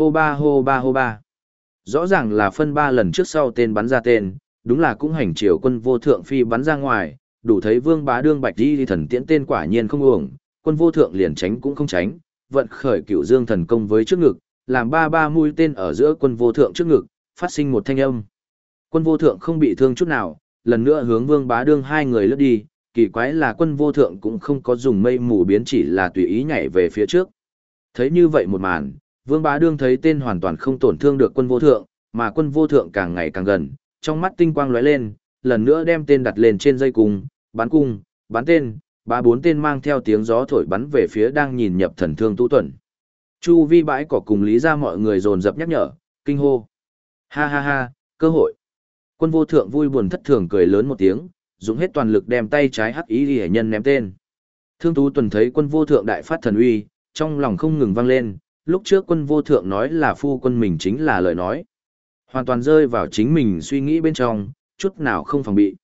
Hô ba hô ba hô ba. Rõ ràng là phân ba lần trước sau tên bắn ra tên, đúng là cũng hành triều quân vô thượng phi bắn ra ngoài, đủ thấy vương bá đương bạch đi thần tiễn tên quả nhiên không uổng, quân vô thượng liền tránh cũng không tránh, vận khởi cựu dương thần công với trước ngực, làm ba ba mũi tên ở giữa quân vô thượng trước ngực, phát sinh một thanh âm. Quân vô thượng không bị thương chút nào, lần nữa hướng vương bá đương hai người lướt đi, kỳ quái là quân vô thượng cũng không có dùng mây mù biến chỉ là tùy ý nhảy về phía trước. Thấy như vậy một màn, vương bá đương thấy tên hoàn toàn không tổn thương được quân vô thượng, mà quân vô thượng càng ngày càng gần, trong mắt tinh quang lóe lên, lần nữa đem tên đặt lên trên dây cung, bắn cung, bắn tên, ba bốn tên mang theo tiếng gió thổi bắn về phía đang nhìn nhập thần thương tu tuần. Chu vi bãi cỏ cùng lý ra mọi người dồn dập nhắc nhở, kinh hô. Ha ha ha, cơ hội. Quân vô thượng vui buồn thất thường cười lớn một tiếng, dùng hết toàn lực đem tay trái hắc ý ghi nhân ném tên. Thương tú tuần thấy quân vô thượng đại phát thần uy, trong lòng không ngừng vang lên, lúc trước quân vô thượng nói là phu quân mình chính là lời nói. Hoàn toàn rơi vào chính mình suy nghĩ bên trong, chút nào không phòng bị.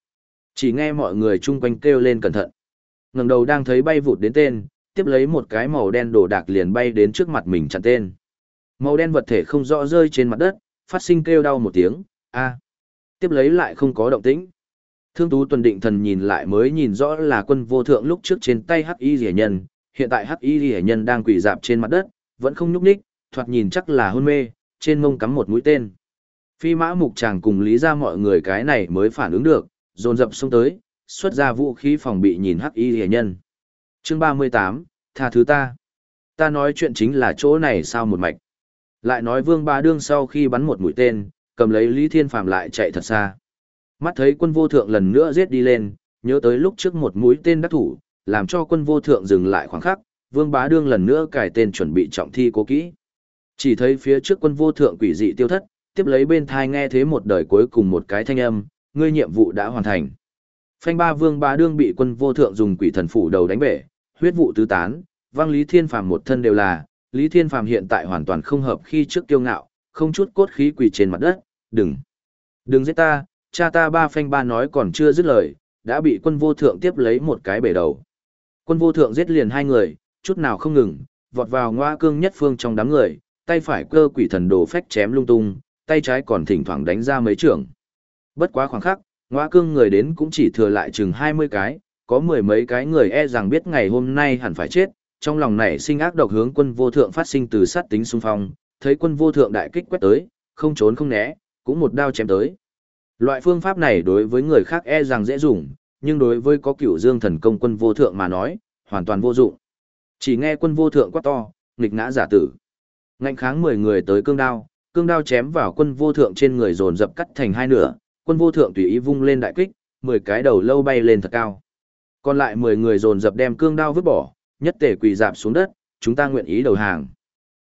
Chỉ nghe mọi người chung quanh kêu lên cẩn thận. ngẩng đầu đang thấy bay vụt đến tên, tiếp lấy một cái màu đen đồ đạc liền bay đến trước mặt mình chặn tên. Màu đen vật thể không rõ rơi trên mặt đất, phát sinh kêu đau một tiếng, a. Tiếp lấy lại không có động tĩnh. Thương Tú tuần định thần nhìn lại mới nhìn rõ là quân vô thượng lúc trước trên tay Hắc Y Liễu Nhân, hiện tại Hắc Y Liễu Nhân đang quỳ dạp trên mặt đất, vẫn không nhúc ních, thoạt nhìn chắc là hôn mê, trên mông cắm một mũi tên. Phi Mã Mục chàng cùng lý ra mọi người cái này mới phản ứng được, dồn dập xông tới, xuất ra vũ khí phòng bị nhìn Hắc Y hề Nhân. Chương 38, tha thứ ta. Ta nói chuyện chính là chỗ này sao một mạch. Lại nói Vương Ba Đương sau khi bắn một mũi tên, cầm lấy Lý Thiên Phàm lại chạy thật xa. Mắt thấy quân vô thượng lần nữa giết đi lên, nhớ tới lúc trước một mũi tên đắc thủ, làm cho quân vô thượng dừng lại khoảng khắc, Vương Bá Đương lần nữa cải tên chuẩn bị trọng thi cố kỹ. Chỉ thấy phía trước quân vô thượng quỷ dị tiêu thất, tiếp lấy bên thai nghe thế một đời cuối cùng một cái thanh âm, ngươi nhiệm vụ đã hoàn thành. Phanh ba Vương Bá Đương bị quân vô thượng dùng quỷ thần phủ đầu đánh bể, huyết vụ tứ tán, vang Lý Thiên Phàm một thân đều là, Lý Thiên Phàm hiện tại hoàn toàn không hợp khi trước kiêu ngạo, không chút cốt khí quỳ trên mặt đất, đừng, đừng giết ta, cha ta ba phanh ba nói còn chưa dứt lời, đã bị quân vô thượng tiếp lấy một cái bể đầu. Quân vô thượng giết liền hai người, chút nào không ngừng, vọt vào ngoa cương nhất phương trong đám người, tay phải cơ quỷ thần đồ phách chém lung tung, tay trái còn thỉnh thoảng đánh ra mấy trường Bất quá khoảng khắc, ngoa cương người đến cũng chỉ thừa lại chừng 20 cái, có mười mấy cái người e rằng biết ngày hôm nay hẳn phải chết, trong lòng này sinh ác độc hướng quân vô thượng phát sinh từ sát tính xung phong, thấy quân vô thượng đại kích quét tới, không trốn không né, cũng một đao chém tới. Loại phương pháp này đối với người khác e rằng dễ dùng, nhưng đối với có cửu dương thần công quân vô thượng mà nói, hoàn toàn vô dụng. Chỉ nghe quân vô thượng quát to, nghịch ngã giả tử. Ngạnh kháng 10 người tới cương đao, cương đao chém vào quân vô thượng trên người dồn dập cắt thành hai nửa, quân vô thượng tùy ý vung lên đại kích, 10 cái đầu lâu bay lên thật cao. Còn lại 10 người dồn dập đem cương đao vứt bỏ, nhất tề quỳ dạp xuống đất, chúng ta nguyện ý đầu hàng.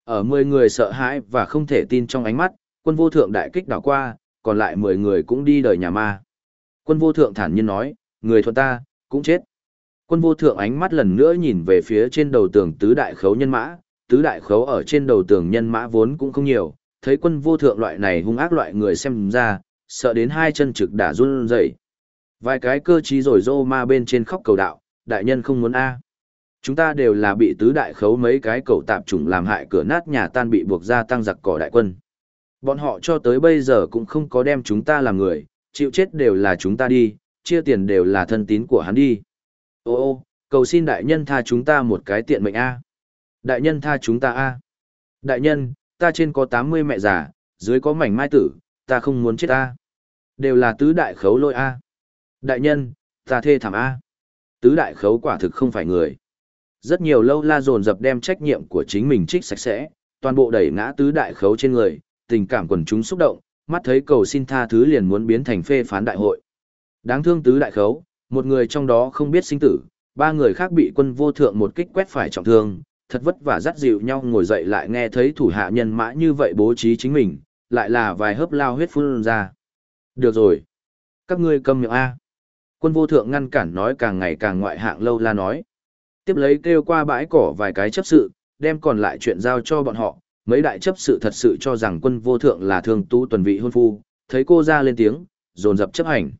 Ở 10 người sợ hãi và không thể tin trong ánh mắt, quân vô thượng đại kích đảo qua, còn lại 10 người cũng đi đời nhà ma. Quân vô thượng thản nhiên nói, người thuận ta, cũng chết. Quân vô thượng ánh mắt lần nữa nhìn về phía trên đầu tường tứ đại khấu nhân mã, tứ đại khấu ở trên đầu tường nhân mã vốn cũng không nhiều, thấy quân vô thượng loại này hung ác loại người xem ra, sợ đến hai chân trực đã run rẩy. Vài cái cơ trí rồi rô ma bên trên khóc cầu đạo, đại nhân không muốn a. Chúng ta đều là bị tứ đại khấu mấy cái cầu tạp chủng làm hại cửa nát nhà tan bị buộc ra tăng giặc cỏ đại quân. Bọn họ cho tới bây giờ cũng không có đem chúng ta làm người, chịu chết đều là chúng ta đi, chia tiền đều là thân tín của hắn đi. Ô ô, cầu xin đại nhân tha chúng ta một cái tiện mệnh A. Đại nhân tha chúng ta A. Đại nhân, ta trên có 80 mẹ già, dưới có mảnh mai tử, ta không muốn chết A. Đều là tứ đại khấu lôi A. Đại nhân, ta thê thảm A. Tứ đại khấu quả thực không phải người. Rất nhiều lâu la dồn dập đem trách nhiệm của chính mình trích sạch sẽ, toàn bộ đẩy ngã tứ đại khấu trên người, tình cảm quần chúng xúc động, mắt thấy cầu xin tha thứ liền muốn biến thành phê phán đại hội. Đáng thương tứ đại khấu, một người trong đó không biết sinh tử, ba người khác bị quân vô thượng một kích quét phải trọng thương, thật vất vả dắt dịu nhau ngồi dậy lại nghe thấy thủ hạ nhân mã như vậy bố trí chính mình, lại là vài hớp lao huyết phun ra. Được rồi. Các ngươi cầm miệng A. Quân vô thượng ngăn cản nói càng ngày càng ngoại hạng lâu la nói. Tiếp lấy kêu qua bãi cỏ vài cái chấp sự, đem còn lại chuyện giao cho bọn họ, mấy đại chấp sự thật sự cho rằng quân vô thượng là thương tu tuần vị hôn phu, thấy cô ra lên tiếng, dồn dập chấp hành.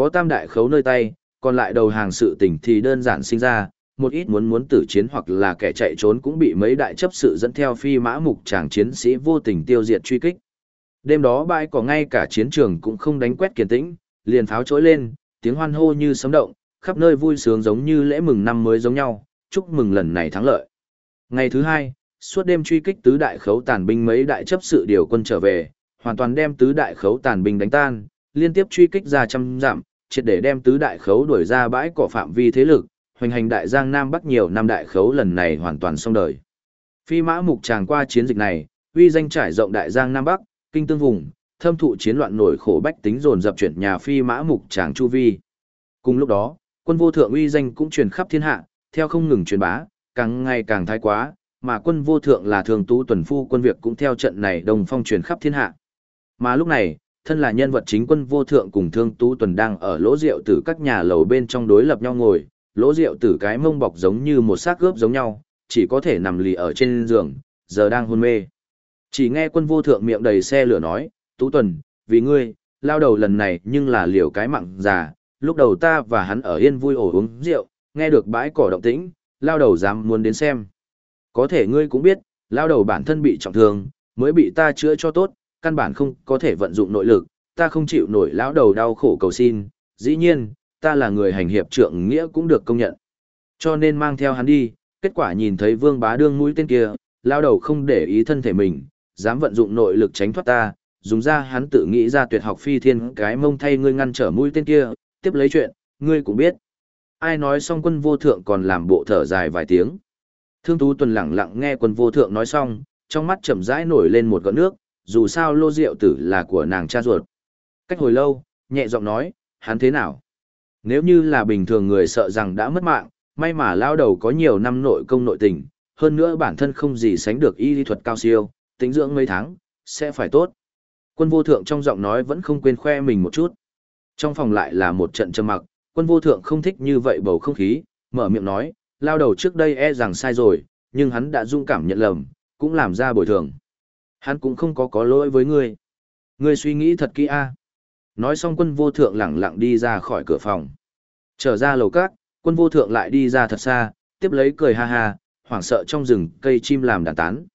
Có tam đại khấu nơi tay, còn lại đầu hàng sự tình thì đơn giản sinh ra, một ít muốn muốn tử chiến hoặc là kẻ chạy trốn cũng bị mấy đại chấp sự dẫn theo phi mã mục chàng chiến sĩ vô tình tiêu diệt truy kích. Đêm đó bãi cỏ ngay cả chiến trường cũng không đánh quét kiên tĩnh, liền pháo trỗi lên, tiếng hoan hô như sấm động, khắp nơi vui sướng giống như lễ mừng năm mới giống nhau, chúc mừng lần này thắng lợi. Ngày thứ hai, suốt đêm truy kích tứ đại khấu tàn binh mấy đại chấp sự điều quân trở về, hoàn toàn đem tứ đại khấu tàn binh đánh tan, liên tiếp truy kích ra trăm dặm, triệt để đem tứ đại khấu đuổi ra bãi cỏ phạm vi thế lực, hoành hành đại giang nam bắc nhiều năm đại khấu lần này hoàn toàn xong đời. Phi mã mục tràng qua chiến dịch này, uy danh trải rộng đại giang nam bắc, kinh tương vùng, thâm thụ chiến loạn nổi khổ bách tính dồn dập chuyển nhà phi mã mục tràng chu vi. Cùng lúc đó, quân vô thượng uy danh cũng truyền khắp thiên hạ, theo không ngừng truyền bá, càng ngày càng thái quá, mà quân vô thượng là thường tú tuần phu quân việc cũng theo trận này đồng phong truyền khắp thiên hạ. Mà lúc này, thân là nhân vật chính quân vô thượng cùng thương tú tuần đang ở lỗ rượu tử các nhà lầu bên trong đối lập nhau ngồi, lỗ rượu tử cái mông bọc giống như một xác gớp giống nhau, chỉ có thể nằm lì ở trên giường, giờ đang hôn mê. Chỉ nghe quân vô thượng miệng đầy xe lửa nói, tú tuần, vì ngươi, lao đầu lần này nhưng là liều cái mặn già, lúc đầu ta và hắn ở yên vui ổ uống rượu, nghe được bãi cỏ động tĩnh, lao đầu dám muốn đến xem. Có thể ngươi cũng biết, lao đầu bản thân bị trọng thương, mới bị ta chữa cho tốt, căn bản không có thể vận dụng nội lực, ta không chịu nổi lão đầu đau khổ cầu xin, dĩ nhiên, ta là người hành hiệp trượng nghĩa cũng được công nhận. Cho nên mang theo hắn đi, kết quả nhìn thấy vương bá đương mũi tên kia, lão đầu không để ý thân thể mình, dám vận dụng nội lực tránh thoát ta, dùng ra hắn tự nghĩ ra tuyệt học phi thiên cái mông thay ngươi ngăn trở mũi tên kia, tiếp lấy chuyện, ngươi cũng biết. Ai nói xong quân vô thượng còn làm bộ thở dài vài tiếng. Thương Tú Tuần lặng lặng nghe quân vô thượng nói xong, trong mắt chậm rãi nổi lên một gợn nước, dù sao lô rượu tử là của nàng cha ruột. Cách hồi lâu, nhẹ giọng nói, hắn thế nào? Nếu như là bình thường người sợ rằng đã mất mạng, may mà lao đầu có nhiều năm nội công nội tình, hơn nữa bản thân không gì sánh được y lý thuật cao siêu, tính dưỡng mấy tháng, sẽ phải tốt. Quân vô thượng trong giọng nói vẫn không quên khoe mình một chút. Trong phòng lại là một trận trầm mặc, quân vô thượng không thích như vậy bầu không khí, mở miệng nói, lao đầu trước đây e rằng sai rồi, nhưng hắn đã dung cảm nhận lầm, cũng làm ra bồi thường. Hắn cũng không có có lỗi với ngươi. Ngươi suy nghĩ thật kỹ a. Nói xong quân vô thượng lẳng lặng đi ra khỏi cửa phòng. Trở ra lầu cát, quân vô thượng lại đi ra thật xa, tiếp lấy cười ha ha, hoảng sợ trong rừng cây chim làm đàn tán.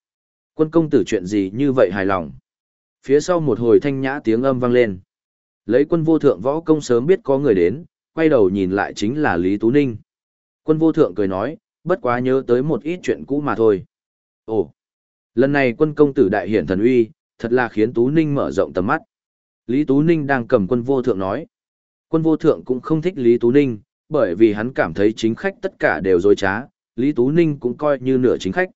Quân công tử chuyện gì như vậy hài lòng. Phía sau một hồi thanh nhã tiếng âm vang lên. Lấy quân vô thượng võ công sớm biết có người đến, quay đầu nhìn lại chính là Lý Tú Ninh. Quân vô thượng cười nói, bất quá nhớ tới một ít chuyện cũ mà thôi. Ồ, lần này quân công tử đại hiển thần uy, thật là khiến Tú Ninh mở rộng tầm mắt. Lý Tú Ninh đang cầm quân vô thượng nói. Quân vô thượng cũng không thích Lý Tú Ninh, bởi vì hắn cảm thấy chính khách tất cả đều dối trá, Lý Tú Ninh cũng coi như nửa chính khách.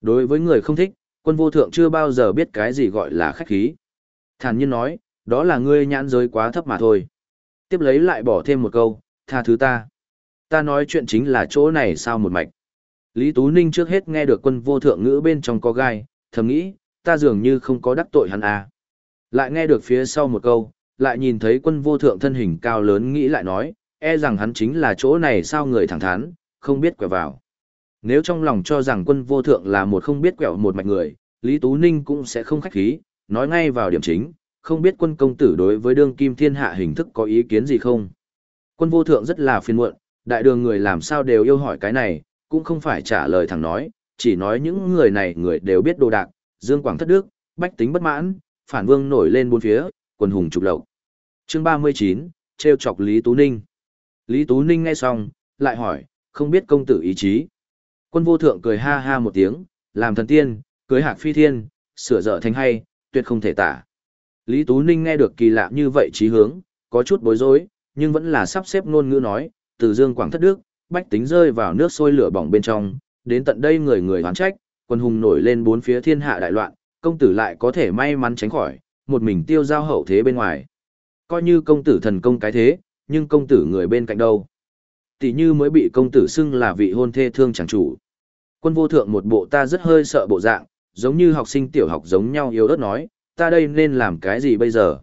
Đối với người không thích, quân vô thượng chưa bao giờ biết cái gì gọi là khách khí. Thản nhiên nói, đó là ngươi nhãn giới quá thấp mà thôi. Tiếp lấy lại bỏ thêm một câu, tha thứ ta. Ta nói chuyện chính là chỗ này sao một mạch. Lý Tú Ninh trước hết nghe được quân vô thượng ngữ bên trong có gai, thầm nghĩ, ta dường như không có đắc tội hắn à. Lại nghe được phía sau một câu, lại nhìn thấy quân vô thượng thân hình cao lớn nghĩ lại nói, e rằng hắn chính là chỗ này sao người thẳng thắn, không biết quẹo vào. Nếu trong lòng cho rằng quân vô thượng là một không biết quẹo một mạch người, Lý Tú Ninh cũng sẽ không khách khí, nói ngay vào điểm chính, không biết quân công tử đối với đương kim thiên hạ hình thức có ý kiến gì không. Quân vô thượng rất là phiền muộn, đại đường người làm sao đều yêu hỏi cái này, cũng không phải trả lời thẳng nói, chỉ nói những người này người đều biết đồ đạc, dương quảng thất đức, bách tính bất mãn, phản vương nổi lên bốn phía, quần hùng trục lậu. Chương 39, treo chọc Lý Tú Ninh. Lý Tú Ninh nghe xong, lại hỏi, không biết công tử ý chí. Quân vô thượng cười ha ha một tiếng, làm thần tiên, cưới hạc phi thiên, sửa dở thành hay, tuyệt không thể tả. Lý Tú Ninh nghe được kỳ lạ như vậy trí hướng, có chút bối rối, nhưng vẫn là sắp xếp ngôn ngữ nói, từ dương quảng thất đức, bách tính rơi vào nước sôi lửa bỏng bên trong, đến tận đây người người hoán trách, quân hùng nổi lên bốn phía thiên hạ đại loạn, công tử lại có thể may mắn tránh khỏi, một mình tiêu giao hậu thế bên ngoài. Coi như công tử thần công cái thế, nhưng công tử người bên cạnh đâu. Tỷ như mới bị công tử xưng là vị hôn thê thương chẳng chủ. Quân vô thượng một bộ ta rất hơi sợ bộ dạng, giống như học sinh tiểu học giống nhau yếu ớt nói, ta đây nên làm cái gì bây giờ?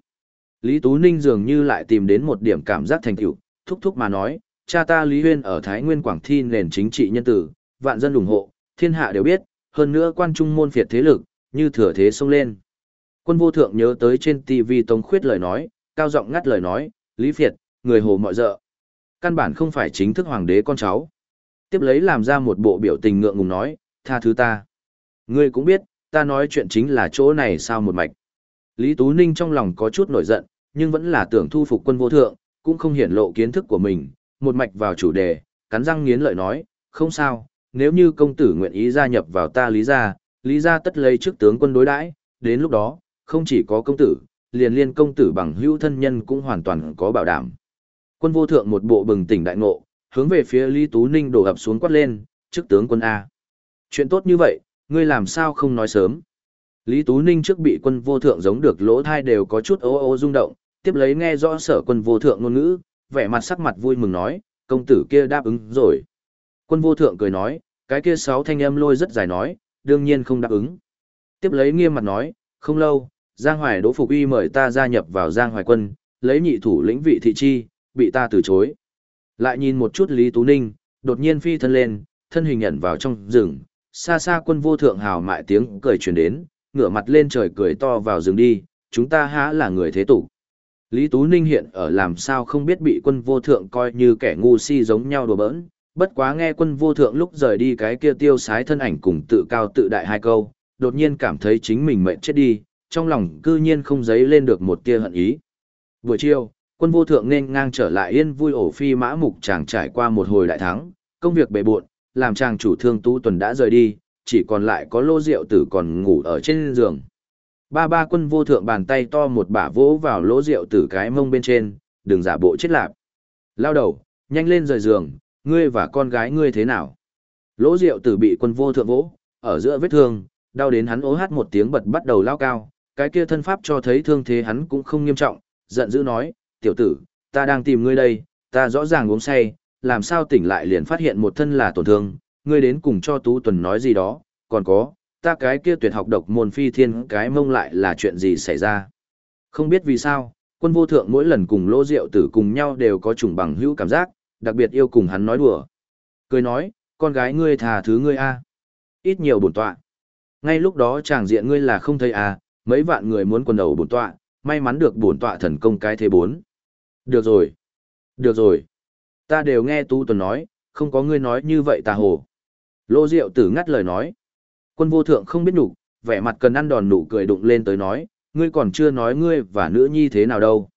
Lý Tú Ninh dường như lại tìm đến một điểm cảm giác thành tựu, thúc thúc mà nói, cha ta Lý Huyên ở Thái Nguyên Quảng Thi nền chính trị nhân tử, vạn dân ủng hộ, thiên hạ đều biết, hơn nữa quan trung môn phiệt thế lực, như thừa thế xông lên. Quân vô thượng nhớ tới trên TV Tống Khuyết lời nói, cao giọng ngắt lời nói, Lý Phiệt, người hồ mọi dợ. Căn bản không phải chính thức hoàng đế con cháu. Tiếp lấy làm ra một bộ biểu tình ngượng ngùng nói, tha thứ ta. Ngươi cũng biết, ta nói chuyện chính là chỗ này sao một mạch. Lý Tú Ninh trong lòng có chút nổi giận, nhưng vẫn là tưởng thu phục quân vô thượng, cũng không hiển lộ kiến thức của mình, một mạch vào chủ đề, cắn răng nghiến lợi nói, không sao, nếu như công tử nguyện ý gia nhập vào ta lý gia, lý gia tất lấy trước tướng quân đối đãi, đến lúc đó, không chỉ có công tử, liền liên công tử bằng hữu thân nhân cũng hoàn toàn có bảo đảm. Quân vô thượng một bộ bừng tỉnh đại ngộ, hướng về phía Lý Tú Ninh đổ ập xuống quát lên, trước tướng quân A. Chuyện tốt như vậy, ngươi làm sao không nói sớm. Lý Tú Ninh trước bị quân vô thượng giống được lỗ thai đều có chút ố ô rung động, tiếp lấy nghe rõ sở quân vô thượng ngôn ngữ, vẻ mặt sắc mặt vui mừng nói, công tử kia đáp ứng rồi. Quân vô thượng cười nói, cái kia sáu thanh âm lôi rất dài nói, đương nhiên không đáp ứng. Tiếp lấy nghiêm mặt nói, không lâu, Giang Hoài Đỗ Phục Uy mời ta gia nhập vào Giang Hoài quân, lấy nhị thủ lĩnh vị thị chi, bị ta từ chối. Lại nhìn một chút Lý Tú Ninh, đột nhiên phi thân lên, thân hình nhận vào trong rừng, xa xa quân vô thượng hào mại tiếng cười truyền đến, ngửa mặt lên trời cười to vào rừng đi, chúng ta há là người thế tục. Lý Tú Ninh hiện ở làm sao không biết bị quân vô thượng coi như kẻ ngu si giống nhau đùa bỡn, bất quá nghe quân vô thượng lúc rời đi cái kia tiêu sái thân ảnh cùng tự cao tự đại hai câu, đột nhiên cảm thấy chính mình mệnh chết đi, trong lòng cư nhiên không dấy lên được một tia hận ý. Buổi chiều, quân vô thượng nên ngang trở lại yên vui ổ phi mã mục chàng trải qua một hồi đại thắng, công việc bề buộn, làm chàng chủ thương tú tuần đã rời đi, chỉ còn lại có lô rượu tử còn ngủ ở trên giường. Ba ba quân vô thượng bàn tay to một bả vỗ vào lỗ rượu tử cái mông bên trên, đừng giả bộ chết lạp. Lao đầu, nhanh lên rời giường, ngươi và con gái ngươi thế nào? Lỗ rượu tử bị quân vô thượng vỗ, ở giữa vết thương, đau đến hắn ố hát một tiếng bật bắt đầu lao cao, cái kia thân pháp cho thấy thương thế hắn cũng không nghiêm trọng, giận dữ nói, tiểu tử, ta đang tìm ngươi đây, ta rõ ràng uống say, làm sao tỉnh lại liền phát hiện một thân là tổn thương, ngươi đến cùng cho Tú Tuần nói gì đó, còn có, ta cái kia tuyệt học độc môn phi thiên cái mông lại là chuyện gì xảy ra. Không biết vì sao, quân vô thượng mỗi lần cùng lỗ rượu tử cùng nhau đều có chủng bằng hữu cảm giác, đặc biệt yêu cùng hắn nói đùa. Cười nói, con gái ngươi thà thứ ngươi a Ít nhiều bổn tọa. Ngay lúc đó chàng diện ngươi là không thấy à, mấy vạn người muốn quần đầu bổn tọa, may mắn được bổn tọa thần công cái thế bốn. Được rồi. Được rồi. Ta đều nghe Tu Tuần nói, không có ngươi nói như vậy ta hồ. Lô Diệu tử ngắt lời nói. Quân vô thượng không biết nụ, vẻ mặt cần ăn đòn nụ cười đụng lên tới nói, ngươi còn chưa nói ngươi và nữ nhi thế nào đâu.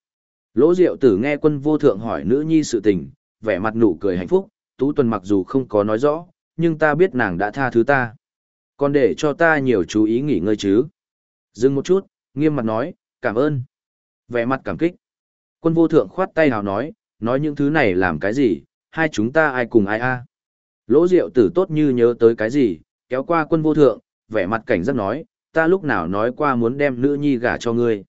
Lỗ Diệu tử nghe quân vô thượng hỏi nữ nhi sự tình, vẻ mặt nụ cười hạnh phúc, Tú Tuần mặc dù không có nói rõ, nhưng ta biết nàng đã tha thứ ta. Còn để cho ta nhiều chú ý nghỉ ngơi chứ. Dừng một chút, nghiêm mặt nói, cảm ơn. Vẻ mặt cảm kích. Quân vô thượng khoát tay hào nói, nói những thứ này làm cái gì, hai chúng ta ai cùng ai a Lỗ Diệu tử tốt như nhớ tới cái gì, kéo qua quân vô thượng, vẻ mặt cảnh giác nói, ta lúc nào nói qua muốn đem nữ nhi gả cho ngươi.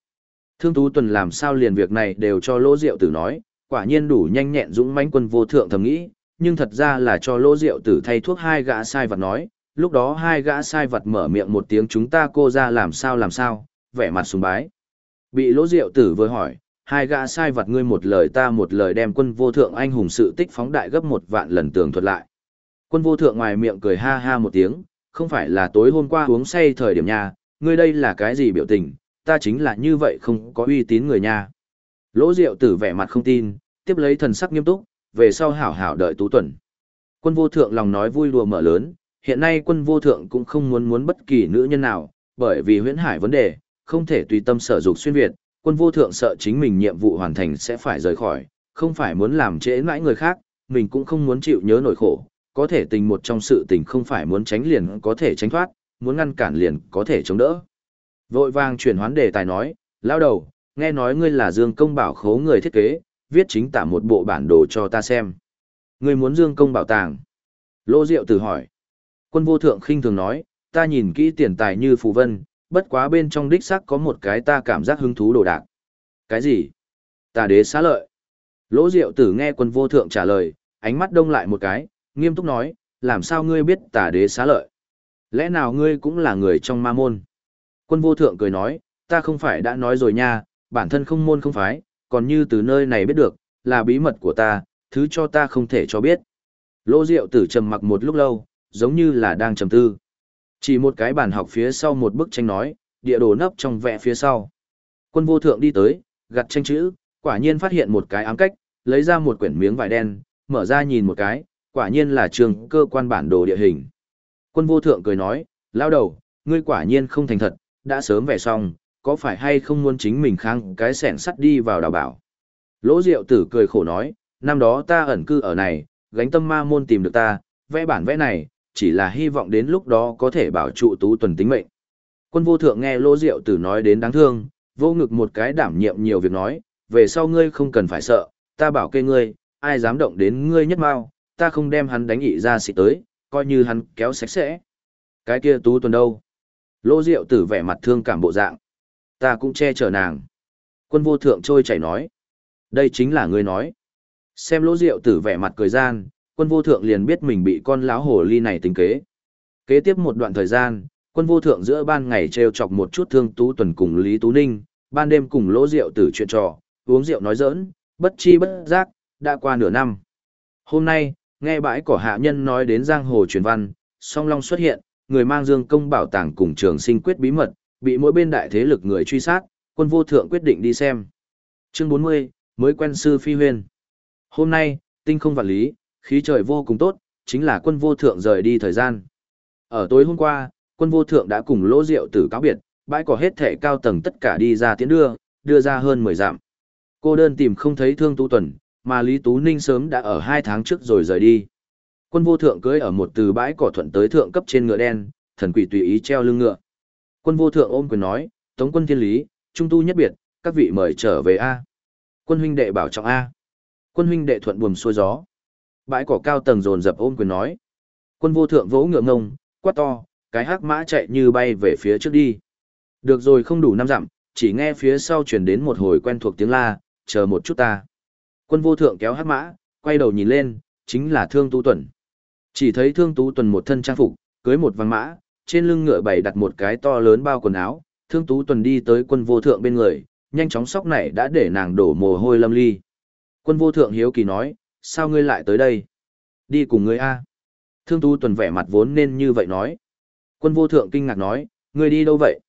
Thương Tú Tuần làm sao liền việc này đều cho Lỗ Diệu tử nói, quả nhiên đủ nhanh nhẹn dũng mãnh quân vô thượng thầm nghĩ, nhưng thật ra là cho Lỗ Diệu tử thay thuốc hai gã sai vật nói, lúc đó hai gã sai vật mở miệng một tiếng chúng ta cô ra làm sao làm sao, vẻ mặt sùng bái. Bị Lỗ Diệu tử vừa hỏi, hai gã sai vật ngươi một lời ta một lời đem quân vô thượng anh hùng sự tích phóng đại gấp một vạn lần tường thuật lại. Quân vô thượng ngoài miệng cười ha ha một tiếng, không phải là tối hôm qua uống say thời điểm nha, ngươi đây là cái gì biểu tình, ta chính là như vậy không có uy tín người nha. Lỗ Diệu tử vẻ mặt không tin, tiếp lấy thần sắc nghiêm túc, về sau hảo hảo đợi tú tuần. Quân vô thượng lòng nói vui đùa mở lớn, hiện nay quân vô thượng cũng không muốn muốn bất kỳ nữ nhân nào, bởi vì huyễn hải vấn đề, không thể tùy tâm sở dục xuyên Việt, quân vô thượng sợ chính mình nhiệm vụ hoàn thành sẽ phải rời khỏi, không phải muốn làm trễ mãi người khác, mình cũng không muốn chịu nhớ nỗi khổ, có thể tình một trong sự tình không phải muốn tránh liền có thể tránh thoát, muốn ngăn cản liền có thể chống đỡ. Vội vàng chuyển hoán đề tài nói, lao đầu, nghe nói ngươi là Dương Công Bảo khố người thiết kế, viết chính tả một bộ bản đồ cho ta xem. Ngươi muốn Dương Công Bảo tàng. Lô Diệu từ hỏi. Quân vô thượng khinh thường nói, ta nhìn kỹ tiền tài như phù vân, bất quá bên trong đích xác có một cái ta cảm giác hứng thú đồ đạc. Cái gì? Tà đế xá lợi. Lỗ Diệu tử nghe quân vô thượng trả lời, ánh mắt đông lại một cái, nghiêm túc nói, làm sao ngươi biết tà đế xá lợi? Lẽ nào ngươi cũng là người trong ma môn? Quân vô thượng cười nói, ta không phải đã nói rồi nha, bản thân không môn không phái, còn như từ nơi này biết được, là bí mật của ta, thứ cho ta không thể cho biết. Lỗ Diệu tử trầm mặc một lúc lâu, giống như là đang trầm tư. Chỉ một cái bàn học phía sau một bức tranh nói, địa đồ nấp trong vẽ phía sau. Quân vô thượng đi tới, gặt tranh chữ, quả nhiên phát hiện một cái ám cách, lấy ra một quyển miếng vải đen, mở ra nhìn một cái, Quả nhiên là trường cơ quan bản đồ địa hình. Quân vô thượng cười nói, lao đầu, ngươi quả nhiên không thành thật, đã sớm vẽ xong, có phải hay không muốn chính mình kháng cái sẻn sắt đi vào đào bảo. Lỗ Diệu tử cười khổ nói, năm đó ta ẩn cư ở này, gánh tâm ma môn tìm được ta, vẽ bản vẽ này, chỉ là hy vọng đến lúc đó có thể bảo trụ tú tuần tính mệnh. Quân vô thượng nghe Lỗ Diệu tử nói đến đáng thương, vô ngực một cái đảm nhiệm nhiều việc nói, về sau ngươi không cần phải sợ, ta bảo kê ngươi, ai dám động đến ngươi nhất mau, ta không đem hắn đánh ị ra xịt tới, coi như hắn kéo sạch sẽ. Cái kia tú tuần đâu? lô Diệu tử vẻ mặt thương cảm bộ dạng. Ta cũng che chở nàng. Quân vô thượng trôi chảy nói. Đây chính là ngươi nói. Xem lô Diệu tử vẻ mặt cười gian, quân vô thượng liền biết mình bị con lão hồ ly này tính kế. Kế tiếp một đoạn thời gian, quân vô thượng giữa ban ngày treo chọc một chút thương tú tuần cùng Lý Tú Ninh, ban đêm cùng lỗ rượu tử chuyện trò, uống rượu nói giỡn, bất chi bất giác, đã qua nửa năm. Hôm nay, nghe bãi cỏ hạ nhân nói đến giang hồ truyền văn, song long xuất hiện, người mang dương công bảo tàng cùng trường sinh quyết bí mật, bị mỗi bên đại thế lực người truy sát, quân vô thượng quyết định đi xem. Chương 40, mới quen sư phi huyên. Hôm nay, tinh không vạn lý, khí trời vô cùng tốt, chính là quân vô thượng rời đi thời gian. Ở tối hôm qua, quân vô thượng đã cùng lỗ rượu tử cáo biệt, bãi cỏ hết thể cao tầng tất cả đi ra tiến đưa, đưa ra hơn 10 dặm. Cô đơn tìm không thấy thương tu tuần, mà Lý Tú Ninh sớm đã ở hai tháng trước rồi rời đi. Quân vô thượng cưới ở một từ bãi cỏ thuận tới thượng cấp trên ngựa đen, thần quỷ tùy ý treo lưng ngựa. Quân vô thượng ôm quyền nói, tống quân thiên lý, trung tu nhất biệt, các vị mời trở về A. Quân huynh đệ bảo trọng A. Quân huynh đệ thuận buồm xuôi gió. Bãi cỏ cao tầng dồn dập ôm quyền nói. Quân vô thượng vỗ ngựa ngông, quát to, cái hắc mã chạy như bay về phía trước đi. Được rồi không đủ năm dặm, chỉ nghe phía sau truyền đến một hồi quen thuộc tiếng la, chờ một chút ta. Quân vô thượng kéo hắc mã, quay đầu nhìn lên, chính là Thương Tú Tuần. Chỉ thấy Thương Tú Tuần một thân trang phục, cưới một vàng mã, trên lưng ngựa bày đặt một cái to lớn bao quần áo, Thương Tú Tuần đi tới quân vô thượng bên người, nhanh chóng sóc này đã để nàng đổ mồ hôi lâm ly. Quân vô thượng hiếu kỳ nói, sao ngươi lại tới đây? Đi cùng ngươi A. Thương Tú Tuần vẻ mặt vốn nên như vậy nói. Quân vô thượng kinh ngạc nói, ngươi đi đâu vậy?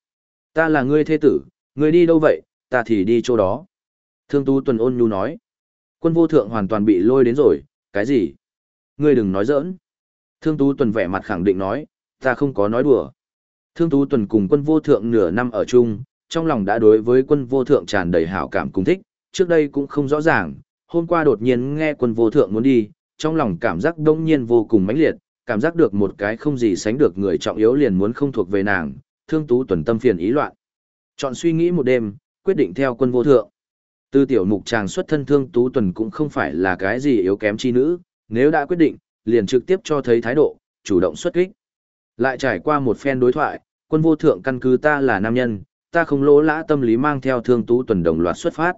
Ta là ngươi thê tử, ngươi đi đâu vậy, ta thì đi chỗ đó. Thương Tú Tuần ôn nhu nói. Quân vô thượng hoàn toàn bị lôi đến rồi, cái gì? Ngươi đừng nói giỡn. Thương Tú Tuần vẻ mặt khẳng định nói, ta không có nói đùa. Thương Tú Tuần cùng quân vô thượng nửa năm ở chung, trong lòng đã đối với quân vô thượng tràn đầy hảo cảm cùng thích, trước đây cũng không rõ ràng, hôm qua đột nhiên nghe quân vô thượng muốn đi, trong lòng cảm giác đông nhiên vô cùng mãnh liệt, cảm giác được một cái không gì sánh được người trọng yếu liền muốn không thuộc về nàng, thương tú tuần tâm phiền ý loạn. Chọn suy nghĩ một đêm, quyết định theo quân vô thượng từ tiểu mục chàng xuất thân thương tú tuần cũng không phải là cái gì yếu kém chi nữ, nếu đã quyết định, liền trực tiếp cho thấy thái độ, chủ động xuất kích. Lại trải qua một phen đối thoại, quân vô thượng căn cứ ta là nam nhân, ta không lỗ lã tâm lý mang theo thương tú tuần đồng loạt xuất phát.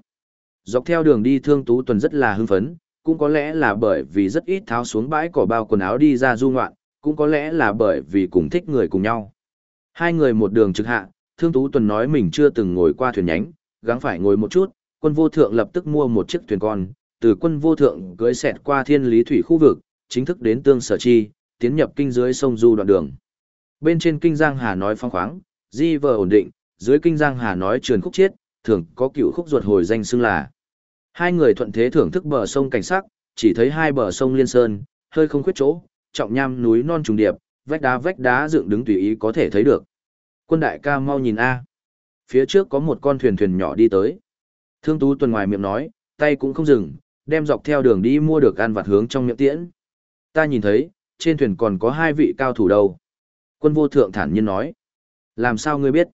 Dọc theo đường đi thương tú tuần rất là hưng phấn, cũng có lẽ là bởi vì rất ít tháo xuống bãi cỏ bao quần áo đi ra du ngoạn, cũng có lẽ là bởi vì cùng thích người cùng nhau. Hai người một đường trực hạ, Thương Tú Tuần nói mình chưa từng ngồi qua thuyền nhánh, gắng phải ngồi một chút, quân vô thượng lập tức mua một chiếc thuyền con, từ quân vô thượng cưới xẹt qua thiên lý thủy khu vực, chính thức đến tương sở chi, tiến nhập kinh dưới sông du đoạn đường. Bên trên kinh Giang Hà nói phong khoáng, di vờ ổn định, dưới kinh Giang Hà nói truyền khúc chiết, thường có cựu khúc ruột hồi danh xưng là. Hai người thuận thế thưởng thức bờ sông cảnh sắc, chỉ thấy hai bờ sông liên sơn, hơi không khuyết chỗ, trọng nham núi non trùng điệp, vách đá vách đá dựng đứng tùy ý có thể thấy được. Quân đại ca mau nhìn a. Phía trước có một con thuyền thuyền nhỏ đi tới. Thương Tú tuần ngoài miệng nói, tay cũng không dừng, đem dọc theo đường đi mua được ăn vặt hướng trong miệng tiễn. Ta nhìn thấy, trên thuyền còn có hai vị cao thủ đâu. Quân vô thượng thản nhiên nói. Làm sao ngươi biết?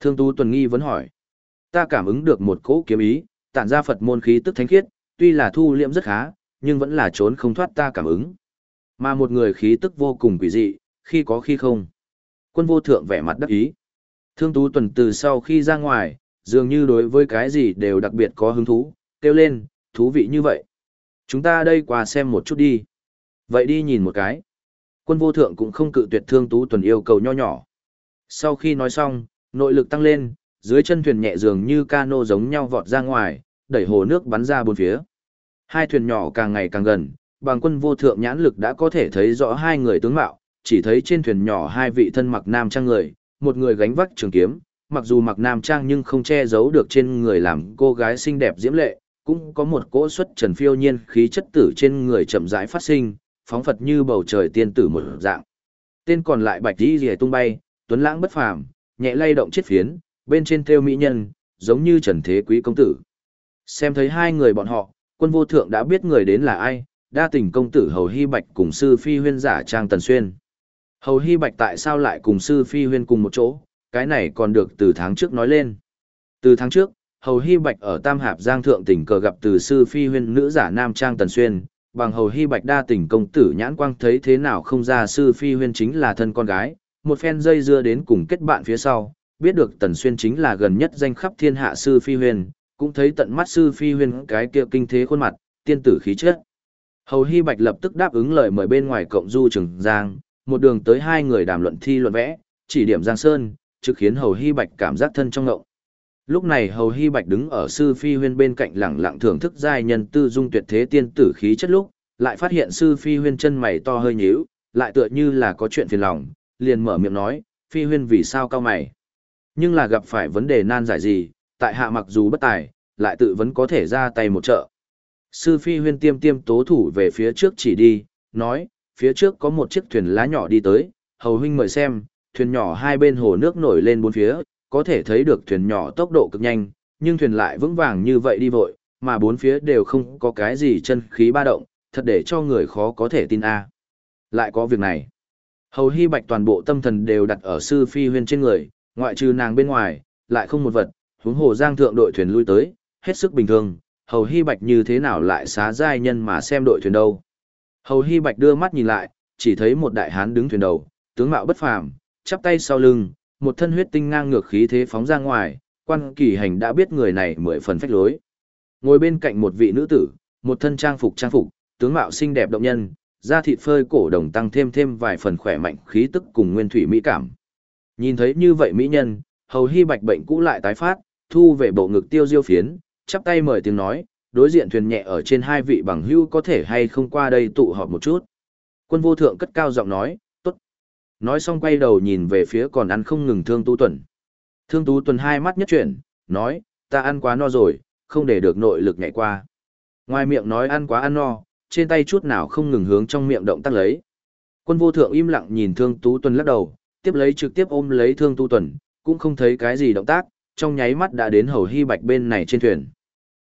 Thương Tú tuần nghi vẫn hỏi. Ta cảm ứng được một cỗ kiếm ý, tản ra Phật môn khí tức thánh khiết, tuy là thu liễm rất khá, nhưng vẫn là trốn không thoát ta cảm ứng. Mà một người khí tức vô cùng quỷ dị, khi có khi không. Quân vô thượng vẻ mặt đắc ý. Thương tú tuần từ sau khi ra ngoài, dường như đối với cái gì đều đặc biệt có hứng thú, kêu lên, thú vị như vậy. Chúng ta đây qua xem một chút đi. Vậy đi nhìn một cái. Quân vô thượng cũng không cự tuyệt thương tú tuần yêu cầu nho nhỏ. Sau khi nói xong, nội lực tăng lên, dưới chân thuyền nhẹ dường như cano giống nhau vọt ra ngoài, đẩy hồ nước bắn ra bốn phía. Hai thuyền nhỏ càng ngày càng gần, bằng quân vô thượng nhãn lực đã có thể thấy rõ hai người tướng mạo, chỉ thấy trên thuyền nhỏ hai vị thân mặc nam trang người, một người gánh vác trường kiếm, mặc dù mặc nam trang nhưng không che giấu được trên người làm cô gái xinh đẹp diễm lệ, cũng có một cỗ xuất trần phiêu nhiên khí chất tử trên người chậm rãi phát sinh, phóng phật như bầu trời tiên tử một dạng. Tên còn lại bạch đi rìa tung bay, tuấn lãng bất phàm, nhẹ lay động chiếc phiến, bên trên theo mỹ nhân, giống như trần thế quý công tử. Xem thấy hai người bọn họ, quân vô thượng đã biết người đến là ai, đa tình công tử Hầu Hy Bạch cùng sư phi huyên giả trang tần xuyên. Hầu Hy Bạch tại sao lại cùng sư phi huyên cùng một chỗ, cái này còn được từ tháng trước nói lên. Từ tháng trước, Hầu Hy Bạch ở Tam Hạp Giang Thượng tỉnh cờ gặp từ sư phi huyên nữ giả nam trang tần xuyên, bằng Hầu Hy Bạch đa tình công tử nhãn quang thấy thế nào không ra sư phi huyên chính là thân con gái, một phen dây dưa đến cùng kết bạn phía sau, biết được tần xuyên chính là gần nhất danh khắp thiên hạ sư phi huyên, cũng thấy tận mắt sư phi huyên cái kia kinh thế khuôn mặt, tiên tử khí chất. Hầu Hy Bạch lập tức đáp ứng lời mời bên ngoài cộng du Trường Giang, một đường tới hai người đàm luận thi luận vẽ, chỉ điểm Giang Sơn, trực khiến Hầu Hy Bạch cảm giác thân trong ngộng. Lúc này Hầu Hy Bạch đứng ở sư phi huyên bên cạnh lẳng lặng thưởng thức giai nhân tư dung tuyệt thế tiên tử khí chất lúc, lại phát hiện sư phi huyên chân mày to hơi nhíu, lại tựa như là có chuyện phiền lòng, liền mở miệng nói, phi huyên vì sao cao mày. Nhưng là gặp phải vấn đề nan giải gì, tại hạ mặc dù bất tài, lại tự vẫn có thể ra tay một trợ. Sư phi huyên tiêm tiêm tố thủ về phía trước chỉ đi, nói, phía trước có một chiếc thuyền lá nhỏ đi tới, hầu huynh mời xem, thuyền nhỏ hai bên hồ nước nổi lên bốn phía, có thể thấy được thuyền nhỏ tốc độ cực nhanh, nhưng thuyền lại vững vàng như vậy đi vội, mà bốn phía đều không có cái gì chân khí ba động, thật để cho người khó có thể tin a. Lại có việc này. Hầu Hy Bạch toàn bộ tâm thần đều đặt ở sư phi huyên trên người, ngoại trừ nàng bên ngoài, lại không một vật, huống hồ giang thượng đội thuyền lui tới, hết sức bình thường, Hầu Hy Bạch như thế nào lại xá giai nhân mà xem đội thuyền đâu. Hầu Hy Bạch đưa mắt nhìn lại, chỉ thấy một đại hán đứng thuyền đầu, tướng mạo bất phàm, chắp tay sau lưng, một thân huyết tinh ngang ngược khí thế phóng ra ngoài, quan kỳ hành đã biết người này mười phần phách lối. Ngồi bên cạnh một vị nữ tử, một thân trang phục trang phục, tướng mạo xinh đẹp động nhân, da thịt phơi cổ đồng tăng thêm thêm vài phần khỏe mạnh khí tức cùng nguyên thủy mỹ cảm. Nhìn thấy như vậy mỹ nhân, hầu hy bạch bệnh cũ lại tái phát, thu về bộ ngực tiêu diêu phiến, chắp tay mời tiếng nói, đối diện thuyền nhẹ ở trên hai vị bằng hưu có thể hay không qua đây tụ họp một chút. Quân vô thượng cất cao giọng nói. Nói xong quay đầu nhìn về phía còn ăn không ngừng thương tu tuần. Thương tú tuần hai mắt nhất chuyển, nói, ta ăn quá no rồi, không để được nội lực nhảy qua. Ngoài miệng nói ăn quá ăn no, trên tay chút nào không ngừng hướng trong miệng động tác lấy. Quân vô thượng im lặng nhìn thương tú tuần lắc đầu, tiếp lấy trực tiếp ôm lấy thương tu tuần, cũng không thấy cái gì động tác, trong nháy mắt đã đến hầu hy bạch bên này trên thuyền.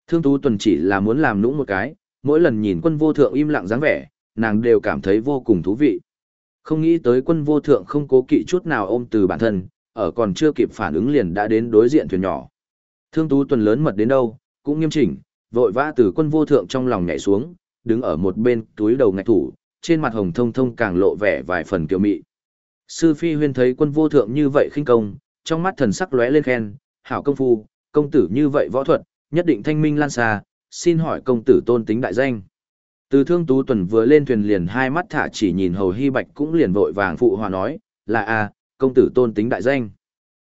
Thương tú tuần chỉ là muốn làm nũng một cái, mỗi lần nhìn quân vô thượng im lặng dáng vẻ, nàng đều cảm thấy vô cùng thú vị. Không nghĩ tới quân vô thượng không cố kỵ chút nào ôm từ bản thân, ở còn chưa kịp phản ứng liền đã đến đối diện thuyền nhỏ. Thương tú tuần lớn mật đến đâu, cũng nghiêm chỉnh, vội vã từ quân vô thượng trong lòng nhảy xuống, đứng ở một bên túi đầu ngạch thủ, trên mặt hồng thông thông càng lộ vẻ vài phần kiều mị. Sư Phi Huyên thấy quân vô thượng như vậy khinh công, trong mắt thần sắc lóe lên khen, hảo công phu, công tử như vậy võ thuật, nhất định thanh minh lan xa, xin hỏi công tử tôn tính đại danh. Từ thương tú tuần vừa lên thuyền liền hai mắt thả chỉ nhìn hầu hy bạch cũng liền vội vàng phụ hòa nói, là a công tử tôn tính đại danh.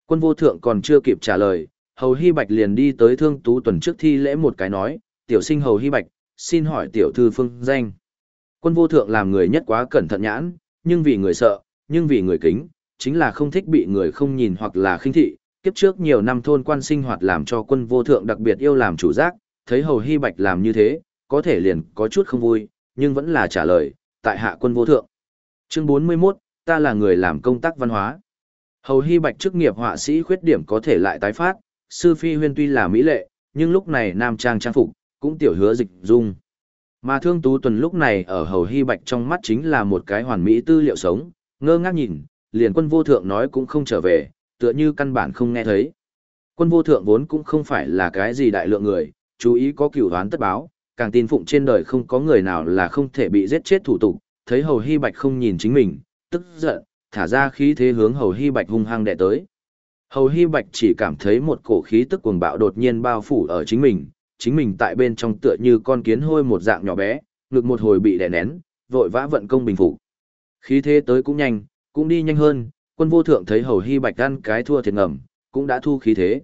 Quân vô thượng còn chưa kịp trả lời, hầu hy bạch liền đi tới thương tú tuần trước thi lễ một cái nói, tiểu sinh hầu hy bạch, xin hỏi tiểu thư phương danh. Quân vô thượng làm người nhất quá cẩn thận nhãn, nhưng vì người sợ, nhưng vì người kính, chính là không thích bị người không nhìn hoặc là khinh thị. Kiếp trước nhiều năm thôn quan sinh hoạt làm cho quân vô thượng đặc biệt yêu làm chủ giác, thấy hầu hy bạch làm như thế, có thể liền có chút không vui, nhưng vẫn là trả lời, tại hạ quân vô thượng. Chương 41, ta là người làm công tác văn hóa. Hầu hy bạch chức nghiệp họa sĩ khuyết điểm có thể lại tái phát, sư phi huyên tuy là mỹ lệ, nhưng lúc này nam trang trang phục, cũng tiểu hứa dịch dung. Mà thương tú tuần lúc này ở hầu hy bạch trong mắt chính là một cái hoàn mỹ tư liệu sống, ngơ ngác nhìn, liền quân vô thượng nói cũng không trở về, tựa như căn bản không nghe thấy. Quân vô thượng vốn cũng không phải là cái gì đại lượng người, chú ý có cửu đoán tất báo, càng tin phụng trên đời không có người nào là không thể bị giết chết thủ tục, thấy hầu hy bạch không nhìn chính mình, tức giận, thả ra khí thế hướng hầu hy bạch hung hăng đè tới. Hầu hy bạch chỉ cảm thấy một cổ khí tức cuồng bạo đột nhiên bao phủ ở chính mình, chính mình tại bên trong tựa như con kiến hôi một dạng nhỏ bé, ngực một hồi bị đè nén, vội vã vận công bình phục. Khí thế tới cũng nhanh, cũng đi nhanh hơn, quân vô thượng thấy hầu hy bạch ăn cái thua thiệt ngầm, cũng đã thu khí thế.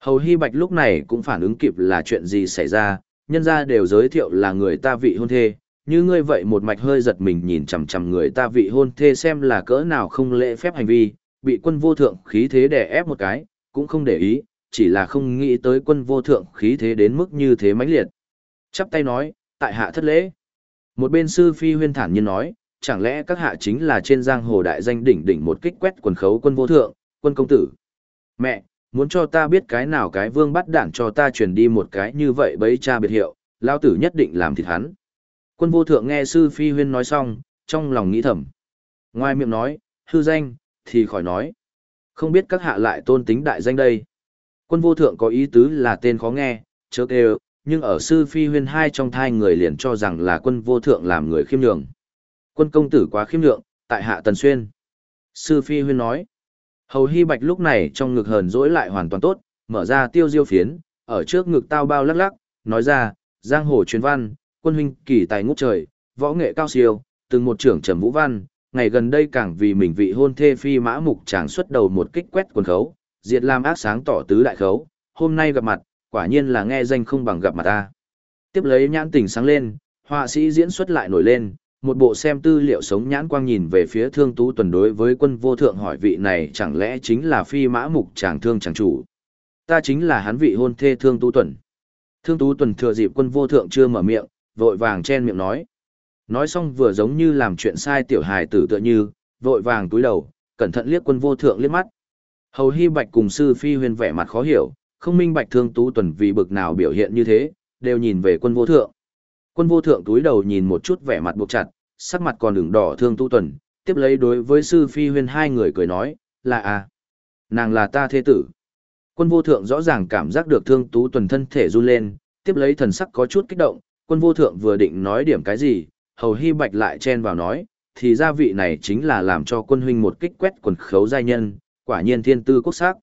Hầu hy bạch lúc này cũng phản ứng kịp là chuyện gì xảy ra, nhân ra đều giới thiệu là người ta vị hôn thê, như ngươi vậy một mạch hơi giật mình nhìn chằm chằm người ta vị hôn thê xem là cỡ nào không lễ phép hành vi, bị quân vô thượng khí thế đè ép một cái, cũng không để ý, chỉ là không nghĩ tới quân vô thượng khí thế đến mức như thế mãnh liệt. Chắp tay nói, tại hạ thất lễ. Một bên sư phi huyên thản nhiên nói, chẳng lẽ các hạ chính là trên giang hồ đại danh đỉnh đỉnh một kích quét quần khấu quân vô thượng, quân công tử. Mẹ, muốn cho ta biết cái nào cái vương bắt đảng cho ta truyền đi một cái như vậy bấy cha biệt hiệu, lao tử nhất định làm thịt hắn. Quân vô thượng nghe sư phi huyên nói xong, trong lòng nghĩ thầm. Ngoài miệng nói, hư danh, thì khỏi nói. Không biết các hạ lại tôn tính đại danh đây. Quân vô thượng có ý tứ là tên khó nghe, chớ kêu, nhưng ở sư phi huyên hai trong thai người liền cho rằng là quân vô thượng làm người khiêm nhường. Quân công tử quá khiêm nhượng, tại hạ tần xuyên. Sư phi huyên nói. Hầu hy bạch lúc này trong ngực hờn dỗi lại hoàn toàn tốt, mở ra tiêu diêu phiến, ở trước ngực tao bao lắc lắc, nói ra, giang hồ truyền văn, quân huynh kỳ tài ngút trời, võ nghệ cao siêu, từng một trưởng trầm vũ văn, ngày gần đây càng vì mình vị hôn thê phi mã mục chàng xuất đầu một kích quét quần khấu, diệt lam ác sáng tỏ tứ đại khấu, hôm nay gặp mặt, quả nhiên là nghe danh không bằng gặp mặt ta. Tiếp lấy nhãn tỉnh sáng lên, họa sĩ diễn xuất lại nổi lên, một bộ xem tư liệu sống nhãn quang nhìn về phía thương tú tuần đối với quân vô thượng hỏi vị này chẳng lẽ chính là phi mã mục chàng thương chàng chủ. Ta chính là hắn vị hôn thê thương tú tuần. Thương tú tuần thừa dịp quân vô thượng chưa mở miệng, vội vàng chen miệng nói. Nói xong vừa giống như làm chuyện sai tiểu hài tử tựa như, vội vàng túi đầu, cẩn thận liếc quân vô thượng liếc mắt. Hầu Hy Bạch cùng sư phi huyền vẻ mặt khó hiểu, không minh bạch thương tú tuần vì bực nào biểu hiện như thế, đều nhìn về quân vô thượng. Quân vô thượng túi đầu nhìn một chút vẻ mặt buộc chặt, sắc mặt còn đường đỏ thương tu tuần, tiếp lấy đối với sư phi huyên hai người cười nói, là à, nàng là ta thế tử. Quân vô thượng rõ ràng cảm giác được thương tú tuần thân thể run lên, tiếp lấy thần sắc có chút kích động, quân vô thượng vừa định nói điểm cái gì, hầu hy bạch lại chen vào nói, thì gia vị này chính là làm cho quân huynh một kích quét quần khấu giai nhân, quả nhiên thiên tư quốc sắc.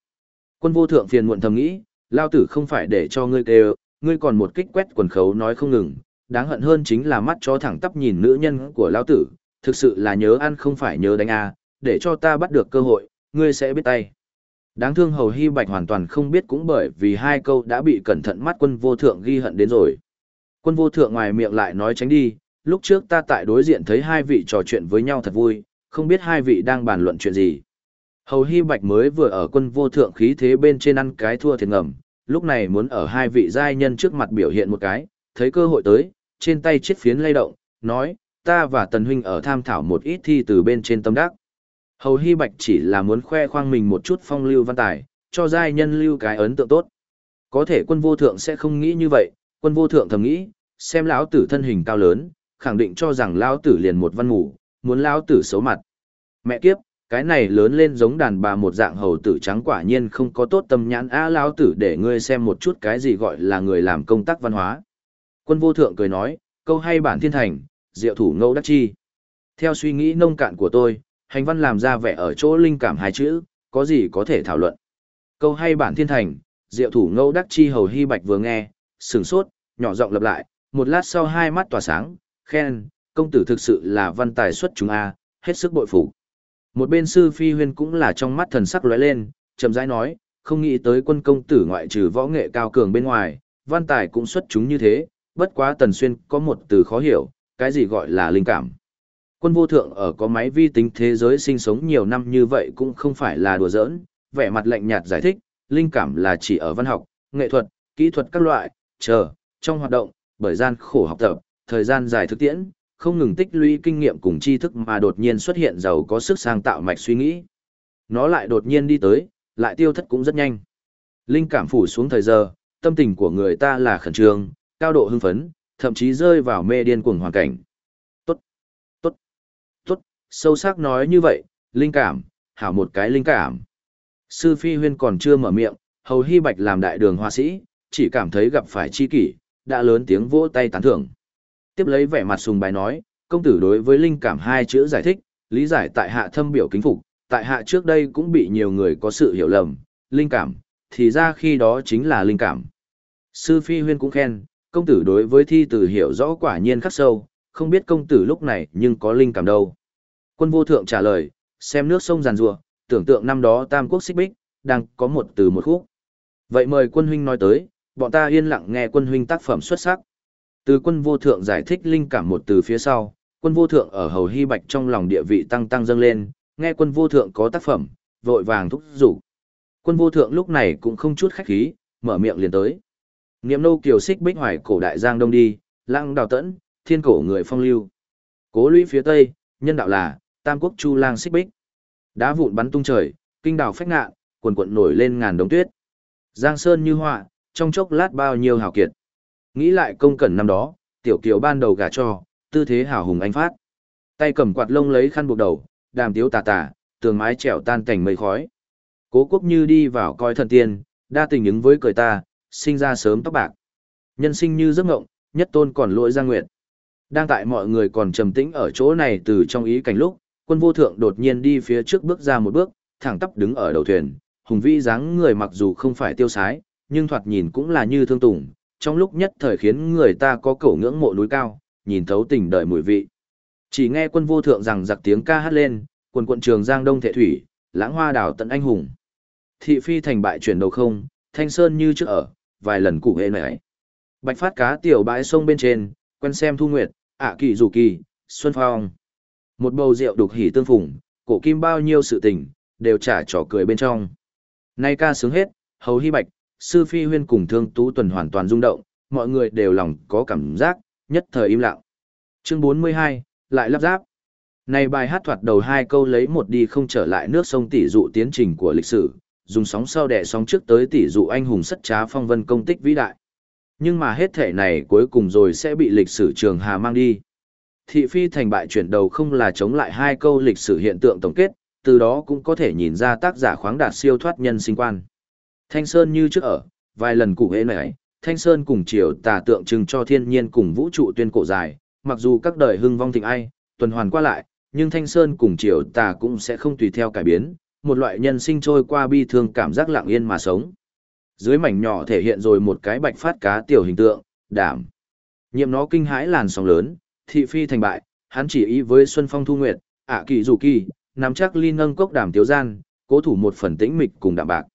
Quân vô thượng phiền muộn thầm nghĩ, lao tử không phải để cho ngươi kêu, ngươi còn một kích quét quần khấu nói không ngừng, đáng hận hơn chính là mắt cho thẳng tắp nhìn nữ nhân của lao tử, thực sự là nhớ ăn không phải nhớ đánh à? để cho ta bắt được cơ hội, ngươi sẽ biết tay. Đáng thương hầu hy bạch hoàn toàn không biết cũng bởi vì hai câu đã bị cẩn thận mắt quân vô thượng ghi hận đến rồi. Quân vô thượng ngoài miệng lại nói tránh đi, lúc trước ta tại đối diện thấy hai vị trò chuyện với nhau thật vui, không biết hai vị đang bàn luận chuyện gì. Hầu hy bạch mới vừa ở quân vô thượng khí thế bên trên ăn cái thua thiệt ngầm, lúc này muốn ở hai vị giai nhân trước mặt biểu hiện một cái, thấy cơ hội tới, trên tay chiếc phiến lay động, nói, ta và Tần Huynh ở tham thảo một ít thi từ bên trên tâm đắc. Hầu Hy Bạch chỉ là muốn khoe khoang mình một chút phong lưu văn tài, cho giai nhân lưu cái ấn tượng tốt. Có thể quân vô thượng sẽ không nghĩ như vậy, quân vô thượng thầm nghĩ, xem lão tử thân hình cao lớn, khẳng định cho rằng lão tử liền một văn ngủ, muốn lão tử xấu mặt. Mẹ kiếp, cái này lớn lên giống đàn bà một dạng hầu tử trắng quả nhiên không có tốt tâm nhãn a lão tử để ngươi xem một chút cái gì gọi là người làm công tác văn hóa. Quân vô thượng cười nói, câu hay bản thiên thành, diệu thủ ngẫu đắc chi. Theo suy nghĩ nông cạn của tôi, hành văn làm ra vẻ ở chỗ linh cảm hai chữ, có gì có thể thảo luận. Câu hay bản thiên thành, diệu thủ ngẫu đắc chi hầu hy bạch vừa nghe, sừng sốt, nhỏ giọng lặp lại, một lát sau hai mắt tỏa sáng, khen, công tử thực sự là văn tài xuất chúng a, hết sức bội phục. Một bên sư phi huyên cũng là trong mắt thần sắc lóe lên, chậm rãi nói, không nghĩ tới quân công tử ngoại trừ võ nghệ cao cường bên ngoài, văn tài cũng xuất chúng như thế, bất quá Tần Xuyên có một từ khó hiểu, cái gì gọi là linh cảm. Quân vô thượng ở có máy vi tính thế giới sinh sống nhiều năm như vậy cũng không phải là đùa giỡn, vẻ mặt lạnh nhạt giải thích, linh cảm là chỉ ở văn học, nghệ thuật, kỹ thuật các loại, chờ, trong hoạt động, bởi gian khổ học tập, thời gian dài thực tiễn, không ngừng tích lũy kinh nghiệm cùng tri thức mà đột nhiên xuất hiện giàu có sức sang tạo mạch suy nghĩ. Nó lại đột nhiên đi tới, lại tiêu thất cũng rất nhanh. Linh cảm phủ xuống thời giờ, tâm tình của người ta là khẩn trương, cao độ hưng phấn, thậm chí rơi vào mê điên cuồng hoàn cảnh. Tốt, tốt, tốt, sâu sắc nói như vậy, linh cảm, hảo một cái linh cảm. Sư Phi Huyên còn chưa mở miệng, hầu hy bạch làm đại đường hoa sĩ, chỉ cảm thấy gặp phải chi kỷ, đã lớn tiếng vỗ tay tán thưởng. Tiếp lấy vẻ mặt sùng bài nói, công tử đối với linh cảm hai chữ giải thích, lý giải tại hạ thâm biểu kính phục, tại hạ trước đây cũng bị nhiều người có sự hiểu lầm, linh cảm, thì ra khi đó chính là linh cảm. Sư Phi Huyên cũng khen, công tử đối với thi tử hiểu rõ quả nhiên khắc sâu, không biết công tử lúc này nhưng có linh cảm đâu. Quân vô thượng trả lời, xem nước sông giàn rùa, tưởng tượng năm đó Tam Quốc xích bích, đang có một từ một khúc. Vậy mời quân huynh nói tới, bọn ta yên lặng nghe quân huynh tác phẩm xuất sắc. Từ quân vô thượng giải thích linh cảm một từ phía sau, quân vô thượng ở hầu hy bạch trong lòng địa vị tăng tăng dâng lên, nghe quân vô thượng có tác phẩm, vội vàng thúc giục. Quân vô thượng lúc này cũng không chút khách khí, mở miệng liền tới. Niệm nô kiều xích bích hoài cổ đại giang đông đi, lăng đào tẫn, thiên cổ người phong lưu. Cố lũy phía tây, nhân đạo là, tam quốc chu lang xích bích. Đá vụn bắn tung trời, kinh đảo phách ngạ, quần quận nổi lên ngàn đống tuyết. Giang sơn như họa, trong chốc lát bao nhiêu hào kiệt. Nghĩ lại công cẩn năm đó, tiểu kiều ban đầu gả cho, tư thế hào hùng anh phát. Tay cầm quạt lông lấy khăn buộc đầu, đàm tiếu tà tà, tường mái trèo tan cảnh mây khói. Cố quốc như đi vào coi thần tiên, đa tình ứng với cười ta, sinh ra sớm tóc bạc. Nhân sinh như giấc ngộng, nhất tôn còn lỗi ra nguyện. Đang tại mọi người còn trầm tĩnh ở chỗ này từ trong ý cảnh lúc, quân vô thượng đột nhiên đi phía trước bước ra một bước, thẳng tắp đứng ở đầu thuyền, hùng vĩ dáng người mặc dù không phải tiêu sái, nhưng thoạt nhìn cũng là như thương tùng, trong lúc nhất thời khiến người ta có cổ ngưỡng mộ núi cao, nhìn thấu tình đời mùi vị. Chỉ nghe quân vô thượng rằng giặc tiếng ca hát lên, quần quận trường Giang Đông Thệ Thủy, lãng hoa đảo tận anh hùng. Thị phi thành bại chuyển đầu không, thanh sơn như trước ở, vài lần cụ hệ này. Bạch phát cá tiểu bãi sông bên trên, quen xem thu nguyệt, ạ kỳ dù kỳ, xuân phong. Một bầu rượu đục hỉ tương phùng, cổ kim bao nhiêu sự tình, đều trả trò cười bên trong. Nay ca sướng hết, hầu hy bạch, sư phi huyên cùng thương tú tuần hoàn toàn rung động, mọi người đều lòng có cảm giác, nhất thời im lặng. Chương 42, lại lắp ráp. Này bài hát thoạt đầu hai câu lấy một đi không trở lại nước sông tỷ dụ tiến trình của lịch sử, dùng sóng sau đẻ sóng trước tới tỷ dụ anh hùng sất trá phong vân công tích vĩ đại. Nhưng mà hết thể này cuối cùng rồi sẽ bị lịch sử trường hà mang đi. Thị phi thành bại chuyển đầu không là chống lại hai câu lịch sử hiện tượng tổng kết, từ đó cũng có thể nhìn ra tác giả khoáng đạt siêu thoát nhân sinh quan. Thanh Sơn như trước ở, vài lần cụ hế này, Thanh Sơn cùng chiều tà tượng trưng cho thiên nhiên cùng vũ trụ tuyên cổ dài, mặc dù các đời hưng vong thịnh ai, tuần hoàn qua lại, nhưng Thanh Sơn cùng chiều tà cũng sẽ không tùy theo cải biến, một loại nhân sinh trôi qua bi thương cảm giác lặng yên mà sống. Dưới mảnh nhỏ thể hiện rồi một cái bạch phát cá tiểu hình tượng, đảm. Nhiệm nó kinh hãi làn sóng lớn, thị phi thành bại, hắn chỉ ý với Xuân Phong Thu Nguyệt, ạ kỳ dù kỳ, nắm chắc ly nâng cốc đảm tiếu gian, cố thủ một phần tĩnh mịch cùng đạm bạc.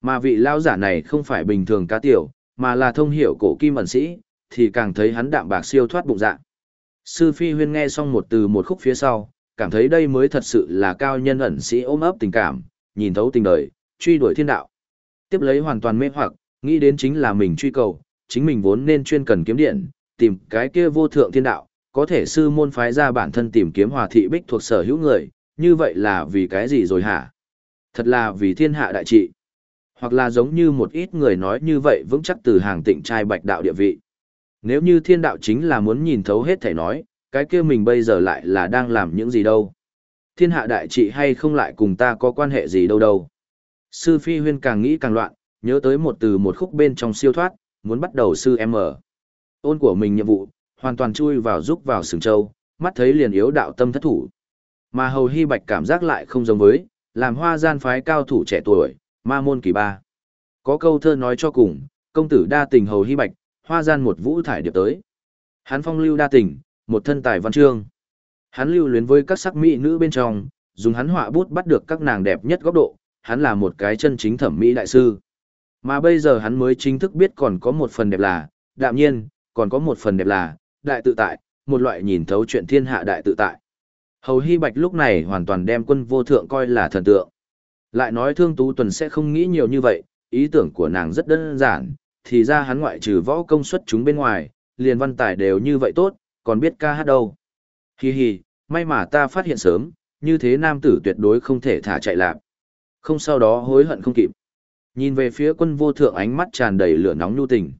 Mà vị lao giả này không phải bình thường cá tiểu, mà là thông hiểu cổ kim ẩn sĩ, thì càng thấy hắn đạm bạc siêu thoát bụng dạ. Sư Phi Huyên nghe xong một từ một khúc phía sau, cảm thấy đây mới thật sự là cao nhân ẩn sĩ ôm ấp tình cảm, nhìn thấu tình đời, truy đuổi thiên đạo. Tiếp lấy hoàn toàn mê hoặc, nghĩ đến chính là mình truy cầu, chính mình vốn nên chuyên cần kiếm điện, tìm cái kia vô thượng thiên đạo, có thể sư môn phái ra bản thân tìm kiếm hòa thị bích thuộc sở hữu người, như vậy là vì cái gì rồi hả? Thật là vì thiên hạ đại trị. Hoặc là giống như một ít người nói như vậy vững chắc từ hàng tịnh trai bạch đạo địa vị. Nếu như thiên đạo chính là muốn nhìn thấu hết thể nói, cái kia mình bây giờ lại là đang làm những gì đâu. Thiên hạ đại trị hay không lại cùng ta có quan hệ gì đâu đâu. Sư Phi Huyên càng nghĩ càng loạn, nhớ tới một từ một khúc bên trong siêu thoát, muốn bắt đầu sư em ở. Ôn của mình nhiệm vụ, hoàn toàn chui vào giúp vào sừng châu, mắt thấy liền yếu đạo tâm thất thủ. Mà hầu hy bạch cảm giác lại không giống với, làm hoa gian phái cao thủ trẻ tuổi, ma môn kỳ ba. Có câu thơ nói cho cùng, công tử đa tình hầu hy bạch, hoa gian một vũ thải điệp tới. Hắn phong lưu đa tình, một thân tài văn chương. Hắn lưu luyến với các sắc mỹ nữ bên trong, dùng hắn họa bút bắt được các nàng đẹp nhất góc độ, hắn là một cái chân chính thẩm mỹ đại sư. Mà bây giờ hắn mới chính thức biết còn có một phần đẹp là, đạm nhiên, còn có một phần đẹp là, đại tự tại, một loại nhìn thấu chuyện thiên hạ đại tự tại. Hầu Hy Bạch lúc này hoàn toàn đem quân vô thượng coi là thần tượng. Lại nói Thương Tú Tuần sẽ không nghĩ nhiều như vậy, ý tưởng của nàng rất đơn giản, thì ra hắn ngoại trừ võ công suất chúng bên ngoài, liền văn tài đều như vậy tốt, còn biết ca hát đâu. Hi hi, may mà ta phát hiện sớm, như thế nam tử tuyệt đối không thể thả chạy lạc. Không sau đó hối hận không kịp. Nhìn về phía quân vô thượng ánh mắt tràn đầy lửa nóng nhu tình.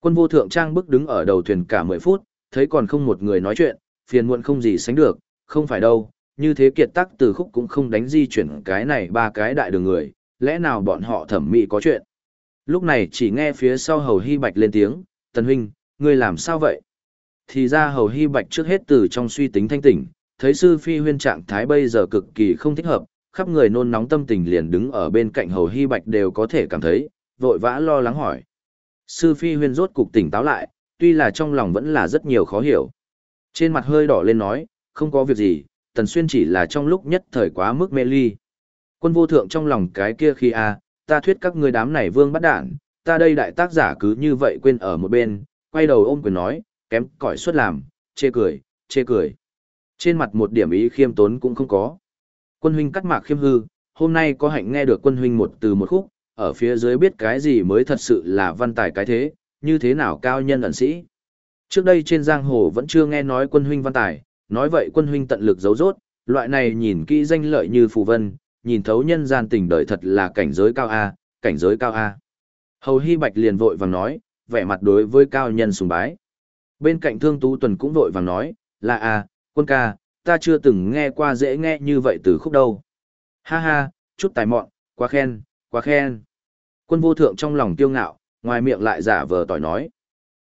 Quân vô thượng trang bức đứng ở đầu thuyền cả 10 phút, thấy còn không một người nói chuyện, phiền muộn không gì sánh được, không phải đâu, như thế kiệt tắc từ khúc cũng không đánh di chuyển cái này ba cái đại đường người, lẽ nào bọn họ thẩm mỹ có chuyện. Lúc này chỉ nghe phía sau hầu hy bạch lên tiếng, tần huynh, ngươi làm sao vậy? Thì ra hầu hy bạch trước hết từ trong suy tính thanh tỉnh, thấy sư phi huyên trạng thái bây giờ cực kỳ không thích hợp, khắp người nôn nóng tâm tình liền đứng ở bên cạnh hầu hy bạch đều có thể cảm thấy, vội vã lo lắng hỏi. Sư phi huyên rốt cục tỉnh táo lại, tuy là trong lòng vẫn là rất nhiều khó hiểu. Trên mặt hơi đỏ lên nói, không có việc gì, tần xuyên chỉ là trong lúc nhất thời quá mức mê ly. Quân vô thượng trong lòng cái kia khi a, ta thuyết các ngươi đám này vương bắt đản, ta đây đại tác giả cứ như vậy quên ở một bên, quay đầu ôm quyền nói, kém cỏi suất làm, chê cười, chê cười. Trên mặt một điểm ý khiêm tốn cũng không có. Quân huynh cắt mạc khiêm hư, hôm nay có hạnh nghe được quân huynh một từ một khúc, ở phía dưới biết cái gì mới thật sự là văn tài cái thế, như thế nào cao nhân ẩn sĩ. Trước đây trên giang hồ vẫn chưa nghe nói quân huynh văn tài, nói vậy quân huynh tận lực giấu rốt, loại này nhìn kỹ danh lợi như phù vân, nhìn thấu nhân gian tình đời thật là cảnh giới cao A, cảnh giới cao A. Hầu Hy Bạch liền vội vàng nói, vẻ mặt đối với cao nhân sùng bái. Bên cạnh Thương Tú Tuần cũng vội vàng nói, là à quân ca, ta chưa từng nghe qua dễ nghe như vậy từ khúc đâu. Ha ha, chút tài mọn, quá khen, quá khen. Quân vô thượng trong lòng tiêu ngạo, ngoài miệng lại giả vờ tỏi nói.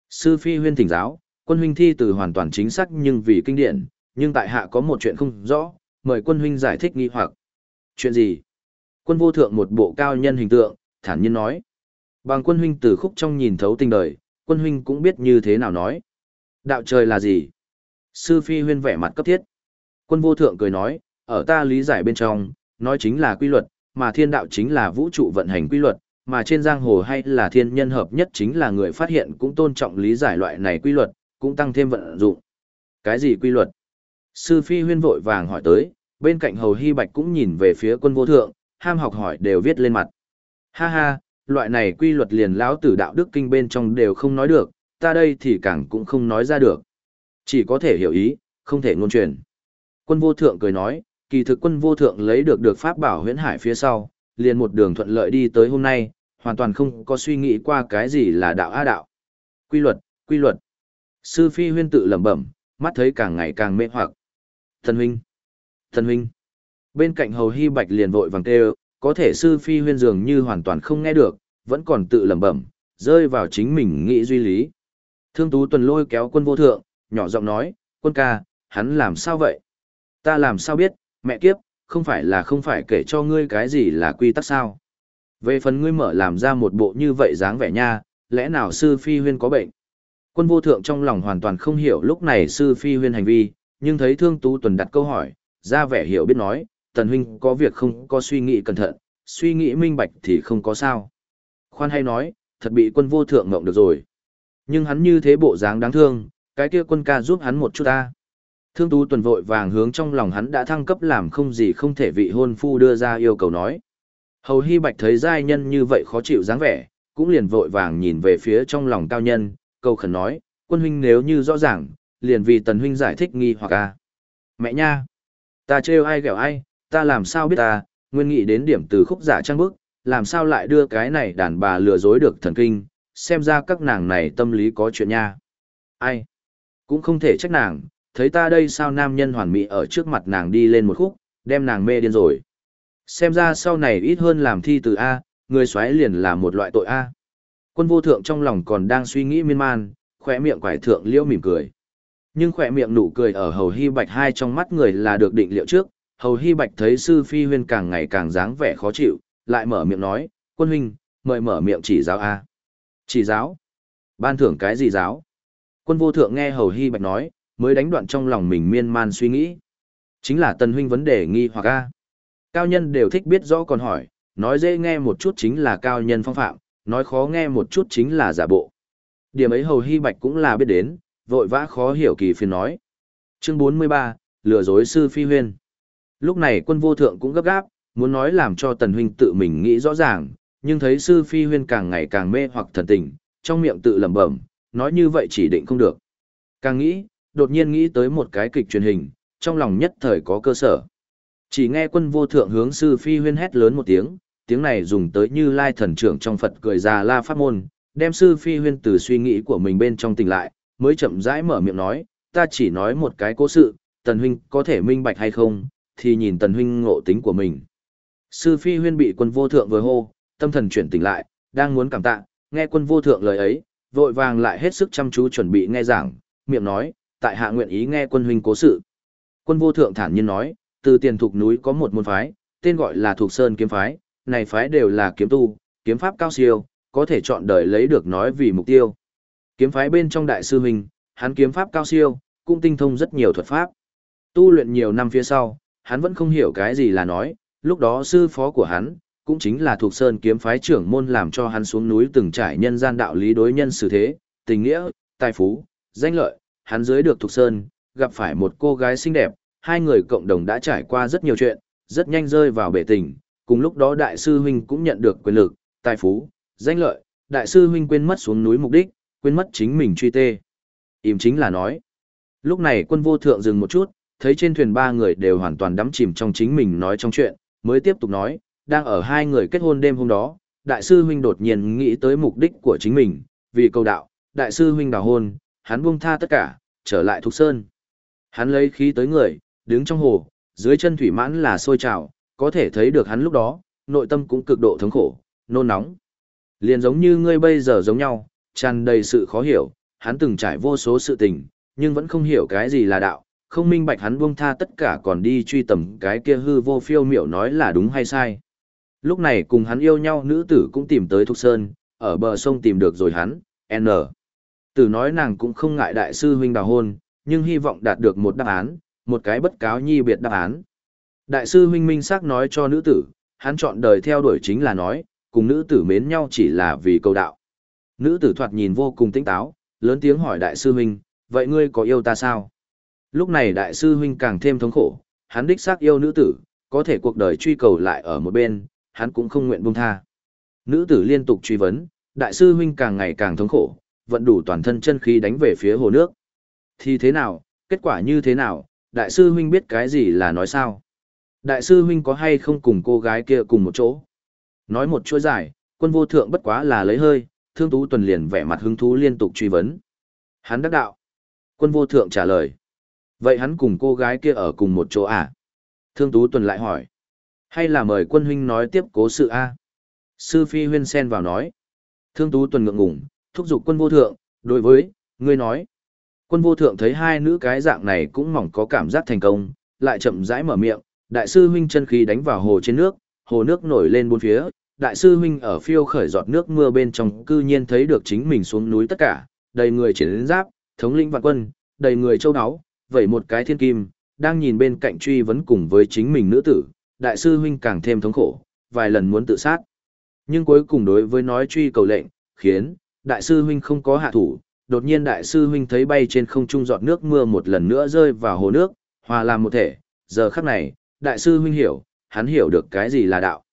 Sư phi huyên thỉnh giáo, quân huynh thi từ hoàn toàn chính xác nhưng vì kinh điển, nhưng tại hạ có một chuyện không rõ, mời quân huynh giải thích nghi hoặc. Chuyện gì? Quân vô thượng một bộ cao nhân hình tượng, thản nhiên nói. Bằng quân huynh từ khúc trong nhìn thấu tình đời, quân huynh cũng biết như thế nào nói. Đạo trời là gì? Sư phi huyên vẻ mặt cấp thiết. Quân vô thượng cười nói, ở ta lý giải bên trong, nói chính là quy luật, mà thiên đạo chính là vũ trụ vận hành quy luật, mà trên giang hồ hay là thiên nhân hợp nhất chính là người phát hiện cũng tôn trọng lý giải loại này quy luật, cũng tăng thêm vận dụng. Cái gì quy luật? Sư phi huyên vội vàng hỏi tới, bên cạnh hầu hy bạch cũng nhìn về phía quân vô thượng, ham học hỏi đều viết lên mặt. Ha ha, loại này quy luật liền lão tử đạo đức kinh bên trong đều không nói được, ta đây thì càng cũng không nói ra được. Chỉ có thể hiểu ý, không thể ngôn truyền. Quân vô thượng cười nói, kỳ thực quân vô thượng lấy được được pháp bảo huyễn hải phía sau, liền một đường thuận lợi đi tới hôm nay, hoàn toàn không có suy nghĩ qua cái gì là đạo a đạo. Quy luật, quy luật. Sư phi huyên tự lẩm bẩm, mắt thấy càng ngày càng mê hoặc. Thần huynh, thần huynh. Bên cạnh hầu hy bạch liền vội vàng kêu, có thể sư phi huyên dường như hoàn toàn không nghe được, vẫn còn tự lẩm bẩm, rơi vào chính mình nghĩ duy lý. Thương tú tuần lôi kéo quân vô thượng, nhỏ giọng nói, quân ca, hắn làm sao vậy? Ta làm sao biết, mẹ kiếp, không phải là không phải kể cho ngươi cái gì là quy tắc sao? Về phần ngươi mở làm ra một bộ như vậy dáng vẻ nha, lẽ nào sư phi huyên có bệnh? Quân vô thượng trong lòng hoàn toàn không hiểu lúc này sư phi huyên hành vi, nhưng thấy thương tú tuần đặt câu hỏi, ra vẻ hiểu biết nói, tần huynh có việc không có suy nghĩ cẩn thận, suy nghĩ minh bạch thì không có sao. Khoan hay nói, thật bị quân vô thượng ngộng được rồi. Nhưng hắn như thế bộ dáng đáng thương, cái kia quân ca giúp hắn một chút ta. Thương tú tuần vội vàng hướng trong lòng hắn đã thăng cấp làm không gì không thể vị hôn phu đưa ra yêu cầu nói. Hầu Hy Bạch thấy giai nhân như vậy khó chịu dáng vẻ, cũng liền vội vàng nhìn về phía trong lòng cao nhân, câu khẩn nói, quân huynh nếu như rõ ràng, liền vì tần huynh giải thích nghi hoặc a. Mẹ nha, ta trêu ai ghẹo ai, ta làm sao biết ta, nguyên nghĩ đến điểm từ khúc giả trang bức, làm sao lại đưa cái này đàn bà lừa dối được thần kinh, xem ra các nàng này tâm lý có chuyện nha. Ai? Cũng không thể trách nàng, thấy ta đây sao nam nhân hoàn mỹ ở trước mặt nàng đi lên một khúc, đem nàng mê điên rồi. Xem ra sau này ít hơn làm thi từ A, người xoáy liền là một loại tội A. Quân vô thượng trong lòng còn đang suy nghĩ miên man, khỏe miệng quải thượng liễu mỉm cười. Nhưng khỏe miệng nụ cười ở hầu hy bạch hai trong mắt người là được định liệu trước, hầu hy bạch thấy sư phi huyên càng ngày càng dáng vẻ khó chịu, lại mở miệng nói, quân huynh, mời mở miệng chỉ giáo A. Chỉ giáo? Ban thưởng cái gì giáo? Quân vô thượng nghe hầu hy bạch nói, mới đánh đoạn trong lòng mình miên man suy nghĩ. Chính là tần huynh vấn đề nghi hoặc A. Cao nhân đều thích biết rõ còn hỏi, nói dễ nghe một chút chính là cao nhân phong phạm, nói khó nghe một chút chính là giả bộ. Điểm ấy hầu hy bạch cũng là biết đến, vội vã khó hiểu kỳ phiền nói. Chương 43, lừa dối sư phi huyên. Lúc này quân vô thượng cũng gấp gáp, muốn nói làm cho tần huynh tự mình nghĩ rõ ràng, nhưng thấy sư phi huyên càng ngày càng mê hoặc thần tình, trong miệng tự lẩm bẩm, nói như vậy chỉ định không được. Càng nghĩ, đột nhiên nghĩ tới một cái kịch truyền hình, trong lòng nhất thời có cơ sở. Chỉ nghe quân vô thượng hướng sư phi huyên hét lớn một tiếng, tiếng này dùng tới như lai thần trưởng trong Phật cười già la pháp môn, đem sư phi huyên từ suy nghĩ của mình bên trong tỉnh lại, mới chậm rãi mở miệng nói, ta chỉ nói một cái cố sự, tần huynh có thể minh bạch hay không, thì nhìn tần huynh ngộ tính của mình. Sư phi huyên bị quân vô thượng vừa hô, tâm thần chuyển tỉnh lại, đang muốn cảm tạ, nghe quân vô thượng lời ấy, vội vàng lại hết sức chăm chú chuẩn bị nghe giảng, miệng nói, tại hạ nguyện ý nghe quân huynh cố sự. Quân vô thượng thản nhiên nói, từ tiền thuộc núi có một môn phái, tên gọi là thuộc sơn kiếm phái, này phái đều là kiếm tu, kiếm pháp cao siêu, có thể chọn đời lấy được nói vì mục tiêu. Kiếm phái bên trong đại sư huynh, hắn kiếm pháp cao siêu, cũng tinh thông rất nhiều thuật pháp. Tu luyện nhiều năm phía sau, hắn vẫn không hiểu cái gì là nói, lúc đó sư phó của hắn, cũng chính là thuộc sơn kiếm phái trưởng môn làm cho hắn xuống núi từng trải nhân gian đạo lý đối nhân xử thế, tình nghĩa, tài phú, danh lợi, hắn dưới được thuộc sơn, gặp phải một cô gái xinh đẹp, hai người cộng đồng đã trải qua rất nhiều chuyện, rất nhanh rơi vào bể tình, cùng lúc đó đại sư huynh cũng nhận được quyền lực, tài phú, danh lợi, đại sư huynh quên mất xuống núi mục đích, quên mất chính mình truy tê. Im chính là nói. Lúc này quân vô thượng dừng một chút, thấy trên thuyền ba người đều hoàn toàn đắm chìm trong chính mình nói trong chuyện, mới tiếp tục nói, đang ở hai người kết hôn đêm hôm đó, đại sư huynh đột nhiên nghĩ tới mục đích của chính mình, vì cầu đạo, đại sư huynh đào hôn, hắn buông tha tất cả, trở lại Thục Sơn. Hắn lấy khí tới người, đứng trong hồ, dưới chân thủy mãn là sôi trào, có thể thấy được hắn lúc đó, nội tâm cũng cực độ thống khổ, nôn nóng. Liền giống như ngươi bây giờ giống nhau, tràn đầy sự khó hiểu, hắn từng trải vô số sự tình, nhưng vẫn không hiểu cái gì là đạo, không minh bạch hắn buông tha tất cả còn đi truy tầm cái kia hư vô phiêu miểu nói là đúng hay sai. Lúc này cùng hắn yêu nhau nữ tử cũng tìm tới Thục Sơn, ở bờ sông tìm được rồi hắn, N. Tử nói nàng cũng không ngại đại sư huynh đào hôn, nhưng hy vọng đạt được một đáp án, một cái bất cáo nhi biệt đáp án. Đại sư huynh minh xác nói cho nữ tử, hắn chọn đời theo đuổi chính là nói, cùng nữ tử mến nhau chỉ là vì cầu đạo. Nữ tử thoạt nhìn vô cùng tinh táo, lớn tiếng hỏi đại sư huynh, vậy ngươi có yêu ta sao? Lúc này đại sư huynh càng thêm thống khổ, hắn đích xác yêu nữ tử, có thể cuộc đời truy cầu lại ở một bên, hắn cũng không nguyện buông tha. Nữ tử liên tục truy vấn, đại sư huynh càng ngày càng thống khổ, vận đủ toàn thân chân khí đánh về phía hồ nước. Thì thế nào, kết quả như thế nào, đại sư huynh biết cái gì là nói sao? Đại sư huynh có hay không cùng cô gái kia cùng một chỗ? Nói một chuỗi dài, quân vô thượng bất quá là lấy hơi, thương tú tuần liền vẻ mặt hứng thú liên tục truy vấn. Hắn đắc đạo. Quân vô thượng trả lời. Vậy hắn cùng cô gái kia ở cùng một chỗ à? Thương tú tuần lại hỏi. Hay là mời quân huynh nói tiếp cố sự a Sư Phi huyên sen vào nói. Thương tú tuần ngượng ngủng, thúc giục quân vô thượng, đối với, ngươi nói. Quân vô thượng thấy hai nữ cái dạng này cũng mỏng có cảm giác thành công, lại chậm rãi mở miệng, đại sư huynh chân khí đánh vào hồ trên nước, hồ nước nổi lên bốn phía, đại sư huynh ở phiêu khởi giọt nước mưa bên trong cư nhiên thấy được chính mình xuống núi tất cả, đầy người chiến giáp, thống lĩnh vạn quân, đầy người châu áo, vậy một cái thiên kim, đang nhìn bên cạnh truy vấn cùng với chính mình nữ tử, đại sư huynh càng thêm thống khổ, vài lần muốn tự sát. Nhưng cuối cùng đối với nói truy cầu lệnh, khiến đại sư huynh không có hạ thủ, đột nhiên đại sư huynh thấy bay trên không trung giọt nước mưa một lần nữa rơi vào hồ nước, hòa làm một thể, giờ khắc này, đại sư huynh hiểu, hắn hiểu được cái gì là đạo.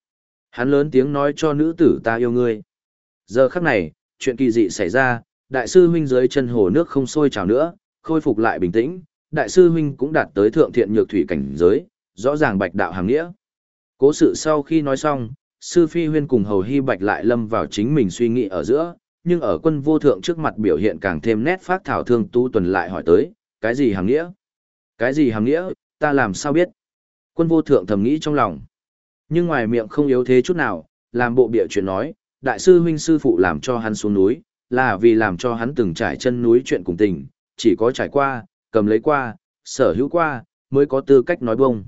Hắn lớn tiếng nói cho nữ tử ta yêu ngươi. Giờ khắc này, chuyện kỳ dị xảy ra, đại sư huynh dưới chân hồ nước không sôi trào nữa, khôi phục lại bình tĩnh, đại sư huynh cũng đạt tới thượng thiện nhược thủy cảnh giới, rõ ràng bạch đạo hàng nghĩa. Cố sự sau khi nói xong, sư phi huyên cùng hầu hy bạch lại lâm vào chính mình suy nghĩ ở giữa, nhưng ở quân vô thượng trước mặt biểu hiện càng thêm nét phát thảo thương tu tuần lại hỏi tới, cái gì hàng nghĩa? Cái gì hàng nghĩa, ta làm sao biết? Quân vô thượng thầm nghĩ trong lòng. Nhưng ngoài miệng không yếu thế chút nào, làm bộ bịa chuyện nói, đại sư huynh sư phụ làm cho hắn xuống núi, là vì làm cho hắn từng trải chân núi chuyện cùng tình, chỉ có trải qua, cầm lấy qua, sở hữu qua, mới có tư cách nói bông.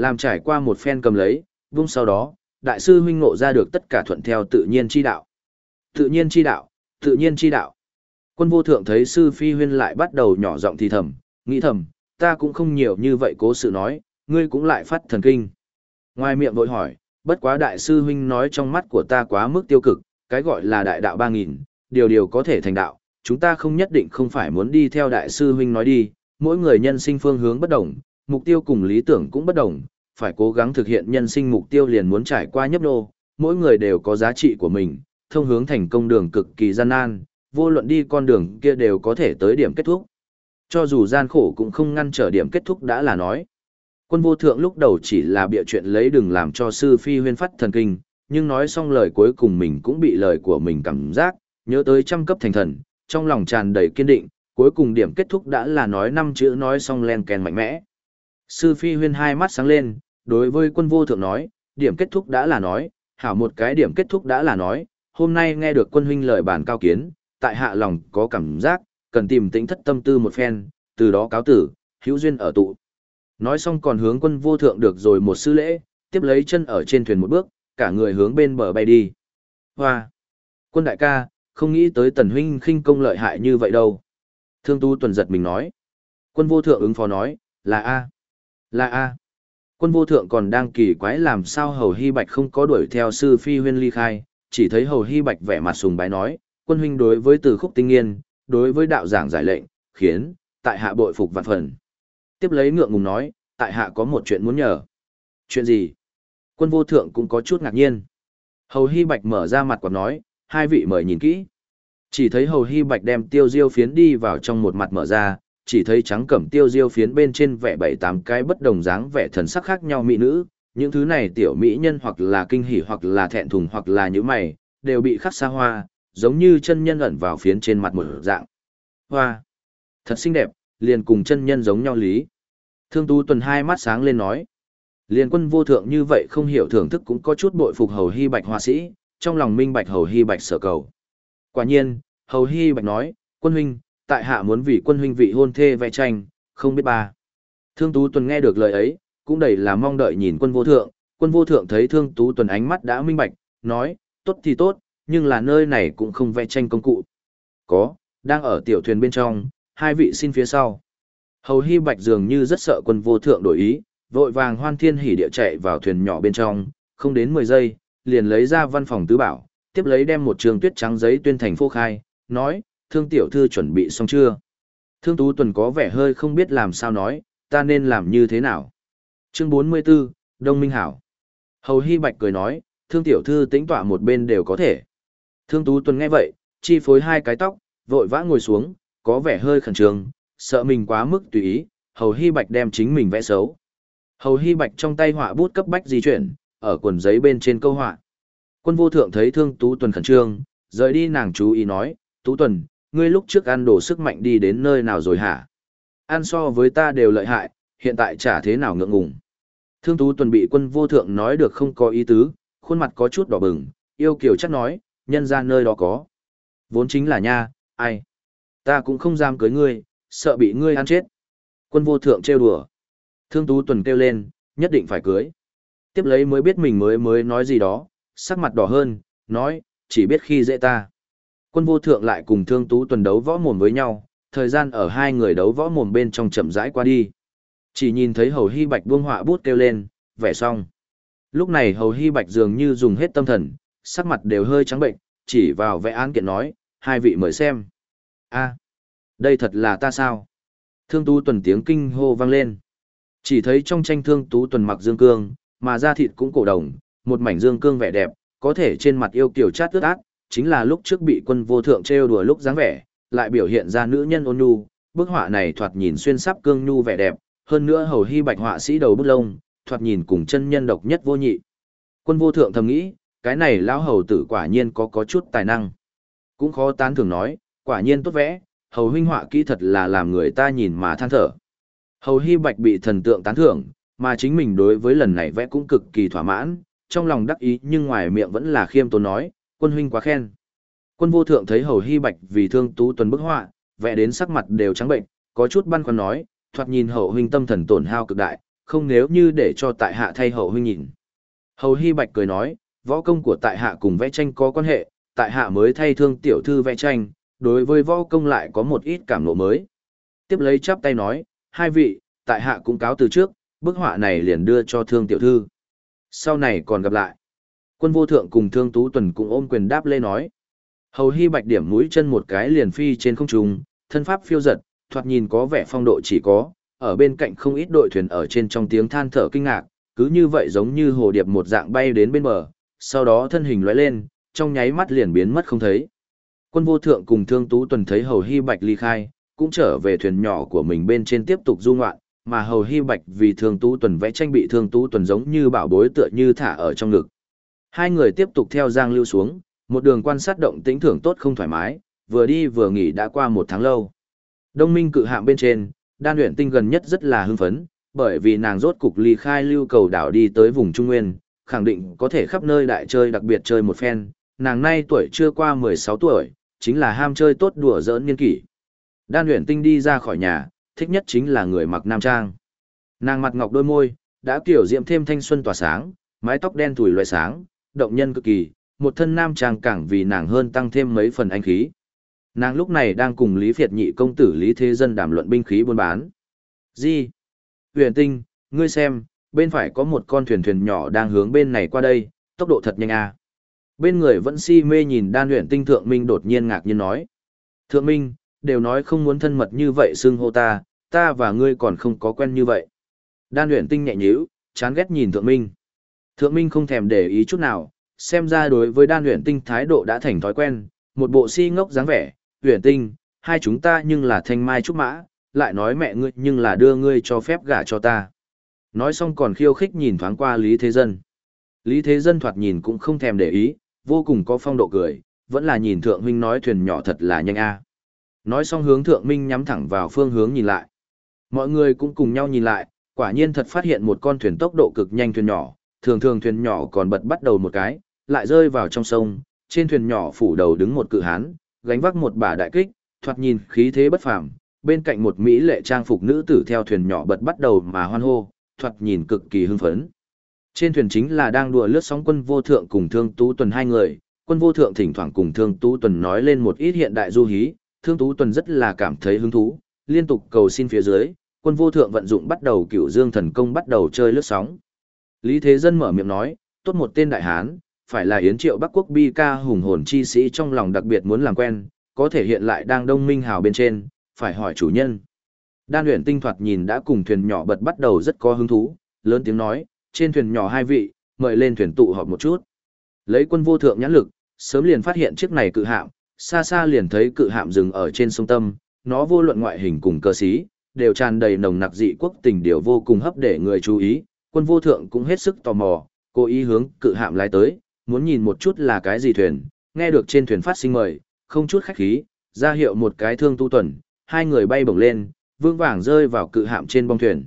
Làm trải qua một phen cầm lấy, vung sau đó, đại sư huynh ngộ ra được tất cả thuận theo tự nhiên chi đạo. Tự nhiên chi đạo, tự nhiên chi đạo. Quân vô thượng thấy sư phi huyên lại bắt đầu nhỏ giọng thì thầm, nghĩ thầm, ta cũng không nhiều như vậy cố sự nói, ngươi cũng lại phát thần kinh. Ngoài miệng vội hỏi, bất quá đại sư huynh nói trong mắt của ta quá mức tiêu cực, cái gọi là đại đạo ba nghìn, điều điều có thể thành đạo, chúng ta không nhất định không phải muốn đi theo đại sư huynh nói đi, mỗi người nhân sinh phương hướng bất đồng, mục tiêu cùng lý tưởng cũng bất đồng, phải cố gắng thực hiện nhân sinh mục tiêu liền muốn trải qua nhấp nô, mỗi người đều có giá trị của mình, thông hướng thành công đường cực kỳ gian nan, vô luận đi con đường kia đều có thể tới điểm kết thúc. Cho dù gian khổ cũng không ngăn trở điểm kết thúc đã là nói. Quân vô thượng lúc đầu chỉ là bịa chuyện lấy đừng làm cho sư phi huyên phát thần kinh, nhưng nói xong lời cuối cùng mình cũng bị lời của mình cảm giác, nhớ tới trăm cấp thành thần, trong lòng tràn đầy kiên định, cuối cùng điểm kết thúc đã là nói năm chữ nói xong len kèn mạnh mẽ. Sư Phi Huyên hai mắt sáng lên, đối với quân vô thượng nói, điểm kết thúc đã là nói, hảo một cái điểm kết thúc đã là nói, hôm nay nghe được quân huynh lời bàn cao kiến, tại hạ lòng có cảm giác, cần tìm tĩnh thất tâm tư một phen, từ đó cáo tử, hữu duyên ở tụ. Nói xong còn hướng quân vô thượng được rồi một sư lễ, tiếp lấy chân ở trên thuyền một bước, cả người hướng bên bờ bay đi. Hoa! Quân đại ca, không nghĩ tới tần huynh khinh công lợi hại như vậy đâu. Thương tu tuần giật mình nói. Quân vô thượng ứng phó nói, là A. Là A. Quân vô thượng còn đang kỳ quái làm sao hầu hy bạch không có đuổi theo sư phi huyên ly khai, chỉ thấy hầu hy bạch vẻ mặt sùng bái nói, quân huynh đối với từ khúc tinh nghiên, đối với đạo giảng giải lệnh, khiến, tại hạ bội phục vạn phần. Tiếp lấy ngượng ngùng nói, tại hạ có một chuyện muốn nhờ. Chuyện gì? Quân vô thượng cũng có chút ngạc nhiên. Hầu hy bạch mở ra mặt quạt nói, hai vị mời nhìn kỹ. Chỉ thấy hầu hy bạch đem tiêu diêu phiến đi vào trong một mặt mở ra, chỉ thấy trắng cẩm tiêu diêu phiến bên trên vẽ bảy tám cái bất đồng dáng vẻ thần sắc khác nhau mỹ nữ, những thứ này tiểu mỹ nhân hoặc là kinh hỉ hoặc là thẹn thùng hoặc là những mày, đều bị khắc xa hoa, giống như chân nhân ẩn vào phiến trên mặt một dạng. Hoa! Thật xinh đẹp, liền cùng chân nhân giống nhau lý. Thương Tú Tuần hai mắt sáng lên nói. Liền quân vô thượng như vậy không hiểu thưởng thức cũng có chút bội phục hầu hy bạch hoa sĩ, trong lòng minh bạch hầu hy bạch sở cầu. Quả nhiên, hầu hy bạch nói, quân huynh, tại hạ muốn vì quân huynh vị hôn thê vẽ tranh, không biết ba. Thương Tú Tuần nghe được lời ấy, cũng đầy là mong đợi nhìn quân vô thượng, quân vô thượng thấy Thương Tú Tuần ánh mắt đã minh bạch, nói, tốt thì tốt, nhưng là nơi này cũng không vẽ tranh công cụ. Có, đang ở tiểu thuyền bên trong, hai vị xin phía sau. Hầu Hy Bạch dường như rất sợ quân vô thượng đổi ý, vội vàng hoan thiên hỉ địa chạy vào thuyền nhỏ bên trong, không đến 10 giây, liền lấy ra văn phòng tứ bảo, tiếp lấy đem một trường tuyết trắng giấy tuyên thành phô khai, nói, thương tiểu thư chuẩn bị xong chưa? Thương Tú Tuần có vẻ hơi không biết làm sao nói, ta nên làm như thế nào? Chương 44, Đông Minh Hảo. Hầu Hy Bạch cười nói, thương tiểu thư tính tỏa một bên đều có thể. Thương Tú Tuần nghe vậy, chi phối hai cái tóc, vội vã ngồi xuống, có vẻ hơi khẩn trương, sợ mình quá mức tùy ý, Hầu Hy Bạch đem chính mình vẽ xấu. Hầu Hy Bạch trong tay họa bút cấp bách di chuyển, ở quần giấy bên trên câu họa. Quân vô thượng thấy Thương Tú Tuần khẩn trương, rời đi nàng chú ý nói, Tú Tuần, ngươi lúc trước ăn đồ sức mạnh đi đến nơi nào rồi hả? Ăn so với ta đều lợi hại, hiện tại chả thế nào ngượng ngùng. Thương Tú Tuần bị quân vô thượng nói được không có ý tứ, khuôn mặt có chút đỏ bừng, yêu kiều chắc nói, nhân ra nơi đó có. Vốn chính là nha, ai? Ta cũng không dám cưới ngươi, sợ bị ngươi ăn chết. Quân vô thượng trêu đùa. Thương Tú Tuần kêu lên, nhất định phải cưới. Tiếp lấy mới biết mình mới mới nói gì đó, sắc mặt đỏ hơn, nói, chỉ biết khi dễ ta. Quân vô thượng lại cùng Thương Tú Tuần đấu võ mồm với nhau, thời gian ở hai người đấu võ mồm bên trong chậm rãi qua đi. Chỉ nhìn thấy Hầu Hy Bạch buông họa bút kêu lên, vẽ xong. Lúc này Hầu Hy Bạch dường như dùng hết tâm thần, sắc mặt đều hơi trắng bệnh, chỉ vào vẽ án kiện nói, hai vị mời xem. a đây thật là ta sao? Thương Tú Tuần tiếng kinh hô vang lên. Chỉ thấy trong tranh Thương Tú Tuần mặc dương cương, mà da thịt cũng cổ đồng, một mảnh dương cương vẻ đẹp, có thể trên mặt yêu kiều chát ướt ác, chính là lúc trước bị quân vô thượng trêu đùa lúc dáng vẻ, lại biểu hiện ra nữ nhân ôn nhu, bức họa này thoạt nhìn xuyên sắp cương nhu vẻ đẹp, hơn nữa hầu hy bạch họa sĩ đầu bút lông, thoạt nhìn cùng chân nhân độc nhất vô nhị. Quân vô thượng thầm nghĩ, cái này lão hầu tử quả nhiên có có chút tài năng. Cũng khó tán thường nói, quả nhiên tốt vẽ, hầu huynh họa kỹ thật là làm người ta nhìn mà than thở. Hầu hy bạch bị thần tượng tán thưởng, mà chính mình đối với lần này vẽ cũng cực kỳ thỏa mãn, trong lòng đắc ý nhưng ngoài miệng vẫn là khiêm tốn nói, quân huynh quá khen. Quân vô thượng thấy hầu hy bạch vì thương tú tuần bức họa, vẽ đến sắc mặt đều trắng bệnh, có chút băn khoăn nói, thoạt nhìn hậu huynh tâm thần tổn hao cực đại, không nếu như để cho tại hạ thay hậu huynh nhìn. Hầu hy bạch cười nói, võ công của tại hạ cùng vẽ tranh có quan hệ, tại hạ mới thay thương tiểu thư vẽ tranh, đối với võ công lại có một ít cảm ngộ mới. Tiếp lấy chắp tay nói, hai vị, tại hạ cũng cáo từ trước, bức họa này liền đưa cho thương tiểu thư. Sau này còn gặp lại. Quân vô thượng cùng thương tú tuần cũng ôm quyền đáp lê nói. Hầu hy bạch điểm mũi chân một cái liền phi trên không trung, thân pháp phiêu giật, thoạt nhìn có vẻ phong độ chỉ có, ở bên cạnh không ít đội thuyền ở trên trong tiếng than thở kinh ngạc, cứ như vậy giống như hồ điệp một dạng bay đến bên bờ, sau đó thân hình lóe lên, trong nháy mắt liền biến mất không thấy. Quân vô thượng cùng thương tú tuần thấy hầu hy bạch ly khai, cũng trở về thuyền nhỏ của mình bên trên tiếp tục du ngoạn, mà hầu hy bạch vì thương tú tuần vẽ tranh bị thương tú tuần giống như bảo bối tựa như thả ở trong ngực. Hai người tiếp tục theo giang lưu xuống, một đường quan sát động tĩnh thưởng tốt không thoải mái, vừa đi vừa nghỉ đã qua một tháng lâu. Đông minh cự hạm bên trên, đan luyện tinh gần nhất rất là hưng phấn, bởi vì nàng rốt cục ly khai lưu cầu đảo đi tới vùng Trung Nguyên, khẳng định có thể khắp nơi đại chơi đặc biệt chơi một phen, nàng nay tuổi chưa qua 16 tuổi, chính là ham chơi tốt đùa giỡn niên kỷ. Đan luyện tinh đi ra khỏi nhà, thích nhất chính là người mặc nam trang. Nàng mặt ngọc đôi môi, đã kiểu diệm thêm thanh xuân tỏa sáng, mái tóc đen thủi loại sáng, động nhân cực kỳ, một thân nam trang càng vì nàng hơn tăng thêm mấy phần anh khí. Nàng lúc này đang cùng Lý Việt nhị công tử Lý Thế Dân đàm luận binh khí buôn bán. Gì? Huyền tinh, ngươi xem, bên phải có một con thuyền thuyền nhỏ đang hướng bên này qua đây, tốc độ thật nhanh à. Bên người vẫn si mê nhìn đan luyện tinh thượng minh đột nhiên ngạc nhiên nói. Thượng minh, đều nói không muốn thân mật như vậy xưng hô ta, ta và ngươi còn không có quen như vậy. Đan luyện tinh nhẹ nhíu, chán ghét nhìn thượng minh. Thượng minh không thèm để ý chút nào, xem ra đối với đan luyện tinh thái độ đã thành thói quen, một bộ si ngốc dáng vẻ, huyền tinh, hai chúng ta nhưng là thanh mai trúc mã, lại nói mẹ ngươi nhưng là đưa ngươi cho phép gả cho ta. Nói xong còn khiêu khích nhìn thoáng qua Lý Thế Dân. Lý Thế Dân thoạt nhìn cũng không thèm để ý, vô cùng có phong độ cười, vẫn là nhìn Thượng Minh nói thuyền nhỏ thật là nhanh a. Nói xong hướng Thượng Minh nhắm thẳng vào phương hướng nhìn lại. Mọi người cũng cùng nhau nhìn lại, quả nhiên thật phát hiện một con thuyền tốc độ cực nhanh thuyền nhỏ, thường thường thuyền nhỏ còn bật bắt đầu một cái, lại rơi vào trong sông, trên thuyền nhỏ phủ đầu đứng một cự hán, gánh vác một bả đại kích, thoạt nhìn khí thế bất phàm, bên cạnh một mỹ lệ trang phục nữ tử theo thuyền nhỏ bật bắt đầu mà hoan hô, thoạt nhìn cực kỳ hưng phấn. Trên thuyền chính là đang đùa lướt sóng quân vô thượng cùng thương tú tuần hai người, quân vô thượng thỉnh thoảng cùng thương tú tuần nói lên một ít hiện đại du hí, thương tú tuần rất là cảm thấy hứng thú, liên tục cầu xin phía dưới, quân vô thượng vận dụng bắt đầu cửu dương thần công bắt đầu chơi lướt sóng. Lý Thế Dân mở miệng nói, tốt một tên đại hán, phải là Yến Triệu Bắc Quốc bi ca hùng hồn chi sĩ trong lòng đặc biệt muốn làm quen, có thể hiện lại đang đông minh hào bên trên, phải hỏi chủ nhân. Đan luyện tinh thoạt nhìn đã cùng thuyền nhỏ bật bắt đầu rất có hứng thú, lớn tiếng nói, trên thuyền nhỏ hai vị, mời lên thuyền tụ họp một chút. Lấy quân vô thượng nhãn lực, sớm liền phát hiện chiếc này cự hạm, xa xa liền thấy cự hạm dừng ở trên sông Tâm, nó vô luận ngoại hình cùng cơ sĩ, đều tràn đầy nồng nặc dị quốc tình điều vô cùng hấp để người chú ý, quân vô thượng cũng hết sức tò mò, cố ý hướng cự hạm lái tới, muốn nhìn một chút là cái gì thuyền, nghe được trên thuyền phát sinh mời, không chút khách khí, ra hiệu một cái thương tu tuần, hai người bay bổng lên, vương vàng rơi vào cự hạm trên bong thuyền.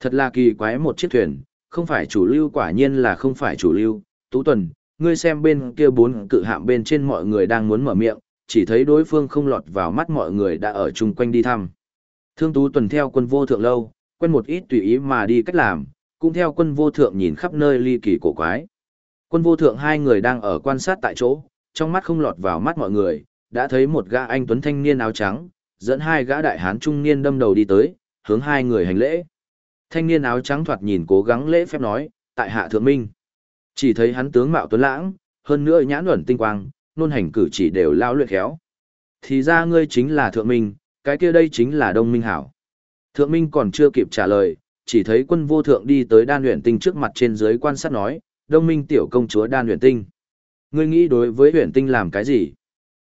Thật là kỳ quái một chiếc thuyền, không phải chủ lưu quả nhiên là không phải chủ lưu, tú tuần, ngươi xem bên kia bốn cự hạm bên trên mọi người đang muốn mở miệng, chỉ thấy đối phương không lọt vào mắt mọi người đã ở chung quanh đi thăm. Thương tú tuần theo quân vô thượng lâu, quen một ít tùy ý mà đi cách làm, cũng theo quân vô thượng nhìn khắp nơi ly kỳ cổ quái. Quân vô thượng hai người đang ở quan sát tại chỗ, trong mắt không lọt vào mắt mọi người, đã thấy một gã anh tuấn thanh niên áo trắng, dẫn hai gã đại hán trung niên đâm đầu đi tới, hướng hai người hành lễ. Thanh niên áo trắng thoạt nhìn cố gắng lễ phép nói, tại hạ thượng minh. Chỉ thấy hắn tướng mạo tuấn lãng, hơn nữa nhãn luẩn tinh quang, nôn hành cử chỉ đều lao luyện khéo. Thì ra ngươi chính là thượng minh, cái kia đây chính là đông minh hảo. Thượng minh còn chưa kịp trả lời, chỉ thấy quân vô thượng đi tới đan luyện tinh trước mặt trên dưới quan sát nói, đông minh tiểu công chúa đan luyện tinh. Ngươi nghĩ đối với luyện tinh làm cái gì?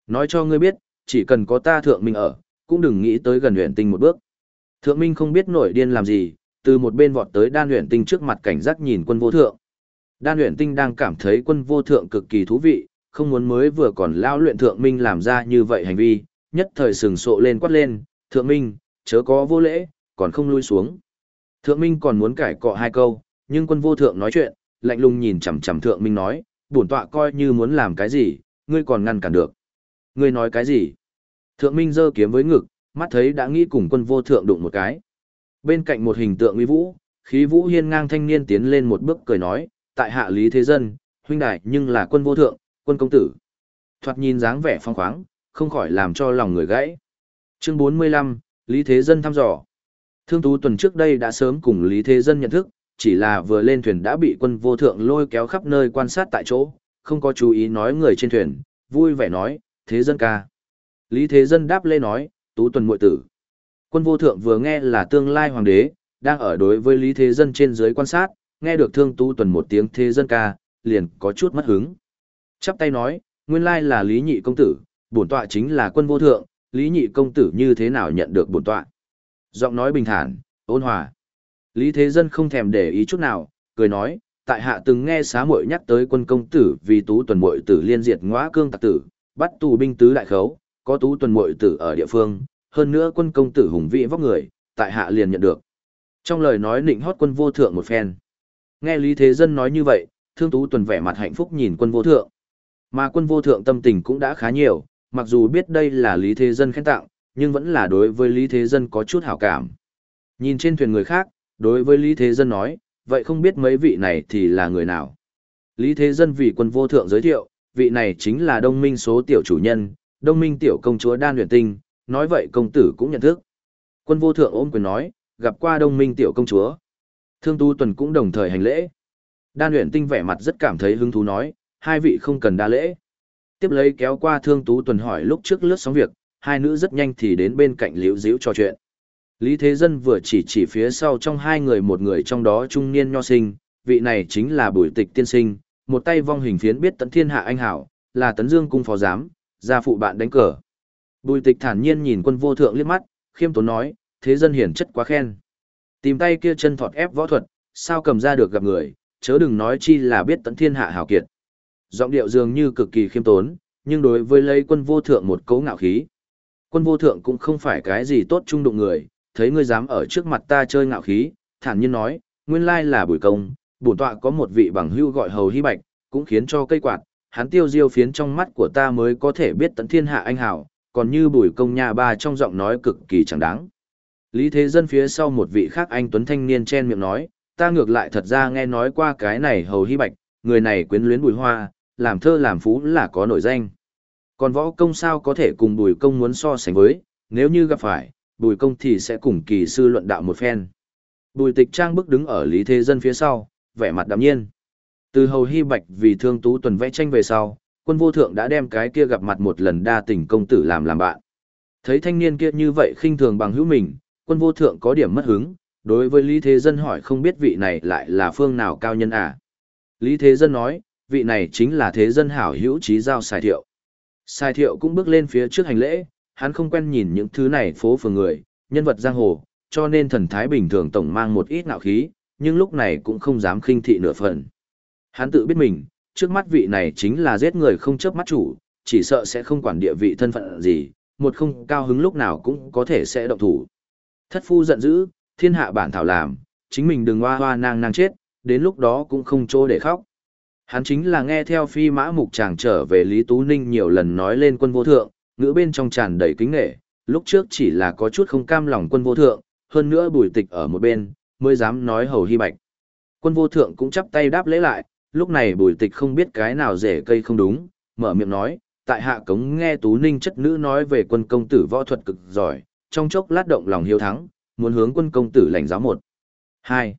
Nói cho ngươi biết, chỉ cần có ta thượng minh ở, cũng đừng nghĩ tới gần luyện tinh một bước. Thượng minh không biết nổi điên làm gì, từ một bên vọt tới đan luyện tinh trước mặt cảnh giác nhìn quân vô thượng. Đan luyện tinh đang cảm thấy quân vô thượng cực kỳ thú vị, không muốn mới vừa còn lao luyện thượng minh làm ra như vậy hành vi, nhất thời sừng sộ lên quát lên, thượng minh, chớ có vô lễ, còn không lui xuống. Thượng minh còn muốn cải cọ hai câu, nhưng quân vô thượng nói chuyện, lạnh lùng nhìn chằm chằm thượng minh nói, bổn tọa coi như muốn làm cái gì, ngươi còn ngăn cản được. Ngươi nói cái gì? Thượng minh giơ kiếm với ngực, mắt thấy đã nghĩ cùng quân vô thượng đụng một cái. Bên cạnh một hình tượng uy vũ, khí vũ hiên ngang thanh niên tiến lên một bước cười nói, tại hạ lý thế dân, huynh đại nhưng là quân vô thượng, quân công tử. Thoạt nhìn dáng vẻ phong khoáng, không khỏi làm cho lòng người gãy. Chương 45, Lý Thế Dân thăm dò. Thương Tú tuần trước đây đã sớm cùng Lý Thế Dân nhận thức, chỉ là vừa lên thuyền đã bị quân vô thượng lôi kéo khắp nơi quan sát tại chỗ, không có chú ý nói người trên thuyền, vui vẻ nói, Thế Dân ca. Lý Thế Dân đáp lê nói, Tú tuần muội tử. Quân vô thượng vừa nghe là tương lai hoàng đế, đang ở đối với Lý Thế Dân trên dưới quan sát, nghe được thương Tú tuần một tiếng Thế Dân ca, liền có chút mất hứng. Chắp tay nói, nguyên lai là Lý Nhị công tử, bổn tọa chính là quân vô thượng, Lý Nhị công tử như thế nào nhận được bổn tọa. Giọng nói bình thản, ôn hòa. Lý Thế Dân không thèm để ý chút nào, cười nói, tại hạ từng nghe xá muội nhắc tới quân công tử vì tú tuần muội tử liên diệt ngõa cương tặc tử, bắt tù binh tứ đại khấu, có tú tuần muội tử ở địa phương, hơn nữa quân công tử hùng vĩ vóc người, tại hạ liền nhận được. Trong lời nói nịnh hót quân vô thượng một phen. Nghe Lý Thế Dân nói như vậy, thương tú tuần vẻ mặt hạnh phúc nhìn quân vô thượng. Mà quân vô thượng tâm tình cũng đã khá nhiều, mặc dù biết đây là Lý Thế Dân khen tặng, nhưng vẫn là đối với Lý Thế Dân có chút hảo cảm. Nhìn trên thuyền người khác, đối với Lý Thế Dân nói, vậy không biết mấy vị này thì là người nào. Lý Thế Dân vì quân vô thượng giới thiệu, vị này chính là đông minh số tiểu chủ nhân, đông minh tiểu công chúa Đan Huyền Tinh, nói vậy công tử cũng nhận thức. Quân vô thượng ôm quyền nói, gặp qua đông minh tiểu công chúa. Thương Tu Tuần cũng đồng thời hành lễ. Đan Huyền Tinh vẻ mặt rất cảm thấy hứng thú nói, hai vị không cần đa lễ. Tiếp lấy kéo qua Thương Tú Tuần hỏi lúc trước lướt sóng việc, hai nữ rất nhanh thì đến bên cạnh liễu diễu trò chuyện. Lý Thế Dân vừa chỉ chỉ phía sau trong hai người một người trong đó trung niên nho sinh, vị này chính là bùi tịch tiên sinh, một tay vong hình phiến biết tận thiên hạ anh hảo, là tấn dương cung phó giám, gia phụ bạn đánh cờ. Bùi tịch thản nhiên nhìn quân vô thượng liếc mắt, khiêm tốn nói, thế dân hiển chất quá khen. Tìm tay kia chân thọt ép võ thuật, sao cầm ra được gặp người, chớ đừng nói chi là biết tận thiên hạ hảo kiệt. Giọng điệu dường như cực kỳ khiêm tốn, nhưng đối với lấy quân vô thượng một cấu ngạo khí. Quân vô thượng cũng không phải cái gì tốt trung đụng người, thấy ngươi dám ở trước mặt ta chơi ngạo khí, thản nhiên nói, nguyên lai là bùi công, bổn tọa có một vị bằng hưu gọi hầu hy bạch, cũng khiến cho cây quạt, hắn tiêu diêu phiến trong mắt của ta mới có thể biết tận thiên hạ anh hảo, còn như bùi công nhà ba trong giọng nói cực kỳ chẳng đáng. Lý Thế Dân phía sau một vị khác anh Tuấn Thanh niên chen miệng nói, ta ngược lại thật ra nghe nói qua cái này hầu hy bạch, người này quyến luyến bùi hoa, làm thơ làm phú là có nổi danh. Còn võ công sao có thể cùng bùi công muốn so sánh với, nếu như gặp phải, bùi công thì sẽ cùng kỳ sư luận đạo một phen. Bùi tịch trang bước đứng ở Lý Thế Dân phía sau, vẻ mặt đạm nhiên. Từ hầu hy bạch vì thương tú tuần vẽ tranh về sau, quân vô thượng đã đem cái kia gặp mặt một lần đa tình công tử làm làm bạn. Thấy thanh niên kia như vậy khinh thường bằng hữu mình, quân vô thượng có điểm mất hứng, đối với Lý Thế Dân hỏi không biết vị này lại là phương nào cao nhân à. Lý Thế Dân nói, vị này chính là Thế Dân hảo hữu trí giao xài thiệu. Sai thiệu cũng bước lên phía trước hành lễ, hắn không quen nhìn những thứ này phố phường người, nhân vật giang hồ, cho nên thần thái bình thường tổng mang một ít nạo khí, nhưng lúc này cũng không dám khinh thị nửa phần. Hắn tự biết mình, trước mắt vị này chính là giết người không chớp mắt chủ, chỉ sợ sẽ không quản địa vị thân phận gì, một không cao hứng lúc nào cũng có thể sẽ động thủ. Thất phu giận dữ, thiên hạ bản thảo làm, chính mình đừng hoa hoa nang nang chết, đến lúc đó cũng không chỗ để khóc. Hắn chính là nghe theo phi mã mục chàng trở về Lý Tú Ninh nhiều lần nói lên quân vô thượng, ngữ bên trong tràn đầy kính nghệ, lúc trước chỉ là có chút không cam lòng quân vô thượng, hơn nữa bùi tịch ở một bên, mới dám nói hầu hy bạch. Quân vô thượng cũng chắp tay đáp lễ lại, lúc này bùi tịch không biết cái nào rể cây không đúng, mở miệng nói, tại hạ cống nghe Tú Ninh chất nữ nói về quân công tử võ thuật cực giỏi, trong chốc lát động lòng hiếu thắng, muốn hướng quân công tử lãnh giáo một. hai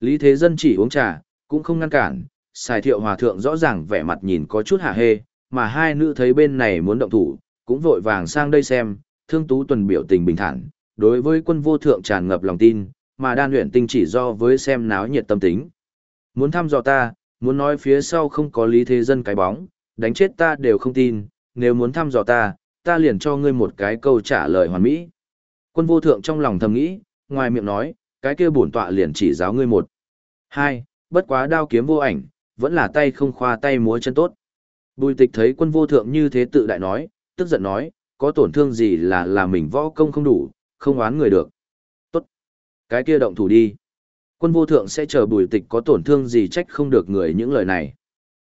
Lý Thế Dân chỉ uống trà, cũng không ngăn cản, xài thiệu hòa thượng rõ ràng vẻ mặt nhìn có chút hạ hê, mà hai nữ thấy bên này muốn động thủ, cũng vội vàng sang đây xem, thương tú tuần biểu tình bình thản, đối với quân vô thượng tràn ngập lòng tin, mà đan luyện tinh chỉ do với xem náo nhiệt tâm tính. Muốn thăm dò ta, muốn nói phía sau không có lý thế dân cái bóng, đánh chết ta đều không tin, nếu muốn thăm dò ta, ta liền cho ngươi một cái câu trả lời hoàn mỹ. Quân vô thượng trong lòng thầm nghĩ, ngoài miệng nói, cái kia bổn tọa liền chỉ giáo ngươi một. Hai, bất quá đao kiếm vô ảnh, vẫn là tay không khoa tay múa chân tốt. Bùi tịch thấy quân vô thượng như thế tự đại nói, tức giận nói, có tổn thương gì là là mình võ công không đủ, không oán người được. Tốt. Cái kia động thủ đi. Quân vô thượng sẽ chờ bùi tịch có tổn thương gì trách không được người những lời này.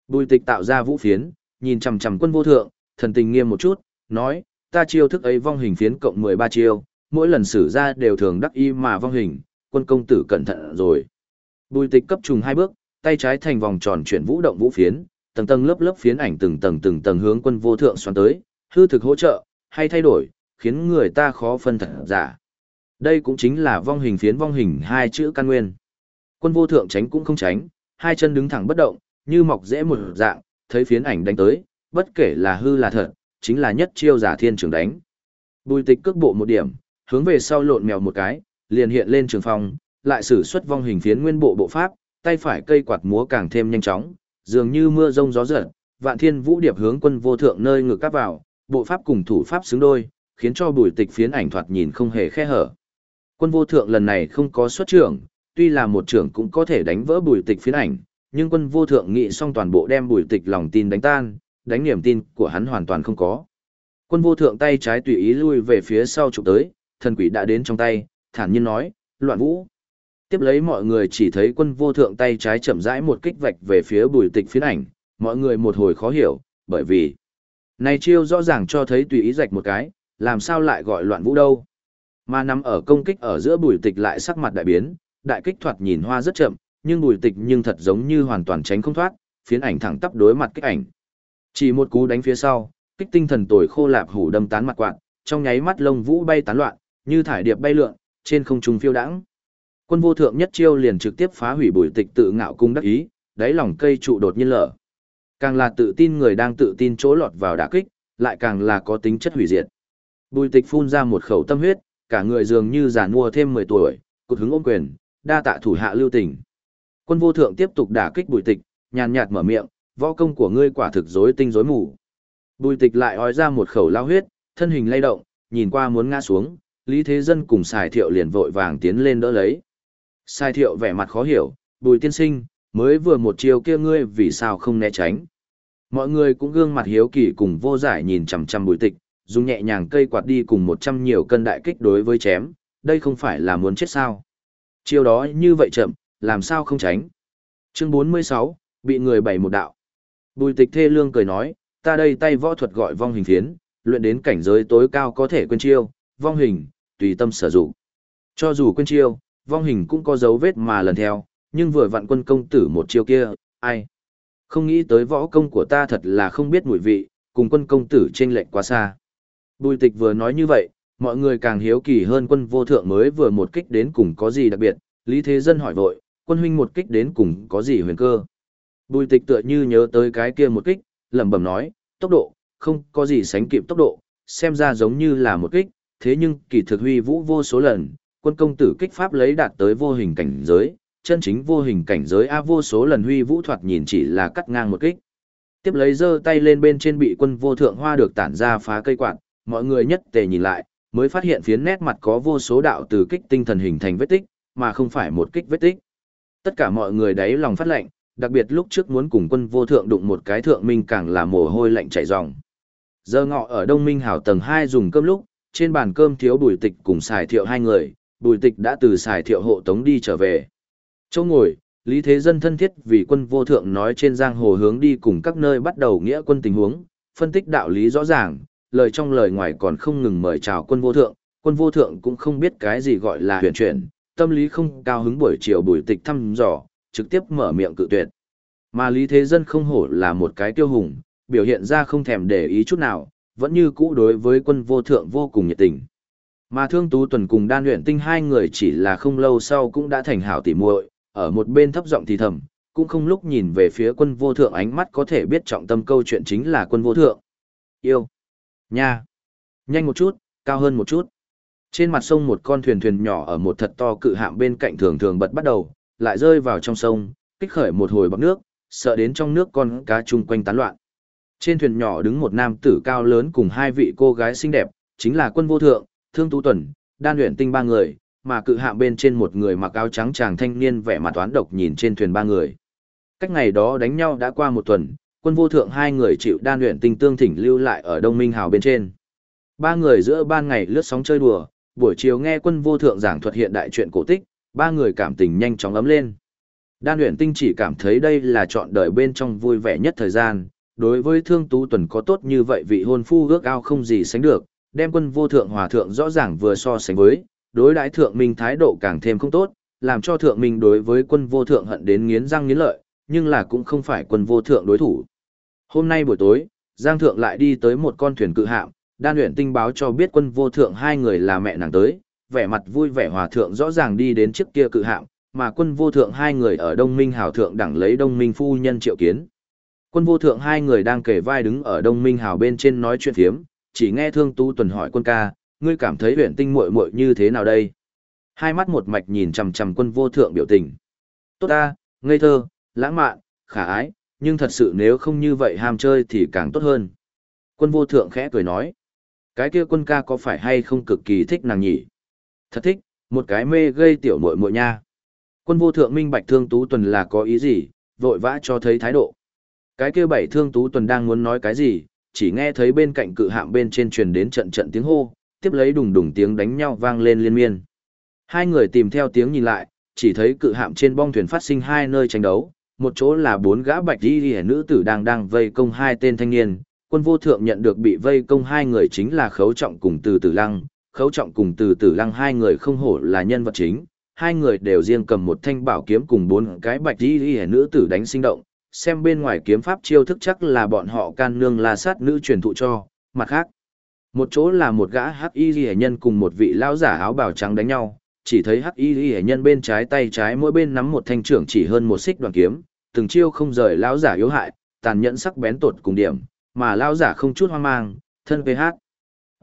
Bùi tịch tạo ra vũ phiến, nhìn chằm chằm quân vô thượng, thần tình nghiêm một chút, nói, ta chiêu thức ấy vong hình phiến cộng 13 chiêu, mỗi lần sử ra đều thường đắc y mà vong hình, quân công tử cẩn thận rồi. Bùi tịch cấp trùng hai bước, tay trái thành vòng tròn chuyển vũ động vũ phiến, tầng tầng lớp lớp phiến ảnh từng tầng từng tầng hướng quân vô thượng xoắn tới, hư thực hỗ trợ, hay thay đổi, khiến người ta khó phân thật giả. Đây cũng chính là vong hình phiến vong hình hai chữ căn nguyên. Quân vô thượng tránh cũng không tránh, hai chân đứng thẳng bất động, như mọc dễ một dạng, thấy phiến ảnh đánh tới, bất kể là hư là thật, chính là nhất chiêu giả thiên trường đánh. Bùi tịch cước bộ một điểm, hướng về sau lộn mèo một cái, liền hiện lên trường phong, lại sử xuất vong hình phiến nguyên bộ bộ pháp, tay phải cây quạt múa càng thêm nhanh chóng, dường như mưa rông gió giật, vạn thiên vũ điệp hướng quân vô thượng nơi ngực cắp vào, bộ pháp cùng thủ pháp xứng đôi, khiến cho bùi tịch phiến ảnh thoạt nhìn không hề khe hở. Quân vô thượng lần này không có xuất trưởng, tuy là một trưởng cũng có thể đánh vỡ bùi tịch phiến ảnh, nhưng quân vô thượng nghĩ xong toàn bộ đem bùi tịch lòng tin đánh tan, đánh niềm tin của hắn hoàn toàn không có. Quân vô thượng tay trái tùy ý lui về phía sau chụp tới, thần quỷ đã đến trong tay, thản nhiên nói, loạn vũ tiếp lấy mọi người chỉ thấy quân vô thượng tay trái chậm rãi một kích vạch về phía bùi tịch phiến ảnh, mọi người một hồi khó hiểu, bởi vì này chiêu rõ ràng cho thấy tùy ý rạch một cái, làm sao lại gọi loạn vũ đâu. Mà nằm ở công kích ở giữa bùi tịch lại sắc mặt đại biến, đại kích thoạt nhìn hoa rất chậm, nhưng bùi tịch nhưng thật giống như hoàn toàn tránh không thoát, phiến ảnh thẳng tắp đối mặt kích ảnh. Chỉ một cú đánh phía sau, kích tinh thần tồi khô lạp hủ đâm tán mặt quạt, trong nháy mắt lông vũ bay tán loạn, như thải điệp bay lượn, trên không trung phiêu đãng. Quân vô thượng nhất chiêu liền trực tiếp phá hủy bùi tịch tự ngạo cung đắc ý, đáy lòng cây trụ đột nhiên lở. Càng là tự tin người đang tự tin chỗ lọt vào đả kích, lại càng là có tính chất hủy diệt. Bùi tịch phun ra một khẩu tâm huyết, cả người dường như già mua thêm 10 tuổi, cột hứng ôm quyền, đa tạ thủ hạ lưu tình. Quân vô thượng tiếp tục đả kích bùi tịch, nhàn nhạt mở miệng, võ công của ngươi quả thực rối tinh rối mù. Bùi tịch lại ói ra một khẩu lao huyết, thân hình lay động, nhìn qua muốn ngã xuống, Lý Thế Dân cùng xài thiệu liền vội vàng tiến lên đỡ lấy. Sai thiệu vẻ mặt khó hiểu, bùi tiên sinh, mới vừa một chiều kia ngươi vì sao không né tránh. Mọi người cũng gương mặt hiếu kỳ cùng vô giải nhìn chằm chằm bùi tịch, dùng nhẹ nhàng cây quạt đi cùng một trăm nhiều cân đại kích đối với chém, đây không phải là muốn chết sao. Chiêu đó như vậy chậm, làm sao không tránh. Chương 46, bị người bày một đạo. Bùi tịch thê lương cười nói, ta đây tay võ thuật gọi vong hình thiến, luyện đến cảnh giới tối cao có thể quên chiêu, vong hình, tùy tâm sử dụng. Cho dù quên chiêu, vong hình cũng có dấu vết mà lần theo, nhưng vừa vặn quân công tử một chiêu kia, ai? Không nghĩ tới võ công của ta thật là không biết mùi vị, cùng quân công tử chênh lệch quá xa. Bùi tịch vừa nói như vậy, mọi người càng hiếu kỳ hơn quân vô thượng mới vừa một kích đến cùng có gì đặc biệt, Lý Thế Dân hỏi vội, quân huynh một kích đến cùng có gì huyền cơ. Bùi tịch tựa như nhớ tới cái kia một kích, lẩm bẩm nói, tốc độ, không có gì sánh kịp tốc độ, xem ra giống như là một kích, thế nhưng kỳ thực huy vũ vô số lần, quân công tử kích pháp lấy đạt tới vô hình cảnh giới, chân chính vô hình cảnh giới a vô số lần huy vũ thoạt nhìn chỉ là cắt ngang một kích. Tiếp lấy giơ tay lên bên trên bị quân vô thượng hoa được tản ra phá cây quạt, mọi người nhất tề nhìn lại, mới phát hiện phiến nét mặt có vô số đạo từ kích tinh thần hình thành vết tích, mà không phải một kích vết tích. Tất cả mọi người đáy lòng phát lệnh, đặc biệt lúc trước muốn cùng quân vô thượng đụng một cái thượng minh càng là mồ hôi lạnh chảy ròng. Giờ ngọ ở Đông Minh Hảo tầng 2 dùng cơm lúc, trên bàn cơm thiếu bùi tịch cùng xài thiệu hai người, bùi tịch đã từ xài thiệu hộ tống đi trở về. Châu ngồi, Lý Thế Dân thân thiết vì quân vô thượng nói trên giang hồ hướng đi cùng các nơi bắt đầu nghĩa quân tình huống, phân tích đạo lý rõ ràng, lời trong lời ngoài còn không ngừng mời chào quân vô thượng, quân vô thượng cũng không biết cái gì gọi là huyền chuyển, tâm lý không cao hứng buổi chiều bùi tịch thăm dò, trực tiếp mở miệng cự tuyệt. Mà Lý Thế Dân không hổ là một cái tiêu hùng, biểu hiện ra không thèm để ý chút nào, vẫn như cũ đối với quân vô thượng vô cùng nhiệt tình. Mà Thương Tú Tuần cùng Đan Luyện Tinh hai người chỉ là không lâu sau cũng đã thành hảo tỉ muội, ở một bên thấp giọng thì thầm, cũng không lúc nhìn về phía quân vô thượng ánh mắt có thể biết trọng tâm câu chuyện chính là quân vô thượng. Yêu. Nha. Nhanh một chút, cao hơn một chút. Trên mặt sông một con thuyền thuyền nhỏ ở một thật to cự hạm bên cạnh thường thường bật bắt đầu, lại rơi vào trong sông, kích khởi một hồi bọc nước, sợ đến trong nước con cá chung quanh tán loạn. Trên thuyền nhỏ đứng một nam tử cao lớn cùng hai vị cô gái xinh đẹp, chính là quân vô thượng, thương tú tuần, đan luyện tinh ba người, mà cự hạm bên trên một người mặc áo trắng chàng thanh niên vẻ mặt toán độc nhìn trên thuyền ba người. Cách ngày đó đánh nhau đã qua một tuần, quân vô thượng hai người chịu đan luyện tinh tương thỉnh lưu lại ở Đông Minh Hào bên trên. Ba người giữa ban ngày lướt sóng chơi đùa, buổi chiều nghe quân vô thượng giảng thuật hiện đại chuyện cổ tích, ba người cảm tình nhanh chóng ấm lên. Đan luyện tinh chỉ cảm thấy đây là chọn đời bên trong vui vẻ nhất thời gian, đối với thương tú tuần có tốt như vậy vị hôn phu ước ao không gì sánh được, đem quân vô thượng hòa thượng rõ ràng vừa so sánh với, đối đãi thượng minh thái độ càng thêm không tốt, làm cho thượng minh đối với quân vô thượng hận đến nghiến răng nghiến lợi, nhưng là cũng không phải quân vô thượng đối thủ. Hôm nay buổi tối, Giang thượng lại đi tới một con thuyền cự hạm, đan luyện tinh báo cho biết quân vô thượng hai người là mẹ nàng tới, vẻ mặt vui vẻ hòa thượng rõ ràng đi đến chiếc kia cự hạm, mà quân vô thượng hai người ở đông minh hào thượng đẳng lấy đông minh phu nhân triệu kiến. Quân vô thượng hai người đang kể vai đứng ở đông minh hào bên trên nói chuyện thiếm, chỉ nghe thương tú tuần hỏi quân ca, ngươi cảm thấy huyện tinh muội muội như thế nào đây? Hai mắt một mạch nhìn chằm chằm quân vô thượng biểu tình. Tốt ta, ngây thơ, lãng mạn, khả ái, nhưng thật sự nếu không như vậy ham chơi thì càng tốt hơn. Quân vô thượng khẽ cười nói. Cái kia quân ca có phải hay không cực kỳ thích nàng nhỉ? Thật thích, một cái mê gây tiểu muội muội nha. Quân vô thượng minh bạch thương tú tuần là có ý gì, vội vã cho thấy thái độ. Cái kia bảy thương tú tuần đang muốn nói cái gì, chỉ nghe thấy bên cạnh cự hạm bên trên truyền đến trận trận tiếng hô, tiếp lấy đùng đùng tiếng đánh nhau vang lên liên miên. Hai người tìm theo tiếng nhìn lại, chỉ thấy cự hạm trên bong thuyền phát sinh hai nơi tranh đấu, một chỗ là bốn gã bạch y liễu nữ tử đang đang vây công hai tên thanh niên. Quân vô thượng nhận được bị vây công hai người chính là khấu trọng cùng từ tử lăng, khấu trọng cùng từ tử lăng hai người không hổ là nhân vật chính, hai người đều riêng cầm một thanh bảo kiếm cùng bốn cái bạch y liễu nữ tử đánh sinh động, xem bên ngoài kiếm pháp chiêu thức chắc là bọn họ can nương la sát nữ truyền thụ cho, mặt khác. Một chỗ là một gã hắc y ghi nhân cùng một vị lão giả áo bào trắng đánh nhau, chỉ thấy hắc y ghi nhân bên trái tay trái mỗi bên nắm một thanh trưởng chỉ hơn một xích đoàn kiếm, từng chiêu không rời lão giả yếu hại, tàn nhẫn sắc bén tột cùng điểm, mà lão giả không chút hoang mang, thân PH.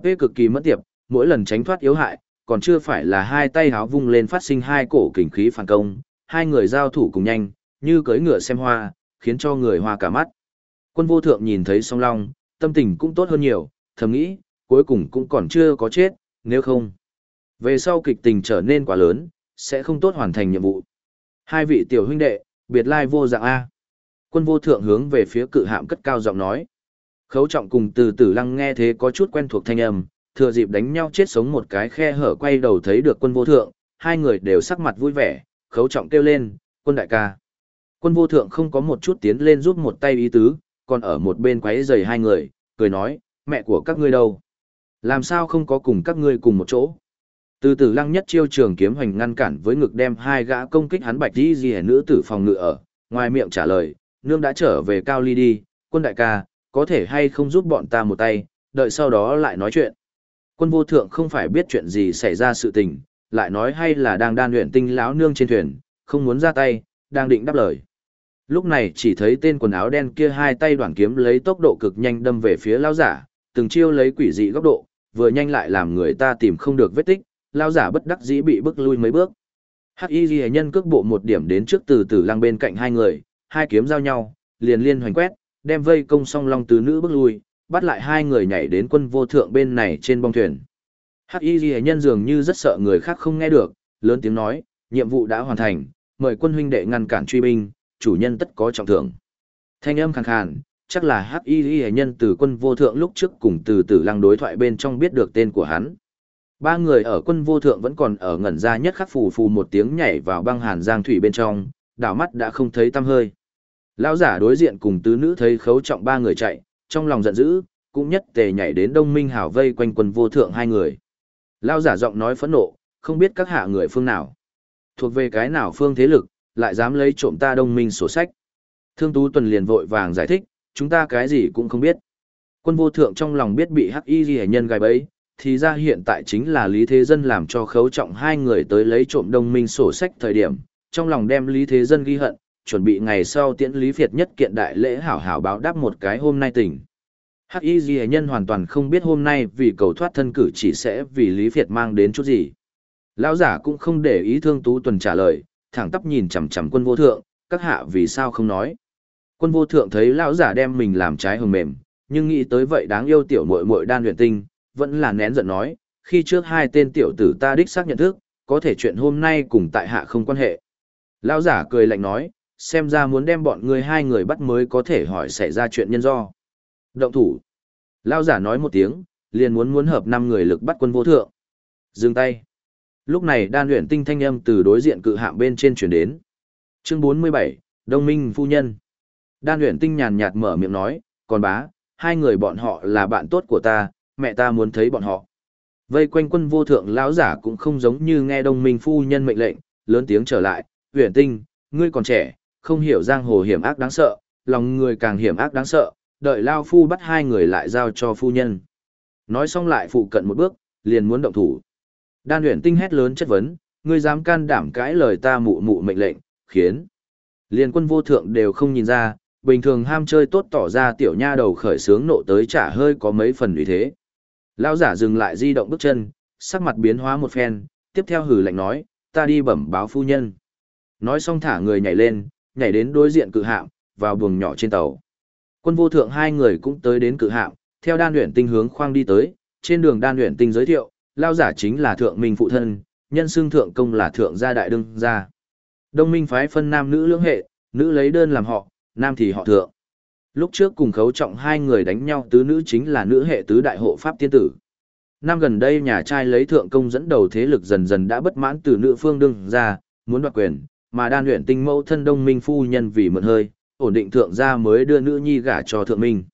P cực kỳ mất tiệp, mỗi lần tránh thoát yếu hại, còn chưa phải là hai tay háo vung lên phát sinh hai cổ kình khí phản công, hai người giao thủ cùng nhanh, như cưỡi ngựa xem hoa, khiến cho người hoa cả mắt. Quân vô thượng nhìn thấy song long, tâm tình cũng tốt hơn nhiều, thầm nghĩ, cuối cùng cũng còn chưa có chết, nếu không. Về sau kịch tình trở nên quá lớn, sẽ không tốt hoàn thành nhiệm vụ. Hai vị tiểu huynh đệ, biệt lai vô dạng A. Quân vô thượng hướng về phía cự hạm cất cao giọng nói. Khấu trọng cùng từ tử lăng nghe thế có chút quen thuộc thanh âm, thừa dịp đánh nhau chết sống một cái khe hở quay đầu thấy được quân vô thượng, hai người đều sắc mặt vui vẻ, khấu trọng kêu lên, quân đại ca. Quân vô thượng không có một chút tiến lên giúp một tay ý tứ, còn ở một bên quấy rầy hai người, cười nói, mẹ của các ngươi đâu? Làm sao không có cùng các ngươi cùng một chỗ? Từ tử lăng nhất chiêu trường kiếm hoành ngăn cản với ngực đem hai gã công kích hắn bạch đi gì nữ tử phòng ngự ở, ngoài miệng trả lời, nương đã trở về cao ly đi, quân đại ca, có thể hay không giúp bọn ta một tay, đợi sau đó lại nói chuyện. Quân vô thượng không phải biết chuyện gì xảy ra sự tình, lại nói hay là đang đan luyện tinh lão nương trên thuyền, không muốn ra tay, đang định đáp lời. Lúc này chỉ thấy tên quần áo đen kia hai tay đoạn kiếm lấy tốc độ cực nhanh đâm về phía lão giả, từng chiêu lấy quỷ dị góc độ, vừa nhanh lại làm người ta tìm không được vết tích, lão giả bất đắc dĩ bị bức lui mấy bước. Hắc Y Liễu nhân cước bộ một điểm đến trước từ từ lăng bên cạnh hai người, hai kiếm giao nhau, liền liên hoành quét, đem vây công song long tứ nữ bước lui, bắt lại hai người nhảy đến quân vô thượng bên này trên bong thuyền. Hắc Y Liễu nhân dường như rất sợ người khác không nghe được, lớn tiếng nói, nhiệm vụ đã hoàn thành, mời quân huynh đệ ngăn cản truy binh, chủ nhân tất có trọng thưởng. Thanh âm khàn khàn, chắc là Hắc Y Y nhân từ quân vô thượng lúc trước cùng từ tử lăng đối thoại bên trong biết được tên của hắn. Ba người ở quân vô thượng vẫn còn ở ngẩn ra nhất khắc phù phù một tiếng nhảy vào băng hàn giang thủy bên trong, đảo mắt đã không thấy tăm hơi. Lão giả đối diện cùng tứ nữ thấy khấu trọng ba người chạy, trong lòng giận dữ, cũng nhất tề nhảy đến đông minh hảo vây quanh quân vô thượng hai người. Lão giả giọng nói phẫn nộ, không biết các hạ người phương nào. Thuộc về cái nào phương thế lực, lại dám lấy trộm ta đông minh sổ sách. Thương Tú Tuần liền vội vàng giải thích, chúng ta cái gì cũng không biết. Quân vô thượng trong lòng biết bị hắc y ghi nhân gai bấy, thì ra hiện tại chính là Lý Thế Dân làm cho khấu trọng hai người tới lấy trộm đông minh sổ sách thời điểm, trong lòng đem Lý Thế Dân ghi hận, chuẩn bị ngày sau tiễn Lý Việt nhất kiện đại lễ hảo hảo báo đáp một cái hôm nay tỉnh. Hắc Y Ghi Nhân hoàn toàn không biết hôm nay vì cầu thoát thân cử chỉ sẽ vì Lý Việt mang đến chút gì. Lão giả cũng không để ý thương tú tuần trả lời, thẳng tắp nhìn chằm chằm quân vô thượng, các hạ vì sao không nói. Quân vô thượng thấy lão giả đem mình làm trái hồng mềm, nhưng nghĩ tới vậy đáng yêu tiểu muội muội đan luyện tinh, vẫn là nén giận nói, khi trước hai tên tiểu tử ta đích xác nhận thức, có thể chuyện hôm nay cùng tại hạ không quan hệ. Lão giả cười lạnh nói, xem ra muốn đem bọn người hai người bắt mới có thể hỏi xảy ra chuyện nhân do. Động thủ. Lão giả nói một tiếng, liền muốn muốn hợp năm người lực bắt quân vô thượng. Dừng tay. Lúc này đan luyện tinh thanh âm từ đối diện cự hạm bên trên chuyển đến. Chương 47, Đông Minh Phu Nhân. Đan luyện tinh nhàn nhạt mở miệng nói, còn bá, hai người bọn họ là bạn tốt của ta, mẹ ta muốn thấy bọn họ. Vây quanh quân vô thượng lão giả cũng không giống như nghe đông minh phu nhân mệnh lệnh, lớn tiếng trở lại, huyền tinh, ngươi còn trẻ, không hiểu giang hồ hiểm ác đáng sợ, lòng người càng hiểm ác đáng sợ, đợi lao phu bắt hai người lại giao cho phu nhân. Nói xong lại phụ cận một bước, liền muốn động thủ. Đan huyền tinh hét lớn chất vấn, ngươi dám can đảm cãi lời ta mụ mụ mệnh lệnh, khiến. Liên quân vô thượng đều không nhìn ra, bình thường ham chơi tốt tỏ ra tiểu nha đầu khởi sướng nộ tới trả hơi có mấy phần uy thế. Lão giả dừng lại di động bước chân, sắc mặt biến hóa một phen, tiếp theo hử lạnh nói, ta đi bẩm báo phu nhân. Nói xong thả người nhảy lên, nhảy đến đối diện cự hạm, vào buồng nhỏ trên tàu. Quân vô thượng hai người cũng tới đến cự hạm, theo đan luyện tinh hướng khoang đi tới, trên đường đan luyện tinh giới thiệu, lao giả chính là thượng minh phụ thân, nhân xương thượng công là thượng gia đại đương gia. Đông minh phái phân nam nữ lưỡng hệ, nữ lấy đơn làm họ, nam thì họ thượng. Lúc trước cùng khấu trọng hai người đánh nhau tứ nữ chính là nữ hệ tứ đại hộ pháp tiên tử. Năm gần đây nhà trai lấy thượng công dẫn đầu thế lực dần dần đã bất mãn từ nữ phương đương ra, muốn đoạt quyền, mà đan luyện tinh mẫu thân đông minh phu nhân vì mượn hơi, ổn định thượng gia mới đưa nữ nhi gả cho thượng minh.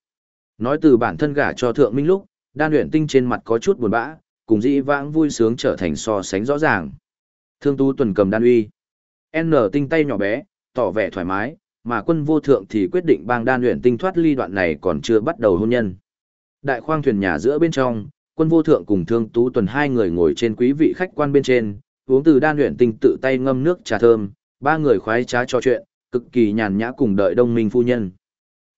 Nói từ bản thân gả cho thượng minh lúc, đan luyện tinh trên mặt có chút buồn bã, cùng dĩ vãng vui sướng trở thành so sánh rõ ràng. Thương tu tuần cầm đan uy. N tinh tay nhỏ bé, tỏ vẻ thoải mái, mà quân vô thượng thì quyết định bang đan luyện tinh thoát ly đoạn này còn chưa bắt đầu hôn nhân. Đại khoang thuyền nhà giữa bên trong, quân vô thượng cùng thương tú tuần hai người ngồi trên quý vị khách quan bên trên, uống từ đan luyện tinh tự tay ngâm nước trà thơm, ba người khoái trá trò chuyện, cực kỳ nhàn nhã cùng đợi đông minh phu nhân.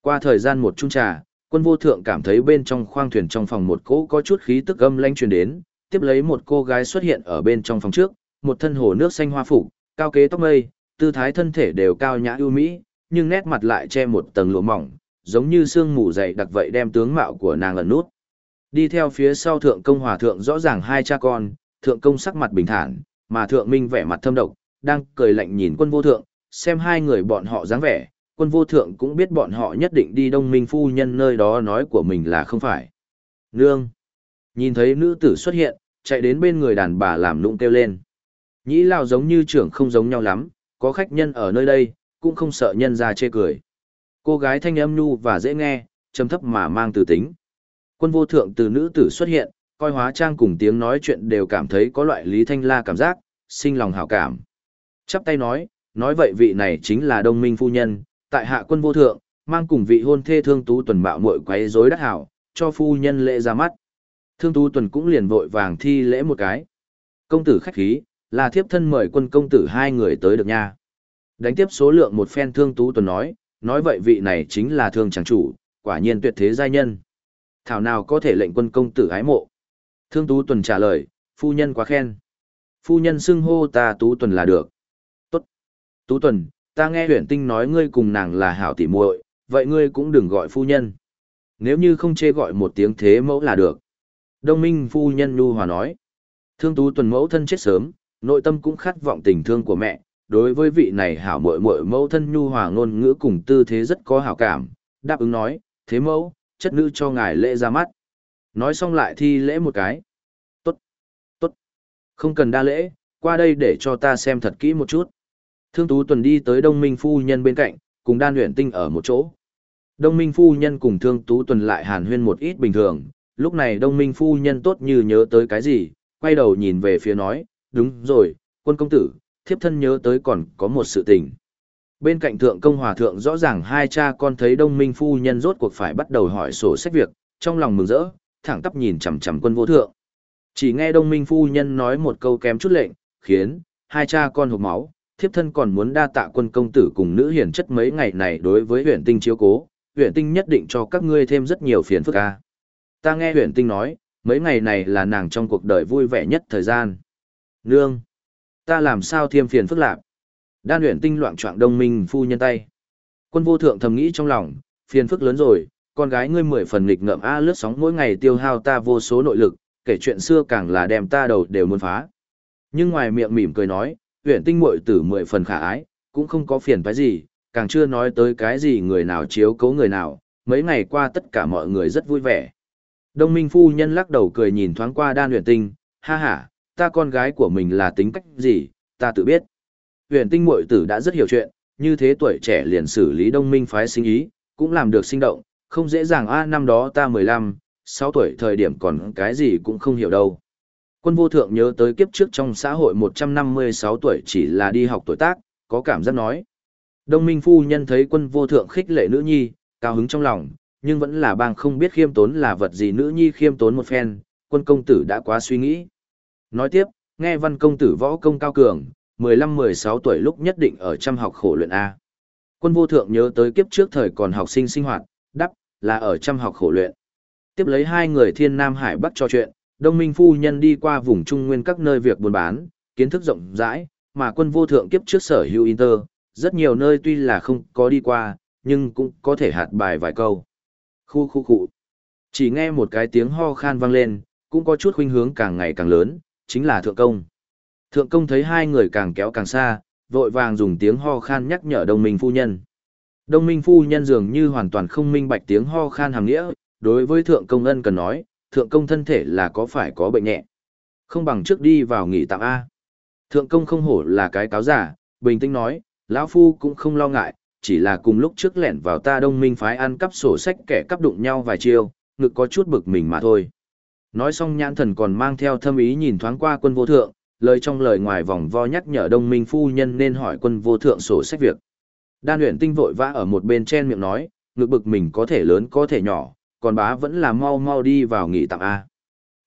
Qua thời gian một chung trà, quân vô thượng cảm thấy bên trong khoang thuyền trong phòng một cỗ có chút khí tức âm lanh truyền đến, tiếp lấy một cô gái xuất hiện ở bên trong phòng trước, một thân hồ nước xanh hoa phủ, cao kế tóc mây, tư thái thân thể đều cao nhã ưu mỹ, nhưng nét mặt lại che một tầng lụa mỏng, giống như sương mù dày đặc vậy đem tướng mạo của nàng ẩn nút. Đi theo phía sau thượng công hòa thượng rõ ràng hai cha con, thượng công sắc mặt bình thản, mà thượng minh vẻ mặt thâm độc, đang cười lạnh nhìn quân vô thượng, xem hai người bọn họ dáng vẻ, quân vô thượng cũng biết bọn họ nhất định đi đông minh phu nhân nơi đó nói của mình là không phải. Nương! Nhìn thấy nữ tử xuất hiện, chạy đến bên người đàn bà làm nụng kêu lên. Nhĩ lao giống như trưởng không giống nhau lắm, có khách nhân ở nơi đây, cũng không sợ nhân ra chê cười. Cô gái thanh âm nhu và dễ nghe, trầm thấp mà mang từ tính. Quân vô thượng từ nữ tử xuất hiện, coi hóa trang cùng tiếng nói chuyện đều cảm thấy có loại lý thanh la cảm giác, sinh lòng hảo cảm. Chắp tay nói, nói vậy vị này chính là đông minh phu nhân, tại hạ quân vô thượng, mang cùng vị hôn thê thương tú tuần bạo muội quấy rối đắc hảo, cho phu nhân lễ ra mắt. Thương tú tuần cũng liền vội vàng thi lễ một cái. Công tử khách khí, là thiếp thân mời quân công tử hai người tới được nha. Đánh tiếp số lượng một phen thương tú tuần nói, nói vậy vị này chính là thương chàng chủ, quả nhiên tuyệt thế giai nhân. Thảo nào có thể lệnh quân công tử ái mộ. Thương tú tuần trả lời, phu nhân quá khen. Phu nhân xưng hô ta tú tuần là được. Tốt. Tú tuần, ta nghe huyền tinh nói ngươi cùng nàng là hảo tỉ muội, vậy ngươi cũng đừng gọi phu nhân. Nếu như không chê gọi một tiếng thế mẫu là được. Đông minh phu nhân nhu hòa nói. Thương tú tuần mẫu thân chết sớm, nội tâm cũng khát vọng tình thương của mẹ, đối với vị này hảo muội muội mẫu thân nhu hòa ngôn ngữ cùng tư thế rất có hảo cảm, đáp ứng nói, thế mẫu, chất nữ cho ngài lễ ra mắt. Nói xong lại thi lễ một cái. Tốt, tốt, không cần đa lễ, qua đây để cho ta xem thật kỹ một chút. Thương Tú Tuần đi tới Đông Minh Phu Nhân bên cạnh, cùng đan luyện tinh ở một chỗ. Đông Minh Phu Nhân cùng Thương Tú Tuần lại hàn huyên một ít bình thường, lúc này Đông Minh Phu Nhân tốt như nhớ tới cái gì, quay đầu nhìn về phía nói, đúng rồi, quân công tử, thiếp thân nhớ tới còn có một sự tình. Bên cạnh thượng công hòa thượng rõ ràng hai cha con thấy đông minh phu nhân rốt cuộc phải bắt đầu hỏi sổ sách việc, trong lòng mừng rỡ, thẳng tắp nhìn chằm chằm quân vô thượng. Chỉ nghe đông minh phu nhân nói một câu kém chút lệnh, khiến hai cha con hộp máu, thiếp thân còn muốn đa tạ quân công tử cùng nữ hiển chất mấy ngày này đối với huyện tinh chiếu cố, huyện tinh nhất định cho các ngươi thêm rất nhiều phiền phức ca. Ta nghe huyện tinh nói, mấy ngày này là nàng trong cuộc đời vui vẻ nhất thời gian. Nương! ta làm sao thêm phiền phức lạc. Đan huyền tinh loạn trọng đông minh phu nhân tay. Quân vô thượng thầm nghĩ trong lòng, phiền phức lớn rồi, con gái ngươi mười phần nghịch ngợm a lướt sóng mỗi ngày tiêu hao ta vô số nội lực, kể chuyện xưa càng là đem ta đầu đều muốn phá. Nhưng ngoài miệng mỉm cười nói, huyện tinh muội tử mười phần khả ái, cũng không có phiền phải gì, càng chưa nói tới cái gì người nào chiếu cố người nào, mấy ngày qua tất cả mọi người rất vui vẻ. Đông minh phu nhân lắc đầu cười nhìn thoáng qua đan huyện tinh, ha ha, ta con gái của mình là tính cách gì, ta tự biết. Huyện tinh muội tử đã rất hiểu chuyện, như thế tuổi trẻ liền xử lý đông minh phái sinh ý, cũng làm được sinh động, không dễ dàng a năm đó ta 15, 6 tuổi thời điểm còn cái gì cũng không hiểu đâu. Quân vô thượng nhớ tới kiếp trước trong xã hội 156 tuổi chỉ là đi học tuổi tác, có cảm giác nói. Đông minh phu nhân thấy quân vô thượng khích lệ nữ nhi, cao hứng trong lòng, nhưng vẫn là bang không biết khiêm tốn là vật gì nữ nhi khiêm tốn một phen, quân công tử đã quá suy nghĩ. Nói tiếp, nghe văn công tử võ công cao cường, 15-16 tuổi lúc nhất định ở trăm học khổ luyện A. Quân vô thượng nhớ tới kiếp trước thời còn học sinh sinh hoạt, đắp, là ở trăm học khổ luyện. Tiếp lấy hai người thiên nam hải bắc trò chuyện, đông minh phu nhân đi qua vùng trung nguyên các nơi việc buôn bán, kiến thức rộng rãi, mà quân vô thượng kiếp trước sở hữu inter, rất nhiều nơi tuy là không có đi qua, nhưng cũng có thể hạt bài vài câu. Khu khu khu. Chỉ nghe một cái tiếng ho khan vang lên, cũng có chút khuynh hướng càng ngày càng lớn, chính là thượng công. Thượng công thấy hai người càng kéo càng xa, vội vàng dùng tiếng ho khan nhắc nhở đông minh phu nhân. Đông minh phu nhân dường như hoàn toàn không minh bạch tiếng ho khan hàng nghĩa, đối với thượng công ân cần nói, thượng công thân thể là có phải có bệnh nhẹ. Không bằng trước đi vào nghỉ tạm A. Thượng công không hổ là cái cáo giả, bình tĩnh nói, lão phu cũng không lo ngại, chỉ là cùng lúc trước lẻn vào ta đông minh phái ăn cắp sổ sách kẻ cắp đụng nhau vài chiêu, ngực có chút bực mình mà thôi. Nói xong nhãn thần còn mang theo thâm ý nhìn thoáng qua quân vô thượng, lời trong lời ngoài vòng vo nhắc nhở đông minh phu nhân nên hỏi quân vô thượng sổ sách việc. Đan luyện tinh vội vã ở một bên chen miệng nói, ngực bực mình có thể lớn có thể nhỏ, còn bá vẫn là mau mau đi vào nghỉ tạm A.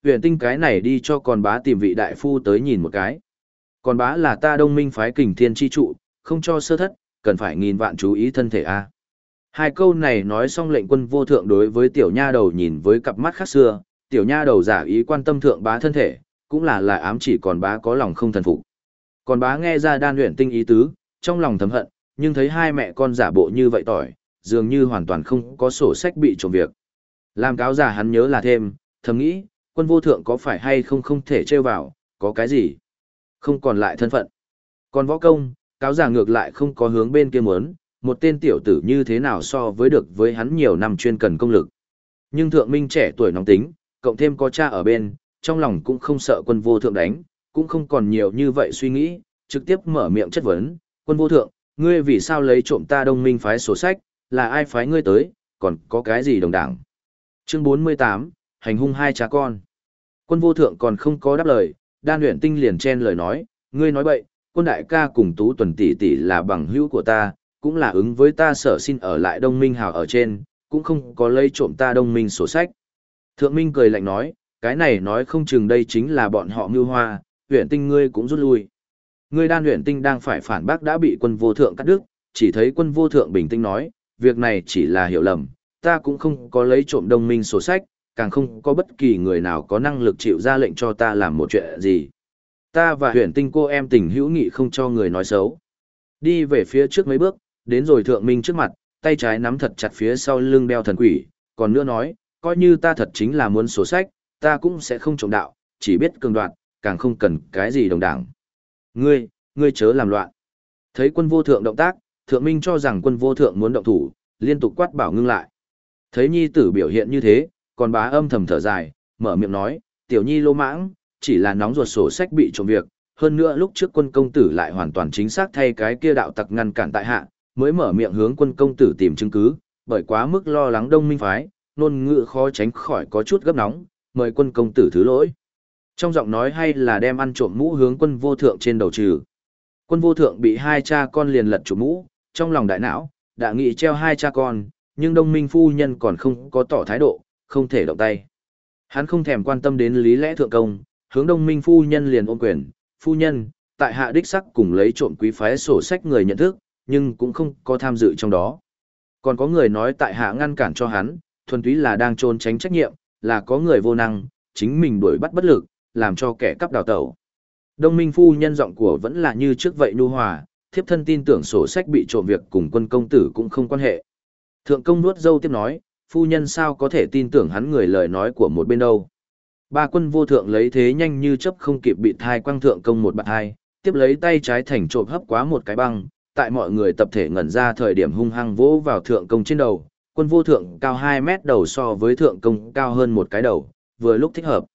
Huyền tinh cái này đi cho con bá tìm vị đại phu tới nhìn một cái. Còn bá là ta đông minh phái kình thiên chi trụ, không cho sơ thất, cần phải nghìn vạn chú ý thân thể A. Hai câu này nói xong lệnh quân vô thượng đối với tiểu nha đầu nhìn với cặp mắt khác xưa, tiểu nha đầu giả ý quan tâm thượng bá thân thể, cũng là là ám chỉ còn bá có lòng không thần phục. Còn bá nghe ra đan luyện tinh ý tứ, trong lòng thầm hận, nhưng thấy hai mẹ con giả bộ như vậy tỏi, dường như hoàn toàn không có sổ sách bị trộm việc. Làm cáo giả hắn nhớ là thêm, thầm nghĩ, quân vô thượng có phải hay không không thể trêu vào, có cái gì? Không còn lại thân phận. Còn võ công, cáo giả ngược lại không có hướng bên kia muốn, một tên tiểu tử như thế nào so với được với hắn nhiều năm chuyên cần công lực. Nhưng thượng minh trẻ tuổi nóng tính, cộng thêm có cha ở bên, trong lòng cũng không sợ quân vô thượng đánh, cũng không còn nhiều như vậy suy nghĩ, trực tiếp mở miệng chất vấn, quân vô thượng, ngươi vì sao lấy trộm ta đông minh phái sổ sách, là ai phái ngươi tới, còn có cái gì đồng đảng. Chương 48, hành hung hai cha con. Quân vô thượng còn không có đáp lời, đan luyện tinh liền chen lời nói, ngươi nói bậy, quân đại ca cùng tú tuần tỷ tỷ là bằng hữu của ta, cũng là ứng với ta sở xin ở lại đông minh hào ở trên, cũng không có lấy trộm ta đông minh sổ sách. Thượng minh cười lạnh nói, cái này nói không chừng đây chính là bọn họ mưu hoa, luyện tinh ngươi cũng rút lui. Ngươi đan luyện tinh đang phải phản bác đã bị quân vô thượng cắt đứt, chỉ thấy quân vô thượng bình tĩnh nói, việc này chỉ là hiểu lầm, ta cũng không có lấy trộm đông minh sổ sách, càng không có bất kỳ người nào có năng lực chịu ra lệnh cho ta làm một chuyện gì. Ta và huyền tinh cô em tình hữu nghị không cho người nói xấu. Đi về phía trước mấy bước, đến rồi thượng minh trước mặt, tay trái nắm thật chặt phía sau lưng đeo thần quỷ, còn nữa nói, coi như ta thật chính là muốn sổ sách, ta cũng sẽ không trộm đạo, chỉ biết cường đoạn, càng không cần cái gì đồng đảng. Ngươi, ngươi chớ làm loạn. Thấy quân vô thượng động tác, thượng minh cho rằng quân vô thượng muốn động thủ, liên tục quát bảo ngưng lại. Thấy nhi tử biểu hiện như thế, còn bá âm thầm thở dài, mở miệng nói, tiểu nhi lô mãng, chỉ là nóng ruột sổ sách bị trộm việc, hơn nữa lúc trước quân công tử lại hoàn toàn chính xác thay cái kia đạo tặc ngăn cản tại hạ, mới mở miệng hướng quân công tử tìm chứng cứ, bởi quá mức lo lắng đông minh phái, nôn ngữ khó tránh khỏi có chút gấp nóng, mời quân công tử thứ lỗi. Trong giọng nói hay là đem ăn trộm mũ hướng quân vô thượng trên đầu trừ. Quân vô thượng bị hai cha con liền lật chủ mũ, trong lòng đại não, đã nghĩ treo hai cha con, nhưng đông minh phu nhân còn không có tỏ thái độ, không thể động tay. Hắn không thèm quan tâm đến lý lẽ thượng công, hướng đông minh phu nhân liền ôm quyền, phu nhân, tại hạ đích sắc cùng lấy trộm quý phái sổ sách người nhận thức, nhưng cũng không có tham dự trong đó. Còn có người nói tại hạ ngăn cản cho hắn, thuần túy là đang trốn tránh trách nhiệm, là có người vô năng, chính mình đuổi bắt bất lực, làm cho kẻ cắp đào tẩu. Đông minh phu nhân giọng của vẫn là như trước vậy nhu hòa, thiếp thân tin tưởng sổ sách bị trộm việc cùng quân công tử cũng không quan hệ. Thượng công nuốt dâu tiếp nói, phu nhân sao có thể tin tưởng hắn người lời nói của một bên đâu. Ba quân vô thượng lấy thế nhanh như chấp không kịp bị thai quang thượng công một bạt hai, tiếp lấy tay trái thành trộm hấp quá một cái băng, tại mọi người tập thể ngẩn ra thời điểm hung hăng vỗ vào thượng công trên đầu, quân vô thượng cao 2 mét đầu so với thượng công cao hơn một cái đầu, vừa lúc thích hợp.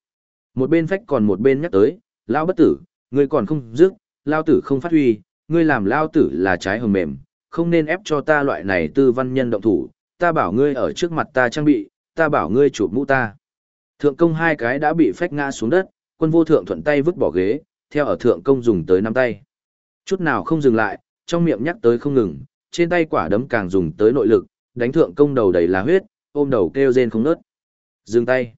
Một bên phách còn một bên nhắc tới, lao bất tử, ngươi còn không dứt, lao tử không phát huy, ngươi làm lao tử là trái hồng mềm, không nên ép cho ta loại này tư văn nhân động thủ, ta bảo ngươi ở trước mặt ta trang bị, ta bảo ngươi chụp mũ ta. Thượng công hai cái đã bị phách ngã xuống đất, quân vô thượng thuận tay vứt bỏ ghế, theo ở thượng công dùng tới năm tay. Chút nào không dừng lại, trong miệng nhắc tới không ngừng, trên tay quả đấm càng dùng tới nội lực, đánh thượng công đầu đầy là huyết, ôm đầu kêu rên không nớt. Dừng tay.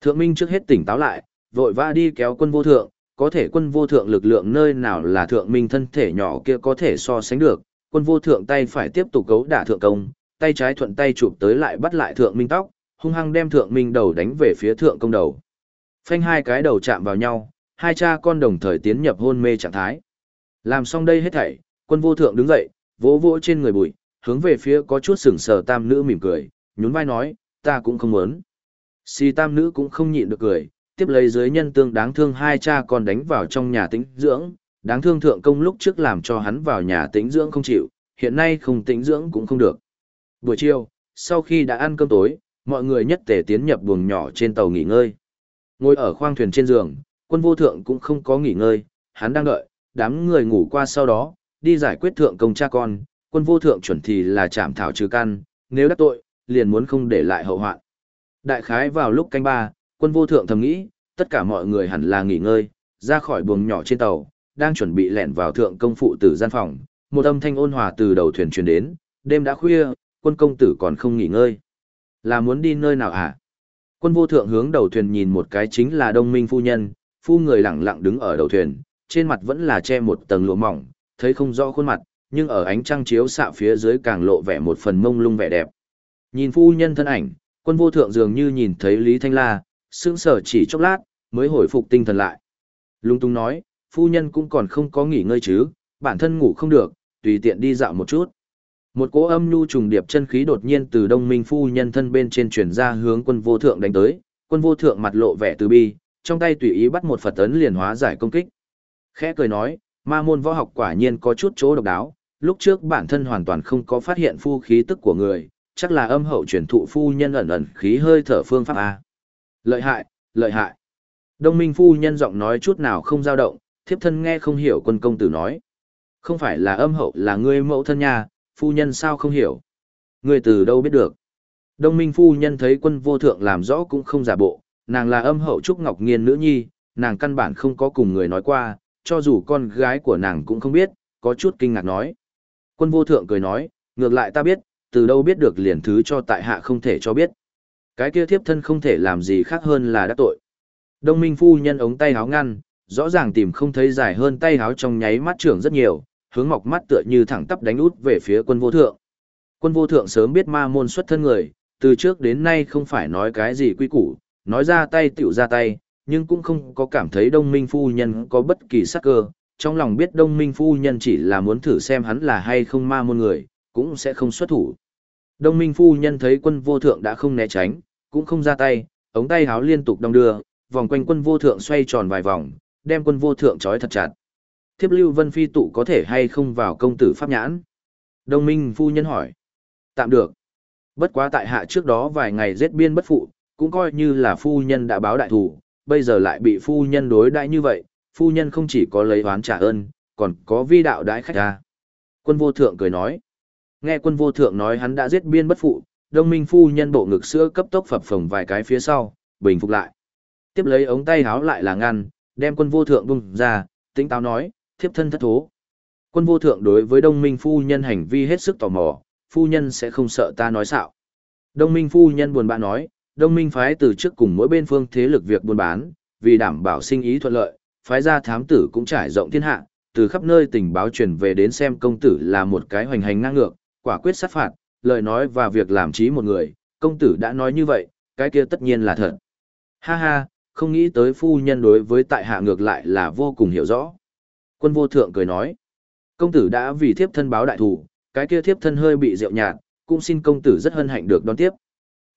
Thượng Minh trước hết tỉnh táo lại, vội vã đi kéo quân vô thượng, có thể quân vô thượng lực lượng nơi nào là thượng Minh thân thể nhỏ kia có thể so sánh được, quân vô thượng tay phải tiếp tục gấu đả thượng công, tay trái thuận tay chụp tới lại bắt lại thượng Minh tóc, hung hăng đem thượng Minh đầu đánh về phía thượng công đầu. Phanh hai cái đầu chạm vào nhau, hai cha con đồng thời tiến nhập hôn mê trạng thái. Làm xong đây hết thảy, quân vô thượng đứng dậy, vỗ vỗ trên người bụi, hướng về phía có chút sừng sờ tam nữ mỉm cười, nhún vai nói, ta cũng không muốn. Si tam nữ cũng không nhịn được cười, tiếp lấy dưới nhân tương đáng thương hai cha con đánh vào trong nhà tĩnh dưỡng, đáng thương thượng công lúc trước làm cho hắn vào nhà tĩnh dưỡng không chịu, hiện nay không tĩnh dưỡng cũng không được. Buổi chiều, sau khi đã ăn cơm tối, mọi người nhất tề tiến nhập buồng nhỏ trên tàu nghỉ ngơi. Ngồi ở khoang thuyền trên giường, quân vô thượng cũng không có nghỉ ngơi, hắn đang đợi, đám người ngủ qua sau đó, đi giải quyết thượng công cha con, quân vô thượng chuẩn thì là chạm thảo trừ căn, nếu đắc tội, liền muốn không để lại hậu hoạn. Đại khái vào lúc canh ba, quân vô thượng thầm nghĩ, tất cả mọi người hẳn là nghỉ ngơi, ra khỏi buồng nhỏ trên tàu, đang chuẩn bị lẻn vào thượng công phụ tử gian phòng, một âm thanh ôn hòa từ đầu thuyền truyền đến, đêm đã khuya, quân công tử còn không nghỉ ngơi. Là muốn đi nơi nào hả? Quân vô thượng hướng đầu thuyền nhìn một cái chính là đông minh phu nhân, phu người lặng lặng đứng ở đầu thuyền, trên mặt vẫn là che một tầng lụa mỏng, thấy không rõ khuôn mặt, nhưng ở ánh trăng chiếu xạ phía dưới càng lộ vẻ một phần mông lung vẻ đẹp. Nhìn phu nhân thân ảnh, quân vô thượng dường như nhìn thấy Lý Thanh La, sững sờ chỉ chốc lát, mới hồi phục tinh thần lại. Lung tung nói, phu nhân cũng còn không có nghỉ ngơi chứ, bản thân ngủ không được, tùy tiện đi dạo một chút. Một cỗ âm nhu trùng điệp chân khí đột nhiên từ đông minh phu nhân thân bên trên truyền ra hướng quân vô thượng đánh tới, quân vô thượng mặt lộ vẻ từ bi, trong tay tùy ý bắt một Phật ấn liền hóa giải công kích. Khẽ cười nói, ma môn võ học quả nhiên có chút chỗ độc đáo, lúc trước bản thân hoàn toàn không có phát hiện phu khí tức của người, chắc là âm hậu truyền thụ phu nhân ẩn ẩn khí hơi thở phương pháp A. Lợi hại, lợi hại. Đông minh phu nhân giọng nói chút nào không dao động, thiếp thân nghe không hiểu quân công tử nói. Không phải là âm hậu là ngươi mẫu thân nhà, phu nhân sao không hiểu. Ngươi từ đâu biết được. Đông minh phu nhân thấy quân vô thượng làm rõ cũng không giả bộ, nàng là âm hậu Trúc Ngọc Nghiên nữ nhi, nàng căn bản không có cùng người nói qua, cho dù con gái của nàng cũng không biết, có chút kinh ngạc nói. Quân vô thượng cười nói, ngược lại ta biết, từ đâu biết được liền thứ cho tại hạ không thể cho biết. Cái kia thiếp thân không thể làm gì khác hơn là đắc tội. Đông minh phu nhân ống tay háo ngăn, rõ ràng tìm không thấy dài hơn tay háo trong nháy mắt trưởng rất nhiều, hướng mọc mắt tựa như thẳng tắp đánh út về phía quân vô thượng. Quân vô thượng sớm biết ma môn xuất thân người, từ trước đến nay không phải nói cái gì quy củ, nói ra tay tiểu ra tay, nhưng cũng không có cảm thấy đông minh phu nhân có bất kỳ sắc cơ, trong lòng biết đông minh phu nhân chỉ là muốn thử xem hắn là hay không ma môn người, cũng sẽ không xuất thủ. Đông minh phu nhân thấy quân vô thượng đã không né tránh, cũng không ra tay, ống tay háo liên tục đong đưa, vòng quanh quân vô thượng xoay tròn vài vòng, đem quân vô thượng trói thật chặt. Thiếp lưu vân phi tụ có thể hay không vào công tử pháp nhãn? Đông minh phu nhân hỏi. Tạm được. Bất quá tại hạ trước đó vài ngày giết biên bất phụ, cũng coi như là phu nhân đã báo đại thủ, bây giờ lại bị phu nhân đối đãi như vậy, phu nhân không chỉ có lấy oán trả ơn, còn có vi đạo đãi khách ra. Quân vô thượng cười nói. Nghe quân vô thượng nói hắn đã giết biên bất phụ, đông minh phu nhân bộ ngực sữa cấp tốc phập phồng vài cái phía sau, bình phục lại. Tiếp lấy ống tay háo lại là ngăn, đem quân vô thượng bung ra, tính táo nói, thiếp thân thất thố. Quân vô thượng đối với đông minh phu nhân hành vi hết sức tò mò, phu nhân sẽ không sợ ta nói xạo. Đông minh phu nhân buồn bã nói, đông minh phái từ trước cùng mỗi bên phương thế lực việc buôn bán, vì đảm bảo sinh ý thuận lợi, phái ra thám tử cũng trải rộng thiên hạ, từ khắp nơi tình báo truyền về đến xem công tử là một cái hoành hành ngang ngược, quả quyết sát phạt, lời nói và việc làm trí một người, công tử đã nói như vậy, cái kia tất nhiên là thật. Ha ha, không nghĩ tới phu nhân đối với tại hạ ngược lại là vô cùng hiểu rõ. Quân vô thượng cười nói, công tử đã vì thiếp thân báo đại thủ, cái kia thiếp thân hơi bị rượu nhạt, cũng xin công tử rất hân hạnh được đón tiếp.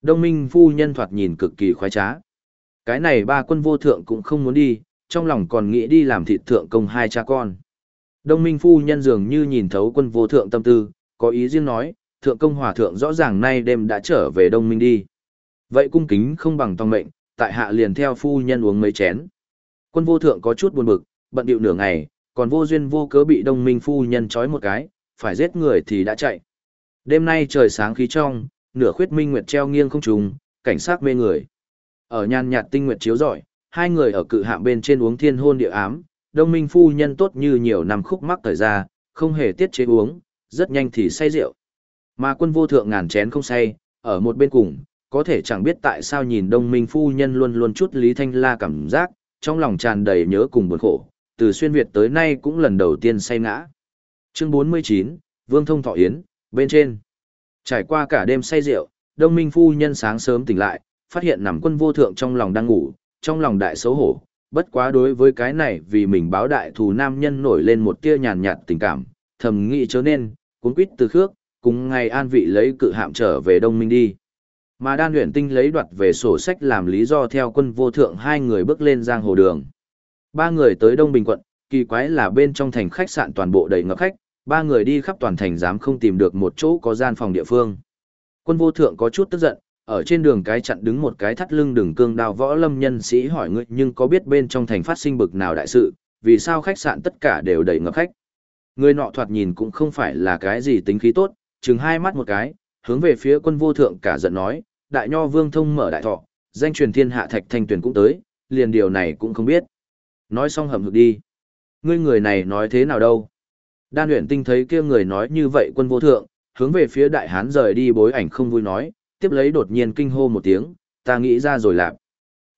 Đông minh phu nhân thoạt nhìn cực kỳ khoái trá. Cái này ba quân vô thượng cũng không muốn đi, trong lòng còn nghĩ đi làm thịt thượng công hai cha con. Đông minh phu nhân dường như nhìn thấu quân vô thượng tâm tư, có ý riêng nói, thượng công hòa thượng rõ ràng nay đêm đã trở về đông minh đi. Vậy cung kính không bằng tòng mệnh, tại hạ liền theo phu nhân uống mấy chén. Quân vô thượng có chút buồn bực, bận điệu nửa ngày, còn vô duyên vô cớ bị đông minh phu nhân trói một cái, phải giết người thì đã chạy. Đêm nay trời sáng khí trong, nửa khuyết minh nguyệt treo nghiêng không trùng, cảnh sát mê người. Ở nhàn nhạt tinh nguyệt chiếu rọi, hai người ở cự hạng bên trên uống thiên hôn địa ám, đông minh phu nhân tốt như nhiều năm khúc mắc thời ra, không hề tiết chế uống, rất nhanh thì say rượu. Mà quân vô thượng ngàn chén không say, ở một bên cùng, có thể chẳng biết tại sao nhìn đông minh phu nhân luôn luôn chút Lý Thanh La cảm giác, trong lòng tràn đầy nhớ cùng buồn khổ, từ xuyên Việt tới nay cũng lần đầu tiên say ngã. Chương 49, Vương Thông Thọ Yến, bên trên. Trải qua cả đêm say rượu, đông minh phu nhân sáng sớm tỉnh lại, phát hiện nằm quân vô thượng trong lòng đang ngủ, trong lòng đại xấu hổ. Bất quá đối với cái này vì mình báo đại thù nam nhân nổi lên một tia nhàn nhạt tình cảm, thầm nghĩ chớ nên, cuốn quýt từ khước, cùng ngày an vị lấy cự hạm trở về đông minh đi. Mà đan luyện tinh lấy đoạt về sổ sách làm lý do theo quân vô thượng hai người bước lên giang hồ đường. Ba người tới Đông Bình quận, kỳ quái là bên trong thành khách sạn toàn bộ đầy ngập khách, ba người đi khắp toàn thành dám không tìm được một chỗ có gian phòng địa phương. Quân vô thượng có chút tức giận, ở trên đường cái chặn đứng một cái thắt lưng đường cương đào võ lâm nhân sĩ hỏi ngươi nhưng có biết bên trong thành phát sinh bực nào đại sự, vì sao khách sạn tất cả đều đầy ngập khách. Người nọ thoạt nhìn cũng không phải là cái gì tính khí tốt, chừng hai mắt một cái, hướng về phía quân vô thượng cả giận nói, đại nho vương thông mở đại thọ, danh truyền thiên hạ thạch thanh tuyển cũng tới, liền điều này cũng không biết. Nói xong hầm hực đi. Ngươi người này nói thế nào đâu? Đan luyện tinh thấy kia người nói như vậy quân vô thượng, hướng về phía đại hán rời đi bối ảnh không vui nói, tiếp lấy đột nhiên kinh hô một tiếng, ta nghĩ ra rồi lạp.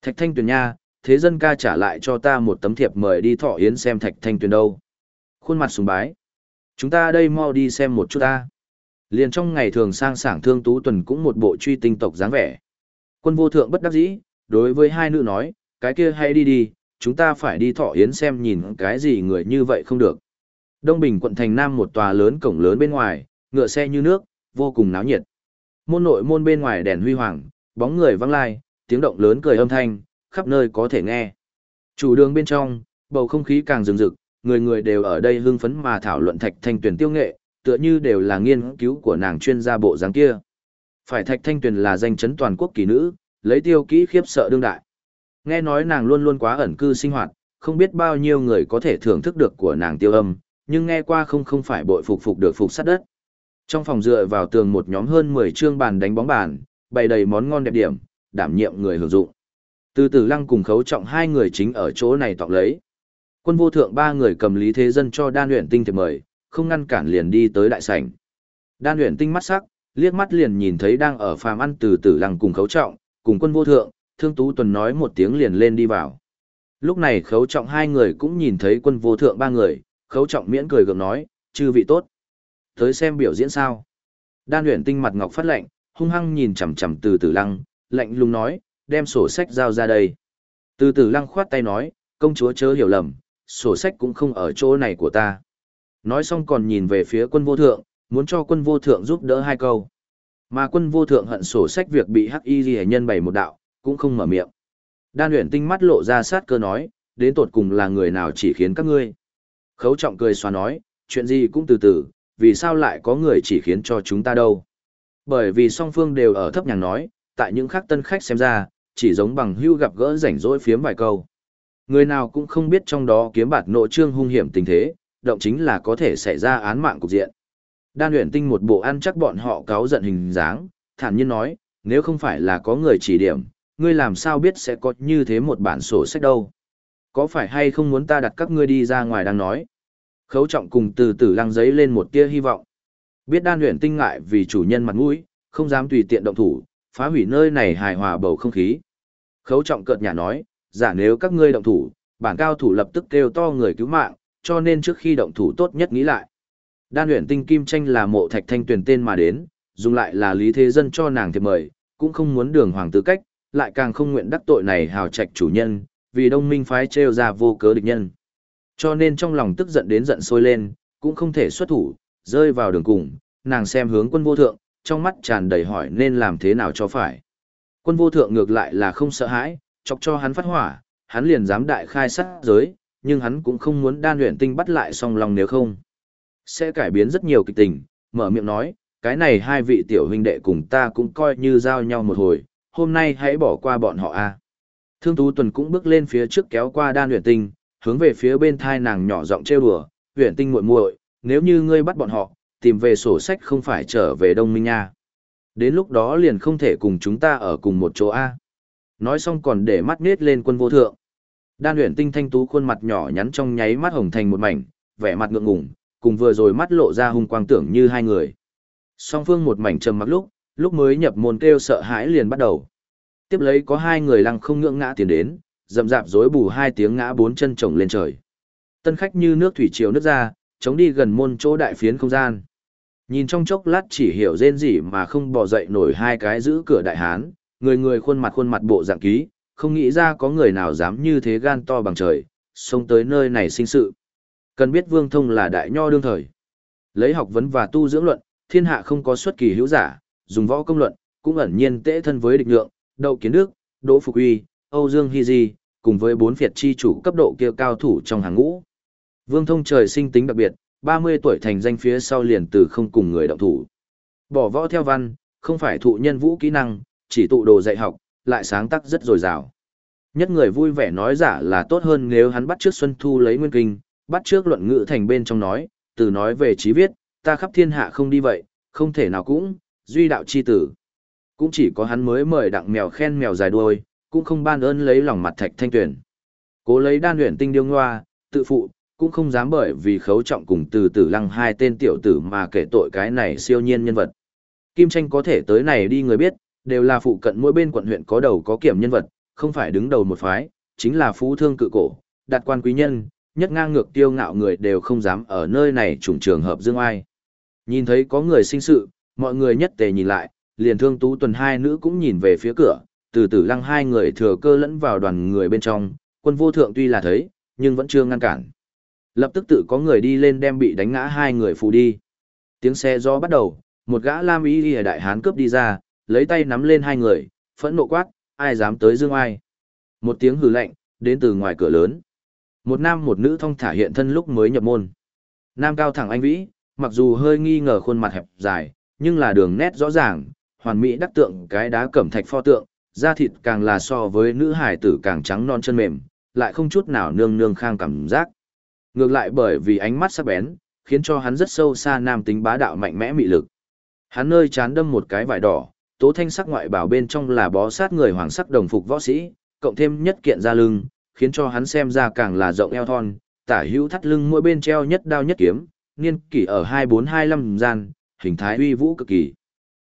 Thạch thanh tuyển nha, thế dân ca trả lại cho ta một tấm thiệp mời đi thọ yến xem thạch thanh tuyển đâu. Khuôn mặt sùng bái. Chúng ta đây mau đi xem một chút ta. Liền trong ngày thường sang sảng thương tú tuần cũng một bộ truy tinh tộc dáng vẻ. Quân vô thượng bất đắc dĩ, đối với hai nữ nói, cái kia hay đi đi, chúng ta phải đi thọ yến xem nhìn cái gì người như vậy không được. Đông Bình quận thành Nam một tòa lớn cổng lớn bên ngoài, ngựa xe như nước, vô cùng náo nhiệt. Môn nội môn bên ngoài đèn huy hoàng, bóng người văng lai, tiếng động lớn cười âm thanh, khắp nơi có thể nghe. Chủ đường bên trong, bầu không khí càng rừng rực, người người đều ở đây hưng phấn mà thảo luận Thạch Thanh tuyển tiêu nghệ, tựa như đều là nghiên cứu của nàng chuyên gia bộ dáng kia. Phải Thạch Thanh Tuyền là danh chấn toàn quốc kỳ nữ, lấy tiêu kỹ khiếp sợ đương đại. Nghe nói nàng luôn luôn quá ẩn cư sinh hoạt, không biết bao nhiêu người có thể thưởng thức được của nàng tiêu âm, nhưng nghe qua không không phải bội phục phục được phục sát đất. Trong phòng dựa vào tường một nhóm hơn 10 chương bàn đánh bóng bàn, bày đầy món ngon đẹp điểm, đảm nhiệm người hưởng dụng. Từ từ lăng cùng khấu trọng hai người chính ở chỗ này tọc lấy. Quân vô thượng ba người cầm lý thế dân cho đan luyện tinh thiệp mời, không ngăn cản liền đi tới đại sảnh. Đan luyện tinh mắt sắc, liếc mắt liền nhìn thấy đang ở phàm ăn từ từ lăng cùng khấu trọng, cùng quân vô thượng, thương tú tuần nói một tiếng liền lên đi vào. Lúc này khấu trọng hai người cũng nhìn thấy quân vô thượng ba người, khấu trọng miễn cười gượng nói, chư vị tốt. Tới xem biểu diễn sao. Đan luyện tinh mặt ngọc phát lệnh, hung hăng nhìn chằm chằm từ từ lăng, lạnh lùng nói, đem sổ sách giao ra đây. Từ từ lăng khoát tay nói, công chúa chớ hiểu lầm, sổ sách cũng không ở chỗ này của ta. Nói xong còn nhìn về phía quân vô thượng, muốn cho quân vô thượng giúp đỡ hai câu. Mà quân vô thượng hận sổ sách việc bị hắc y ghi nhân bày một đạo, cũng không mở miệng. Đan luyện tinh mắt lộ ra sát cơ nói, đến tột cùng là người nào chỉ khiến các ngươi. Khấu trọng cười xóa nói, chuyện gì cũng từ từ, vì sao lại có người chỉ khiến cho chúng ta đâu. Bởi vì song phương đều ở thấp nhàng nói, tại những khác tân khách xem ra, chỉ giống bằng hưu gặp gỡ rảnh rỗi phiếm vài câu. Người nào cũng không biết trong đó kiếm bạt nội trương hung hiểm tình thế, động chính là có thể xảy ra án mạng cục diện. Đan luyện tinh một bộ ăn chắc bọn họ cáo giận hình dáng, thản nhiên nói, nếu không phải là có người chỉ điểm, ngươi làm sao biết sẽ có như thế một bản sổ sách đâu. Có phải hay không muốn ta đặt các ngươi đi ra ngoài đang nói. Khấu trọng cùng từ từ lăng giấy lên một tia hy vọng. Biết đan luyện tinh ngại vì chủ nhân mặt mũi, không dám tùy tiện động thủ, phá hủy nơi này hài hòa bầu không khí. Khấu trọng cợt nhà nói, giả nếu các ngươi động thủ, bản cao thủ lập tức kêu to người cứu mạng, cho nên trước khi động thủ tốt nhất nghĩ lại. Đan luyện tinh kim tranh là mộ thạch thanh tuyển tên mà đến, dùng lại là lý thế dân cho nàng thiệp mời, cũng không muốn đường hoàng tư cách, lại càng không nguyện đắc tội này hào trạch chủ nhân, vì đông minh phái trêu ra vô cớ địch nhân. Cho nên trong lòng tức giận đến giận sôi lên, cũng không thể xuất thủ, rơi vào đường cùng, nàng xem hướng quân vô thượng, trong mắt tràn đầy hỏi nên làm thế nào cho phải. Quân vô thượng ngược lại là không sợ hãi, chọc cho hắn phát hỏa, hắn liền dám đại khai sát giới, nhưng hắn cũng không muốn đan luyện tinh bắt lại song lòng nếu không. Sẽ cải biến rất nhiều kịch tình, mở miệng nói, cái này hai vị tiểu huynh đệ cùng ta cũng coi như giao nhau một hồi, hôm nay hãy bỏ qua bọn họ a. Thương Tú Tuần cũng bước lên phía trước kéo qua đan luyện tinh, hướng về phía bên thai nàng nhỏ giọng trêu đùa, luyện tinh muội muội, nếu như ngươi bắt bọn họ, tìm về sổ sách không phải trở về Đông Minh nha. Đến lúc đó liền không thể cùng chúng ta ở cùng một chỗ A. Nói xong còn để mắt nết lên quân vô thượng. Đan luyện tinh thanh tú khuôn mặt nhỏ nhắn trong nháy mắt hồng thành một mảnh, vẻ mặt ngượng ngùng, cùng vừa rồi mắt lộ ra hung quang tưởng như hai người. Song phương một mảnh trầm mặc lúc, lúc mới nhập môn kêu sợ hãi liền bắt đầu. Tiếp lấy có hai người lăng không ngưỡng ngã tiến đến, dầm dạp rối bù hai tiếng ngã bốn chân chồng lên trời. Tân khách như nước thủy triều nước ra, chống đi gần môn chỗ đại phiến không gian. Nhìn trong chốc lát chỉ hiểu rên gì mà không bỏ dậy nổi hai cái giữ cửa đại hán, người người khuôn mặt khuôn mặt bộ dạng ký, không nghĩ ra có người nào dám như thế gan to bằng trời, xông tới nơi này sinh sự. Cần biết Vương Thông là đại nho đương thời. Lấy học vấn và tu dưỡng luận, thiên hạ không có xuất kỳ hữu giả, dùng võ công luận, cũng ẩn nhiên tễ thân với địch lượng, đậu kiến đức, đỗ phục uy, Âu Dương Hy Di, cùng với bốn phiệt chi chủ cấp độ kia cao thủ trong hàng ngũ. Vương Thông trời sinh tính đặc biệt, 30 tuổi thành danh phía sau liền từ không cùng người động thủ. Bỏ võ theo văn, không phải thụ nhân vũ kỹ năng, chỉ tụ đồ dạy học, lại sáng tác rất dồi dào. Nhất người vui vẻ nói giả là tốt hơn nếu hắn bắt trước Xuân Thu lấy nguyên kinh, bắt trước luận ngữ thành bên trong nói, từ nói về trí viết, ta khắp thiên hạ không đi vậy, không thể nào cũng, duy đạo chi tử. Cũng chỉ có hắn mới mời đặng mèo khen mèo dài đuôi, cũng không ban ơn lấy lòng mặt thạch thanh tuyển. Cố lấy đan luyện tinh điêu ngoa, tự phụ, cũng không dám bởi vì khấu trọng cùng từ tử lăng hai tên tiểu tử mà kể tội cái này siêu nhiên nhân vật. Kim tranh có thể tới này đi người biết, đều là phụ cận mỗi bên quận huyện có đầu có kiểm nhân vật, không phải đứng đầu một phái, chính là phú thương cự cổ, đạt quan quý nhân, nhất ngang ngược tiêu ngạo người đều không dám ở nơi này trùng trường hợp dương ai. Nhìn thấy có người sinh sự, mọi người nhất tề nhìn lại, liền thương tú tuần hai nữ cũng nhìn về phía cửa, từ từ lăng hai người thừa cơ lẫn vào đoàn người bên trong, quân vô thượng tuy là thấy, nhưng vẫn chưa ngăn cản. Lập tức tự có người đi lên đem bị đánh ngã hai người phụ đi. Tiếng xe gió bắt đầu, một gã lam y y đại hán cướp đi ra, lấy tay nắm lên hai người, phẫn nộ quát, ai dám tới dương ai. Một tiếng hừ lạnh, đến từ ngoài cửa lớn. Một nam một nữ thong thả hiện thân lúc mới nhập môn. Nam cao thẳng anh vĩ, mặc dù hơi nghi ngờ khuôn mặt hẹp dài, nhưng là đường nét rõ ràng, hoàn mỹ đắc tượng cái đá cẩm thạch pho tượng, da thịt càng là so với nữ hải tử càng trắng non chân mềm, lại không chút nào nương nương khang cảm giác. Ngược lại bởi vì ánh mắt sắc bén, khiến cho hắn rất sâu xa nam tính bá đạo mạnh mẽ mị lực. Hắn nơi chán đâm một cái vải đỏ, tố thanh sắc ngoại bảo bên trong là bó sát người hoàng sắc đồng phục võ sĩ, cộng thêm nhất kiện ra lưng, khiến cho hắn xem ra càng là rộng eo thon, tả hữu thắt lưng mỗi bên treo nhất đao nhất kiếm, niên kỷ ở 2425 gian, hình thái uy vũ cực kỳ.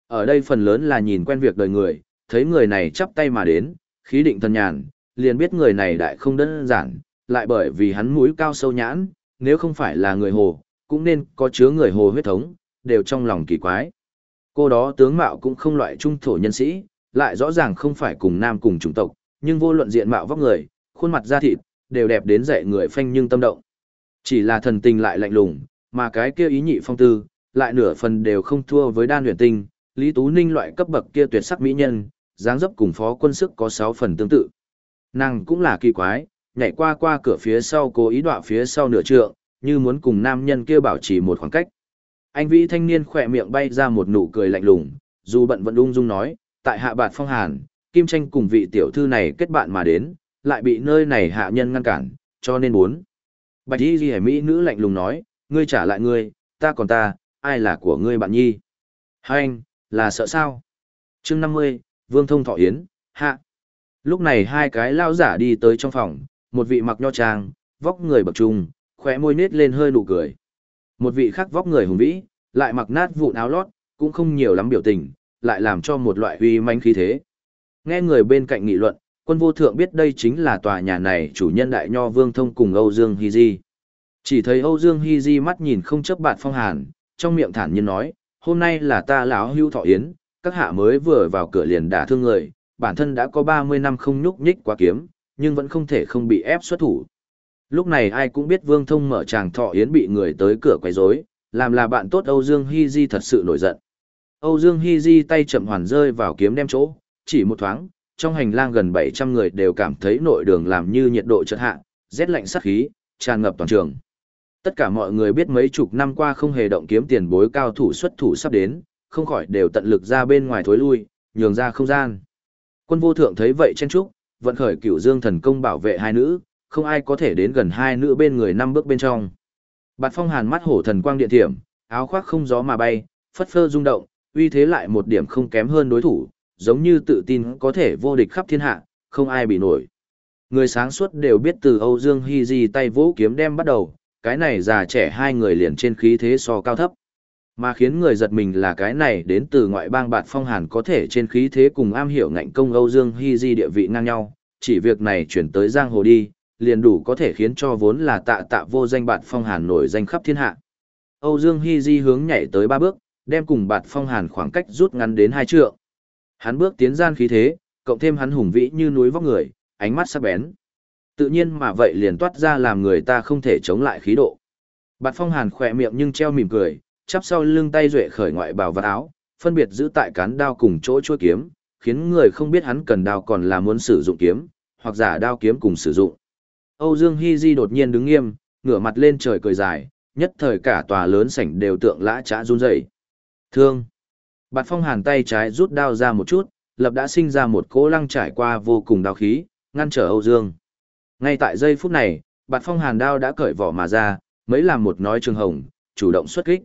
Ở đây phần lớn là nhìn quen việc đời người, thấy người này chắp tay mà đến, khí định thần nhàn, liền biết người này đại không đơn giản, lại bởi vì hắn mũi cao sâu nhãn, nếu không phải là người hồ, cũng nên có chứa người hồ huyết thống, đều trong lòng kỳ quái. Cô đó tướng mạo cũng không loại trung thổ nhân sĩ, lại rõ ràng không phải cùng nam cùng chủng tộc, nhưng vô luận diện mạo vóc người, khuôn mặt da thịt, đều đẹp đến dạy người phanh nhưng tâm động. Chỉ là thần tình lại lạnh lùng, mà cái kia ý nhị phong tư, lại nửa phần đều không thua với đan huyền tinh, Lý Tú Ninh loại cấp bậc kia tuyệt sắc mỹ nhân, dáng dấp cùng phó quân sức có 6 phần tương tự. Nàng cũng là kỳ quái, nhảy qua qua cửa phía sau cố ý đọa phía sau nửa trượng, như muốn cùng nam nhân kia bảo trì một khoảng cách. Anh vĩ thanh niên khỏe miệng bay ra một nụ cười lạnh lùng, dù bận vẫn ung dung nói, tại hạ bạt phong hàn, Kim Tranh cùng vị tiểu thư này kết bạn mà đến, lại bị nơi này hạ nhân ngăn cản, cho nên muốn. Bạch y ghi mỹ nữ lạnh lùng nói, ngươi trả lại ngươi, ta còn ta, ai là của ngươi bạn nhi? Hai anh, là sợ sao? chương 50, Vương Thông Thọ Yến, hạ. Lúc này hai cái lao giả đi tới trong phòng, một vị mặc nho trang, vóc người bậc trung, khóe môi nết lên hơi nụ cười. Một vị khác vóc người hùng vĩ, lại mặc nát vụn áo lót, cũng không nhiều lắm biểu tình, lại làm cho một loại uy manh khí thế. Nghe người bên cạnh nghị luận, quân vô thượng biết đây chính là tòa nhà này chủ nhân đại nho vương thông cùng Âu Dương Hy Di. Chỉ thấy Âu Dương Hy Di mắt nhìn không chấp bạn phong hàn, trong miệng thản nhiên nói, hôm nay là ta lão hưu thọ yến, các hạ mới vừa vào cửa liền đả thương người, bản thân đã có 30 năm không nhúc nhích quá kiếm, nhưng vẫn không thể không bị ép xuất thủ. Lúc này ai cũng biết Vương Thông mở tràng thọ yến bị người tới cửa quấy rối, làm là bạn tốt Âu Dương Hy Di thật sự nổi giận. Âu Dương Hy Di tay chậm hoàn rơi vào kiếm đem chỗ, chỉ một thoáng, trong hành lang gần 700 người đều cảm thấy nội đường làm như nhiệt độ chợt hạ, rét lạnh sát khí, tràn ngập toàn trường. Tất cả mọi người biết mấy chục năm qua không hề động kiếm tiền bối cao thủ xuất thủ sắp đến, không khỏi đều tận lực ra bên ngoài thối lui, nhường ra không gian. Quân vô thượng thấy vậy chen trúc, vận khởi cửu dương thần công bảo vệ hai nữ, không ai có thể đến gần hai nữ bên người năm bước bên trong. Bạt phong hàn mắt hổ thần quang điện thiểm, áo khoác không gió mà bay, phất phơ rung động, uy thế lại một điểm không kém hơn đối thủ, giống như tự tin có thể vô địch khắp thiên hạ, không ai bị nổi. Người sáng suốt đều biết từ Âu Dương Hy Di tay vũ kiếm đem bắt đầu, cái này già trẻ hai người liền trên khí thế so cao thấp. Mà khiến người giật mình là cái này đến từ ngoại bang bạt phong hàn có thể trên khí thế cùng am hiểu ngạnh công Âu Dương Hy Di địa vị ngang nhau, chỉ việc này chuyển tới giang hồ đi, liền đủ có thể khiến cho vốn là tạ tạ vô danh bạt phong hàn nổi danh khắp thiên hạ. Âu Dương Hy Di hướng nhảy tới ba bước, đem cùng bạt phong hàn khoảng cách rút ngắn đến hai trượng. Hắn bước tiến gian khí thế, cộng thêm hắn hùng vĩ như núi vóc người, ánh mắt sắc bén. Tự nhiên mà vậy liền toát ra làm người ta không thể chống lại khí độ. Bạt phong hàn khỏe miệng nhưng treo mỉm cười, chắp sau lưng tay duệ khởi ngoại bào vật áo, phân biệt giữ tại cán đao cùng chỗ chuôi kiếm, khiến người không biết hắn cần đao còn là muốn sử dụng kiếm, hoặc giả đao kiếm cùng sử dụng. Âu Dương Hy Di đột nhiên đứng nghiêm, ngửa mặt lên trời cười dài, nhất thời cả tòa lớn sảnh đều tượng lã trã run rẩy. Thương. Bạt phong hàn tay trái rút đao ra một chút, lập đã sinh ra một cỗ lăng trải qua vô cùng đao khí, ngăn trở Âu Dương. Ngay tại giây phút này, bạt phong hàn đao đã cởi vỏ mà ra, mấy làm một nói trường hồng, chủ động xuất kích.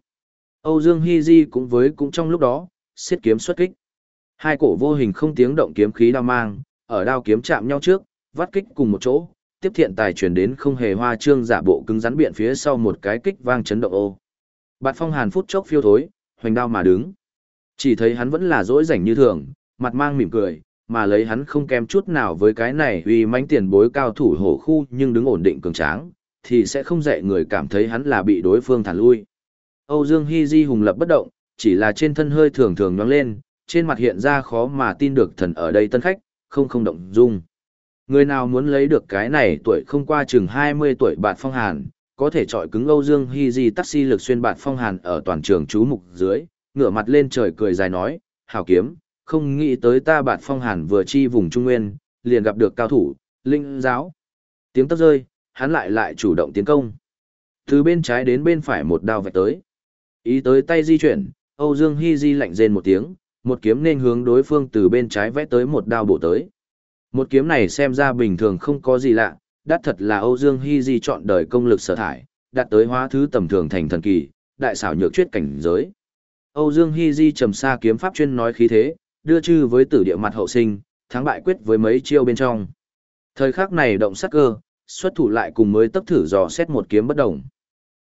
Âu Dương Hy Di cũng với cũng trong lúc đó, siết kiếm xuất kích. Hai cổ vô hình không tiếng động kiếm khí đao mang, ở đao kiếm chạm nhau trước, vắt kích cùng một chỗ, tiếp thiện tài truyền đến không hề hoa trương giả bộ cứng rắn biện phía sau một cái kích vang chấn động ô. Bạt phong hàn phút chốc phiêu thối, hoành đao mà đứng. Chỉ thấy hắn vẫn là dỗi rảnh như thường, mặt mang mỉm cười, mà lấy hắn không kém chút nào với cái này uy mãnh tiền bối cao thủ hổ khu nhưng đứng ổn định cường tráng, thì sẽ không dạy người cảm thấy hắn là bị đối phương thản lui. Âu Dương Hi Di hùng lập bất động, chỉ là trên thân hơi thường thường nhoáng lên, trên mặt hiện ra khó mà tin được thần ở đây tân khách, không không động dung. Người nào muốn lấy được cái này tuổi không qua chừng 20 tuổi bạn phong hàn, có thể trọi cứng Âu Dương Hy Di taxi lực xuyên bạn phong hàn ở toàn trường chú mục dưới, ngửa mặt lên trời cười dài nói, hảo kiếm, không nghĩ tới ta bạn phong hàn vừa chi vùng Trung Nguyên, liền gặp được cao thủ, linh giáo. Tiếng tóc rơi, hắn lại lại chủ động tiến công. Từ bên trái đến bên phải một đao vạch tới. Ý tới tay di chuyển, Âu Dương Hy Di lạnh rên một tiếng, một kiếm nên hướng đối phương từ bên trái vẽ tới một đao bổ tới. Một kiếm này xem ra bình thường không có gì lạ, đắt thật là Âu Dương Hy Di chọn đời công lực sở thải, đạt tới hóa thứ tầm thường thành thần kỳ, đại xảo nhược chuyết cảnh giới. Âu Dương Hy Di trầm xa kiếm pháp chuyên nói khí thế, đưa chư với tử địa mặt hậu sinh, thắng bại quyết với mấy chiêu bên trong. Thời khắc này động sắc cơ, xuất thủ lại cùng mới tấp thử dò xét một kiếm bất động.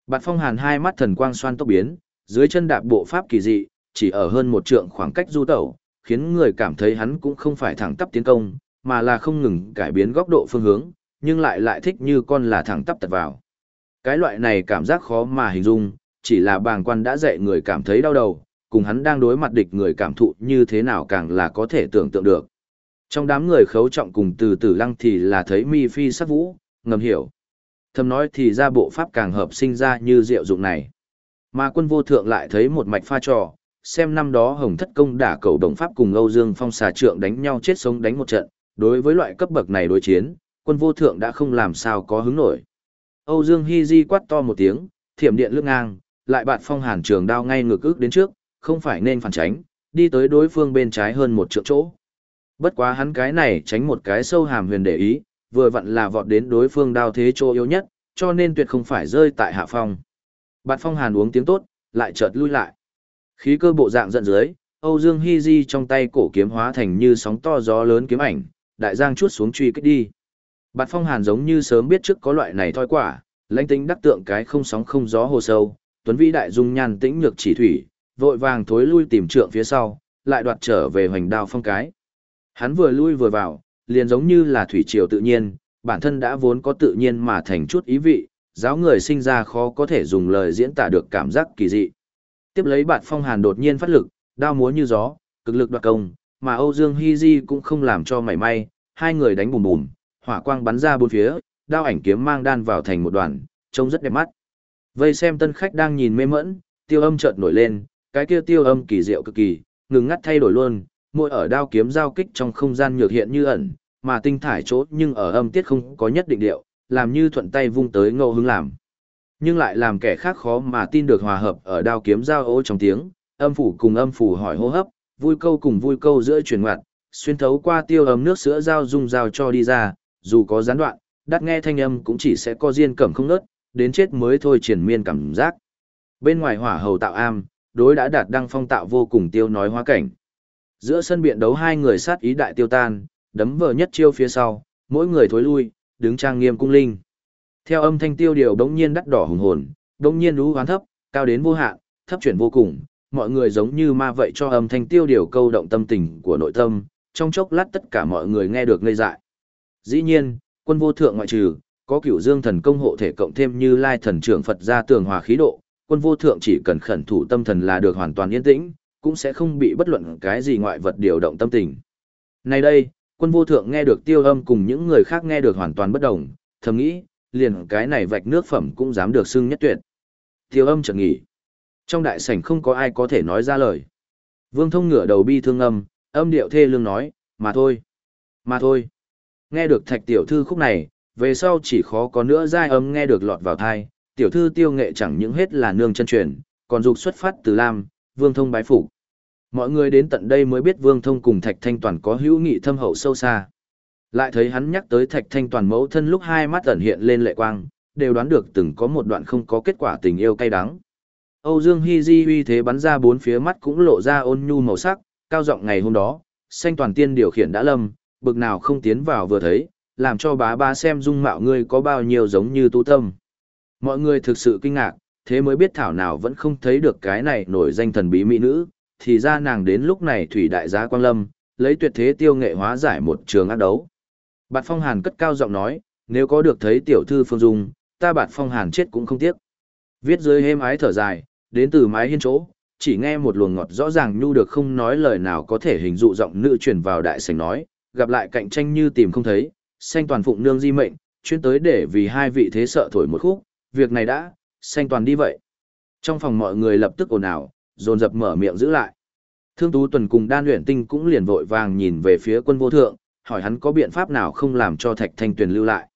Bạt Phong Hàn hai mắt thần quang xoan tốc biến, dưới chân đạp bộ pháp kỳ dị, chỉ ở hơn một trượng khoảng cách du tẩu, khiến người cảm thấy hắn cũng không phải thẳng tắp tiến công, mà là không ngừng cải biến góc độ phương hướng, nhưng lại lại thích như con là thẳng tắp tật vào. Cái loại này cảm giác khó mà hình dung, chỉ là bàng quan đã dạy người cảm thấy đau đầu, cùng hắn đang đối mặt địch người cảm thụ như thế nào càng là có thể tưởng tượng được. Trong đám người khấu trọng cùng từ từ lăng thì là thấy mi phi sắc vũ, ngầm hiểu. Thầm nói thì ra bộ pháp càng hợp sinh ra như diệu dụng này. Mà quân vô thượng lại thấy một mạch pha trò, xem năm đó Hồng Thất Công đả cầu đồng pháp cùng Âu Dương Phong xà trượng đánh nhau chết sống đánh một trận, đối với loại cấp bậc này đối chiến, quân vô thượng đã không làm sao có hứng nổi. Âu Dương Hi Di quát to một tiếng, thiểm điện lướt ngang, lại bạt phong hàn trường đao ngay ngược ước đến trước, không phải nên phản tránh, đi tới đối phương bên trái hơn một trượng chỗ. Bất quá hắn cái này tránh một cái sâu hàm huyền để ý, vừa vặn là vọt đến đối phương đao thế chỗ yếu nhất, cho nên tuyệt không phải rơi tại hạ phong. Bạt phong hàn uống tiếng tốt, lại chợt lui lại. Khí cơ bộ dạng giận dưới, Âu Dương Hi Di trong tay cổ kiếm hóa thành như sóng to gió lớn kiếm ảnh, đại giang chuốt xuống truy kích đi. Bạt phong hàn giống như sớm biết trước có loại này thoi quả, lãnh tính đắc tượng cái không sóng không gió hồ sâu, tuấn vĩ đại dung nhan tĩnh nhược chỉ thủy, vội vàng thối lui tìm trượng phía sau, lại đoạt trở về hoành đao phong cái. Hắn vừa lui vừa vào, liền giống như là thủy triều tự nhiên, bản thân đã vốn có tự nhiên mà thành chút ý vị, giáo người sinh ra khó có thể dùng lời diễn tả được cảm giác kỳ dị. Tiếp lấy bạt phong hàn đột nhiên phát lực, đao múa như gió, cực lực đoạt công, mà Âu Dương Hy Di cũng không làm cho mảy may, hai người đánh bùm bùm, hỏa quang bắn ra bốn phía, đao ảnh kiếm mang đan vào thành một đoàn, trông rất đẹp mắt. Vây xem tân khách đang nhìn mê mẫn, tiêu âm chợt nổi lên, cái kia tiêu âm kỳ diệu cực kỳ, ngừng ngắt thay đổi luôn, mỗi ở đao kiếm giao kích trong không gian nhược hiện như ẩn, mà tinh thải chỗ nhưng ở âm tiết không có nhất định điệu, làm như thuận tay vung tới ngẫu hứng làm. Nhưng lại làm kẻ khác khó mà tin được hòa hợp ở đao kiếm giao ô trong tiếng, âm phủ cùng âm phủ hỏi hô hấp, vui câu cùng vui câu giữa truyền ngoặt, xuyên thấu qua tiêu ấm nước sữa dao dung dao cho đi ra, dù có gián đoạn, đắt nghe thanh âm cũng chỉ sẽ có riêng cẩm không nớt, đến chết mới thôi triển miên cảm giác. Bên ngoài hỏa hầu tạo am, đối đã đạt đăng phong tạo vô cùng tiêu nói hóa cảnh. Giữa sân biện đấu hai người sát ý đại tiêu tan, đấm vờ nhất chiêu phía sau, mỗi người thối lui, đứng trang nghiêm cung linh. Theo âm thanh tiêu điều đống nhiên đắt đỏ hùng hồn, đống nhiên lũ hoán thấp, cao đến vô hạn, thấp chuyển vô cùng, mọi người giống như ma vậy cho âm thanh tiêu điều câu động tâm tình của nội tâm, trong chốc lát tất cả mọi người nghe được ngây dại. Dĩ nhiên, quân vô thượng ngoại trừ, có cửu dương thần công hộ thể cộng thêm như lai thần trưởng Phật ra tường hòa khí độ, quân vô thượng chỉ cần khẩn thủ tâm thần là được hoàn toàn yên tĩnh, cũng sẽ không bị bất luận cái gì ngoại vật điều động tâm tình. Này đây, quân vô thượng nghe được tiêu âm cùng những người khác nghe được hoàn toàn bất đồng, thầm nghĩ, liền cái này vạch nước phẩm cũng dám được xưng nhất tuyệt. Tiêu âm chợt nghỉ. Trong đại sảnh không có ai có thể nói ra lời. Vương thông ngửa đầu bi thương âm, âm điệu thê lương nói, mà thôi, mà thôi. Nghe được thạch tiểu thư khúc này, về sau chỉ khó có nữa giai âm nghe được lọt vào thai, tiểu thư tiêu nghệ chẳng những hết là nương chân truyền, còn dục xuất phát từ Lam, Vương Thông bái phục. Mọi người đến tận đây mới biết Vương Thông cùng Thạch Thanh Toàn có hữu nghị thâm hậu sâu xa. Lại thấy hắn nhắc tới Thạch Thanh Toàn mẫu thân lúc hai mắt ẩn hiện lên lệ quang, đều đoán được từng có một đoạn không có kết quả tình yêu cay đắng. Âu Dương Hy Di uy thế bắn ra bốn phía mắt cũng lộ ra ôn nhu màu sắc, cao giọng ngày hôm đó, xanh toàn tiên điều khiển đã lâm, bực nào không tiến vào vừa thấy, làm cho bá ba xem dung mạo ngươi có bao nhiêu giống như tu tâm. Mọi người thực sự kinh ngạc, thế mới biết thảo nào vẫn không thấy được cái này nổi danh thần bí mỹ nữ, thì ra nàng đến lúc này thủy đại giá quang lâm, lấy tuyệt thế tiêu nghệ hóa giải một trường ác đấu. Bạt Phong Hàn cất cao giọng nói, nếu có được thấy tiểu thư Phương Dung, ta Bạt Phong Hàn chết cũng không tiếc. Viết dưới hêm ái thở dài, đến từ mái hiên chỗ, chỉ nghe một luồng ngọt rõ ràng nhu được không nói lời nào có thể hình dụ giọng nữ truyền vào đại sảnh nói, gặp lại cạnh tranh như tìm không thấy, xanh toàn phụng nương di mệnh, chuyên tới để vì hai vị thế sợ thổi một khúc, việc này đã, xanh toàn đi vậy. Trong phòng mọi người lập tức ồn ào, dồn dập mở miệng giữ lại. Thương Tú Tuần cùng Đan Luyện Tinh cũng liền vội vàng nhìn về phía quân vô thượng, hỏi hắn có biện pháp nào không làm cho Thạch Thanh Tuyền lưu lại.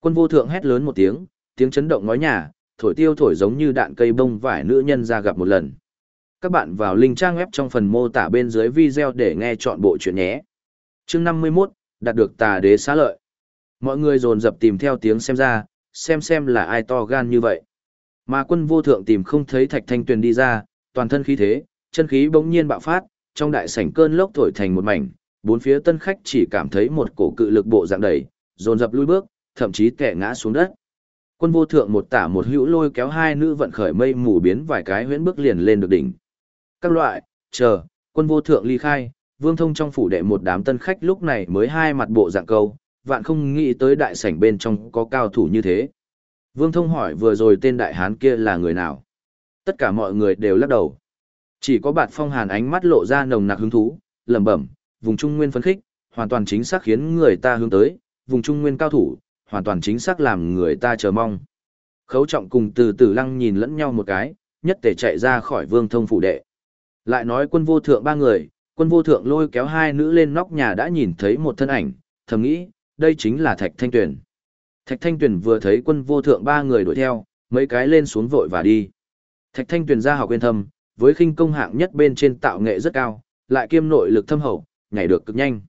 Quân vô thượng hét lớn một tiếng, tiếng chấn động ngói nhà, thổi tiêu thổi giống như đạn cây bông vải nữ nhân ra gặp một lần. Các bạn vào link trang web trong phần mô tả bên dưới video để nghe chọn bộ chuyện nhé. Chương 51, đạt được tà đế xá lợi. Mọi người dồn dập tìm theo tiếng xem ra, xem xem là ai to gan như vậy. Mà quân vô thượng tìm không thấy thạch thanh tuyền đi ra, toàn thân khí thế, chân khí bỗng nhiên bạo phát, trong đại sảnh cơn lốc thổi thành một mảnh, bốn phía tân khách chỉ cảm thấy một cổ cự lực bộ dạng đẩy, dồn dập lui bước, thậm chí kẻ ngã xuống đất. Quân vô thượng một tả một hữu lôi kéo hai nữ vận khởi mây mù biến vài cái huyễn bước liền lên được đỉnh. Các loại, chờ, quân vô thượng ly khai, vương thông trong phủ đệ một đám tân khách lúc này mới hai mặt bộ dạng câu, vạn không nghĩ tới đại sảnh bên trong có cao thủ như thế. Vương thông hỏi vừa rồi tên đại hán kia là người nào? Tất cả mọi người đều lắc đầu. Chỉ có bạt phong hàn ánh mắt lộ ra nồng nặc hứng thú, lẩm bẩm, vùng trung nguyên phấn khích, hoàn toàn chính xác khiến người ta hướng tới, vùng trung nguyên cao thủ, hoàn toàn chính xác làm người ta chờ mong. Khấu trọng cùng từ từ lăng nhìn lẫn nhau một cái, nhất tề chạy ra khỏi vương thông phủ đệ. Lại nói quân vô thượng ba người, quân vô thượng lôi kéo hai nữ lên nóc nhà đã nhìn thấy một thân ảnh, thầm nghĩ, đây chính là Thạch Thanh Tuyền. Thạch Thanh Tuyền vừa thấy quân vô thượng ba người đuổi theo, mấy cái lên xuống vội và đi. Thạch Thanh Tuyền ra học quyên thâm, với khinh công hạng nhất bên trên tạo nghệ rất cao, lại kiêm nội lực thâm hậu, nhảy được cực nhanh.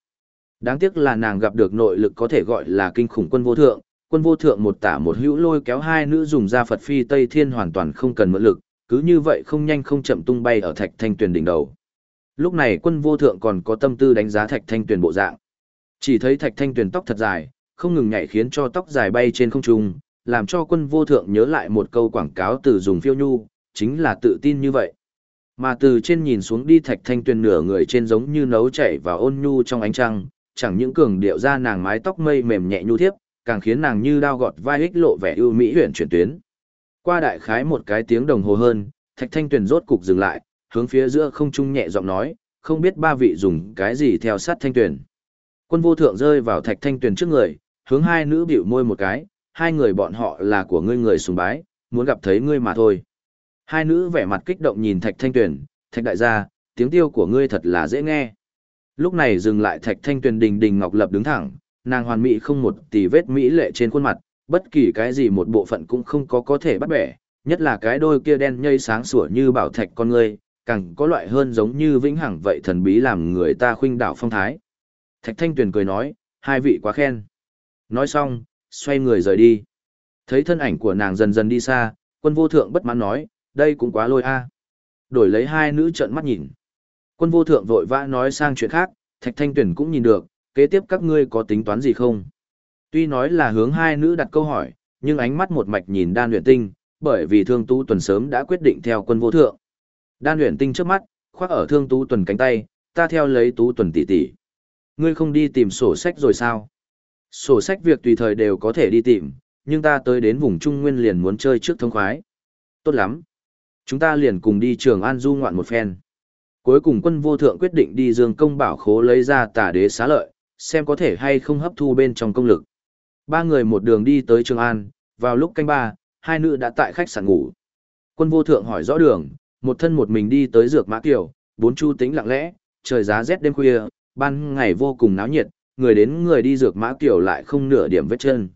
Đáng tiếc là nàng gặp được nội lực có thể gọi là kinh khủng quân vô thượng, quân vô thượng một tả một hữu lôi kéo hai nữ dùng ra Phật phi Tây Thiên hoàn toàn không cần mượn lực, cứ như vậy không nhanh không chậm tung bay ở Thạch Thanh Tuyền đỉnh đầu. Lúc này quân vô thượng còn có tâm tư đánh giá Thạch Thanh Tuyền bộ dạng. Chỉ thấy Thạch Thanh Tuyền tóc thật dài, không ngừng nhảy khiến cho tóc dài bay trên không trung, làm cho quân vô thượng nhớ lại một câu quảng cáo từ dùng phiêu nhu, chính là tự tin như vậy. Mà từ trên nhìn xuống đi Thạch Thanh Tuyền nửa người trên giống như nấu chảy và ôn nhu trong ánh trăng, chẳng những cường điệu ra nàng mái tóc mây mềm nhẹ nhu thiếp, càng khiến nàng như đao gọt vai ích lộ vẻ ưu mỹ huyền chuyển tuyến. Qua đại khái một cái tiếng đồng hồ hơn, Thạch Thanh Tuyền rốt cục dừng lại, hướng phía giữa không trung nhẹ giọng nói, không biết ba vị dùng cái gì theo sát Thanh Tuyền. Quân vô thượng rơi vào Thạch Thanh Tuyền trước người, hướng hai nữ biểu môi một cái, hai người bọn họ là của ngươi người sùng bái, muốn gặp thấy ngươi mà thôi. Hai nữ vẻ mặt kích động nhìn Thạch Thanh Tuyền, Thạch đại gia, tiếng tiêu của ngươi thật là dễ nghe. Lúc này dừng lại Thạch Thanh Tuyền đình đình ngọc lập đứng thẳng, nàng hoàn mỹ không một tì vết mỹ lệ trên khuôn mặt, bất kỳ cái gì một bộ phận cũng không có có thể bắt bẻ, nhất là cái đôi kia đen nhây sáng sủa như bảo thạch con người càng có loại hơn giống như vĩnh hằng vậy thần bí làm người ta khuynh đảo phong thái. Thạch Thanh Tuyền cười nói, hai vị quá khen. Nói xong, xoay người rời đi. Thấy thân ảnh của nàng dần dần đi xa, quân vô thượng bất mãn nói, đây cũng quá lôi a. Đổi lấy hai nữ trợn mắt nhìn. Quân vô thượng vội vã nói sang chuyện khác, Thạch Thanh Tuyền cũng nhìn được, kế tiếp các ngươi có tính toán gì không? Tuy nói là hướng hai nữ đặt câu hỏi, nhưng ánh mắt một mạch nhìn đan luyện tinh, bởi vì thương tú tuần sớm đã quyết định theo quân vô thượng. Đan luyện tinh trước mắt, khoác ở thương tú tuần cánh tay, ta theo lấy tú tuần tỷ tỷ. Ngươi không đi tìm sổ sách rồi sao? Sổ sách việc tùy thời đều có thể đi tìm, nhưng ta tới đến vùng Trung Nguyên liền muốn chơi trước thông khoái. Tốt lắm. Chúng ta liền cùng đi trường An du ngoạn một phen. Cuối cùng quân vô thượng quyết định đi dương công bảo khố lấy ra tà đế xá lợi, xem có thể hay không hấp thu bên trong công lực. Ba người một đường đi tới Trường An, vào lúc canh ba, hai nữ đã tại khách sạn ngủ. Quân vô thượng hỏi rõ đường, một thân một mình đi tới dược mã kiều, bốn chu tính lặng lẽ, trời giá rét đêm khuya, ban ngày vô cùng náo nhiệt, người đến người đi dược mã kiều lại không nửa điểm vết chân.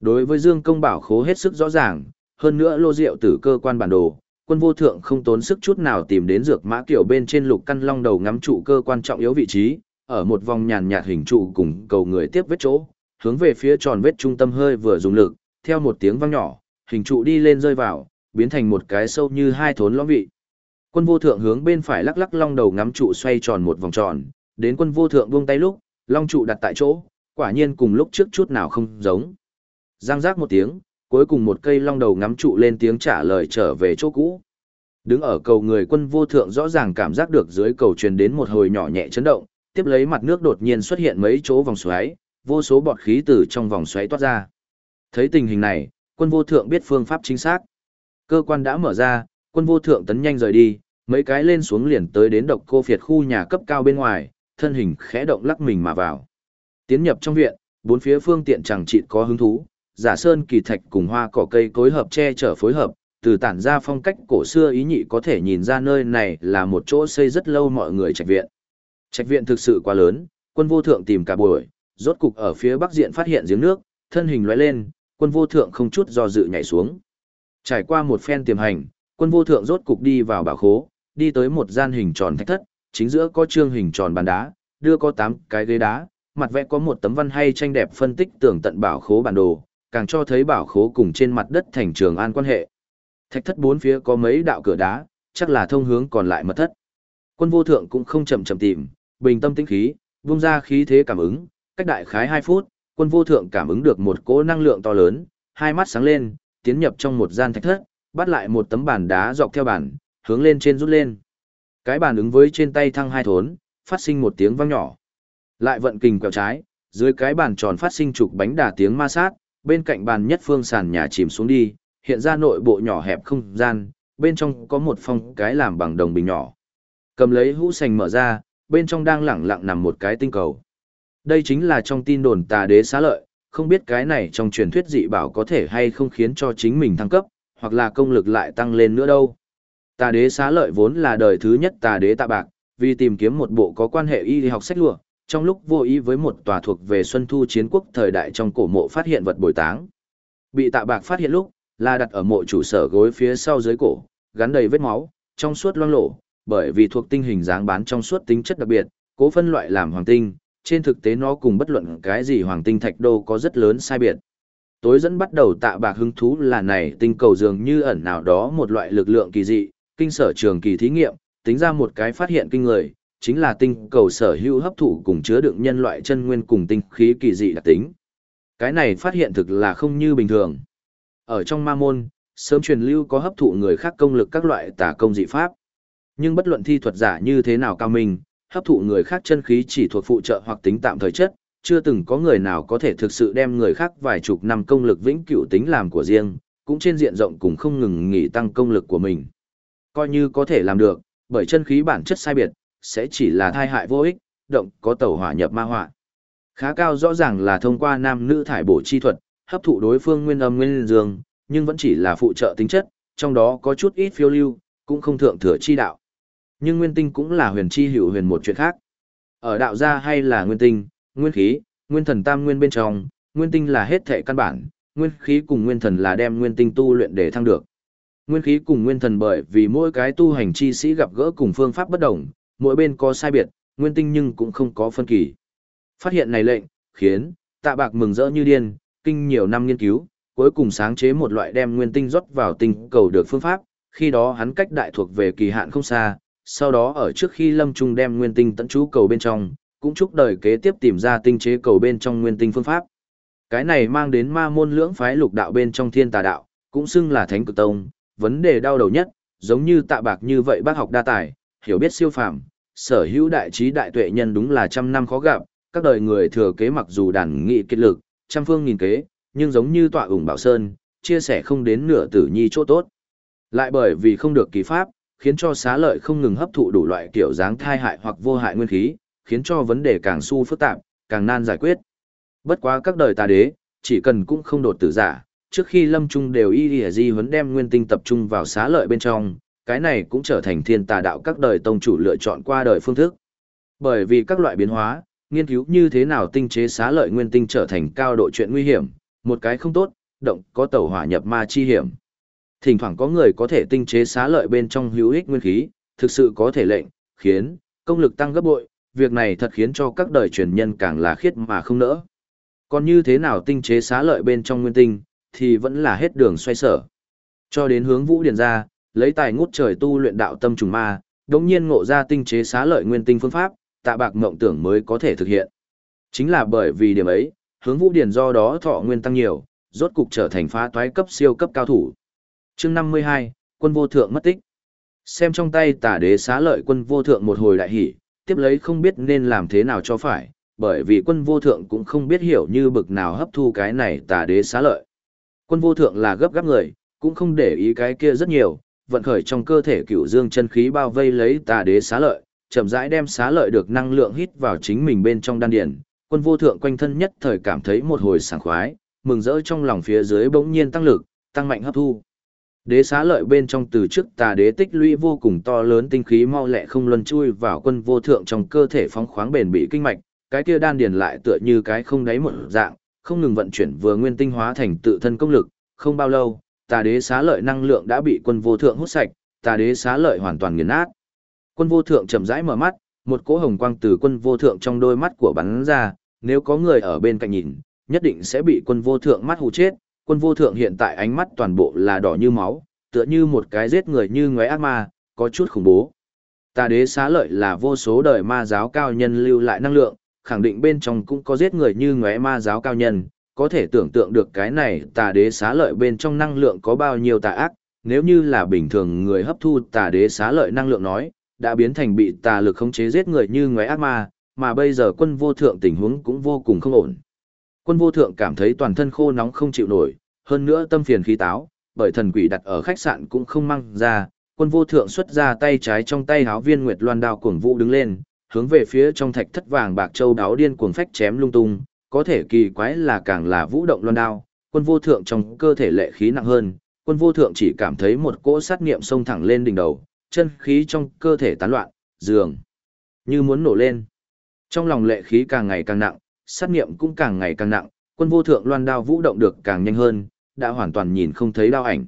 Đối với Dương Công Bảo khố hết sức rõ ràng, hơn nữa lô rượu từ cơ quan bản đồ, quân vô thượng không tốn sức chút nào tìm đến dược mã kiểu bên trên lục căn long đầu ngắm trụ cơ quan trọng yếu vị trí, ở một vòng nhàn nhạt hình trụ cùng cầu người tiếp vết chỗ, hướng về phía tròn vết trung tâm hơi vừa dùng lực, theo một tiếng vang nhỏ, hình trụ đi lên rơi vào, biến thành một cái sâu như hai thốn lõm vị. Quân vô thượng hướng bên phải lắc lắc long đầu ngắm trụ xoay tròn một vòng tròn, đến quân vô thượng buông tay lúc, long trụ đặt tại chỗ, quả nhiên cùng lúc trước chút nào không giống. Giang giác một tiếng, cuối cùng một cây long đầu ngắm trụ lên tiếng trả lời trở về chỗ cũ. Đứng ở cầu người quân vô thượng rõ ràng cảm giác được dưới cầu truyền đến một hồi nhỏ nhẹ chấn động, tiếp lấy mặt nước đột nhiên xuất hiện mấy chỗ vòng xoáy, vô số bọt khí từ trong vòng xoáy toát ra. Thấy tình hình này, quân vô thượng biết phương pháp chính xác. Cơ quan đã mở ra, quân vô thượng tấn nhanh rời đi, mấy cái lên xuống liền tới đến độc cô phiệt khu nhà cấp cao bên ngoài, thân hình khẽ động lắc mình mà vào. Tiến nhập trong viện, bốn phía phương tiện chẳng chịt có hứng thú, giả sơn kỳ thạch cùng hoa cỏ cây cối hợp che chở phối hợp, từ tản ra phong cách cổ xưa ý nhị có thể nhìn ra nơi này là một chỗ xây rất lâu mọi người trạch viện. Trạch viện thực sự quá lớn, quân vô thượng tìm cả buổi, rốt cục ở phía bắc diện phát hiện giếng nước, thân hình lóe lên, quân vô thượng không chút do dự nhảy xuống. Trải qua một phen tiềm hành, quân vô thượng rốt cục đi vào bảo khố, đi tới một gian hình tròn thạch thất, chính giữa có trương hình tròn bàn đá, đưa có 8 cái ghế đá, mặt vẽ có một tấm văn hay tranh đẹp phân tích tường tận bảo khố bản đồ, càng cho thấy bảo khố cùng trên mặt đất thành trường an quan hệ. Thạch thất bốn phía có mấy đạo cửa đá, chắc là thông hướng còn lại mật thất. Quân vô thượng cũng không chậm chậm tìm, bình tâm tĩnh khí, vung ra khí thế cảm ứng, cách đại khái 2 phút, quân vô thượng cảm ứng được một cỗ năng lượng to lớn, hai mắt sáng lên, tiến nhập trong một gian thạch thất, bắt lại một tấm bàn đá dọc theo bàn, hướng lên trên rút lên. Cái bàn ứng với trên tay thăng hai thốn, phát sinh một tiếng vang nhỏ. Lại vận kình quẹo trái, dưới cái bàn tròn phát sinh trục bánh đà tiếng ma sát, bên cạnh bàn nhất phương sàn nhà chìm xuống đi, hiện ra nội bộ nhỏ hẹp không gian, bên trong có một phong cái làm bằng đồng bình nhỏ. Cầm lấy hũ sành mở ra, bên trong đang lẳng lặng nằm một cái tinh cầu. Đây chính là trong tin đồn tà đế xá lợi, không biết cái này trong truyền thuyết dị bảo có thể hay không khiến cho chính mình thăng cấp, hoặc là công lực lại tăng lên nữa đâu. Tà đế xá lợi vốn là đời thứ nhất tà đế tạ bạc, vì tìm kiếm một bộ có quan hệ y học sách lụa, trong lúc vô ý với một tòa thuộc về Xuân Thu chiến quốc thời đại trong cổ mộ phát hiện vật bồi táng. Bị tạ bạc phát hiện lúc, là đặt ở mộ chủ sở gối phía sau dưới cổ, gắn đầy vết máu, trong suốt loang lổ, bởi vì thuộc tinh hình dáng bán trong suốt tính chất đặc biệt, cố phân loại làm hoàng tinh, trên thực tế nó cùng bất luận cái gì hoàng tinh thạch đô có rất lớn sai biệt. Tối dẫn bắt đầu tạ bạc hứng thú là này tinh cầu dường như ẩn nào đó một loại lực lượng kỳ dị, kinh sở trường kỳ thí nghiệm, tính ra một cái phát hiện kinh người, chính là tinh cầu sở hữu hấp thụ cùng chứa đựng nhân loại chân nguyên cùng tinh khí kỳ dị đặc tính. Cái này phát hiện thực là không như bình thường. Ở trong ma môn, sớm truyền lưu có hấp thụ người khác công lực các loại tà công dị pháp. Nhưng bất luận thi thuật giả như thế nào cao minh, hấp thụ người khác chân khí chỉ thuộc phụ trợ hoặc tính tạm thời chất, chưa từng có người nào có thể thực sự đem người khác vài chục năm công lực vĩnh cửu tính làm của riêng, cũng trên diện rộng cùng không ngừng nghỉ tăng công lực của mình. Coi như có thể làm được, bởi chân khí bản chất sai biệt, sẽ chỉ là thai hại vô ích, động có tẩu hỏa nhập ma họa. Khá cao rõ ràng là thông qua nam nữ thải bổ chi thuật, hấp thụ đối phương nguyên âm nguyên dương, nhưng vẫn chỉ là phụ trợ tính chất, trong đó có chút ít phiêu lưu, cũng không thượng thừa chi đạo. Nhưng nguyên tinh cũng là huyền chi hữu huyền một chuyện khác. Ở đạo gia hay là nguyên tinh, nguyên khí, nguyên thần tam nguyên bên trong, nguyên tinh là hết thể căn bản, nguyên khí cùng nguyên thần là đem nguyên tinh tu luyện để thăng được. Nguyên khí cùng nguyên thần bởi vì mỗi cái tu hành chi sĩ gặp gỡ cùng phương pháp bất đồng, mỗi bên có sai biệt, nguyên tinh nhưng cũng không có phân kỳ. Phát hiện này lệnh, khiến, tạ bạc mừng rỡ như điên, kinh nhiều năm nghiên cứu, cuối cùng sáng chế một loại đem nguyên tinh rót vào tinh cầu được phương pháp, khi đó hắn cách đại thuộc về kỳ hạn không xa, sau đó ở trước khi lâm trung đem nguyên tinh tận chú cầu bên trong, cũng chúc đời kế tiếp tìm ra tinh chế cầu bên trong nguyên tinh phương pháp. Cái này mang đến ma môn lưỡng phái lục đạo bên trong thiên tà đạo, cũng xưng là thánh cực tông, vấn đề đau đầu nhất, giống như tạ bạc như vậy bác học đa tài, hiểu biết siêu phàm, sở hữu đại trí đại tuệ nhân đúng là trăm năm khó gặp, các đời người thừa kế mặc dù đàn nghị kết lực, trăm phương nghìn kế, nhưng giống như tọa ủng bảo sơn, chia sẻ không đến nửa tử nhi chỗ tốt. Lại bởi vì không được kỳ pháp, khiến cho xá lợi không ngừng hấp thụ đủ loại kiểu dáng thai hại hoặc vô hại nguyên khí, khiến cho vấn đề càng su phức tạp, càng nan giải quyết. Bất quá các đời tà đế, chỉ cần cũng không đột tử giả, trước khi lâm trung đều y y di huấn đem nguyên tinh tập trung vào xá lợi bên trong, cái này cũng trở thành thiên tà đạo các đời tông chủ lựa chọn qua đời phương thức. Bởi vì các loại biến hóa, nghiên cứu như thế nào tinh chế xá lợi nguyên tinh trở thành cao độ chuyện nguy hiểm, một cái không tốt, động có tẩu hỏa nhập ma chi hiểm. Thỉnh thoảng có người có thể tinh chế xá lợi bên trong hữu ích nguyên khí, thực sự có thể lệnh, khiến, công lực tăng gấp bội, việc này thật khiến cho các đời truyền nhân càng là khiết mà không nỡ. Còn như thế nào tinh chế xá lợi bên trong nguyên tinh, thì vẫn là hết đường xoay sở. Cho đến hướng vũ điển ra, lấy tài ngút trời tu luyện đạo tâm trùng ma, đống nhiên ngộ ra tinh chế xá lợi nguyên tinh phương pháp, tạ bạc mộng tưởng mới có thể thực hiện. Chính là bởi vì điểm ấy, hướng vũ điển do đó thọ nguyên tăng nhiều, rốt cục trở thành phá toái cấp siêu cấp cao thủ. chương 52, quân vô thượng mất tích. Xem trong tay tả đế xá lợi quân vô thượng một hồi đại hỉ, tiếp lấy không biết nên làm thế nào cho phải, bởi vì quân vô thượng cũng không biết hiểu như bực nào hấp thu cái này tả đế xá lợi. Quân vô thượng là gấp gáp người, cũng không để ý cái kia rất nhiều, vận khởi trong cơ thể cửu dương chân khí bao vây lấy tà đế xá lợi, chậm rãi đem xá lợi được năng lượng hít vào chính mình bên trong đan điền. Quân vô thượng quanh thân nhất thời cảm thấy một hồi sảng khoái, mừng rỡ trong lòng phía dưới bỗng nhiên tăng lực, tăng mạnh hấp thu. Đế xá lợi bên trong từ trước tà đế tích lũy vô cùng to lớn tinh khí mau lẹ không luân chui vào quân vô thượng trong cơ thể phóng khoáng bền bị kinh mạch, cái kia đan điền lại tựa như cái không đáy một dạng, không ngừng vận chuyển vừa nguyên tinh hóa thành tự thân công lực, không bao lâu, tà đế xá lợi năng lượng đã bị quân vô thượng hút sạch, tà đế xá lợi hoàn toàn nghiền nát. Quân vô thượng chậm rãi mở mắt, một cỗ hồng quang từ quân vô thượng trong đôi mắt của bắn ra, nếu có người ở bên cạnh nhìn, nhất định sẽ bị quân vô thượng mắt hù chết. Quân vô thượng hiện tại ánh mắt toàn bộ là đỏ như máu, tựa như một cái giết người như ngoé ác ma, có chút khủng bố. Tà đế xá lợi là vô số đời ma giáo cao nhân lưu lại năng lượng, khẳng định bên trong cũng có giết người như ngoé ma giáo cao nhân, có thể tưởng tượng được cái này tà đế xá lợi bên trong năng lượng có bao nhiêu tà ác, nếu như là bình thường người hấp thu tà đế xá lợi năng lượng nói, đã biến thành bị tà lực khống chế giết người như ngoé ác ma, mà bây giờ quân vô thượng tình huống cũng vô cùng không ổn. Quân vô thượng cảm thấy toàn thân khô nóng không chịu nổi, hơn nữa tâm phiền khí táo, bởi thần quỷ đặt ở khách sạn cũng không mang ra, quân vô thượng xuất ra tay trái trong tay háo viên nguyệt loan đao cuồng vũ đứng lên, hướng về phía trong thạch thất vàng bạc châu đáo điên cuồng phách chém lung tung, có thể kỳ quái là càng là vũ động loan đao, quân vô thượng trong cơ thể lệ khí nặng hơn, quân vô thượng chỉ cảm thấy một cỗ sát niệm xông thẳng lên đỉnh đầu, chân khí trong cơ thể tán loạn, dường như muốn nổ lên. Trong lòng lệ khí càng ngày càng nặng, sát niệm cũng càng ngày càng nặng, quân vô thượng loan đao vũ động được càng nhanh hơn, đã hoàn toàn nhìn không thấy đao ảnh.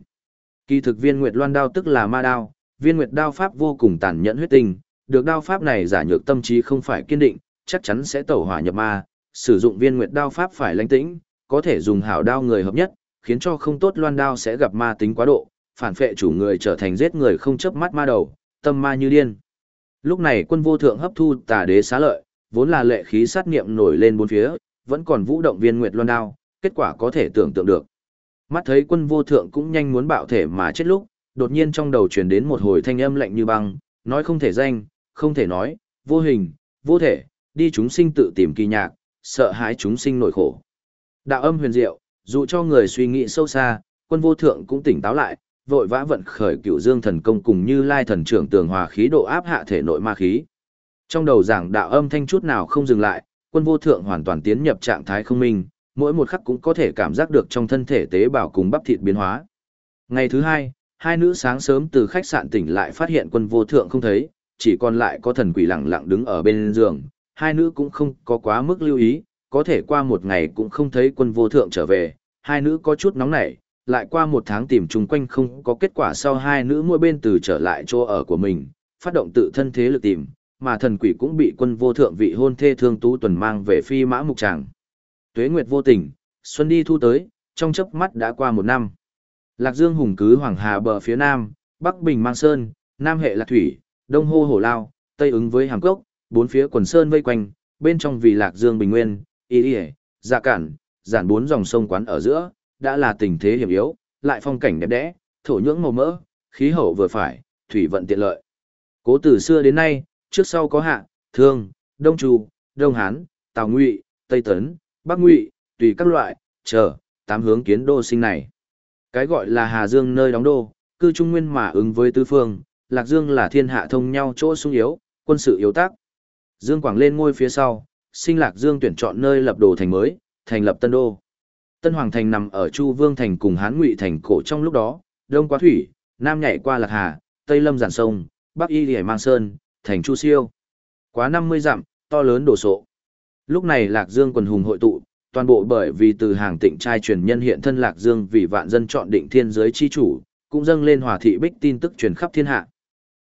Kỳ thực viên nguyệt loan đao tức là ma đao, viên nguyệt đao pháp vô cùng tàn nhẫn huyết tinh, được đao pháp này giả nhược tâm trí không phải kiên định, chắc chắn sẽ tẩu hỏa nhập ma, sử dụng viên nguyệt đao pháp phải lãnh tĩnh, có thể dùng hảo đao người hợp nhất, khiến cho không tốt loan đao sẽ gặp ma tính quá độ, phản phệ chủ người trở thành giết người không chớp mắt ma đầu, tâm ma như điên. Lúc này quân vô thượng hấp thu tà đế xá lợi, vốn là lệ khí sát niệm nổi lên bốn phía, vẫn còn vũ động viên nguyệt loan đao, kết quả có thể tưởng tượng được. Mắt thấy quân vô thượng cũng nhanh muốn bạo thể mà chết lúc, đột nhiên trong đầu truyền đến một hồi thanh âm lạnh như băng, nói không thể danh, không thể nói, vô hình, vô thể, đi chúng sinh tự tìm kỳ nhạc, sợ hãi chúng sinh nổi khổ. Đạo âm huyền diệu, dù cho người suy nghĩ sâu xa, quân vô thượng cũng tỉnh táo lại, vội vã vận khởi cửu dương thần công cùng như lai thần trưởng tường hòa khí độ áp hạ thể nội ma khí. Trong đầu giảng đạo âm thanh chút nào không dừng lại, quân vô thượng hoàn toàn tiến nhập trạng thái không minh, mỗi một khắc cũng có thể cảm giác được trong thân thể tế bào cùng bắp thịt biến hóa. Ngày thứ hai, hai nữ sáng sớm từ khách sạn tỉnh lại phát hiện quân vô thượng không thấy, chỉ còn lại có thần quỷ lặng lặng đứng ở bên giường, hai nữ cũng không có quá mức lưu ý, có thể qua một ngày cũng không thấy quân vô thượng trở về, hai nữ có chút nóng nảy, lại qua một tháng tìm chung quanh không có kết quả sau hai nữ mỗi bên từ trở lại chỗ ở của mình, phát động tự thân thế lực tìm, mà thần quỷ cũng bị quân vô thượng vị hôn thê thương tú tuần mang về phi mã mục tràng. Tuế nguyệt vô tình, xuân đi thu tới, trong chớp mắt đã qua một năm. Lạc Dương hùng cứ Hoàng Hà bờ phía nam, Bắc Bình Mang Sơn, Nam hệ Lạc Thủy, Đông hô Hổ Lao, Tây ứng với Hàm Cốc, bốn phía quần sơn vây quanh, bên trong vì Lạc Dương Bình Nguyên, Y Y, Dạ Cản, giản bốn dòng sông quán ở giữa, đã là tình thế hiểm yếu, lại phong cảnh đẹp đẽ, thổ nhưỡng màu mỡ, khí hậu vừa phải, thủy vận tiện lợi. Cố từ xưa đến nay, trước sau có hạ, thương, đông trù, đông hán, tào ngụy, tây tấn, bắc ngụy, tùy các loại, chờ, tám hướng kiến đô sinh này. Cái gọi là Hà Dương nơi đóng đô, cư trung nguyên mà ứng với tứ phương, Lạc Dương là thiên hạ thông nhau chỗ sung yếu, quân sự yếu tác. Dương Quảng lên ngôi phía sau, sinh Lạc Dương tuyển chọn nơi lập đồ thành mới, thành lập Tân Đô. Tân Hoàng Thành nằm ở Chu Vương Thành cùng Hán Ngụy Thành cổ trong lúc đó, đông qua thủy, nam nhảy qua Lạc Hà, tây lâm giản sông, bắc y lẻ mang sơn, thành Chu Siêu. Quá 50 dặm, to lớn đổ sộ. Lúc này Lạc Dương quần hùng hội tụ, toàn bộ bởi vì từ hàng tịnh trai truyền nhân hiện thân Lạc Dương vì vạn dân chọn định thiên giới chi chủ, cũng dâng lên hòa thị bích tin tức truyền khắp thiên hạ.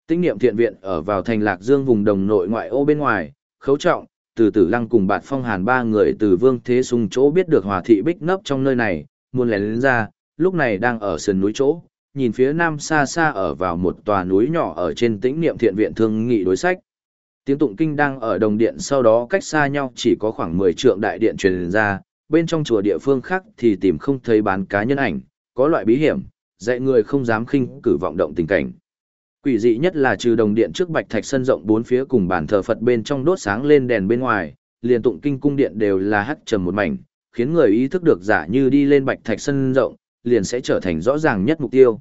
Tinh niệm thiện viện ở vào thành Lạc Dương vùng đồng nội ngoại ô bên ngoài, khấu trọng, từ tử lăng cùng bạt phong hàn ba người từ vương thế sung chỗ biết được hòa thị bích nấp trong nơi này, muốn lén lên ra, lúc này đang ở sườn núi chỗ, nhìn phía nam xa xa ở vào một tòa núi nhỏ ở trên tĩnh niệm thiện viện thương nghị đối sách. Tiếng tụng kinh đang ở đồng điện sau đó cách xa nhau chỉ có khoảng 10 trượng đại điện truyền ra, bên trong chùa địa phương khác thì tìm không thấy bán cá nhân ảnh, có loại bí hiểm, dạy người không dám khinh cử vọng động tình cảnh. Quỷ dị nhất là trừ đồng điện trước bạch thạch sân rộng bốn phía cùng bàn thờ Phật bên trong đốt sáng lên đèn bên ngoài, liền tụng kinh cung điện đều là hắc trầm một mảnh, khiến người ý thức được giả như đi lên bạch thạch sân rộng, liền sẽ trở thành rõ ràng nhất mục tiêu.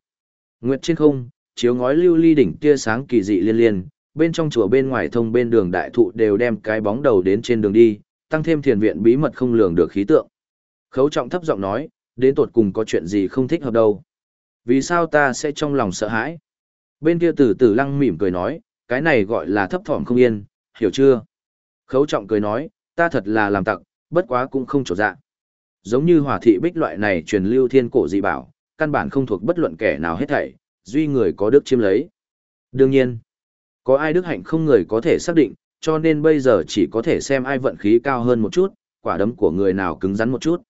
Nguyệt trên không, chiếu ngói lưu ly đỉnh tia sáng kỳ dị liên liên, bên trong chùa bên ngoài thông bên đường đại thụ đều đem cái bóng đầu đến trên đường đi, tăng thêm thiền viện bí mật không lường được khí tượng. Khấu trọng thấp giọng nói, đến tột cùng có chuyện gì không thích hợp đâu. Vì sao ta sẽ trong lòng sợ hãi? Bên kia tử tử lăng mỉm cười nói, cái này gọi là thấp thỏm không yên, hiểu chưa? Khấu trọng cười nói, ta thật là làm tặc, bất quá cũng không trổ dạ. Giống như hỏa thị bích loại này truyền lưu thiên cổ dị bảo, căn bản không thuộc bất luận kẻ nào hết thảy, duy người có đức chiếm lấy. Đương nhiên, có ai đức hạnh không người có thể xác định, cho nên bây giờ chỉ có thể xem ai vận khí cao hơn một chút, quả đấm của người nào cứng rắn một chút.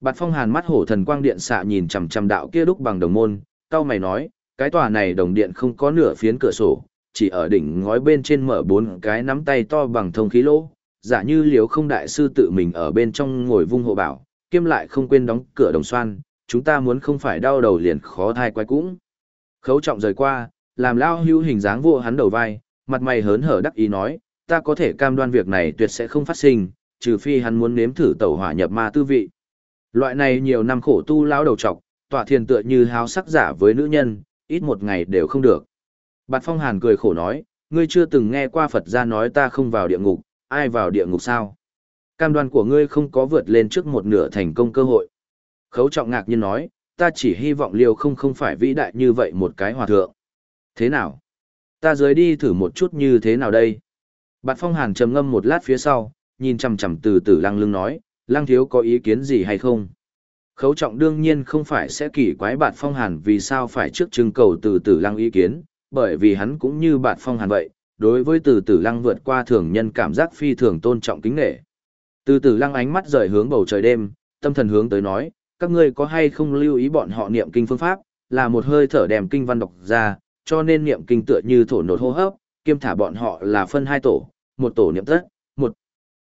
Bạt Phong Hàn mắt hổ thần quang điện xạ nhìn chằm chằm đạo kia đúc bằng đồng môn, cao mày nói, cái tòa này đồng điện không có nửa phiến cửa sổ, chỉ ở đỉnh ngói bên trên mở bốn cái nắm tay to bằng thông khí lỗ, giả như liếu không đại sư tự mình ở bên trong ngồi vung hộ bảo, kiêm lại không quên đóng cửa đồng xoan, chúng ta muốn không phải đau đầu liền khó thai quay cũng. Khấu trọng rời qua, làm lao hưu hình dáng vô hắn đầu vai, mặt mày hớn hở đắc ý nói, ta có thể cam đoan việc này tuyệt sẽ không phát sinh, trừ phi hắn muốn nếm thử tẩu hỏa nhập ma tư vị. Loại này nhiều năm khổ tu lao đầu trọc, tọa thiền tựa như háo sắc giả với nữ nhân, ít một ngày đều không được. Bạt Phong Hàn cười khổ nói, ngươi chưa từng nghe qua Phật gia nói ta không vào địa ngục, ai vào địa ngục sao? Cam đoan của ngươi không có vượt lên trước một nửa thành công cơ hội. Khấu trọng ngạc nhiên nói, ta chỉ hy vọng liều không không phải vĩ đại như vậy một cái hòa thượng. Thế nào? Ta dưới đi thử một chút như thế nào đây? Bạt Phong Hàn trầm ngâm một lát phía sau, nhìn chằm chằm từ từ lăng lưng nói, lăng thiếu có ý kiến gì hay không? Khấu trọng đương nhiên không phải sẽ kỳ quái bạt Phong Hàn vì sao phải trước trưng cầu từ từ lăng ý kiến, bởi vì hắn cũng như bạt Phong Hàn vậy, đối với từ từ lăng vượt qua thường nhân cảm giác phi thường tôn trọng kính nghệ. Từ từ lăng ánh mắt rời hướng bầu trời đêm, tâm thần hướng tới nói, các ngươi có hay không lưu ý bọn họ niệm kinh phương pháp, là một hơi thở đem kinh văn đọc ra, cho nên niệm kinh tựa như thổ nột hô hấp, kiêm thả bọn họ là phân hai tổ, một tổ niệm tất, một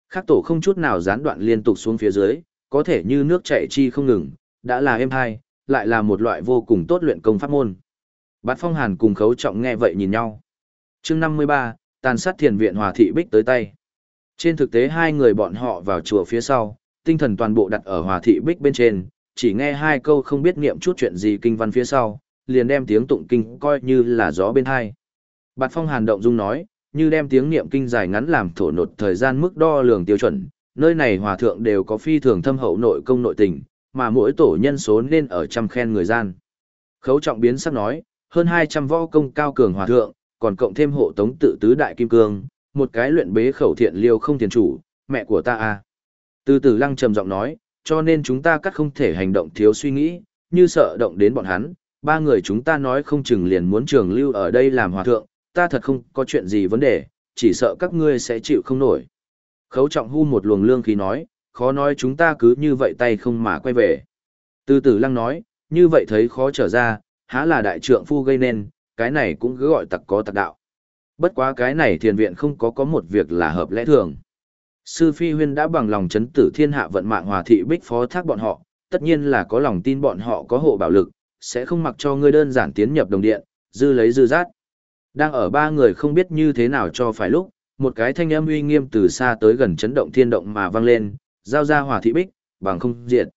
khác tổ không chút nào gián đoạn liên tục xuống phía dưới, có thể như nước chảy chi không ngừng, đã là êm hai, lại là một loại vô cùng tốt luyện công pháp môn. Bát Phong Hàn cùng Khấu Trọng nghe vậy nhìn nhau. Chương 53, tàn sát thiền viện hòa thị bích tới tay. Trên thực tế hai người bọn họ vào chùa phía sau, tinh thần toàn bộ đặt ở hòa thị bích bên trên, chỉ nghe hai câu không biết niệm chút chuyện gì kinh văn phía sau, liền đem tiếng tụng kinh coi như là gió bên hai. Bạt Phong Hàn động dung nói, như đem tiếng niệm kinh dài ngắn làm thổ nột thời gian mức đo lường tiêu chuẩn, nơi này hòa thượng đều có phi thường thâm hậu nội công nội tình, mà mỗi tổ nhân số nên ở trăm khen người gian. Khấu trọng biến sắc nói, hơn 200 võ công cao cường hòa thượng, còn cộng thêm hộ tống tự tứ đại kim cương, một cái luyện bế khẩu thiện liêu không tiền chủ, mẹ của ta à. Từ từ lăng trầm giọng nói, cho nên chúng ta cắt không thể hành động thiếu suy nghĩ, như sợ động đến bọn hắn, ba người chúng ta nói không chừng liền muốn trường lưu ở đây làm hòa thượng, ta thật không có chuyện gì vấn đề, chỉ sợ các ngươi sẽ chịu không nổi. Khấu trọng hu một luồng lương khí nói, khó nói chúng ta cứ như vậy tay không mà quay về. Từ Tử lăng nói, như vậy thấy khó trở ra, há là đại trượng phu gây nên, cái này cũng cứ gọi tặc có tặc đạo. Bất quá cái này thiền viện không có có một việc là hợp lẽ thường. Sư Phi Huyên đã bằng lòng chấn tử thiên hạ vận mạng hòa thị bích phó thác bọn họ, tất nhiên là có lòng tin bọn họ có hộ bảo lực, sẽ không mặc cho ngươi đơn giản tiến nhập đồng điện, dư lấy dư rát. Đang ở ba người không biết như thế nào cho phải lúc, một cái thanh âm uy nghiêm từ xa tới gần chấn động thiên động mà vang lên, giao ra hòa thị bích, bằng không diệt.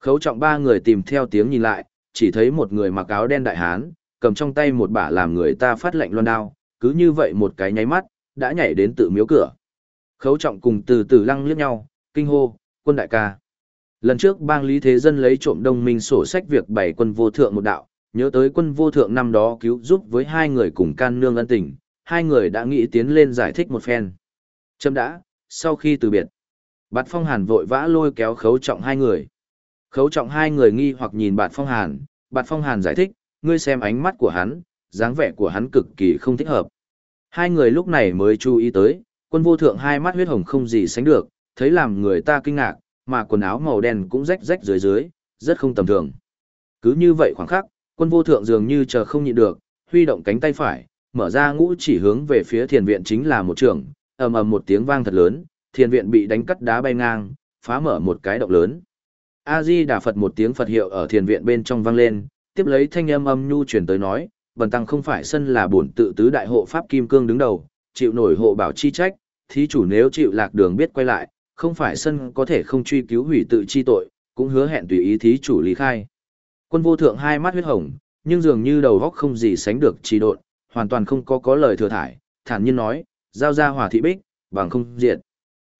Khấu trọng ba người tìm theo tiếng nhìn lại, chỉ thấy một người mặc áo đen đại hán, cầm trong tay một bả làm người ta phát lệnh loan đao, cứ như vậy một cái nháy mắt, đã nhảy đến tự miếu cửa. Khấu trọng cùng từ từ lăng liếc nhau, kinh hô, quân đại ca. Lần trước bang Lý Thế Dân lấy trộm đồng minh sổ sách việc bảy quân vô thượng một đạo, nhớ tới quân vô thượng năm đó cứu giúp với hai người cùng can nương ân tình, hai người đã nghĩ tiến lên giải thích một phen. Châm đã, sau khi từ biệt, Bạt Phong Hàn vội vã lôi kéo khấu trọng hai người. Khấu trọng hai người nghi hoặc nhìn Bạt Phong Hàn, Bạt Phong Hàn giải thích, ngươi xem ánh mắt của hắn, dáng vẻ của hắn cực kỳ không thích hợp. Hai người lúc này mới chú ý tới, quân vô thượng hai mắt huyết hồng không gì sánh được, thấy làm người ta kinh ngạc, mà quần áo màu đen cũng rách rách dưới dưới, rất không tầm thường. Cứ như vậy khoảng khắc, quân vô thượng dường như chờ không nhịn được, huy động cánh tay phải, mở ra ngũ chỉ hướng về phía thiền viện chính là một trường, ầm ầm một tiếng vang thật lớn, thiền viện bị đánh cắt đá bay ngang, phá mở một cái động lớn. A Di Đà Phật một tiếng Phật hiệu ở thiền viện bên trong vang lên, tiếp lấy thanh âm âm nhu truyền tới nói, Bần tăng không phải sân là bổn tự tứ đại hộ pháp kim cương đứng đầu, chịu nổi hộ bảo chi trách, thí chủ nếu chịu lạc đường biết quay lại, không phải sân có thể không truy cứu hủy tự chi tội, cũng hứa hẹn tùy ý thí chủ lý khai. Quân vô thượng hai mắt huyết hồng, nhưng dường như đầu óc không gì sánh được trì độn, hoàn toàn không có có lời thừa thải, thản nhiên nói, giao ra hỏa thị bích, bằng không diệt.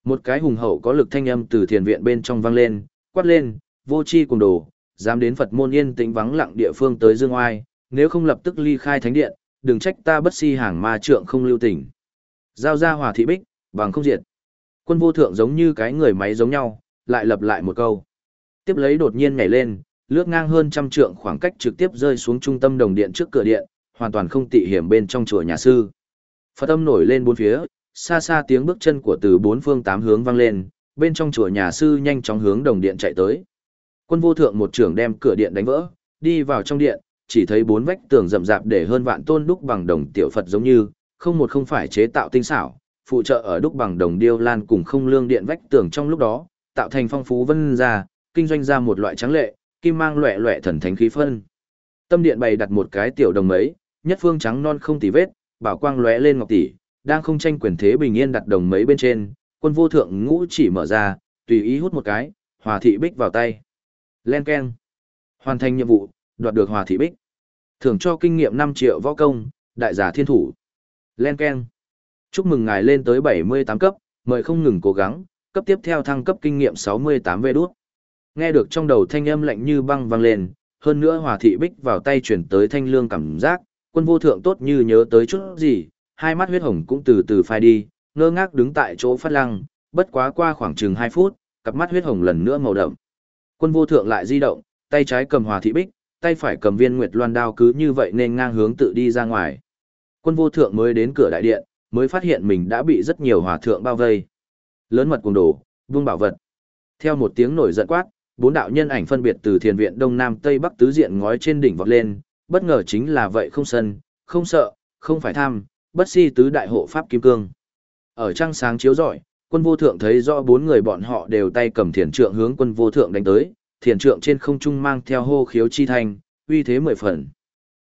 Một cái hùng hậu có lực thanh âm từ thiền viện bên trong vang lên, quát lên, vô chi cùng đồ, dám đến Phật môn yên tĩnh vắng lặng địa phương tới dương oai, nếu không lập tức ly khai thánh điện, đừng trách ta bất si hàng ma trượng không lưu tình. Giao ra hòa thị bích, bằng không diệt. Quân vô thượng giống như cái người máy giống nhau, lại lập lại một câu. Tiếp lấy đột nhiên nhảy lên, lướt ngang hơn trăm trượng khoảng cách trực tiếp rơi xuống trung tâm đồng điện trước cửa điện, hoàn toàn không tị hiểm bên trong chùa nhà sư. Phật âm nổi lên bốn phía, xa xa tiếng bước chân của từ bốn phương tám hướng vang lên, bên trong chùa nhà sư nhanh chóng hướng đồng điện chạy tới. Quân vô thượng một trưởng đem cửa điện đánh vỡ, đi vào trong điện, chỉ thấy bốn vách tường rậm rạp để hơn vạn tôn đúc bằng đồng tiểu Phật giống như, không một không phải chế tạo tinh xảo, phụ trợ ở đúc bằng đồng điêu lan cùng không lương điện vách tường trong lúc đó, tạo thành phong phú vân ra, kinh doanh ra một loại trắng lệ, kim mang loẻ loẻ thần thánh khí phân. Tâm điện bày đặt một cái tiểu đồng mấy, nhất phương trắng non không tì vết, bảo quang lóe lên ngọc tỷ, đang không tranh quyền thế bình yên đặt đồng mấy bên trên, quân vô thượng ngũ chỉ mở ra, tùy ý hút một cái, hòa thị bích vào tay. Len keng. Hoàn thành nhiệm vụ, đoạt được hòa thị bích. Thưởng cho kinh nghiệm 5 triệu võ công, đại giả thiên thủ. Len keng. Chúc mừng ngài lên tới 78 cấp, mời không ngừng cố gắng, cấp tiếp theo thăng cấp kinh nghiệm 68 về đút. Nghe được trong đầu thanh âm lạnh như băng vang lên, hơn nữa hòa thị bích vào tay chuyển tới thanh lương cảm giác, quân vô thượng tốt như nhớ tới chút gì, hai mắt huyết hồng cũng từ từ phai đi, ngơ ngác đứng tại chỗ phát lăng, bất quá qua khoảng chừng 2 phút, cặp mắt huyết hồng lần nữa màu đậm. Quân vô thượng lại di động, tay trái cầm hòa thị bích, tay phải cầm viên nguyệt loan đao cứ như vậy nên ngang hướng tự đi ra ngoài. Quân vô thượng mới đến cửa đại điện, mới phát hiện mình đã bị rất nhiều hòa thượng bao vây. Lớn mật cùng đổ, vương bảo vật. Theo một tiếng nổi giận quát, bốn đạo nhân ảnh phân biệt từ thiền viện đông nam tây bắc tứ diện ngói trên đỉnh vọt lên, bất ngờ chính là vậy không sân, không sợ, không phải tham, bất si tứ đại hộ pháp kim cương. Ở trăng sáng chiếu rọi, quân vô thượng thấy rõ bốn người bọn họ đều tay cầm thiền trượng hướng quân vô thượng đánh tới, thiền trượng trên không trung mang theo hô khiếu chi thanh, uy thế mười phần.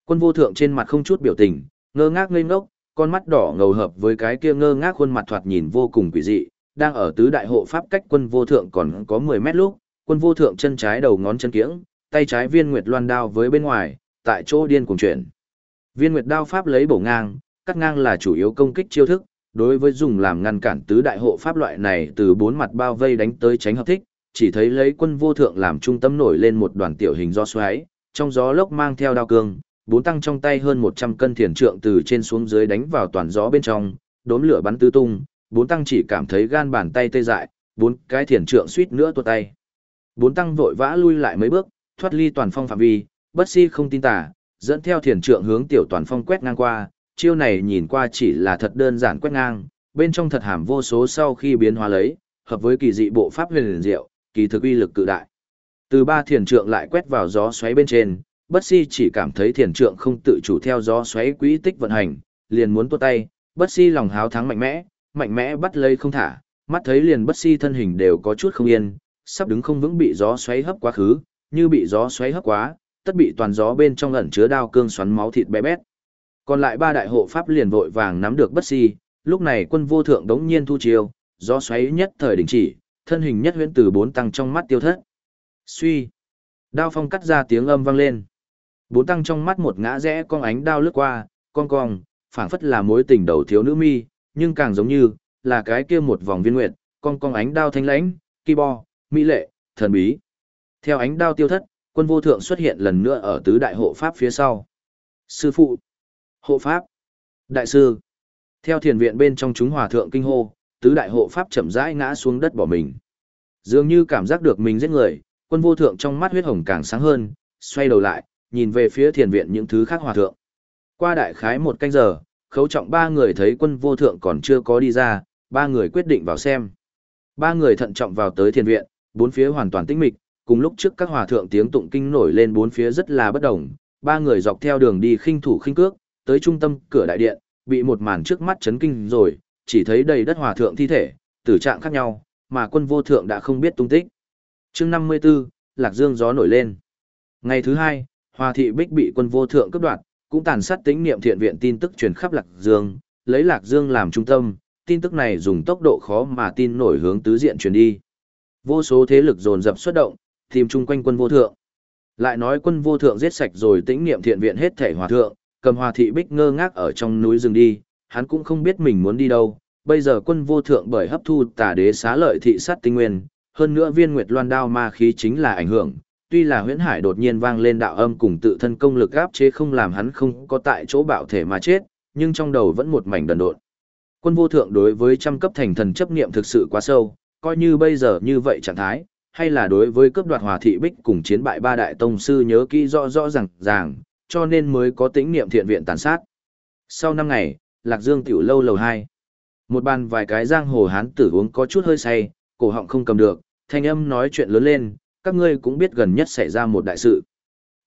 Quân vô thượng trên mặt không chút biểu tình, ngơ ngác ngây ngốc, con mắt đỏ ngầu hợp với cái kia ngơ ngác khuôn mặt thoạt nhìn vô cùng quỷ dị, đang ở tứ đại hộ pháp cách quân vô thượng còn có 10 mét lúc, quân vô thượng chân trái đầu ngón chân kiễng, tay trái viên nguyệt loan đao với bên ngoài, tại chỗ điên cuồng chuyển. Viên nguyệt đao pháp lấy bổ ngang, cắt ngang là chủ yếu công kích chiêu thức, đối với dùng làm ngăn cản tứ đại hộ pháp loại này từ bốn mặt bao vây đánh tới tránh hợp thích, chỉ thấy lấy quân vô thượng làm trung tâm nổi lên một đoàn tiểu hình do xoáy, trong gió lốc mang theo đao cương, bốn tăng trong tay hơn 100 cân thiền trượng từ trên xuống dưới đánh vào toàn gió bên trong, đốm lửa bắn tứ tung, bốn tăng chỉ cảm thấy gan bàn tay tê dại, bốn cái thiền trượng suýt nữa tuột tay. Bốn tăng vội vã lui lại mấy bước, thoát ly toàn phong phạm vi, bất si không tin tả, dẫn theo thiền trượng hướng tiểu toàn phong quét ngang qua, chiêu này nhìn qua chỉ là thật đơn giản quét ngang, bên trong thật hàm vô số sau khi biến hóa lấy, hợp với kỳ dị bộ pháp huyền diệu, kỳ thực uy lực cự đại. Từ ba thiền trượng lại quét vào gió xoáy bên trên, bất si chỉ cảm thấy thiền trượng không tự chủ theo gió xoáy quỹ tích vận hành, liền muốn tuốt tay, bất si lòng háo thắng mạnh mẽ, mạnh mẽ bắt lấy không thả, mắt thấy liền bất si thân hình đều có chút không yên, sắp đứng không vững bị gió xoáy hấp quá khứ, như bị gió xoáy hấp quá, tất bị toàn gió bên trong ẩn chứa đao cương xoắn máu thịt bé bét. Còn lại ba đại hộ pháp liền vội vàng nắm được bất si, lúc này quân vô thượng đống nhiên thu chiêu, gió xoáy nhất thời đình chỉ, thân hình nhất huyễn từ bốn tăng trong mắt tiêu thất. Suy. Đao phong cắt ra tiếng âm vang lên. Bốn tăng trong mắt một ngã rẽ con ánh đao lướt qua, con cong, phảng phất là mối tình đầu thiếu nữ mi, nhưng càng giống như, là cái kia một vòng viên nguyệt, con cong ánh đao thanh lãnh, kỳ bo, mỹ lệ, thần bí. Theo ánh đao tiêu thất, quân vô thượng xuất hiện lần nữa ở tứ đại hộ pháp phía sau. Sư phụ, hộ pháp, đại sư. Theo thiền viện bên trong chúng hòa thượng kinh hô, tứ đại hộ pháp chậm rãi ngã xuống đất bỏ mình. Dường như cảm giác được mình giết người, quân vô thượng trong mắt huyết hồng càng sáng hơn, xoay đầu lại, nhìn về phía thiền viện những thứ khác hòa thượng. Qua đại khái một canh giờ, khấu trọng ba người thấy quân vô thượng còn chưa có đi ra, ba người quyết định vào xem. Ba người thận trọng vào tới thiền viện, bốn phía hoàn toàn tĩnh mịch, cùng lúc trước các hòa thượng tiếng tụng kinh nổi lên bốn phía rất là bất đồng, ba người dọc theo đường đi khinh thủ khinh cước, tới trung tâm cửa đại điện, bị một màn trước mắt chấn kinh rồi, chỉ thấy đầy đất hòa thượng thi thể, tử trạng khác nhau, mà quân vô thượng đã không biết tung tích. chương 54, Lạc Dương gió nổi lên. Ngày thứ hai, Hòa thị Bích bị quân vô thượng cướp đoạt, cũng tàn sát tính niệm thiện viện tin tức truyền khắp Lạc Dương, lấy Lạc Dương làm trung tâm, tin tức này dùng tốc độ khó mà tin nổi hướng tứ diện truyền đi. Vô số thế lực dồn dập xuất động, tìm chung quanh quân vô thượng. Lại nói quân vô thượng giết sạch rồi tĩnh niệm thiện viện hết thể hòa thượng, cầm hòa thị bích ngơ ngác ở trong núi rừng đi, hắn cũng không biết mình muốn đi đâu. Bây giờ quân vô thượng bởi hấp thu tà đế xá lợi thị sát tinh nguyên, hơn nữa viên nguyệt loan đao ma khí chính là ảnh hưởng, tuy là huyễn hải đột nhiên vang lên đạo âm cùng tự thân công lực áp chế không làm hắn không có tại chỗ bạo thể mà chết, nhưng trong đầu vẫn một mảnh đần độn. Quân vô thượng đối với trăm cấp thành thần chấp niệm thực sự quá sâu, coi như bây giờ như vậy trạng thái, hay là đối với cấp đoạt hòa thị bích cùng chiến bại ba đại tông sư nhớ kỹ rõ rõ ràng ràng, cho nên mới có tính niệm thiện viện tàn sát. Sau năm ngày, Lạc Dương tiểu lâu lầu hai Một bàn vài cái giang hồ hán tử uống có chút hơi say, cổ họng không cầm được, thanh âm nói chuyện lớn lên, các ngươi cũng biết gần nhất xảy ra một đại sự.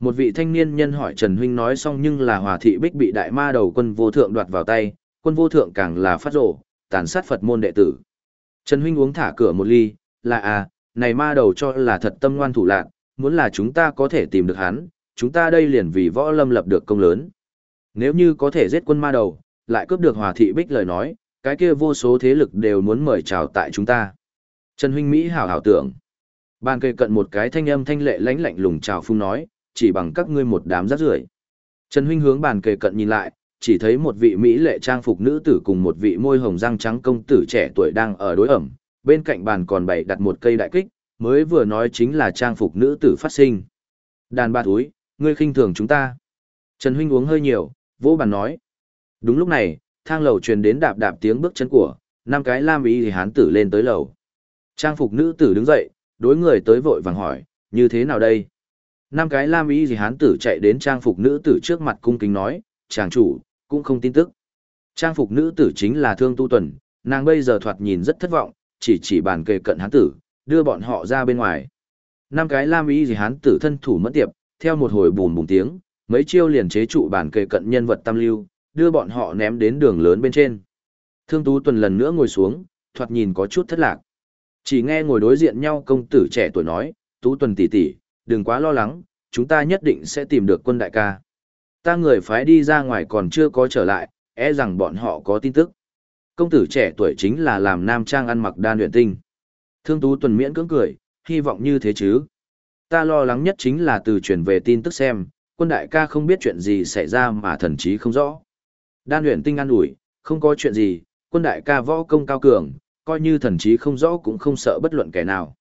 Một vị thanh niên nhân hỏi Trần Huynh nói xong nhưng là hòa thị bích bị đại ma đầu quân vô thượng đoạt vào tay, quân vô thượng càng là phát rổ, tàn sát Phật môn đệ tử. Trần Huynh uống thả cửa một ly, là à, này ma đầu cho là thật tâm ngoan thủ lạc, muốn là chúng ta có thể tìm được hắn, chúng ta đây liền vì võ lâm lập được công lớn. Nếu như có thể giết quân ma đầu, lại cướp được hòa thị bích lời nói, cái kia vô số thế lực đều muốn mời chào tại chúng ta. Trần Huynh Mỹ hảo hảo tưởng. Bàn kề cận một cái thanh âm thanh lệ lãnh lạnh lùng chào phung nói, chỉ bằng các ngươi một đám rác rưởi. Trần Huynh hướng bàn kề cận nhìn lại, chỉ thấy một vị Mỹ lệ trang phục nữ tử cùng một vị môi hồng răng trắng công tử trẻ tuổi đang ở đối ẩm, bên cạnh bàn còn bày đặt một cây đại kích, mới vừa nói chính là trang phục nữ tử phát sinh. Đàn ba túi, ngươi khinh thường chúng ta. Trần Huynh uống hơi nhiều, vỗ bàn nói. Đúng lúc này, thang lầu truyền đến đạp đạp tiếng bước chân của, năm cái lam ý thì hán tử lên tới lầu. Trang phục nữ tử đứng dậy, đối người tới vội vàng hỏi, như thế nào đây? Năm cái lam ý gì hán tử chạy đến trang phục nữ tử trước mặt cung kính nói, chàng chủ, cũng không tin tức. Trang phục nữ tử chính là Thương Tu Tuần, nàng bây giờ thoạt nhìn rất thất vọng, chỉ chỉ bàn kề cận hán tử, đưa bọn họ ra bên ngoài. Năm cái lam ý gì hán tử thân thủ mất tiệp, theo một hồi bùn bùn tiếng, mấy chiêu liền chế trụ bàn kề cận nhân vật tam lưu, đưa bọn họ ném đến đường lớn bên trên. Thương Tú Tuần lần nữa ngồi xuống, thoạt nhìn có chút thất lạc. Chỉ nghe ngồi đối diện nhau công tử trẻ tuổi nói, Tú Tuần tỷ tỷ, đừng quá lo lắng, chúng ta nhất định sẽ tìm được quân đại ca. Ta người phái đi ra ngoài còn chưa có trở lại, e rằng bọn họ có tin tức. Công tử trẻ tuổi chính là làm nam trang ăn mặc đan luyện tinh. Thương Tú Tuần miễn cưỡng cười, hy vọng như thế chứ. Ta lo lắng nhất chính là từ truyền về tin tức xem, quân đại ca không biết chuyện gì xảy ra mà thần chí không rõ. Đan luyện tinh ăn ủi, không có chuyện gì, quân đại ca võ công cao cường, coi như thần chí không rõ cũng không sợ bất luận kẻ nào.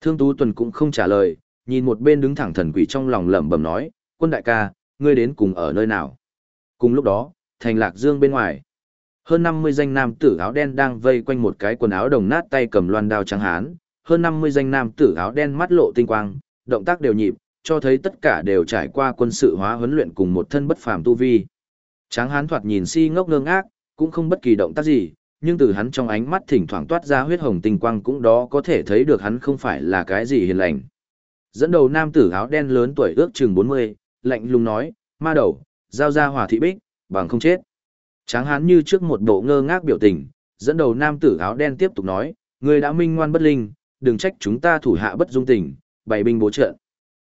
Thương Tú Tuần cũng không trả lời, nhìn một bên đứng thẳng thần quỷ trong lòng lẩm bẩm nói, quân đại ca, ngươi đến cùng ở nơi nào? Cùng lúc đó, thành lạc dương bên ngoài. Hơn 50 danh nam tử áo đen đang vây quanh một cái quần áo đồng nát tay cầm loan đao trắng hán, hơn 50 danh nam tử áo đen mắt lộ tinh quang, động tác đều nhịp, cho thấy tất cả đều trải qua quân sự hóa huấn luyện cùng một thân bất phàm tu vi. Tráng hán thoạt nhìn si ngốc ngơ ngác, cũng không bất kỳ động tác gì, nhưng từ hắn trong ánh mắt thỉnh thoảng toát ra huyết hồng tinh quang cũng đó có thể thấy được hắn không phải là cái gì hiền lành. Dẫn đầu nam tử áo đen lớn tuổi ước chừng 40, lạnh lùng nói, ma đầu, giao ra hỏa thị bích, bằng không chết. Tráng hán như trước một bộ ngơ ngác biểu tình, dẫn đầu nam tử áo đen tiếp tục nói, người đã minh ngoan bất linh, đừng trách chúng ta thủ hạ bất dung tình, bày binh bố trận.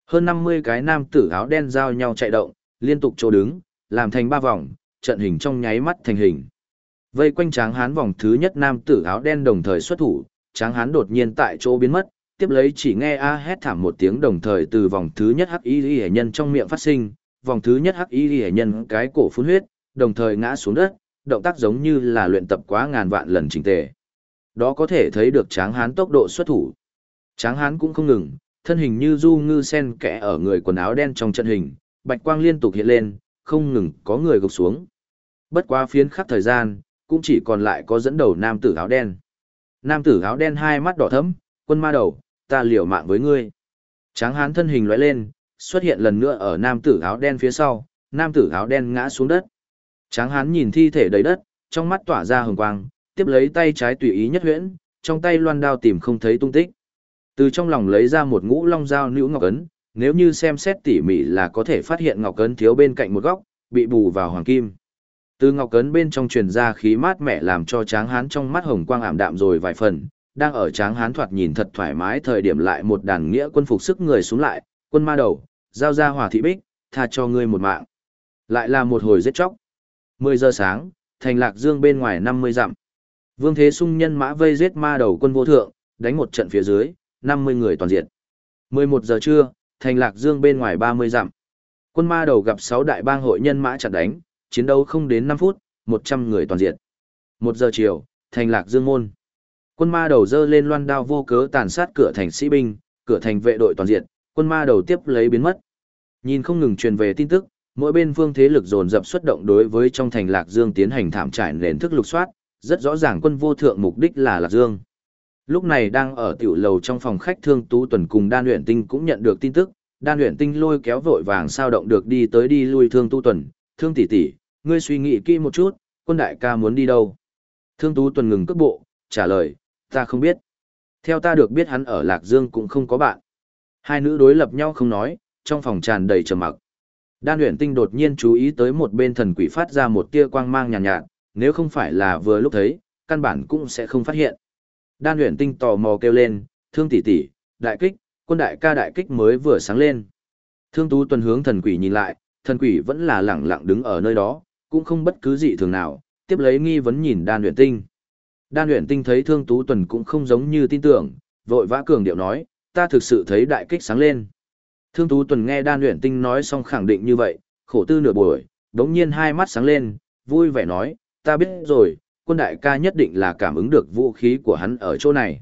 Hơn 50 cái nam tử áo đen giao nhau chạy động, liên tục chỗ đứng, làm thành ba vòng, trận hình trong nháy mắt thành hình. Vây quanh tráng hán vòng thứ nhất nam tử áo đen đồng thời xuất thủ, tráng hán đột nhiên tại chỗ biến mất, tiếp lấy chỉ nghe a hét thảm một tiếng đồng thời từ vòng thứ nhất hắc y hệ nhân trong miệng phát sinh, vòng thứ nhất hắc y hệ nhân cái cổ phun huyết, đồng thời ngã xuống đất, động tác giống như là luyện tập quá ngàn vạn lần chỉnh tề. Đó có thể thấy được tráng hán tốc độ xuất thủ. Tráng hán cũng không ngừng, thân hình như du ngư sen kẽ ở người quần áo đen trong trận hình, bạch quang liên tục hiện lên, không ngừng có người gục xuống. Bất quá phiến khắc thời gian, cũng chỉ còn lại có dẫn đầu nam tử áo đen. Nam tử áo đen hai mắt đỏ thẫm, quân ma đầu, ta liều mạng với ngươi. Tráng hán thân hình lóe lên, xuất hiện lần nữa ở nam tử áo đen phía sau, nam tử áo đen ngã xuống đất. Tráng hán nhìn thi thể đầy đất, trong mắt tỏa ra hồng quang, tiếp lấy tay trái tùy ý nhất huyễn, trong tay loan đao tìm không thấy tung tích. Từ trong lòng lấy ra một ngũ long dao nữ ngọc ấn, nếu như xem xét tỉ mỉ là có thể phát hiện ngọc ấn thiếu bên cạnh một góc, bị bù vào hoàng kim. Từ ngọc ấn bên trong truyền ra khí mát mẻ làm cho tráng hán trong mắt hồng quang ảm đạm rồi vài phần, đang ở tráng hán thoạt nhìn thật thoải mái thời điểm lại một đàn nghĩa quân phục sức người xuống lại, quân ma đầu, giao ra hòa thị bích, tha cho ngươi một mạng. Lại là một hồi giết chóc. 10 giờ sáng, thành lạc dương bên ngoài 50 dặm. Vương Thế Sung nhân mã vây giết ma đầu quân vô thượng, đánh một trận phía dưới, 50 người toàn diện. 11 giờ trưa, thành lạc dương bên ngoài 30 dặm. Quân ma đầu gặp 6 đại bang hội nhân mã chặn đánh, chiến đấu không đến 5 phút, 100 người toàn diện. 1 giờ chiều, thành lạc dương môn. Quân ma đầu dơ lên loan đao vô cớ tàn sát cửa thành sĩ binh, cửa thành vệ đội toàn diện, quân ma đầu tiếp lấy biến mất. Nhìn không ngừng truyền về tin tức, mỗi bên phương thế lực dồn dập xuất động đối với trong thành Lạc Dương tiến hành thảm trải nền thức lục soát, rất rõ ràng quân vô thượng mục đích là Lạc Dương. Lúc này đang ở tiểu lầu trong phòng khách Thương Tú Tuần cùng Đan Uyển Tinh cũng nhận được tin tức, Đan Uyển Tinh lôi kéo vội vàng sao động được đi tới đi lui Thương Tu Tuần, "Thương tỷ tỷ, ngươi suy nghĩ kỹ một chút, quân đại ca muốn đi đâu?" Thương Tú Tuần ngừng cước bộ, trả lời, "Ta không biết." Theo ta được biết hắn ở Lạc Dương cũng không có bạn. Hai nữ đối lập nhau không nói, trong phòng tràn đầy trầm mặc. Đan luyện Tinh đột nhiên chú ý tới một bên thần quỷ phát ra một tia quang mang nhàn nhạt, nhạt, nếu không phải là vừa lúc thấy, căn bản cũng sẽ không phát hiện. Đan luyện Tinh tò mò kêu lên, "Thương tỷ tỷ, đại kích, quân đại ca đại kích mới vừa sáng lên." Thương Tú tuần hướng thần quỷ nhìn lại, thần quỷ vẫn là lẳng lặng đứng ở nơi đó, cũng không bất cứ gì thường nào, tiếp lấy nghi vấn nhìn Đan luyện Tinh. Đan luyện Tinh thấy Thương Tú tuần cũng không giống như tin tưởng, vội vã cường điệu nói, "Ta thực sự thấy đại kích sáng lên." Thương Tú tuần nghe Đan Uyển Tinh nói xong khẳng định như vậy, khổ tư nửa buổi, đống nhiên hai mắt sáng lên, vui vẻ nói, "Ta biết rồi, quân đại ca nhất định là cảm ứng được vũ khí của hắn ở chỗ này.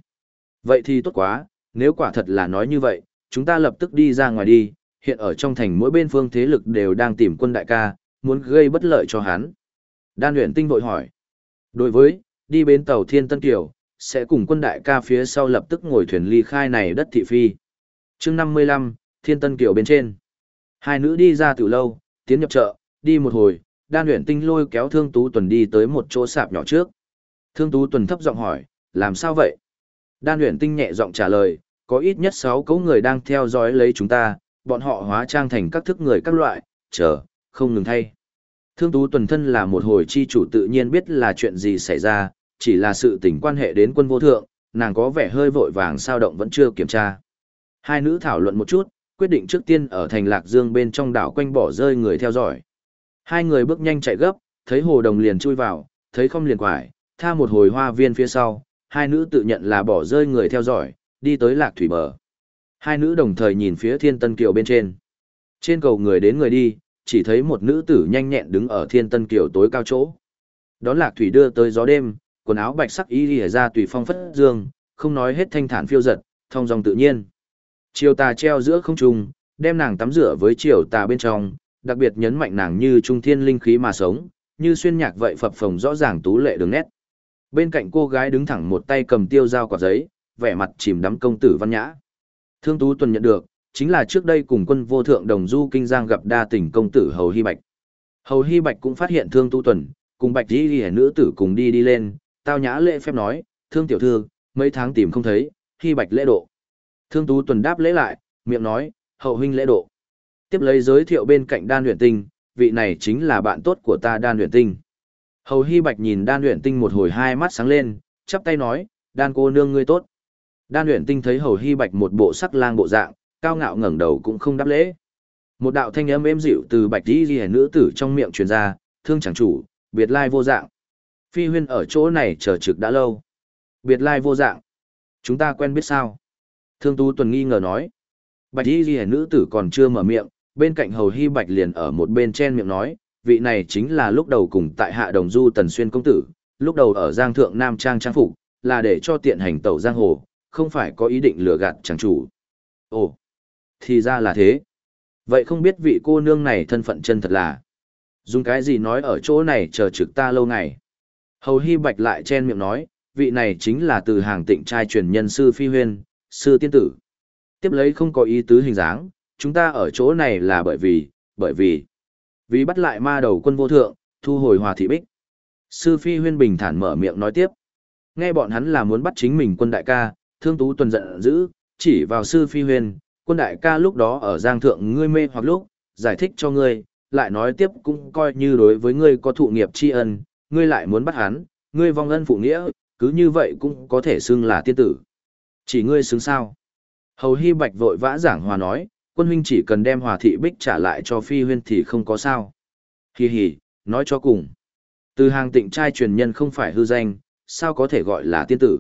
Vậy thì tốt quá, nếu quả thật là nói như vậy, chúng ta lập tức đi ra ngoài đi, hiện ở trong thành mỗi bên phương thế lực đều đang tìm quân đại ca, muốn gây bất lợi cho hắn. Đan luyện tinh vội hỏi. Đối với, đi bến tàu Thiên Tân Kiều, sẽ cùng quân đại ca phía sau lập tức ngồi thuyền ly khai này đất thị phi. chương 55, Thiên Tân Kiều bên trên. Hai nữ đi ra từ lâu, tiến nhập chợ, đi một hồi, đan luyện tinh lôi kéo thương tú tuần đi tới một chỗ sạp nhỏ trước. Thương tú tuần thấp giọng hỏi làm sao vậy? Đan luyện tinh nhẹ giọng trả lời có ít nhất sáu cấu người đang theo dõi lấy chúng ta bọn họ hóa trang thành các thức người các loại chờ không ngừng thay. Thương tú tuần thân là một hồi chi chủ tự nhiên biết là chuyện gì xảy ra chỉ là sự tình quan hệ đến quân vô thượng nàng có vẻ hơi vội vàng sao động vẫn chưa kiểm tra. Hai nữ thảo luận một chút quyết định trước tiên ở thành lạc dương bên trong đảo quanh bỏ rơi người theo dõi Hai người bước nhanh chạy gấp, thấy hồ đồng liền chui vào, thấy không liền quải, tha một hồi hoa viên phía sau, hai nữ tự nhận là bỏ rơi người theo dõi, đi tới lạc thủy bờ. Hai nữ đồng thời nhìn phía thiên tân kiều bên trên. Trên cầu người đến người đi, chỉ thấy một nữ tử nhanh nhẹn đứng ở thiên tân kiều tối cao chỗ. Đón lạc thủy đưa tới gió đêm, quần áo bạch sắc y lìa ra tùy phong phất dương, không nói hết thanh thản phiêu giật, thông dòng tự nhiên. Chiều tà treo giữa không trung, đem nàng tắm rửa với chiều tà bên trong, đặc biệt nhấn mạnh nàng như trung thiên linh khí mà sống, như xuyên nhạc vậy phập phồng rõ ràng tú lệ đường nét. Bên cạnh cô gái đứng thẳng một tay cầm tiêu dao quạt giấy, vẻ mặt chìm đắm công tử văn nhã. Thương Tú Tuần nhận được, chính là trước đây cùng quân vô thượng đồng du kinh giang gặp đa tình công tử Hầu Hy Bạch. Hầu Hy Bạch cũng phát hiện Thương Tú Tuần, cùng Bạch Di Ghi nữ tử cùng đi đi lên, tao nhã lễ phép nói, Thương Tiểu Thư, mấy tháng tìm không thấy, Hy Bạch lễ độ. Thương Tú Tuần đáp lễ lại, miệng nói, hậu huynh lễ độ. Tiếp lấy giới thiệu bên cạnh đan luyện tinh, vị này chính là bạn tốt của ta đan luyện tinh. Hầu Hy Bạch nhìn đan luyện tinh một hồi hai mắt sáng lên, chắp tay nói, đan cô nương ngươi tốt. Đan luyện tinh thấy Hầu Hy Bạch một bộ sắc lang bộ dạng, cao ngạo ngẩng đầu cũng không đáp lễ. Một đạo thanh âm êm dịu từ Bạch đi Ghi nữ tử trong miệng truyền ra, thương chẳng chủ, biệt lai vô dạng. Phi huyên ở chỗ này chờ trực đã lâu. Biệt lai vô dạng. Chúng ta quen biết sao? Thương Tu Tuần nghi ngờ nói. Bạch Y Ghi nữ tử còn chưa mở miệng, bên cạnh hầu hy bạch liền ở một bên chen miệng nói, vị này chính là lúc đầu cùng tại hạ đồng du tần xuyên công tử, lúc đầu ở giang thượng nam trang trang phục, là để cho tiện hành tẩu giang hồ, không phải có ý định lừa gạt chàng chủ. Ồ, thì ra là thế. Vậy không biết vị cô nương này thân phận chân thật là, dùng cái gì nói ở chỗ này chờ trực ta lâu ngày. Hầu hy bạch lại chen miệng nói, vị này chính là từ hàng tịnh trai truyền nhân sư phi huyên, sư tiên tử. Tiếp lấy không có ý tứ hình dáng, chúng ta ở chỗ này là bởi vì, bởi vì, vì bắt lại ma đầu quân vô thượng, thu hồi hòa thị bích. Sư Phi Huyên bình thản mở miệng nói tiếp. Nghe bọn hắn là muốn bắt chính mình quân đại ca, thương tú tuần giận dữ, chỉ vào Sư Phi Huyên, quân đại ca lúc đó ở giang thượng ngươi mê hoặc lúc, giải thích cho ngươi, lại nói tiếp cũng coi như đối với ngươi có thụ nghiệp tri ân, ngươi lại muốn bắt hắn, ngươi vong ân phụ nghĩa, cứ như vậy cũng có thể xưng là tiên tử. Chỉ ngươi xứng sao. Hầu Hy Bạch vội vã giảng hòa nói, quân huynh chỉ cần đem hòa thị bích trả lại cho phi huyên thì không có sao. Hì hì, nói cho cùng. Từ hàng tịnh trai truyền nhân không phải hư danh, sao có thể gọi là tiên tử.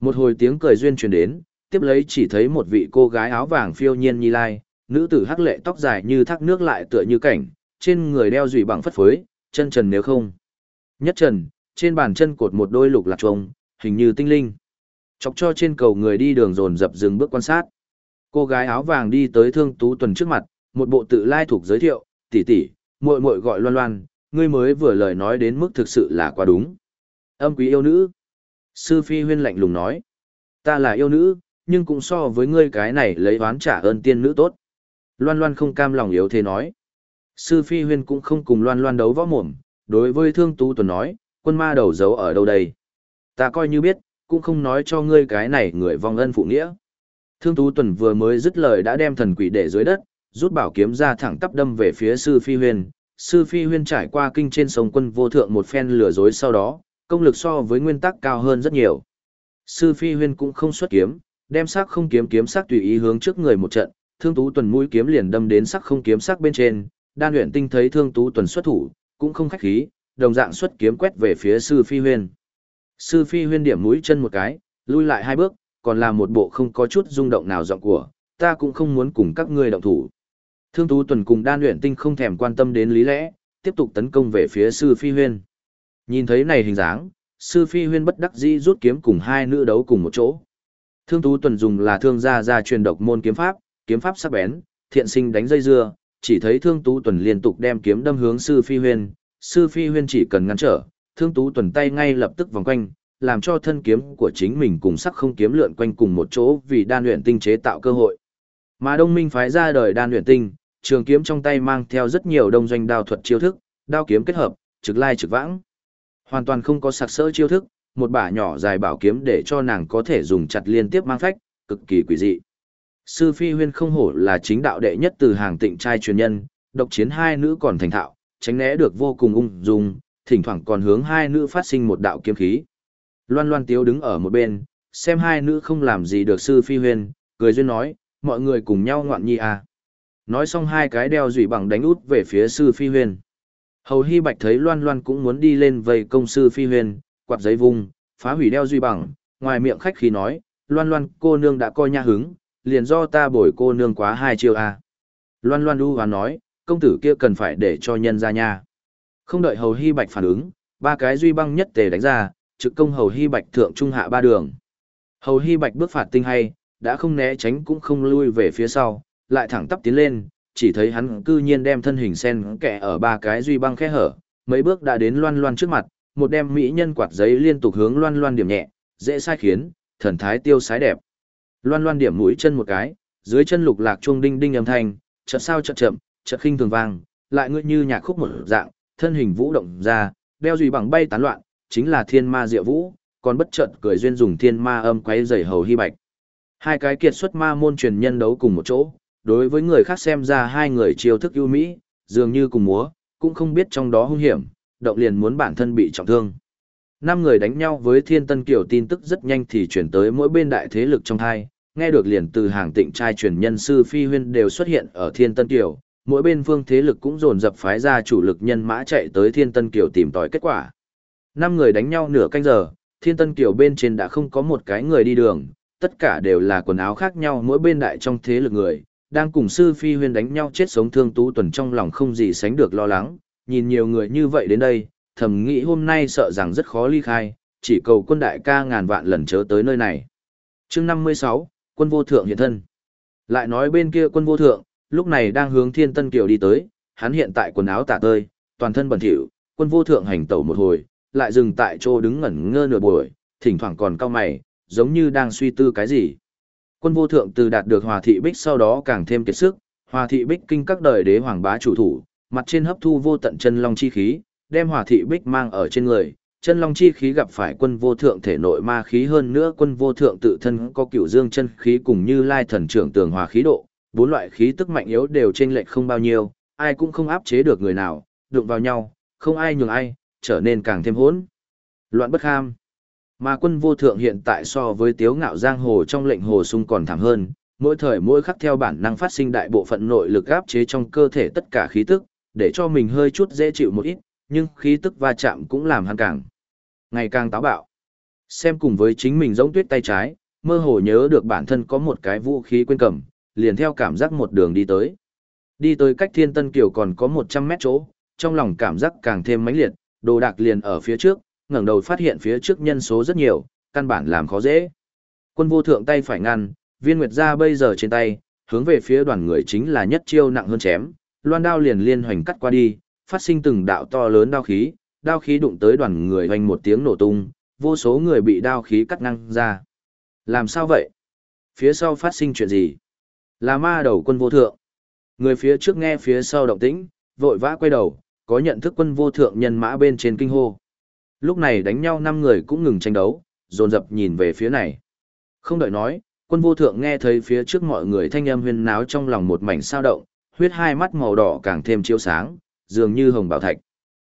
Một hồi tiếng cười duyên truyền đến, tiếp lấy chỉ thấy một vị cô gái áo vàng phiêu nhiên nhi lai, nữ tử hắc lệ tóc dài như thác nước lại tựa như cảnh, trên người đeo dùy bằng phất phới, chân trần nếu không. Nhất trần, trên bàn chân cột một đôi lục lạc trông, hình như tinh linh. Chọc cho trên cầu người đi đường dồn dập dừng bước quan sát. Cô gái áo vàng đi tới Thương Tú Tuần trước mặt, một bộ tự lai thuộc giới thiệu, tỷ tỷ, muội muội gọi Loan Loan, ngươi mới vừa lời nói đến mức thực sự là quá đúng. Âm quý yêu nữ. Sư Phi Huyên lạnh lùng nói, ta là yêu nữ, nhưng cũng so với ngươi cái này lấy oán trả ơn tiên nữ tốt. Loan Loan không cam lòng yếu thế nói. Sư Phi Huyên cũng không cùng Loan Loan đấu võ mồm, đối với Thương Tú Tuần nói, quân ma đầu giấu ở đâu đây? Ta coi như biết, cũng không nói cho ngươi cái này người vong ân phụ nghĩa. Thương Tú Tuần vừa mới dứt lời đã đem thần quỷ để dưới đất, rút bảo kiếm ra thẳng tắp đâm về phía Sư Phi Huyên. Sư Phi Huyên trải qua kinh trên sông quân vô thượng một phen lừa dối sau đó, công lực so với nguyên tắc cao hơn rất nhiều. Sư Phi Huyên cũng không xuất kiếm, đem sắc không kiếm kiếm sắc tùy ý hướng trước người một trận, Thương Tú Tuần mũi kiếm liền đâm đến sắc không kiếm sắc bên trên, Đan Uyển Tinh thấy Thương Tú Tuần xuất thủ, cũng không khách khí, đồng dạng xuất kiếm quét về phía Sư Phi Huyên. Sư Phi Huyên điểm mũi chân một cái, lui lại hai bước, còn là một bộ không có chút rung động nào giọng của, ta cũng không muốn cùng các ngươi động thủ. Thương Tú Tuần cùng Đan luyện Tinh không thèm quan tâm đến lý lẽ, tiếp tục tấn công về phía Sư Phi Huyên. Nhìn thấy này hình dáng, Sư Phi Huyên bất đắc dĩ rút kiếm cùng hai nữ đấu cùng một chỗ. Thương Tú Tuần dùng là thương gia gia truyền độc môn kiếm pháp, kiếm pháp sắc bén, thiện sinh đánh dây dưa, chỉ thấy Thương Tú Tuần liên tục đem kiếm đâm hướng Sư Phi Huyên, Sư Phi Huyên chỉ cần ngăn trở, Thương Tú Tuần tay ngay lập tức vòng quanh, làm cho thân kiếm của chính mình cùng sắc không kiếm lượn quanh cùng một chỗ vì đan luyện tinh chế tạo cơ hội. Mà Đông Minh phái ra đời đan luyện tinh, trường kiếm trong tay mang theo rất nhiều đông doanh đao thuật chiêu thức, đao kiếm kết hợp, trực lai trực vãng. Hoàn toàn không có sặc sỡ chiêu thức, một bả nhỏ dài bảo kiếm để cho nàng có thể dùng chặt liên tiếp mang phách, cực kỳ quỷ dị. Sư Phi Huyên không hổ là chính đạo đệ nhất từ hàng tịnh trai truyền nhân, độc chiến hai nữ còn thành thạo, tránh né được vô cùng ung dung, thỉnh thoảng còn hướng hai nữ phát sinh một đạo kiếm khí. Loan Loan Tiếu đứng ở một bên, xem hai nữ không làm gì được sư Phi huyền, cười duyên nói, mọi người cùng nhau ngoạn nhi à. Nói xong hai cái đeo dùy bằng đánh út về phía sư Phi huyền. Hầu Hy Bạch thấy Loan Loan cũng muốn đi lên vây công sư Phi huyền, quạt giấy vung, phá hủy đeo duy bằng, ngoài miệng khách khí nói, Loan Loan cô nương đã coi nha hứng, liền do ta bồi cô nương quá hai chiêu à. Loan Loan đu và nói, công tử kia cần phải để cho nhân ra nha. Không đợi Hầu Hy Bạch phản ứng, ba cái duy băng nhất tề đánh ra, trực công Hầu Hy Bạch thượng trung hạ ba đường. Hầu Hy Bạch bước phạt tinh hay, đã không né tránh cũng không lui về phía sau, lại thẳng tắp tiến lên, chỉ thấy hắn cư nhiên đem thân hình sen kẹ ở ba cái duy băng khe hở, mấy bước đã đến loan loan trước mặt, một đem mỹ nhân quạt giấy liên tục hướng loan loan điểm nhẹ, dễ sai khiến, thần thái tiêu sái đẹp. Loan loan điểm mũi chân một cái, dưới chân lục lạc chuông đinh đinh âm thanh, chợt sao chợt chậm, chợt khinh thường vang, lại ngựa như nhạc khúc một dạng, thân hình vũ động ra, đeo dùy bằng bay tán loạn, chính là thiên ma diệu vũ, còn bất chợt cười duyên dùng thiên ma âm quấy rầy hầu hy bạch. Hai cái kiệt xuất ma môn truyền nhân đấu cùng một chỗ, đối với người khác xem ra hai người chiêu thức ưu mỹ, dường như cùng múa, cũng không biết trong đó hung hiểm, động liền muốn bản thân bị trọng thương. Năm người đánh nhau với thiên tân kiểu tin tức rất nhanh thì chuyển tới mỗi bên đại thế lực trong hai, nghe được liền từ hàng tịnh trai truyền nhân sư phi huyên đều xuất hiện ở thiên tân kiều mỗi bên phương thế lực cũng dồn dập phái ra chủ lực nhân mã chạy tới thiên tân kiều tìm tòi kết quả. Năm người đánh nhau nửa canh giờ, thiên tân kiều bên trên đã không có một cái người đi đường, tất cả đều là quần áo khác nhau mỗi bên đại trong thế lực người, đang cùng sư phi huyên đánh nhau chết sống thương tú tuần trong lòng không gì sánh được lo lắng, nhìn nhiều người như vậy đến đây, thầm nghĩ hôm nay sợ rằng rất khó ly khai, chỉ cầu quân đại ca ngàn vạn lần chớ tới nơi này. chương 56, quân vô thượng hiện thân. Lại nói bên kia quân vô thượng, lúc này đang hướng thiên tân kiều đi tới, hắn hiện tại quần áo tả tơi, toàn thân bẩn thỉu, quân vô thượng hành tẩu một hồi, lại dừng tại chỗ đứng ngẩn ngơ nửa buổi, thỉnh thoảng còn cau mày, giống như đang suy tư cái gì. Quân vô thượng từ đạt được hòa thị bích sau đó càng thêm kiệt sức, hòa thị bích kinh các đời đế hoàng bá chủ thủ, mặt trên hấp thu vô tận chân long chi khí, đem hòa thị bích mang ở trên người, chân long chi khí gặp phải quân vô thượng thể nội ma khí hơn nữa quân vô thượng tự thân có cửu dương chân khí cùng như lai thần trưởng tường hòa khí độ, bốn loại khí tức mạnh yếu đều trên lệch không bao nhiêu, ai cũng không áp chế được người nào, đụng vào nhau, không ai nhường ai, trở nên càng thêm hỗn. Loạn bất kham. Mà quân vô thượng hiện tại so với tiếu ngạo giang hồ trong lệnh hồ sung còn thảm hơn, mỗi thời mỗi khắc theo bản năng phát sinh đại bộ phận nội lực áp chế trong cơ thể tất cả khí tức, để cho mình hơi chút dễ chịu một ít, nhưng khí tức va chạm cũng làm hắn càng ngày càng táo bạo. Xem cùng với chính mình giống tuyết tay trái, mơ hồ nhớ được bản thân có một cái vũ khí quên cầm, liền theo cảm giác một đường đi tới. Đi tới cách thiên tân kiều còn có 100 mét chỗ, trong lòng cảm giác càng thêm mãnh liệt, đồ đạc liền ở phía trước, ngẩng đầu phát hiện phía trước nhân số rất nhiều, căn bản làm khó dễ. Quân vô thượng tay phải ngăn, viên nguyệt ra bây giờ trên tay, hướng về phía đoàn người chính là nhất chiêu nặng hơn chém, loan đao liền liên hoành cắt qua đi, phát sinh từng đạo to lớn đao khí, đao khí đụng tới đoàn người hoành một tiếng nổ tung, vô số người bị đao khí cắt ngang ra. Làm sao vậy? Phía sau phát sinh chuyện gì? Là ma đầu quân vô thượng. Người phía trước nghe phía sau động tĩnh, vội vã quay đầu, có nhận thức quân vô thượng nhân mã bên trên kinh hô. Lúc này đánh nhau năm người cũng ngừng tranh đấu, dồn dập nhìn về phía này. Không đợi nói, quân vô thượng nghe thấy phía trước mọi người thanh âm huyên náo trong lòng một mảnh sao động, huyết hai mắt màu đỏ càng thêm chiếu sáng, dường như hồng bảo thạch.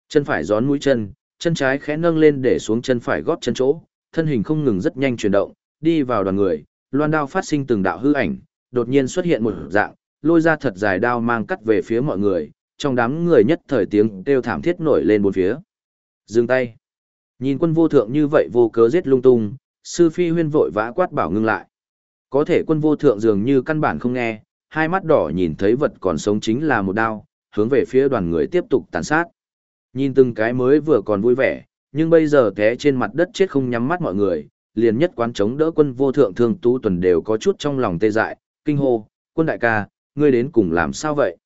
Chân phải gión mũi chân, chân trái khẽ nâng lên để xuống chân phải gót chân chỗ, thân hình không ngừng rất nhanh chuyển động, đi vào đoàn người, loan đao phát sinh từng đạo hư ảnh, đột nhiên xuất hiện một dạng, lôi ra thật dài đao mang cắt về phía mọi người, trong đám người nhất thời tiếng kêu thảm thiết nổi lên bốn phía. Dừng tay. Nhìn quân vô thượng như vậy vô cớ giết lung tung, sư phi huyên vội vã quát bảo ngưng lại. Có thể quân vô thượng dường như căn bản không nghe, hai mắt đỏ nhìn thấy vật còn sống chính là một đao, hướng về phía đoàn người tiếp tục tàn sát. Nhìn từng cái mới vừa còn vui vẻ, nhưng bây giờ té trên mặt đất chết không nhắm mắt mọi người, liền nhất quán chống đỡ quân vô thượng thương tú tuần đều có chút trong lòng tê dại, kinh hô, quân đại ca, ngươi đến cùng làm sao vậy?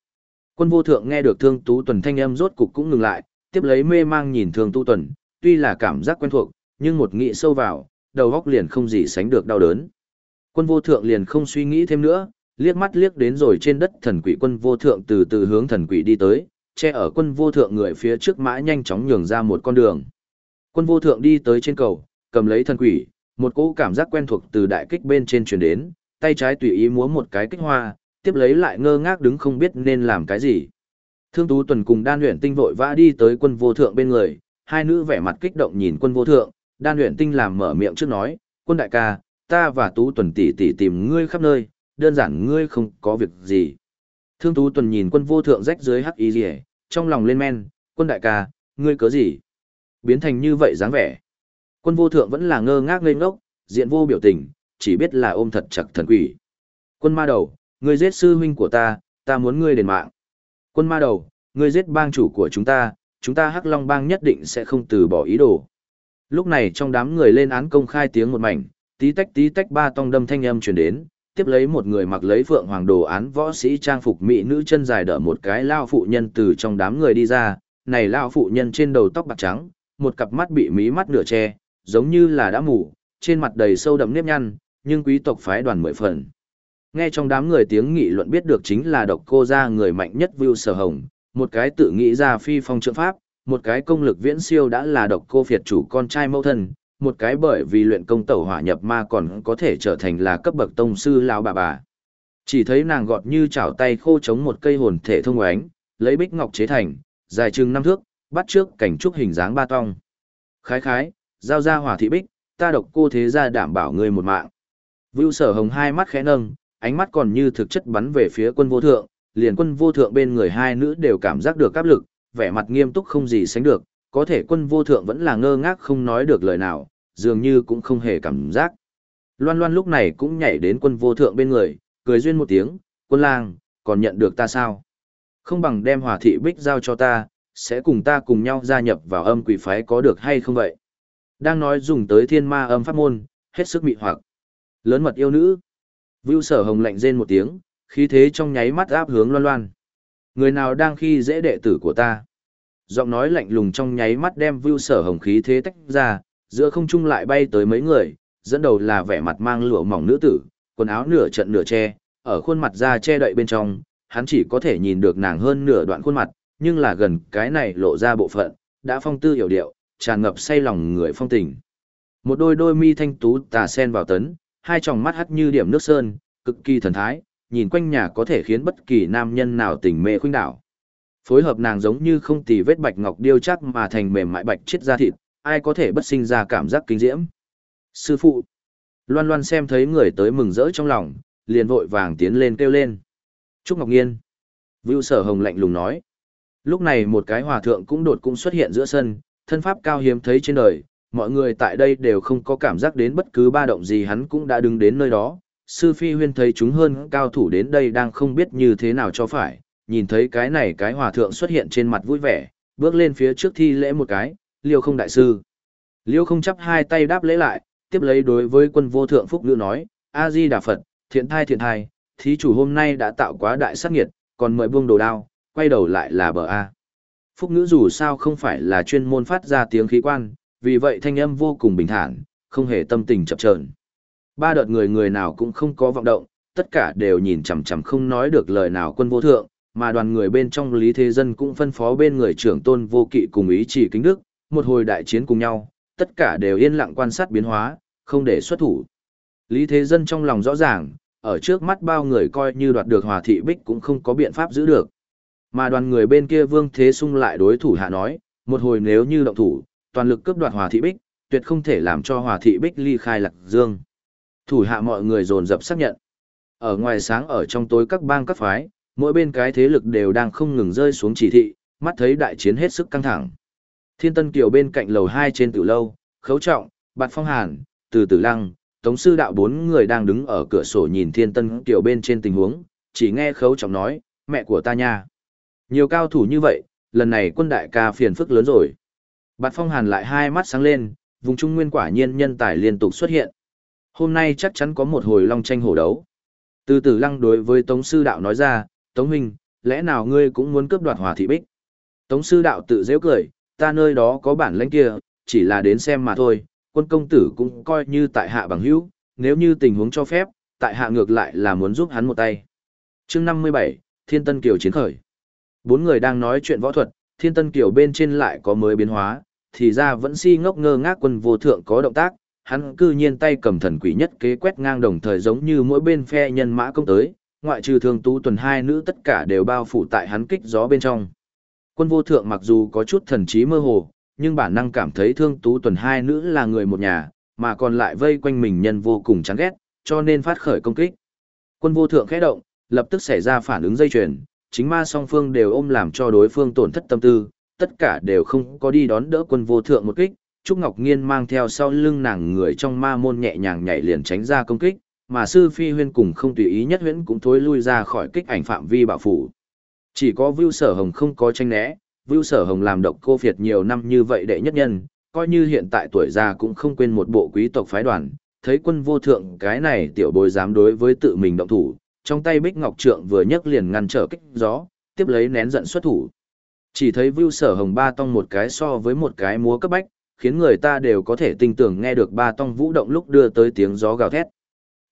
Quân vô thượng nghe được thương tú tuần thanh âm rốt cục cũng ngừng lại, tiếp lấy mê mang nhìn thương tu tuần, tuy là cảm giác quen thuộc, nhưng một nghĩ sâu vào, đầu góc liền không gì sánh được đau đớn. Quân vô thượng liền không suy nghĩ thêm nữa, liếc mắt liếc đến rồi trên đất thần quỷ quân vô thượng từ từ hướng thần quỷ đi tới, che ở quân vô thượng người phía trước mã nhanh chóng nhường ra một con đường. Quân vô thượng đi tới trên cầu, cầm lấy thần quỷ, một cỗ cảm giác quen thuộc từ đại kích bên trên truyền đến, tay trái tùy ý múa một cái kích hoa, tiếp lấy lại ngơ ngác đứng không biết nên làm cái gì. Thương Tú Tuần cùng Đan Huyền Tinh vội vã đi tới quân vô thượng bên người, hai nữ vẻ mặt kích động nhìn quân vô thượng, Đan Huyền Tinh làm mở miệng trước nói, quân đại ca, ta và Tú Tuần tỷ tỷ tìm ngươi khắp nơi, đơn giản ngươi không có việc gì. Thương Tú Tuần nhìn quân vô thượng rách dưới hắc y rìa, trong lòng lên men, quân đại ca, ngươi cớ gì? Biến thành như vậy dáng vẻ. Quân vô thượng vẫn là ngơ ngác ngây ngốc, diện vô biểu tình, chỉ biết là ôm thật chặt thần quỷ. Quân ma đầu, ngươi giết sư huynh của ta, ta muốn ngươi đền mạng. Quân ma đầu, ngươi giết bang chủ của chúng ta, chúng ta hắc long bang nhất định sẽ không từ bỏ ý đồ. Lúc này trong đám người lên án công khai tiếng một mảnh, tí tách tí tách ba tong đâm thanh âm truyền đến, tiếp lấy một người mặc lấy phượng hoàng đồ án võ sĩ trang phục mỹ nữ chân dài đỡ một cái lao phụ nhân từ trong đám người đi ra, này lao phụ nhân trên đầu tóc bạc trắng, một cặp mắt bị mí mắt nửa che, giống như là đã mù, trên mặt đầy sâu đậm nếp nhăn, nhưng quý tộc phái đoàn mười phần. Nghe trong đám người tiếng nghị luận biết được chính là độc cô gia người mạnh nhất Vưu Sở Hồng, một cái tự nghĩ ra phi phong trượng pháp, một cái công lực viễn siêu đã là độc cô phiệt chủ con trai mẫu thân, một cái bởi vì luyện công tẩu hỏa nhập ma còn có thể trở thành là cấp bậc tông sư lão bà bà. Chỉ thấy nàng gọt như chảo tay khô chống một cây hồn thể thông ánh, lấy bích ngọc chế thành, dài chừng năm thước, bắt trước cảnh trúc hình dáng ba tong. Khái khái, giao ra hỏa thị bích, ta độc cô thế gia đảm bảo ngươi một mạng. Vưu sở hồng hai mắt khẽ nâng, ánh mắt còn như thực chất bắn về phía quân vô thượng, liền quân vô thượng bên người hai nữ đều cảm giác được áp lực, vẻ mặt nghiêm túc không gì sánh được, có thể quân vô thượng vẫn là ngơ ngác không nói được lời nào, dường như cũng không hề cảm giác. Loan loan lúc này cũng nhảy đến quân vô thượng bên người, cười duyên một tiếng, quân lang, còn nhận được ta sao? Không bằng đem hòa thị bích giao cho ta, sẽ cùng ta cùng nhau gia nhập vào âm quỷ phái có được hay không vậy? Đang nói dùng tới thiên ma âm pháp môn, hết sức mị hoặc. Lớn mật yêu nữ. Vưu sở hồng lạnh rên một tiếng, khí thế trong nháy mắt áp hướng loan loan. Người nào đang khi dễ đệ tử của ta? Giọng nói lạnh lùng trong nháy mắt đem Vưu sở hồng khí thế tách ra, giữa không trung lại bay tới mấy người, dẫn đầu là vẻ mặt mang lụa mỏng nữ tử, quần áo nửa trận nửa che, ở khuôn mặt da che đậy bên trong, hắn chỉ có thể nhìn được nàng hơn nửa đoạn khuôn mặt, nhưng là gần cái này lộ ra bộ phận, đã phong tư hiểu điệu, tràn ngập say lòng người phong tình. Một đôi đôi mi thanh tú tà sen vào tấn, hai tròng mắt hắt như điểm nước sơn, cực kỳ thần thái, nhìn quanh nhà có thể khiến bất kỳ nam nhân nào tình mê khuynh đảo. Phối hợp nàng giống như không tì vết bạch ngọc điêu chắc mà thành mềm mại bạch chết da thịt, ai có thể bất sinh ra cảm giác kinh diễm. Sư phụ, loan loan xem thấy người tới mừng rỡ trong lòng, liền vội vàng tiến lên kêu lên. Trúc Ngọc Nghiên. Vưu sở hồng lạnh lùng nói. Lúc này một cái hòa thượng cũng đột cũng xuất hiện giữa sân, thân pháp cao hiếm thấy trên đời, mọi người tại đây đều không có cảm giác đến bất cứ ba động gì hắn cũng đã đứng đến nơi đó. Sư Phi Huyên thấy chúng hơn cao thủ đến đây đang không biết như thế nào cho phải, nhìn thấy cái này cái hòa thượng xuất hiện trên mặt vui vẻ, bước lên phía trước thi lễ một cái, liêu không đại sư. Liêu không chắp hai tay đáp lễ lại, tiếp lấy đối với quân vô thượng phúc Lữ nói, A-di Đà Phật, thiện thai thiện thai, thí chủ hôm nay đã tạo quá đại sát nghiệt, còn mời buông đồ đao, quay đầu lại là bờ A. Phúc ngữ dù sao không phải là chuyên môn phát ra tiếng khí quan, vì vậy thanh âm vô cùng bình thản, không hề tâm tình chập chờn. Ba đợt người người nào cũng không có vọng động, tất cả đều nhìn chằm chằm không nói được lời nào quân vô thượng, mà đoàn người bên trong Lý Thế Dân cũng phân phó bên người trưởng tôn vô kỵ cùng ý chỉ kính đức, một hồi đại chiến cùng nhau, tất cả đều yên lặng quan sát biến hóa, không để xuất thủ. Lý Thế Dân trong lòng rõ ràng, ở trước mắt bao người coi như đoạt được hòa thị bích cũng không có biện pháp giữ được. Mà đoàn người bên kia Vương Thế Sung lại đối thủ hạ nói, một hồi nếu như động thủ, toàn lực cướp đoạt hòa thị bích, tuyệt không thể làm cho hòa thị bích ly khai lạc dương. Thủ hạ mọi người dồn dập xác nhận. Ở ngoài sáng ở trong tối các bang các phái, mỗi bên cái thế lực đều đang không ngừng rơi xuống chỉ thị, mắt thấy đại chiến hết sức căng thẳng. Thiên Tân Kiều bên cạnh lầu 2 trên tử lâu, Khấu Trọng, Bạt Phong Hàn, Từ Tử Lăng, Tống Sư Đạo bốn người đang đứng ở cửa sổ nhìn Thiên Tân Kiều bên trên tình huống, chỉ nghe Khấu Trọng nói, mẹ của ta nha. Nhiều cao thủ như vậy, lần này quân đại ca phiền phức lớn rồi. Bạt Phong Hàn lại hai mắt sáng lên, vùng Trung Nguyên quả nhiên nhân tài liên tục xuất hiện. Hôm nay chắc chắn có một hồi long tranh hổ đấu. Từ Tử Lăng đối với Tống Sư Đạo nói ra, Tống Minh, lẽ nào ngươi cũng muốn cướp đoạt hòa thị bích? Tống Sư Đạo tự dễ cười, ta nơi đó có bản lãnh kia, chỉ là đến xem mà thôi, quân công tử cũng coi như tại hạ bằng hữu, nếu như tình huống cho phép, tại hạ ngược lại là muốn giúp hắn một tay. chương 57, Thiên Tân Kiều chiến khởi. Bốn người đang nói chuyện võ thuật, Thiên Tân Kiều bên trên lại có mới biến hóa, thì ra vẫn si ngốc ngơ ngác quân vô thượng có động tác, hắn cư nhiên tay cầm thần quỷ nhất kế quét ngang đồng thời giống như mỗi bên phe nhân mã công tới, ngoại trừ thường tú tuần hai nữ tất cả đều bao phủ tại hắn kích gió bên trong. Quân vô thượng mặc dù có chút thần trí mơ hồ, nhưng bản năng cảm thấy thương tú tuần hai nữ là người một nhà, mà còn lại vây quanh mình nhân vô cùng chán ghét, cho nên phát khởi công kích. Quân vô thượng khẽ động, lập tức xảy ra phản ứng dây chuyền, chính ma song phương đều ôm làm cho đối phương tổn thất tâm tư, tất cả đều không có đi đón đỡ quân vô thượng một kích. Trúc Ngọc Nghiên mang theo sau lưng nàng người trong ma môn nhẹ nhàng nhảy liền tránh ra công kích, mà sư phi huyên cùng không tùy ý nhất huyễn cũng thối lui ra khỏi kích ảnh phạm vi bảo phủ. Chỉ có Vưu Sở Hồng không có tranh né, Vưu Sở Hồng làm độc cô phiệt nhiều năm như vậy đệ nhất nhân, coi như hiện tại tuổi già cũng không quên một bộ quý tộc phái đoàn, thấy quân vô thượng cái này tiểu bối dám đối với tự mình động thủ, trong tay Bích Ngọc Trượng vừa nhấc liền ngăn trở kích gió, tiếp lấy nén giận xuất thủ. Chỉ thấy Vưu Sở Hồng ba tông một cái so với một cái múa cấp bách, khiến người ta đều có thể tinh tưởng nghe được ba tông vũ động lúc đưa tới tiếng gió gào thét.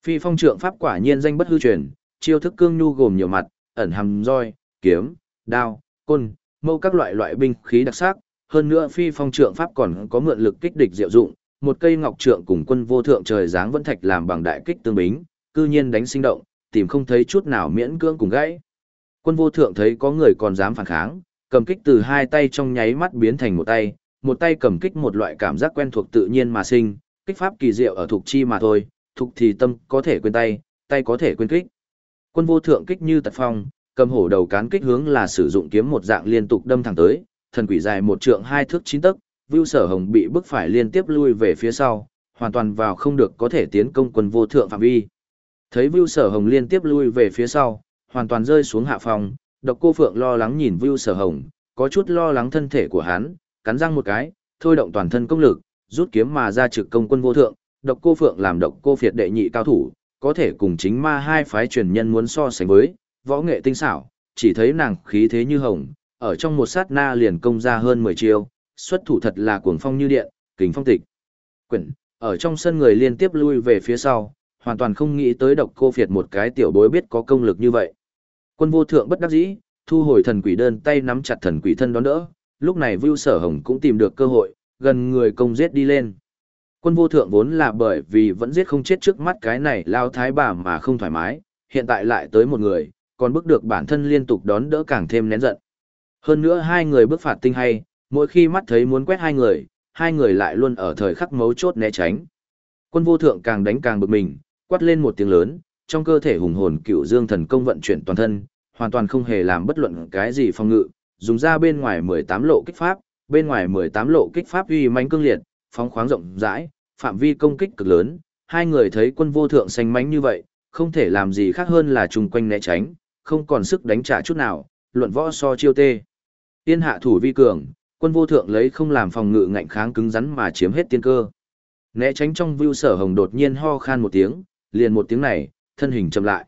Phi phong trượng pháp quả nhiên danh bất hư truyền, chiêu thức cương nhu gồm nhiều mặt, ẩn hàm roi, kiếm, đao, côn, mâu các loại loại binh khí đặc sắc, hơn nữa phi phong trượng pháp còn có mượn lực kích địch diệu dụng, một cây ngọc trượng cùng quân vô thượng trời dáng vẫn thạch làm bằng đại kích tương bính, cư nhiên đánh sinh động, tìm không thấy chút nào miễn cưỡng cùng gãy. Quân vô thượng thấy có người còn dám phản kháng, cầm kích từ hai tay trong nháy mắt biến thành một tay, một tay cầm kích một loại cảm giác quen thuộc tự nhiên mà sinh, kích pháp kỳ diệu ở thuộc chi mà thôi, thuộc thì tâm có thể quên tay, tay có thể quên kích. Quân vô thượng kích như tật phong, cầm hổ đầu cán kích hướng là sử dụng kiếm một dạng liên tục đâm thẳng tới, thần quỷ dài một trượng hai thước chín tấc, Vưu Sở Hồng bị bức phải liên tiếp lui về phía sau, hoàn toàn vào không được có thể tiến công quân vô thượng phạm vi. Thấy Vưu Sở Hồng liên tiếp lui về phía sau, hoàn toàn rơi xuống hạ phòng, Độc Cô Phượng lo lắng nhìn Vưu Sở Hồng, có chút lo lắng thân thể của hắn, cắn răng một cái, thôi động toàn thân công lực, rút kiếm mà ra trực công quân vô thượng, Độc Cô Phượng làm Độc Cô Phiệt đệ nhị cao thủ, có thể cùng chính ma hai phái truyền nhân muốn so sánh với, võ nghệ tinh xảo, chỉ thấy nàng khí thế như hồng, ở trong một sát na liền công ra hơn 10 chiêu, xuất thủ thật là cuồng phong như điện, kính phong tịch. Quyển, ở trong sân người liên tiếp lui về phía sau, hoàn toàn không nghĩ tới độc cô phiệt một cái tiểu bối biết có công lực như vậy. Quân vô thượng bất đắc dĩ, thu hồi thần quỷ đơn tay nắm chặt thần quỷ thân đón đỡ, lúc này Vưu Sở Hồng cũng tìm được cơ hội, gần người công giết đi lên. Quân vô thượng vốn là bởi vì vẫn giết không chết trước mắt cái này lao thái bà mà không thoải mái, hiện tại lại tới một người, còn bức được bản thân liên tục đón đỡ càng thêm nén giận. Hơn nữa hai người bước phạt tinh hay, mỗi khi mắt thấy muốn quét hai người, hai người lại luôn ở thời khắc mấu chốt né tránh. Quân vô thượng càng đánh càng bực mình, quát lên một tiếng lớn, trong cơ thể hùng hồn cựu dương thần công vận chuyển toàn thân, hoàn toàn không hề làm bất luận cái gì phòng ngự, dùng ra bên ngoài 18 lộ kích pháp, bên ngoài 18 lộ kích pháp uy mãnh cương liệt, phóng khoáng rộng rãi, phạm vi công kích cực lớn, hai người thấy quân vô thượng xanh mánh như vậy, không thể làm gì khác hơn là chung quanh né tránh, không còn sức đánh trả chút nào, luận võ so chiêu tê. Tiên hạ thủ vi cường, quân vô thượng lấy không làm phòng ngự ngạnh kháng cứng rắn mà chiếm hết tiên cơ. Né tránh trong view sở hồng đột nhiên ho khan một tiếng, liền một tiếng này, thân hình chậm lại.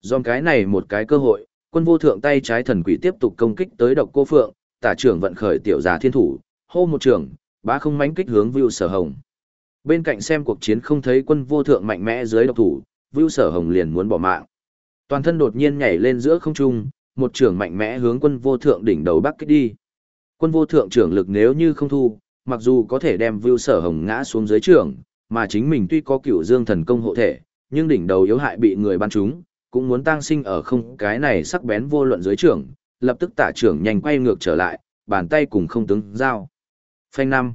Dòng cái này một cái cơ hội, quân vô thượng tay trái thần quỷ tiếp tục công kích tới độc cô phượng, tả trưởng vận khởi tiểu giả thiên thủ, hô một trường, bá không mánh kích hướng Vưu sở hồng. Bên cạnh xem cuộc chiến không thấy quân vô thượng mạnh mẽ dưới độc thủ, Vưu sở hồng liền muốn bỏ mạng. Toàn thân đột nhiên nhảy lên giữa không trung, một trường mạnh mẽ hướng quân vô thượng đỉnh đầu bắc kích đi. Quân vô thượng trưởng lực nếu như không thu, mặc dù có thể đem Vưu sở hồng ngã xuống dưới trường, mà chính mình tuy có cửu dương thần công hộ thể, nhưng đỉnh đầu yếu hại bị người ban trúng, cũng muốn tăng sinh ở không cái này sắc bén vô luận dưới trưởng, lập tức tả trưởng nhanh quay ngược trở lại, bàn tay cùng không tướng giao. Phanh năm.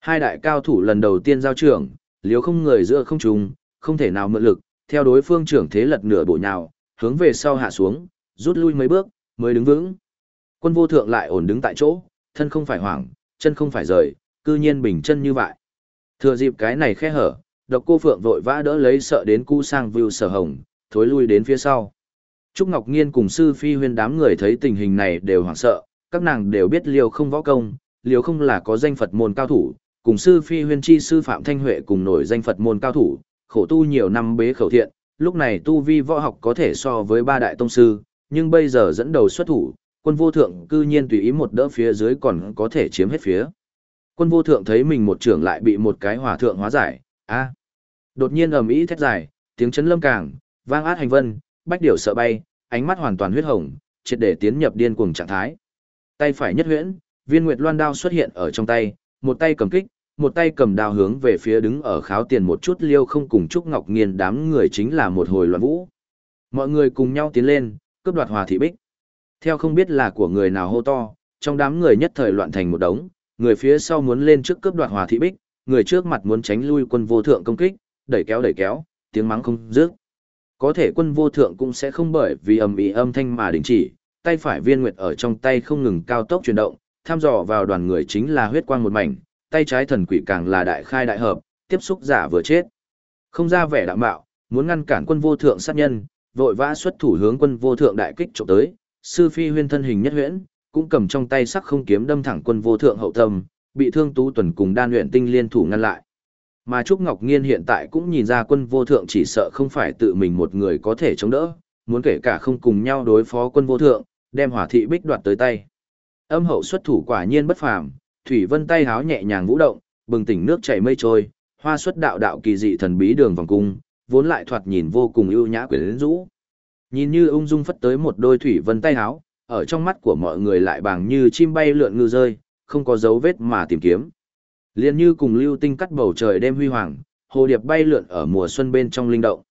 Hai đại cao thủ lần đầu tiên giao trưởng, liếu không người giữa không trùng, không thể nào mượn lực, theo đối phương trưởng thế lật nửa bộ nhào, hướng về sau hạ xuống, rút lui mấy bước, mới đứng vững. Quân vô thượng lại ổn đứng tại chỗ, thân không phải hoảng, chân không phải rời, cư nhiên bình chân như vậy. Thừa dịp cái này khe hở, độc cô phượng vội vã đỡ lấy sợ đến cu sang view sở hồng, thối lui đến phía sau. Trúc Ngọc Nghiên cùng sư phi huyên đám người thấy tình hình này đều hoảng sợ, các nàng đều biết liều không võ công, liều không là có danh Phật môn cao thủ, cùng sư phi huyên chi sư Phạm Thanh Huệ cùng nổi danh Phật môn cao thủ, khổ tu nhiều năm bế khẩu thiện, lúc này tu vi võ học có thể so với ba đại tông sư, nhưng bây giờ dẫn đầu xuất thủ, quân vô thượng cư nhiên tùy ý một đỡ phía dưới còn có thể chiếm hết phía. Quân vô thượng thấy mình một trưởng lại bị một cái hỏa thượng hóa giải, a Đột nhiên ầm ĩ thét dài, tiếng chấn lâm càng, vang át hành vân, bách điểu sợ bay, ánh mắt hoàn toàn huyết hồng, triệt để tiến nhập điên cuồng trạng thái. Tay phải nhất huyễn, viên nguyệt loan đao xuất hiện ở trong tay, một tay cầm kích, một tay cầm đao hướng về phía đứng ở kháo tiền một chút liêu không cùng Trúc Ngọc Nghiên đám người chính là một hồi loạn vũ. Mọi người cùng nhau tiến lên, cướp đoạt hòa thị bích. Theo không biết là của người nào hô to, trong đám người nhất thời loạn thành một đống, người phía sau muốn lên trước cướp đoạt hòa thị bích, người trước mặt muốn tránh lui quân vô thượng công kích, đẩy kéo đẩy kéo, tiếng mắng không dứt. Có thể quân vô thượng cũng sẽ không bởi vì ầm ĩ âm thanh mà đình chỉ, tay phải viên nguyệt ở trong tay không ngừng cao tốc chuyển động, tham dò vào đoàn người chính là huyết quang một mảnh, tay trái thần quỷ càng là đại khai đại hợp, tiếp xúc giả vừa chết. Không ra vẻ đạm bạo, muốn ngăn cản quân vô thượng sát nhân, vội vã xuất thủ hướng quân vô thượng đại kích trộm tới, sư phi huyên thân hình nhất huyễn, cũng cầm trong tay sắc không kiếm đâm thẳng quân vô thượng hậu tâm, bị thương tú tuần cùng đan luyện tinh liên thủ ngăn lại. Mà Trúc Ngọc Nghiên hiện tại cũng nhìn ra quân vô thượng chỉ sợ không phải tự mình một người có thể chống đỡ, muốn kể cả không cùng nhau đối phó quân vô thượng, đem hỏa thị bích đoạt tới tay. Âm hậu xuất thủ quả nhiên bất phàm, Thủy Vân tay háo nhẹ nhàng vũ động, bừng tỉnh nước chảy mây trôi, hoa xuất đạo đạo kỳ dị thần bí đường vòng cung, vốn lại thoạt nhìn vô cùng ưu nhã quyến rũ. Nhìn như ung dung phất tới một đôi Thủy Vân tay háo, ở trong mắt của mọi người lại bằng như chim bay lượn ngư rơi, không có dấu vết mà tìm kiếm. Liên như cùng lưu tinh cắt bầu trời đêm huy hoàng, hồ điệp bay lượn ở mùa xuân bên trong linh động.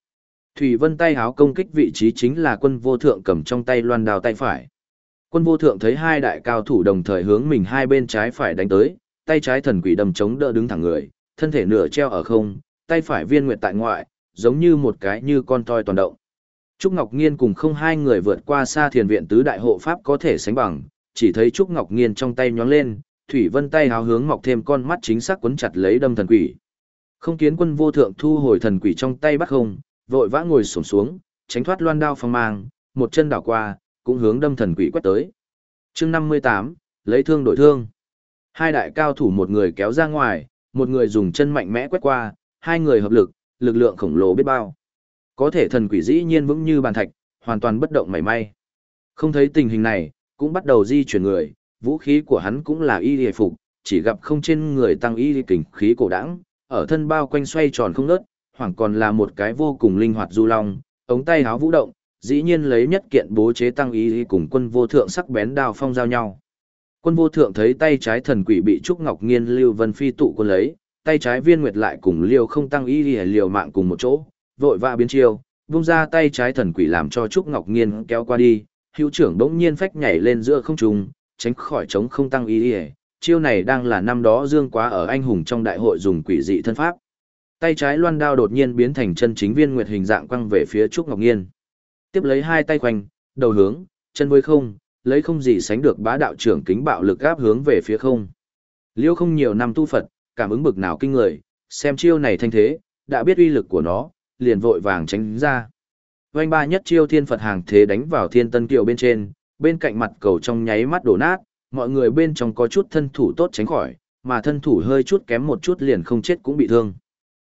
Thủy Vân tay háo công kích vị trí chính là quân vô thượng cầm trong tay loan đào tay phải. Quân vô thượng thấy hai đại cao thủ đồng thời hướng mình hai bên trái phải đánh tới, tay trái thần quỷ đầm chống đỡ đứng thẳng người, thân thể nửa treo ở không, tay phải viên nguyệt tại ngoại, giống như một cái như con toi toàn động. Trúc Ngọc Nghiên cùng không hai người vượt qua xa thiền viện tứ đại hộ pháp có thể sánh bằng, chỉ thấy Trúc Ngọc Nghiên trong tay nhón lên, Thủy Vân tay háo hướng mọc thêm con mắt chính xác quấn chặt lấy đâm thần quỷ. Không kiến quân vô thượng thu hồi thần quỷ trong tay bắt không, vội vã ngồi xổm xuống, tránh thoát loan đao phong mang, một chân đảo qua, cũng hướng đâm thần quỷ quét tới. Chương 58, lấy thương đổi thương. Hai đại cao thủ một người kéo ra ngoài, một người dùng chân mạnh mẽ quét qua, hai người hợp lực, lực lượng khổng lồ biết bao. Có thể thần quỷ dĩ nhiên vững như bàn thạch, hoàn toàn bất động mảy may. Không thấy tình hình này, cũng bắt đầu di chuyển người, vũ khí của hắn cũng là y hề phục, chỉ gặp không trên người tăng y kình khí cổ đãng, ở thân bao quanh xoay tròn không ngớt, hoảng còn là một cái vô cùng linh hoạt du long, ống tay háo vũ động, dĩ nhiên lấy nhất kiện bố chế tăng y cùng quân vô thượng sắc bén đao phong giao nhau. Quân vô thượng thấy tay trái thần quỷ bị Trúc Ngọc Nghiên Lưu Vân Phi tụ quân lấy, tay trái viên nguyệt lại cùng liều không tăng y liều mạng cùng một chỗ, vội vã biến chiêu, vung ra tay trái thần quỷ làm cho Trúc Ngọc Nghiên kéo qua đi, hữu trưởng đống nhiên phách nhảy lên giữa không trung, tránh khỏi chống không tăng ý ỉa chiêu này đang là năm đó dương quá ở anh hùng trong đại hội dùng quỷ dị thân pháp. Tay trái loan đao đột nhiên biến thành chân chính viên nguyệt hình dạng quăng về phía Trúc Ngọc Nghiên. Tiếp lấy hai tay quanh, đầu hướng, chân với không, lấy không gì sánh được bá đạo trưởng kính bạo lực áp hướng về phía không. Liêu không nhiều năm tu Phật, cảm ứng bực nào kinh người, xem chiêu này thanh thế, đã biết uy lực của nó, liền vội vàng tránh ra. oanh ba nhất chiêu thiên Phật hàng thế đánh vào thiên tân kiều bên trên, bên cạnh mặt cầu trong nháy mắt đổ nát, mọi người bên trong có chút thân thủ tốt tránh khỏi, mà thân thủ hơi chút kém một chút liền không chết cũng bị thương.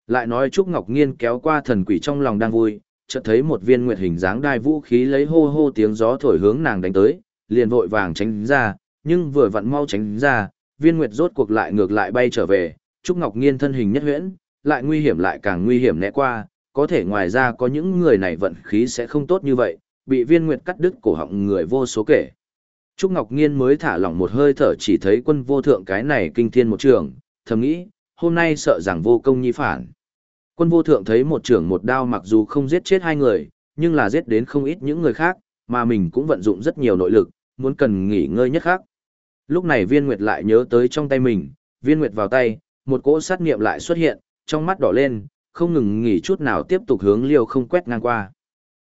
Lại nói Trúc Ngọc Nghiên kéo qua thần quỷ trong lòng đang vui, chợt thấy một viên nguyệt hình dáng đai vũ khí lấy hô hô tiếng gió thổi hướng nàng đánh tới, liền vội vàng tránh ra, nhưng vừa vặn mau tránh ra, viên nguyệt rốt cuộc lại ngược lại bay trở về, Trúc Ngọc Nghiên thân hình nhất huyễn, lại nguy hiểm lại càng nguy hiểm né qua, có thể ngoài ra có những người này vận khí sẽ không tốt như vậy, bị viên nguyệt cắt đứt cổ họng người vô số kể. Trúc Ngọc Nghiên mới thả lỏng một hơi thở chỉ thấy quân vô thượng cái này kinh thiên một trường, thầm nghĩ, hôm nay sợ rằng vô công nhi phản. Quân vô thượng thấy một trưởng một đao mặc dù không giết chết hai người, nhưng là giết đến không ít những người khác, mà mình cũng vận dụng rất nhiều nội lực, muốn cần nghỉ ngơi nhất khác. Lúc này viên nguyệt lại nhớ tới trong tay mình, viên nguyệt vào tay, một cỗ sát niệm lại xuất hiện, trong mắt đỏ lên, không ngừng nghỉ chút nào tiếp tục hướng liều không quét ngang qua.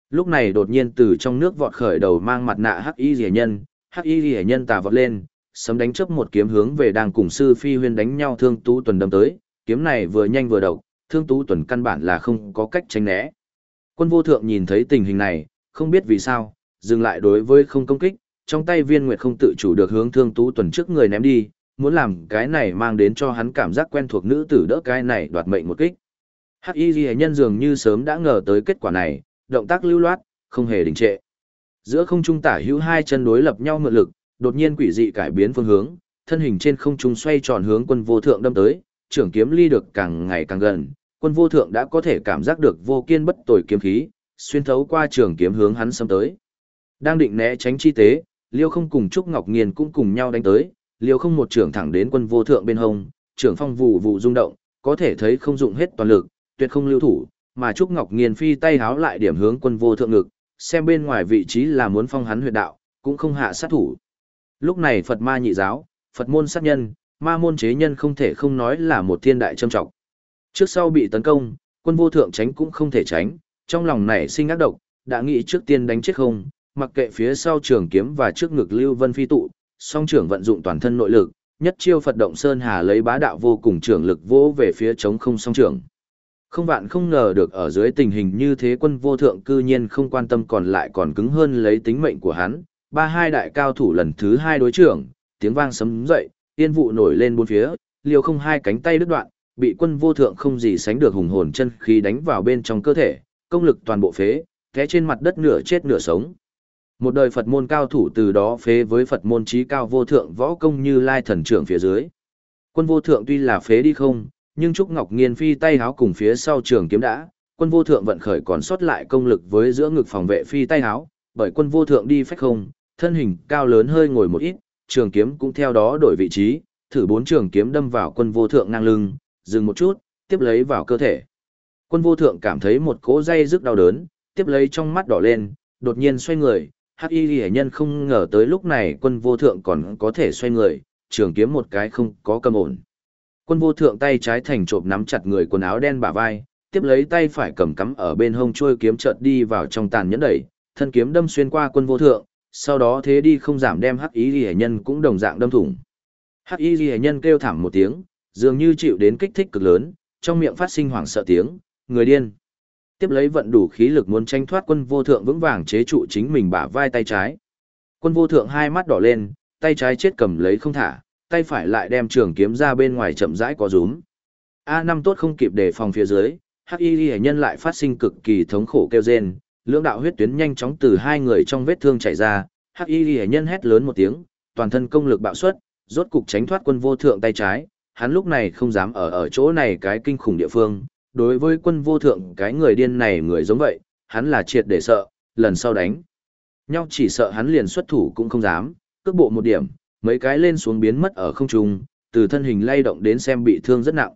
Lúc này đột nhiên từ trong nước vọt khởi đầu mang mặt nạ hắc y rỉa nhân, hắc y rỉa nhân tà vọt lên, sấm đánh chớp một kiếm hướng về đang cùng sư phi huyên đánh nhau thương tú tuần đâm tới, kiếm này vừa nhanh vừa độc, thương tú tuần căn bản là không có cách tránh né. Quân vô thượng nhìn thấy tình hình này, không biết vì sao, dừng lại đối với không công kích, trong tay viên nguyệt không tự chủ được hướng thương tú tuần trước người ném đi, muốn làm cái này mang đến cho hắn cảm giác quen thuộc nữ tử đỡ cái này đoạt mệnh một kích. Hắc Y Ghi nhân dường như sớm đã ngờ tới kết quả này, động tác lưu loát, không hề đình trệ. Giữa không trung tả hữu hai chân đối lập nhau mượn lực, đột nhiên quỷ dị cải biến phương hướng, thân hình trên không trung xoay tròn hướng quân vô thượng đâm tới, trưởng kiếm ly được càng ngày càng gần, quân vô thượng đã có thể cảm giác được vô kiên bất tồi kiếm khí, xuyên thấu qua trường kiếm hướng hắn xâm tới. Đang định né tránh chi tế, Liêu không cùng Trúc Ngọc Nghiên cũng cùng nhau đánh tới, Liêu không một trưởng thẳng đến quân vô thượng bên hông, trưởng phong vụ vụ rung động, có thể thấy không dụng hết toàn lực, tuyệt không lưu thủ, mà Trúc Ngọc Nghiên phi tay háo lại điểm hướng quân vô thượng ngực, xem bên ngoài vị trí là muốn phong hắn huyệt đạo, cũng không hạ sát thủ. Lúc này Phật ma nhị giáo, Phật môn sát nhân, ma môn chế nhân không thể không nói là một thiên đại trâm trọng. Trước sau bị tấn công, quân vô thượng tránh cũng không thể tránh, trong lòng nảy sinh ác độc, đã nghĩ trước tiên đánh chết không, mặc kệ phía sau trường kiếm và trước ngực Lưu Vân phi tụ, song trưởng vận dụng toàn thân nội lực, nhất chiêu Phật động sơn hà lấy bá đạo vô cùng trưởng lực vỗ về phía chống không song trưởng. Không vạn không ngờ được ở dưới tình hình như thế quân vô thượng cư nhiên không quan tâm còn lại còn cứng hơn lấy tính mệnh của hắn, ba hai đại cao thủ lần thứ hai đối trưởng, tiếng vang sấm dậy, yên vụ nổi lên bốn phía, liều không hai cánh tay đứt đoạn, bị quân vô thượng không gì sánh được hùng hồn chân khí đánh vào bên trong cơ thể, công lực toàn bộ phế, té trên mặt đất nửa chết nửa sống. Một đời Phật môn cao thủ từ đó phế với Phật môn trí cao vô thượng võ công như lai thần trưởng phía dưới. Quân vô thượng tuy là phế đi không, nhưng Trúc Ngọc Nghiên phi tay háo cùng phía sau trường kiếm đã, quân vô thượng vận khởi còn sót lại công lực với giữa ngực phòng vệ phi tay háo, bởi quân vô thượng đi phách không, thân hình cao lớn hơi ngồi một ít, trường kiếm cũng theo đó đổi vị trí, thử bốn trường kiếm đâm vào quân vô thượng ngang lưng, dừng một chút, tiếp lấy vào cơ thể. Quân vô thượng cảm thấy một cỗ dây rức đau đớn, tiếp lấy trong mắt đỏ lên, đột nhiên xoay người, hắc y hệ nhân không ngờ tới lúc này quân vô thượng còn có thể xoay người, trường kiếm một cái không có cầm ổn. Quân vô thượng tay trái thành trộm nắm chặt người quần áo đen bả vai, tiếp lấy tay phải cầm cắm ở bên hông trôi kiếm chợt đi vào trong tàn nhẫn đẩy, thân kiếm đâm xuyên qua quân vô thượng, sau đó thế đi không giảm đem hắc y ghi nhân cũng đồng dạng đâm thủng. Hắc y ghi nhân kêu thảm một tiếng, dường như chịu đến kích thích cực lớn, trong miệng phát sinh hoảng sợ tiếng, người điên. Tiếp lấy vận đủ khí lực muốn tranh thoát quân vô thượng vững vàng chế trụ chính mình bả vai tay trái. Quân vô thượng hai mắt đỏ lên, tay trái chết cầm lấy không thả, tay phải lại đem trường kiếm ra bên ngoài chậm rãi có rúm. a năm tốt không kịp đề phòng phía dưới, Hắc Y Liễu nhân lại phát sinh cực kỳ thống khổ kêu rên, lưỡng đạo huyết tuyến nhanh chóng từ hai người trong vết thương chảy ra, Hắc Y Liễu nhân hét lớn một tiếng, toàn thân công lực bạo suất rốt cục tránh thoát quân vô thượng tay trái, hắn lúc này không dám ở ở chỗ này cái kinh khủng địa phương, đối với quân vô thượng cái người điên này người giống vậy, hắn là triệt để sợ, lần sau đánh. Nhau chỉ sợ hắn liền xuất thủ cũng không dám, cước bộ một điểm, mấy cái lên xuống biến mất ở không trung, từ thân hình lay động đến xem bị thương rất nặng.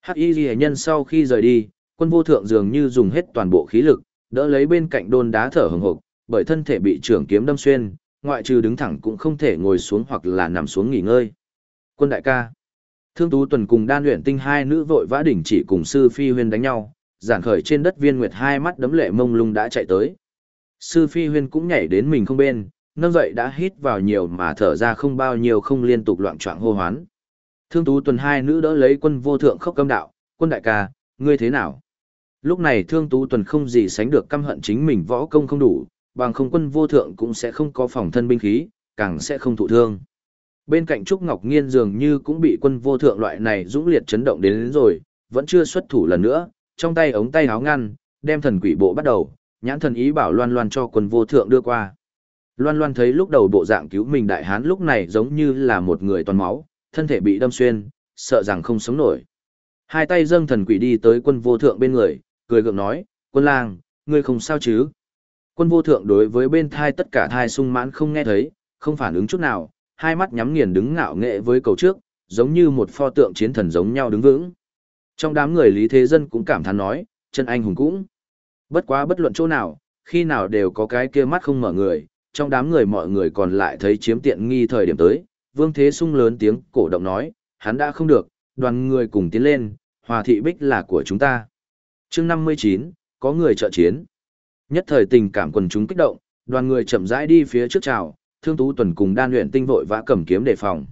Hắc Y Lệ nhân sau khi rời đi, quân vô thượng dường như dùng hết toàn bộ khí lực, đỡ lấy bên cạnh đôn đá thở hừng hực, bởi thân thể bị trưởng kiếm đâm xuyên, ngoại trừ đứng thẳng cũng không thể ngồi xuống hoặc là nằm xuống nghỉ ngơi. Quân đại ca. Thương Tú Tuần cùng Đan Luyện Tinh hai nữ vội vã đỉnh chỉ cùng sư phi huyên đánh nhau, giản khởi trên đất viên nguyệt hai mắt đấm lệ mông lung đã chạy tới. Sư phi huyên cũng nhảy đến mình không bên, nâng dậy đã hít vào nhiều mà thở ra không bao nhiêu không liên tục loạn choạng hô hoán. Thương Tú Tuần hai nữ đỡ lấy quân vô thượng khóc câm đạo, quân đại ca, ngươi thế nào? Lúc này Thương Tú Tuần không gì sánh được căm hận chính mình võ công không đủ, bằng không quân vô thượng cũng sẽ không có phòng thân binh khí, càng sẽ không thụ thương. Bên cạnh Trúc Ngọc Nghiên dường như cũng bị quân vô thượng loại này dũng liệt chấn động đến, đến rồi, vẫn chưa xuất thủ lần nữa, trong tay ống tay áo ngăn, đem thần quỷ bộ bắt đầu, nhãn thần ý bảo loan loan cho quân vô thượng đưa qua. Loan loan thấy lúc đầu bộ dạng cứu mình đại hán lúc này giống như là một người toàn máu, thân thể bị đâm xuyên, sợ rằng không sống nổi. Hai tay dâng thần quỷ đi tới quân vô thượng bên người, cười gượng nói, quân lang, ngươi không sao chứ? Quân vô thượng đối với bên thai tất cả thai sung mãn không nghe thấy, không phản ứng chút nào, hai mắt nhắm nghiền đứng ngạo nghệ với cầu trước, giống như một pho tượng chiến thần giống nhau đứng vững. Trong đám người Lý Thế Dân cũng cảm thán nói, chân anh hùng cũng. Bất quá bất luận chỗ nào, khi nào đều có cái kia mắt không mở người, trong đám người mọi người còn lại thấy chiếm tiện nghi thời điểm tới, Vương Thế Sung lớn tiếng cổ động nói, hắn đã không được, đoàn người cùng tiến lên, hòa thị bích là của chúng ta. chương 59, có người trợ chiến. Nhất thời tình cảm quần chúng kích động, đoàn người chậm rãi đi phía trước chào, thương tú tuần cùng đan luyện tinh vội vã cầm kiếm đề phòng.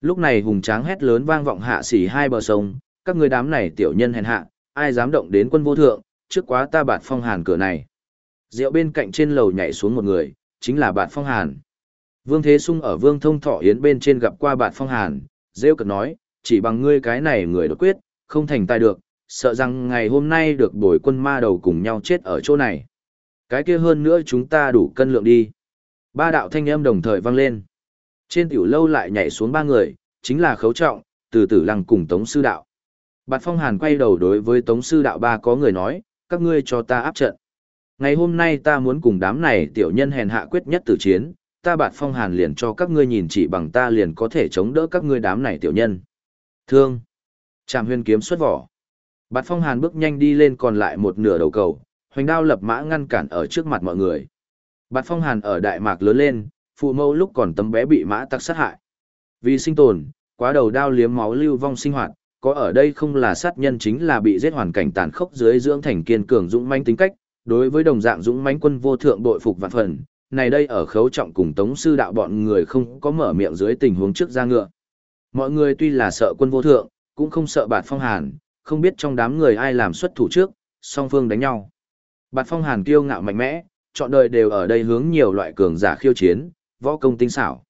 Lúc này hùng tráng hét lớn vang vọng hạ xỉ hai bờ sông, các người đám này tiểu nhân hèn hạ, ai dám động đến quân vô thượng, trước quá ta bạt phong hàn cửa này. Rượu bên cạnh trên lầu nhảy xuống một người, chính là bạt phong hàn. Vương Thế Sung ở Vương Thông Thọ Yến bên trên gặp qua bạt phong hàn, rêu cực nói, chỉ bằng ngươi cái này người đột quyết, không thành tài được, sợ rằng ngày hôm nay được đổi quân ma đầu cùng nhau chết ở chỗ này. Cái kia hơn nữa chúng ta đủ cân lượng đi. Ba đạo thanh âm đồng thời vang lên. Trên tiểu lâu lại nhảy xuống ba người, chính là khấu trọng, từ tử lăng cùng tống sư đạo. Bạt phong hàn quay đầu đối với tống sư đạo ba có người nói, các ngươi cho ta áp trận. Ngày hôm nay ta muốn cùng đám này tiểu nhân hèn hạ quyết nhất tử chiến, ta bạt phong hàn liền cho các ngươi nhìn chỉ bằng ta liền có thể chống đỡ các ngươi đám này tiểu nhân. Thương. Trạm huyền kiếm xuất vỏ. Bạt phong hàn bước nhanh đi lên còn lại một nửa đầu cầu, hoành đao lập mã ngăn cản ở trước mặt mọi người. Bạt phong hàn ở Đại Mạc lớn lên, phụ mẫu lúc còn tấm bé bị mã tặc sát hại. Vì sinh tồn, quá đầu đao liếm máu lưu vong sinh hoạt, có ở đây không là sát nhân chính là bị giết hoàn cảnh tàn khốc dưới dưỡng thành kiên cường dũng manh tính cách, đối với đồng dạng dũng mãnh quân vô thượng bội phục vạn phần, này đây ở khấu trọng cùng tống sư đạo bọn người không có mở miệng dưới tình huống trước ra ngựa. Mọi người tuy là sợ quân vô thượng, cũng không sợ bạt phong hàn, không biết trong đám người ai làm xuất thủ trước, song phương đánh nhau. Bạt phong hàn kiêu ngạo mạnh mẽ, chọn đời đều ở đây hướng nhiều loại cường giả khiêu chiến, võ công tinh xảo.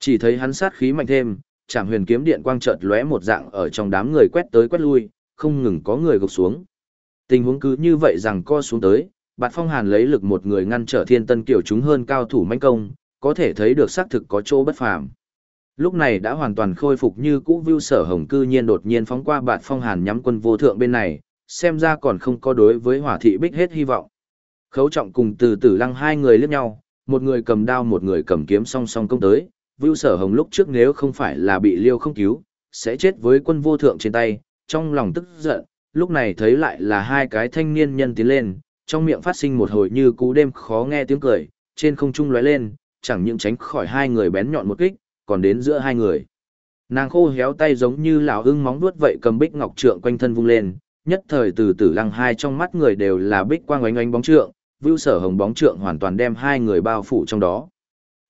Chỉ thấy hắn sát khí mạnh thêm, chạm huyền kiếm điện quang chợt lóe một dạng ở trong đám người quét tới quét lui, không ngừng có người gục xuống. Tình huống cứ như vậy rằng co xuống tới, Bạt Phong Hàn lấy lực một người ngăn trở Thiên Tân Kiều chúng hơn cao thủ manh công, có thể thấy được xác thực có chỗ bất phàm. Lúc này đã hoàn toàn khôi phục như cũ Vưu Sở Hồng cư nhiên đột nhiên phóng qua Bạt Phong Hàn nhắm quân vô thượng bên này, xem ra còn không có đối với Hỏa thị Bích hết hy vọng. Khấu Trọng cùng Từ Tử Lăng hai người liếc nhau, một người cầm đao một người cầm kiếm song song công tới, Vưu Sở Hồng lúc trước nếu không phải là bị Liêu không cứu, sẽ chết với quân vô thượng trên tay, trong lòng tức giận, lúc này thấy lại là hai cái thanh niên nhân tiến lên, trong miệng phát sinh một hồi như cú đêm khó nghe tiếng cười, trên không trung lóe lên, chẳng những tránh khỏi hai người bén nhọn một kích, còn đến giữa hai người. Nàng khô héo tay giống như lão ưng móng vuốt vậy cầm bích ngọc trượng quanh thân vung lên, nhất thời từ tử lăng hai trong mắt người đều là bích quang oánh oánh bóng trượng, Vưu Sở Hồng bóng trượng hoàn toàn đem hai người bao phủ trong đó.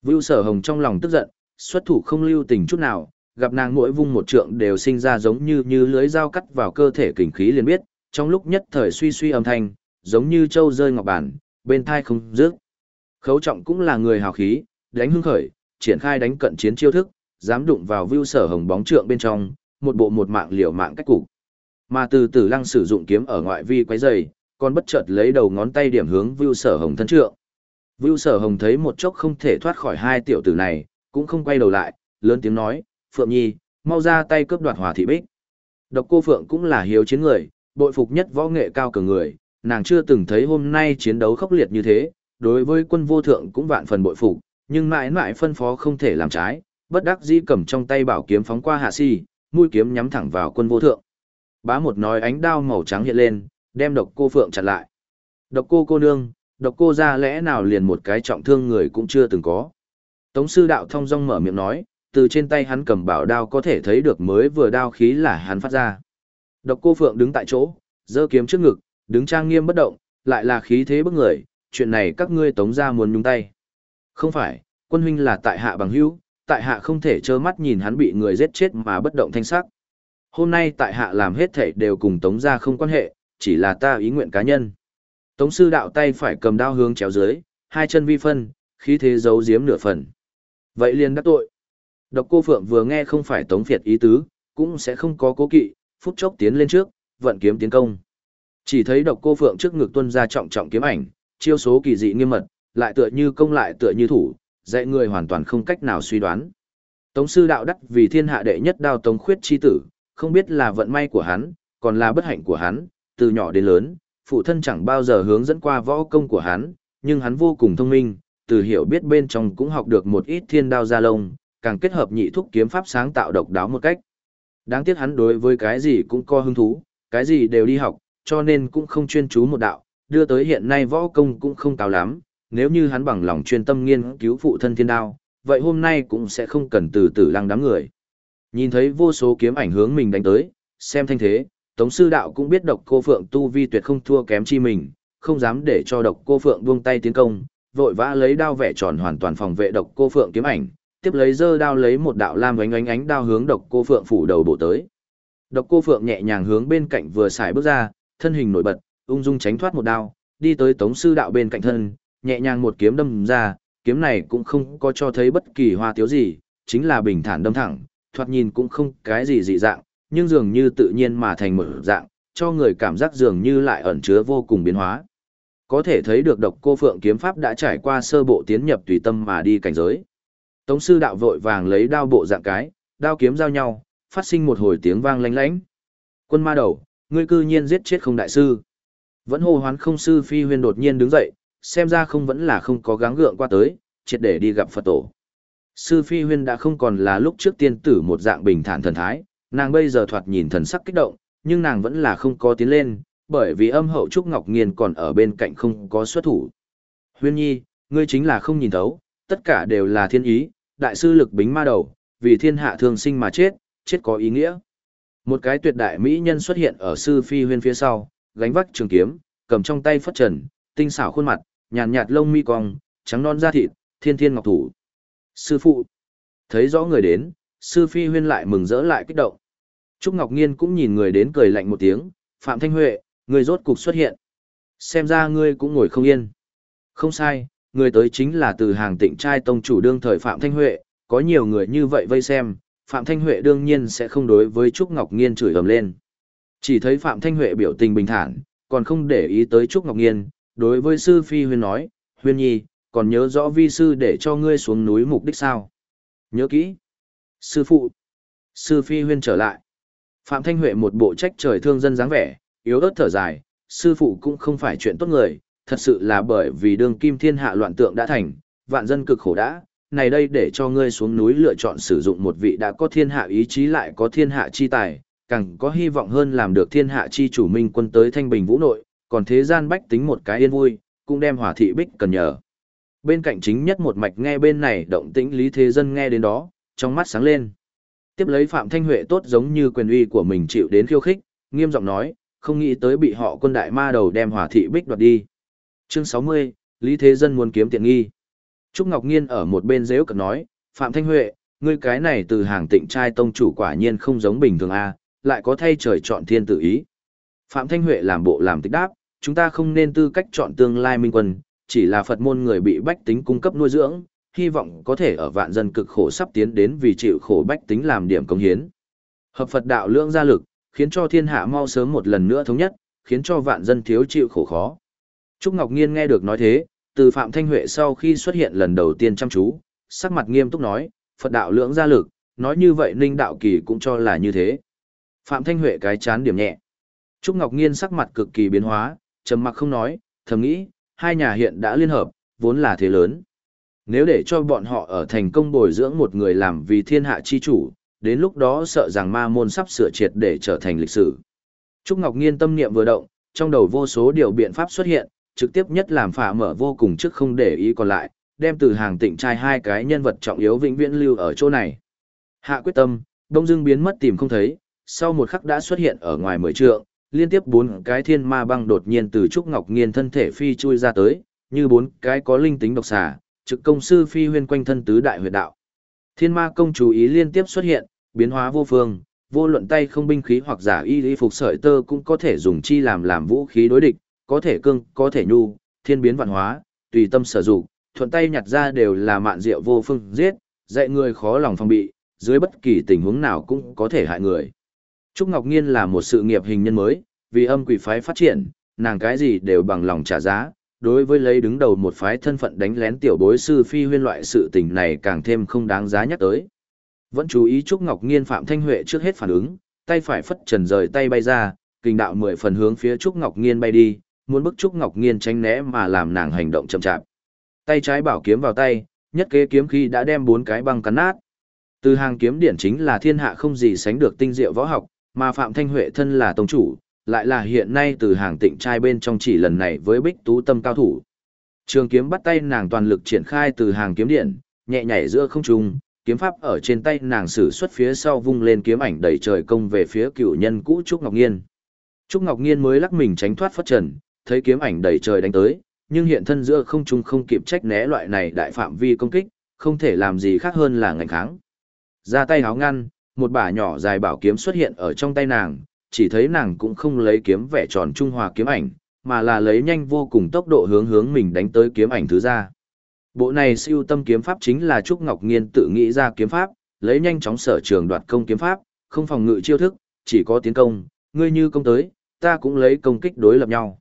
Vưu Sở Hồng trong lòng tức giận, xuất thủ không lưu tình chút nào, gặp nàng mỗi vung một trượng đều sinh ra giống như như lưới dao cắt vào cơ thể kình khí liền biết, trong lúc nhất thời suy suy âm thanh, giống như châu rơi ngọc bản, bên thai không dứt. Khấu trọng cũng là người hào khí, đánh hưng khởi, triển khai đánh cận chiến chiêu thức, dám đụng vào view sở hồng bóng trượng bên trong, một bộ một mạng liều mạng cách cục. Mà từ tử lăng sử dụng kiếm ở ngoại vi quấy dày, còn bất chợt lấy đầu ngón tay điểm hướng view sở hồng thân trượng. Vưu sở hồng thấy một chốc không thể thoát khỏi hai tiểu tử này, cũng không quay đầu lại, lớn tiếng nói, Phượng Nhi, mau ra tay cướp đoạt hòa thị bích. Độc cô Phượng cũng là hiếu chiến người, bội phục nhất võ nghệ cao cường người, nàng chưa từng thấy hôm nay chiến đấu khốc liệt như thế, đối với quân vô thượng cũng vạn phần bội phục, nhưng mãi mãi phân phó không thể làm trái, bất đắc dĩ cầm trong tay bảo kiếm phóng qua hạ si, mũi kiếm nhắm thẳng vào quân vô thượng. Bá một nói ánh đao màu trắng hiện lên, đem độc cô Phượng chặn lại. Độc cô cô nương, độc cô ra lẽ nào liền một cái trọng thương người cũng chưa từng có. Tống sư đạo thông dong mở miệng nói, từ trên tay hắn cầm bảo đao có thể thấy được mới vừa đao khí là hắn phát ra. Độc cô Phượng đứng tại chỗ, giơ kiếm trước ngực, đứng trang nghiêm bất động, lại là khí thế bức người, chuyện này các ngươi tống ra muốn nhúng tay. Không phải, quân huynh là tại hạ bằng hữu, tại hạ không thể trơ mắt nhìn hắn bị người giết chết mà bất động thanh sắc. Hôm nay tại hạ làm hết thể đều cùng tống ra không quan hệ, chỉ là ta ý nguyện cá nhân. Tống sư đạo tay phải cầm đao hướng chéo dưới, hai chân vi phân, khí thế giấu giếm nửa phần. Vậy liền đắc tội. Độc cô Phượng vừa nghe không phải Tống Việt ý tứ, cũng sẽ không có cố kỵ, phút chốc tiến lên trước, vận kiếm tiến công. Chỉ thấy độc cô phượng trước ngực tuân ra trọng trọng kiếm ảnh, chiêu số kỳ dị nghiêm mật, lại tựa như công lại tựa như thủ, dạy người hoàn toàn không cách nào suy đoán. Tống sư đạo đắc vì thiên hạ đệ nhất đao tống khuyết chi tử, không biết là vận may của hắn, còn là bất hạnh của hắn, từ nhỏ đến lớn, phụ thân chẳng bao giờ hướng dẫn qua võ công của hắn, nhưng hắn vô cùng thông minh, từ hiểu biết bên trong cũng học được một ít thiên đao gia lông, càng kết hợp nhị thúc kiếm pháp sáng tạo độc đáo một cách. Đáng tiếc hắn đối với cái gì cũng có hứng thú, cái gì đều đi học, cho nên cũng không chuyên chú một đạo, đưa tới hiện nay võ công cũng không cao lắm, nếu như hắn bằng lòng chuyên tâm nghiên cứu phụ thân thiên đao, vậy hôm nay cũng sẽ không cần từ từ lăng đám người. Nhìn thấy vô số kiếm ảnh hướng mình đánh tới, xem thanh thế, Tống sư đạo cũng biết độc cô Phượng tu vi tuyệt không thua kém chi mình, không dám để cho độc cô Phượng buông tay tiến công, vội vã lấy đao vẽ tròn hoàn toàn phòng vệ độc cô Phượng kiếm ảnh, tiếp lấy dơ đao lấy một đạo lam ánh ánh ánh đao hướng độc cô Phượng phủ đầu bổ tới. Độc cô Phượng nhẹ nhàng hướng bên cạnh vừa xài bước ra, thân hình nổi bật, ung dung tránh thoát một đao, đi tới Tống sư đạo bên cạnh thân, nhẹ nhàng một kiếm đâm ra, kiếm này cũng không có cho thấy bất kỳ hoa tiếu gì, chính là bình thản đâm thẳng, thoạt nhìn cũng không cái gì dị dạng, nhưng dường như tự nhiên mà thành một dạng, cho người cảm giác dường như lại ẩn chứa vô cùng biến hóa. Có thể thấy được độc cô phượng kiếm pháp đã trải qua sơ bộ tiến nhập tùy tâm mà đi cảnh giới. Tống sư đạo vội vàng lấy đao bộ dạng cái, đao kiếm giao nhau, phát sinh một hồi tiếng vang lánh lánh. Quân ma đầu, ngươi cư nhiên giết chết không đại sư. Vẫn hô hoán không sư phi huyên đột nhiên đứng dậy, xem ra không vẫn là không có gắng gượng qua tới, triệt để đi gặp Phật tổ. Sư phi huyên đã không còn là lúc trước tiên tử một dạng bình thản thần thái, nàng bây giờ thoạt nhìn thần sắc kích động, nhưng nàng vẫn là không có tiến lên, bởi vì âm hậu Trúc Ngọc Nghiên còn ở bên cạnh không có xuất thủ. Huyên nhi, ngươi chính là không nhìn thấu, tất cả đều là thiên ý, đại sư lực bính ma đầu, vì thiên hạ thường sinh mà chết, chết có ý nghĩa. Một cái tuyệt đại mỹ nhân xuất hiện ở sư phi huyên phía sau, gánh vác trường kiếm, cầm trong tay phất trần, tinh xảo khuôn mặt, nhàn nhạt, nhạt lông mi cong, trắng non da thịt, thiên thiên ngọc thủ. Sư phụ, thấy rõ người đến, sư phi huyên lại mừng rỡ lại kích động. Trúc Ngọc Nghiên cũng nhìn người đến cười lạnh một tiếng, Phạm Thanh Huệ, người rốt cục xuất hiện. Xem ra ngươi cũng ngồi không yên. Không sai, người tới chính là từ hàng tịnh trai tông chủ đương thời Phạm Thanh Huệ, có nhiều người như vậy vây xem, Phạm Thanh Huệ đương nhiên sẽ không đối với Trúc Ngọc Nghiên chửi ầm lên. Chỉ thấy Phạm Thanh Huệ biểu tình bình thản, còn không để ý tới Trúc Ngọc Nghiên, đối với sư Phi Huyên nói, Huyên Nhi, còn nhớ rõ vi sư để cho ngươi xuống núi mục đích sao? Nhớ kỹ. Sư phụ. Sư Phi Huyên trở lại. Phạm Thanh Huệ một bộ trách trời thương dân dáng vẻ, yếu ớt thở dài, sư phụ cũng không phải chuyện tốt người, thật sự là bởi vì đường kim thiên hạ loạn tượng đã thành, vạn dân cực khổ đã, này đây để cho ngươi xuống núi lựa chọn sử dụng một vị đã có thiên hạ ý chí lại có thiên hạ chi tài, càng có hy vọng hơn làm được thiên hạ chi chủ minh quân tới thanh bình vũ nội, còn thế gian bách tính một cái yên vui, cũng đem hỏa thị bích cần nhờ. Bên cạnh chính nhất một mạch nghe bên này động tĩnh lý thế dân nghe đến đó, trong mắt sáng lên. Tiếp lấy Phạm Thanh Huệ tốt giống như quyền uy của mình chịu đến khiêu khích, nghiêm giọng nói, không nghĩ tới bị họ quân đại ma đầu đem hỏa thị bích đoạt đi. Chương 60, Lý Thế Dân muốn kiếm tiện nghi. Trúc Ngọc Nghiên ở một bên dễ cận nói, Phạm Thanh Huệ, ngươi cái này từ hàng tịnh trai tông chủ quả nhiên không giống bình thường a lại có thay trời chọn thiên tự ý. Phạm Thanh Huệ làm bộ làm tích đáp, chúng ta không nên tư cách chọn tương lai minh quân, chỉ là Phật môn người bị bách tính cung cấp nuôi dưỡng, hy vọng có thể ở vạn dân cực khổ sắp tiến đến vì chịu khổ bách tính làm điểm công hiến. Hợp Phật đạo lưỡng gia lực, khiến cho thiên hạ mau sớm một lần nữa thống nhất, khiến cho vạn dân thiếu chịu khổ khó. Trúc Ngọc Nghiên nghe được nói thế, từ Phạm Thanh Huệ sau khi xuất hiện lần đầu tiên chăm chú, sắc mặt nghiêm túc nói, Phật đạo lưỡng gia lực, nói như vậy Ninh Đạo Kỳ cũng cho là như thế. Phạm Thanh Huệ cái chán điểm nhẹ. Trúc Ngọc Nghiên sắc mặt cực kỳ biến hóa, trầm mặc không nói, thầm nghĩ, hai nhà hiện đã liên hợp, vốn là thế lớn. Nếu để cho bọn họ ở thành công bồi dưỡng một người làm vì thiên hạ chi chủ, đến lúc đó sợ rằng ma môn sắp sửa triệt để trở thành lịch sử. Trúc Ngọc Nghiên tâm niệm vừa động, trong đầu vô số điều biện pháp xuất hiện, trực tiếp nhất làm phả mở vô cùng trước không để ý còn lại, đem từ hàng tịnh trai hai cái nhân vật trọng yếu vĩnh viễn lưu ở chỗ này. Hạ quyết tâm, đông dương biến mất tìm không thấy, sau một khắc đã xuất hiện ở ngoài mười trượng, liên tiếp bốn cái thiên ma băng đột nhiên từ Trúc Ngọc Nghiên thân thể phi chui ra tới, như bốn cái có linh tính độc xà, trực công sư phi huyên quanh thân tứ đại huyệt đạo. Thiên ma công chú ý liên tiếp xuất hiện, biến hóa vô phương, vô luận tay không binh khí hoặc giả y lý phục sợi tơ cũng có thể dùng chi làm làm vũ khí đối địch, có thể cương, có thể nhu, thiên biến vạn hóa, tùy tâm sở dụng, thuận tay nhặt ra đều là mạn diệu vô phương giết, dạy người khó lòng phòng bị, dưới bất kỳ tình huống nào cũng có thể hại người. Trúc Ngọc Nghiên là một sự nghiệp hình nhân mới, vì âm quỷ phái phát triển, nàng cái gì đều bằng lòng trả giá, đối với lấy đứng đầu một phái thân phận đánh lén tiểu bối sư phi huyên loại sự tình này càng thêm không đáng giá nhắc tới. Vẫn chú ý Trúc Ngọc Nghiên Phạm Thanh Huệ trước hết phản ứng, tay phải phất trần rời tay bay ra, kinh đạo mười phần hướng phía Trúc Ngọc Nghiên bay đi, muốn bức Trúc Ngọc Nghiên tránh né mà làm nàng hành động chậm chạp. Tay trái bảo kiếm vào tay, nhất kế kiếm khi đã đem bốn cái băng cắn nát. Từ hàng kiếm điển chính là thiên hạ không gì sánh được tinh diệu võ học, mà Phạm Thanh Huệ thân là tông chủ, lại là hiện nay từ hàng tịnh trai bên trong chỉ lần này với bích tú tâm cao thủ. Trường kiếm bắt tay nàng toàn lực triển khai từ hàng kiếm điện, nhẹ nhảy giữa không trung, kiếm pháp ở trên tay nàng sử xuất phía sau vung lên kiếm ảnh đẩy trời công về phía cựu nhân cũ Trúc Ngọc Nghiên. Trúc Ngọc Nghiên mới lắc mình tránh thoát phất trần, thấy kiếm ảnh đầy trời đánh tới, nhưng hiện thân giữa không trung không kịp trách né loại này đại phạm vi công kích, không thể làm gì khác hơn là ngành kháng. Ra tay háo ngăn, một bả nhỏ dài bảo kiếm xuất hiện ở trong tay nàng, chỉ thấy nàng cũng không lấy kiếm vẻ tròn trung hòa kiếm ảnh, mà là lấy nhanh vô cùng tốc độ hướng hướng mình đánh tới kiếm ảnh thứ ra. Bộ này siêu tâm kiếm pháp chính là Trúc Ngọc Nghiên tự nghĩ ra kiếm pháp, lấy nhanh chóng sở trường đoạt công kiếm pháp, không phòng ngự chiêu thức, chỉ có tiến công, ngươi như công tới, ta cũng lấy công kích đối lập nhau.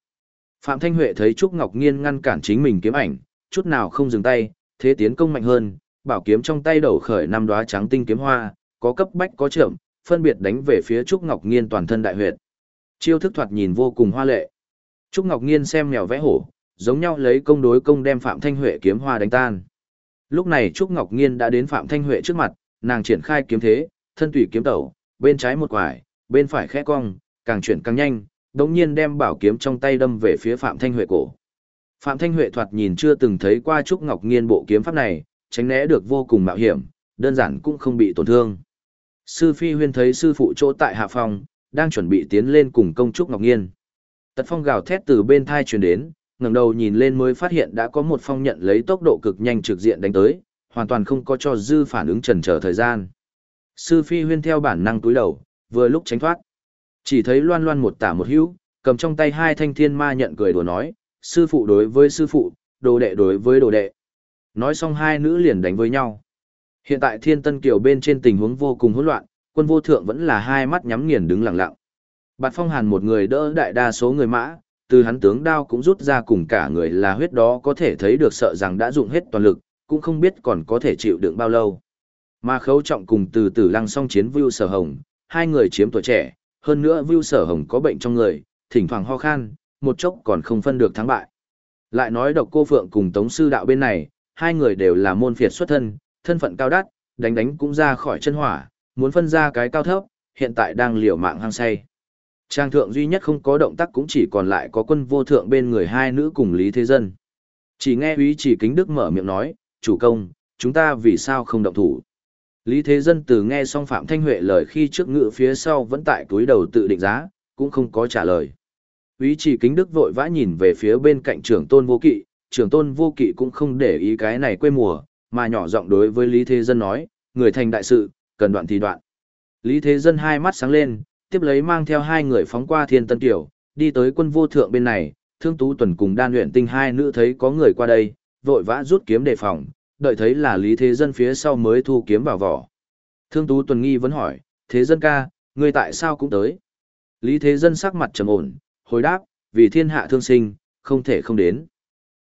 Phạm Thanh Huệ thấy Trúc Ngọc Nghiên ngăn cản chính mình kiếm ảnh, chút nào không dừng tay, thế tiến công mạnh hơn, bảo kiếm trong tay đầu khởi năm đóa trắng tinh kiếm hoa, có cấp bách có chậm, phân biệt đánh về phía Trúc Ngọc Nghiên toàn thân đại huyệt. Chiêu thức thoạt nhìn vô cùng hoa lệ. Trúc Ngọc Nghiên xem mèo vẽ hổ, giống nhau lấy công đối công đem Phạm Thanh Huệ kiếm hoa đánh tan. Lúc này Trúc Ngọc Nghiên đã đến Phạm Thanh Huệ trước mặt, nàng triển khai kiếm thế, thân tùy kiếm tẩu, bên trái một quải, bên phải khẽ cong, càng chuyển càng nhanh, đống nhiên đem bảo kiếm trong tay đâm về phía Phạm Thanh Huệ cổ. Phạm Thanh Huệ thoạt nhìn chưa từng thấy qua Trúc Ngọc Nghiên bộ kiếm pháp này, tránh né được vô cùng mạo hiểm, đơn giản cũng không bị tổn thương. Sư Phi Huyên thấy sư phụ chỗ tại hạ phòng, đang chuẩn bị tiến lên cùng công Trúc Ngọc Nghiên. Tật phong gào thét từ bên thai truyền đến, ngẩng đầu nhìn lên mới phát hiện đã có một phong nhận lấy tốc độ cực nhanh trực diện đánh tới, hoàn toàn không có cho dư phản ứng trần chờ thời gian. Sư Phi Huyên theo bản năng túi đầu, vừa lúc tránh thoát. Chỉ thấy loan loan một tả một hữu, cầm trong tay hai thanh thiên ma nhận cười đùa nói, sư phụ đối với sư phụ, đồ đệ đối với đồ đệ. Nói xong hai nữ liền đánh với nhau. Hiện tại thiên tân kiều bên trên tình huống vô cùng hỗn loạn, quân vô thượng vẫn là hai mắt nhắm nghiền đứng lặng lặng. Bạt phong hàn một người đỡ đại đa số người mã, từ hắn tướng đao cũng rút ra cùng cả người là huyết đó có thể thấy được sợ rằng đã dụng hết toàn lực, cũng không biết còn có thể chịu đựng bao lâu. Mà khấu trọng cùng từ từ lăng song chiến Vưu Sở Hồng, hai người chiếm tuổi trẻ, hơn nữa Vưu Sở Hồng có bệnh trong người, thỉnh thoảng ho khan, một chốc còn không phân được thắng bại. Lại nói độc cô Phượng cùng Tống Sư Đạo bên này, hai người đều là môn phiệt xuất thân, thân phận cao đắt, đánh đánh cũng ra khỏi chân hỏa, muốn phân ra cái cao thấp, hiện tại đang liều mạng hăng say. Trang thượng duy nhất không có động tác cũng chỉ còn lại có quân vô thượng bên người hai nữ cùng Lý Thế Dân. Chỉ nghe úy chỉ kính đức mở miệng nói, chủ công, chúng ta vì sao không động thủ. Lý Thế Dân từ nghe xong Phạm Thanh Huệ lời khi trước ngự phía sau vẫn tại túi đầu tự định giá, cũng không có trả lời. Ý chỉ kính đức vội vã nhìn về phía bên cạnh trưởng tôn vô kỵ, trưởng tôn vô kỵ cũng không để ý cái này quê mùa, mà nhỏ giọng đối với Lý Thế Dân nói, người thành đại sự, cần đoạn thì đoạn. Lý Thế Dân hai mắt sáng lên, tiếp lấy mang theo hai người phóng qua thiên tân tiểu, đi tới quân vô thượng bên này, thương tú tuần cùng đan luyện tinh hai nữ thấy có người qua đây, vội vã rút kiếm đề phòng, đợi thấy là Lý Thế Dân phía sau mới thu kiếm vào vỏ. Thương tú tuần nghi vẫn hỏi, Thế Dân ca, người tại sao cũng tới? Lý Thế Dân sắc mặt trầm ổn, hồi đáp, vì thiên hạ thương sinh, không thể không đến.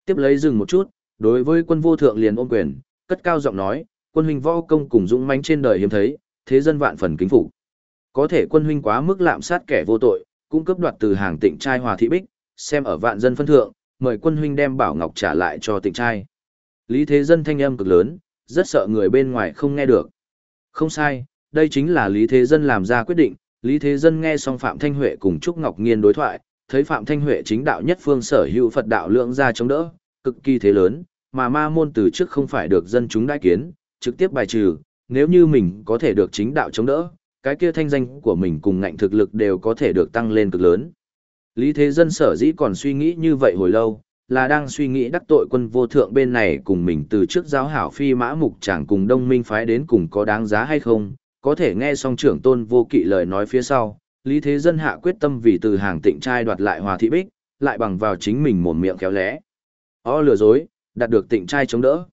Tiếp lấy dừng một chút, đối với quân vô thượng liền ôm quyền, cất cao giọng nói, quân huynh võ công cùng dũng mãnh trên đời hiếm thấy, thế dân vạn phần kính phục. Có thể quân huynh quá mức lạm sát kẻ vô tội, cũng cướp đoạt từ hàng tịnh trai hòa thị bích, xem ở vạn dân phân thượng, mời quân huynh đem bảo ngọc trả lại cho tịnh trai. Lý thế dân thanh âm cực lớn, rất sợ người bên ngoài không nghe được. Không sai, đây chính là Lý Thế Dân làm ra quyết định, Lý Thế Dân nghe xong Phạm Thanh Huệ cùng Trúc Ngọc Nghiên đối thoại, thấy Phạm Thanh Huệ chính đạo nhất phương sở hữu Phật đạo lượng ra chống đỡ, cực kỳ thế lớn, mà ma môn từ trước không phải được dân chúng đại kiến, trực tiếp bài trừ, nếu như mình có thể được chính đạo chống đỡ, cái kia thanh danh của mình cùng ngạnh thực lực đều có thể được tăng lên cực lớn. Lý Thế Dân sở dĩ còn suy nghĩ như vậy hồi lâu, là đang suy nghĩ đắc tội quân vô thượng bên này cùng mình từ trước giáo hảo phi mã mục chẳng cùng đông minh phái đến cùng có đáng giá hay không, có thể nghe xong trưởng tôn vô kỵ lời nói phía sau, Lý Thế Dân hạ quyết tâm vì từ hàng tịnh trai đoạt lại hòa thị bích, lại bằng vào chính mình một miệng khéo lẽ. O lừa dối, đạt được tịnh trai chống đỡ.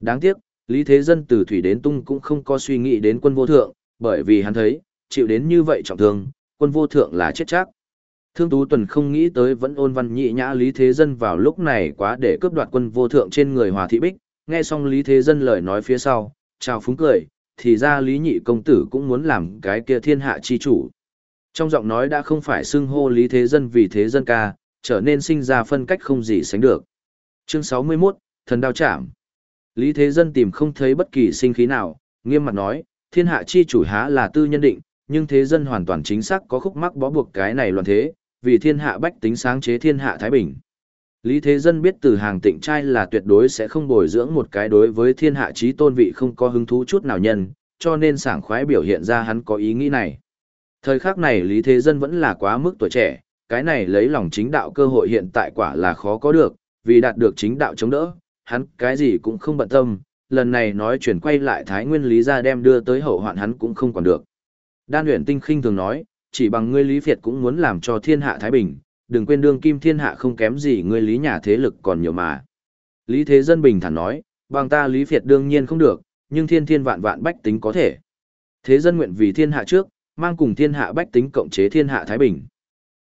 Đáng tiếc, Lý Thế Dân từ Thủy đến Tung cũng không có suy nghĩ đến quân vô thượng, bởi vì hắn thấy, chịu đến như vậy trọng thương, quân vô thượng là chết chắc. Thương Tú Tuần không nghĩ tới vẫn ôn văn nhị nhã Lý Thế Dân vào lúc này quá để cướp đoạt quân vô thượng trên người Hòa Thị Bích, nghe xong Lý Thế Dân lời nói phía sau, chào phúng cười, thì ra Lý Nhị Công Tử cũng muốn làm cái kia thiên hạ chi chủ. Trong giọng nói đã không phải xưng hô Lý Thế Dân vì Thế Dân ca, trở nên sinh ra phân cách không gì sánh được. Chương 61, Thần Đao Chạm Lý Thế Dân tìm không thấy bất kỳ sinh khí nào, nghiêm mặt nói, thiên hạ chi chủ há là tư nhân định, nhưng Thế Dân hoàn toàn chính xác có khúc mắc bó buộc cái này loạn thế, vì thiên hạ bách tính sáng chế thiên hạ Thái Bình. Lý Thế Dân biết từ hàng tịnh trai là tuyệt đối sẽ không bồi dưỡng một cái đối với thiên hạ trí tôn vị không có hứng thú chút nào nhân, cho nên sảng khoái biểu hiện ra hắn có ý nghĩ này. Thời khắc này Lý Thế Dân vẫn là quá mức tuổi trẻ, cái này lấy lòng chính đạo cơ hội hiện tại quả là khó có được, vì đạt được chính đạo chống đỡ, hắn cái gì cũng không bận tâm, lần này nói chuyển quay lại Thái Nguyên Lý ra đem đưa tới hậu hoạn hắn cũng không còn được. Đan luyện tinh khinh thường nói, chỉ bằng ngươi Lý Việt cũng muốn làm cho thiên hạ Thái Bình, đừng quên đương kim thiên hạ không kém gì ngươi Lý nhà thế lực còn nhiều mà. Lý Thế Dân bình thản nói, bằng ta Lý Việt đương nhiên không được, nhưng thiên thiên vạn vạn bách tính có thể. Thế dân nguyện vì thiên hạ trước, mang cùng thiên hạ bách tính cộng chế thiên hạ Thái Bình.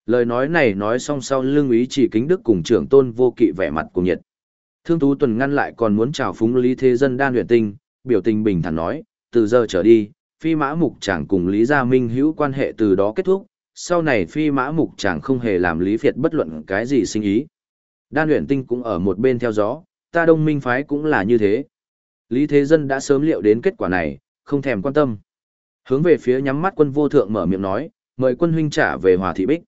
Lời nói này nói xong sau lưng ý chỉ kính đức cùng trưởng tôn vô kỵ vẻ mặt cùng nhiệt. Thương Tú Tuần ngăn lại còn muốn chào phúng Lý Thế Dân đan luyện tinh, biểu tình bình thản nói, từ giờ trở đi, phi mã mục chẳng cùng Lý Gia Minh hữu quan hệ từ đó kết thúc, sau này phi mã mục chẳng không hề làm Lý Việt bất luận cái gì sinh ý. Đan luyện tinh cũng ở một bên theo gió, ta đông minh phái cũng là như thế. Lý Thế Dân đã sớm liệu đến kết quả này, không thèm quan tâm. Hướng về phía nhắm mắt quân vô thượng mở miệng nói, mời quân huynh trả về hòa thị bích.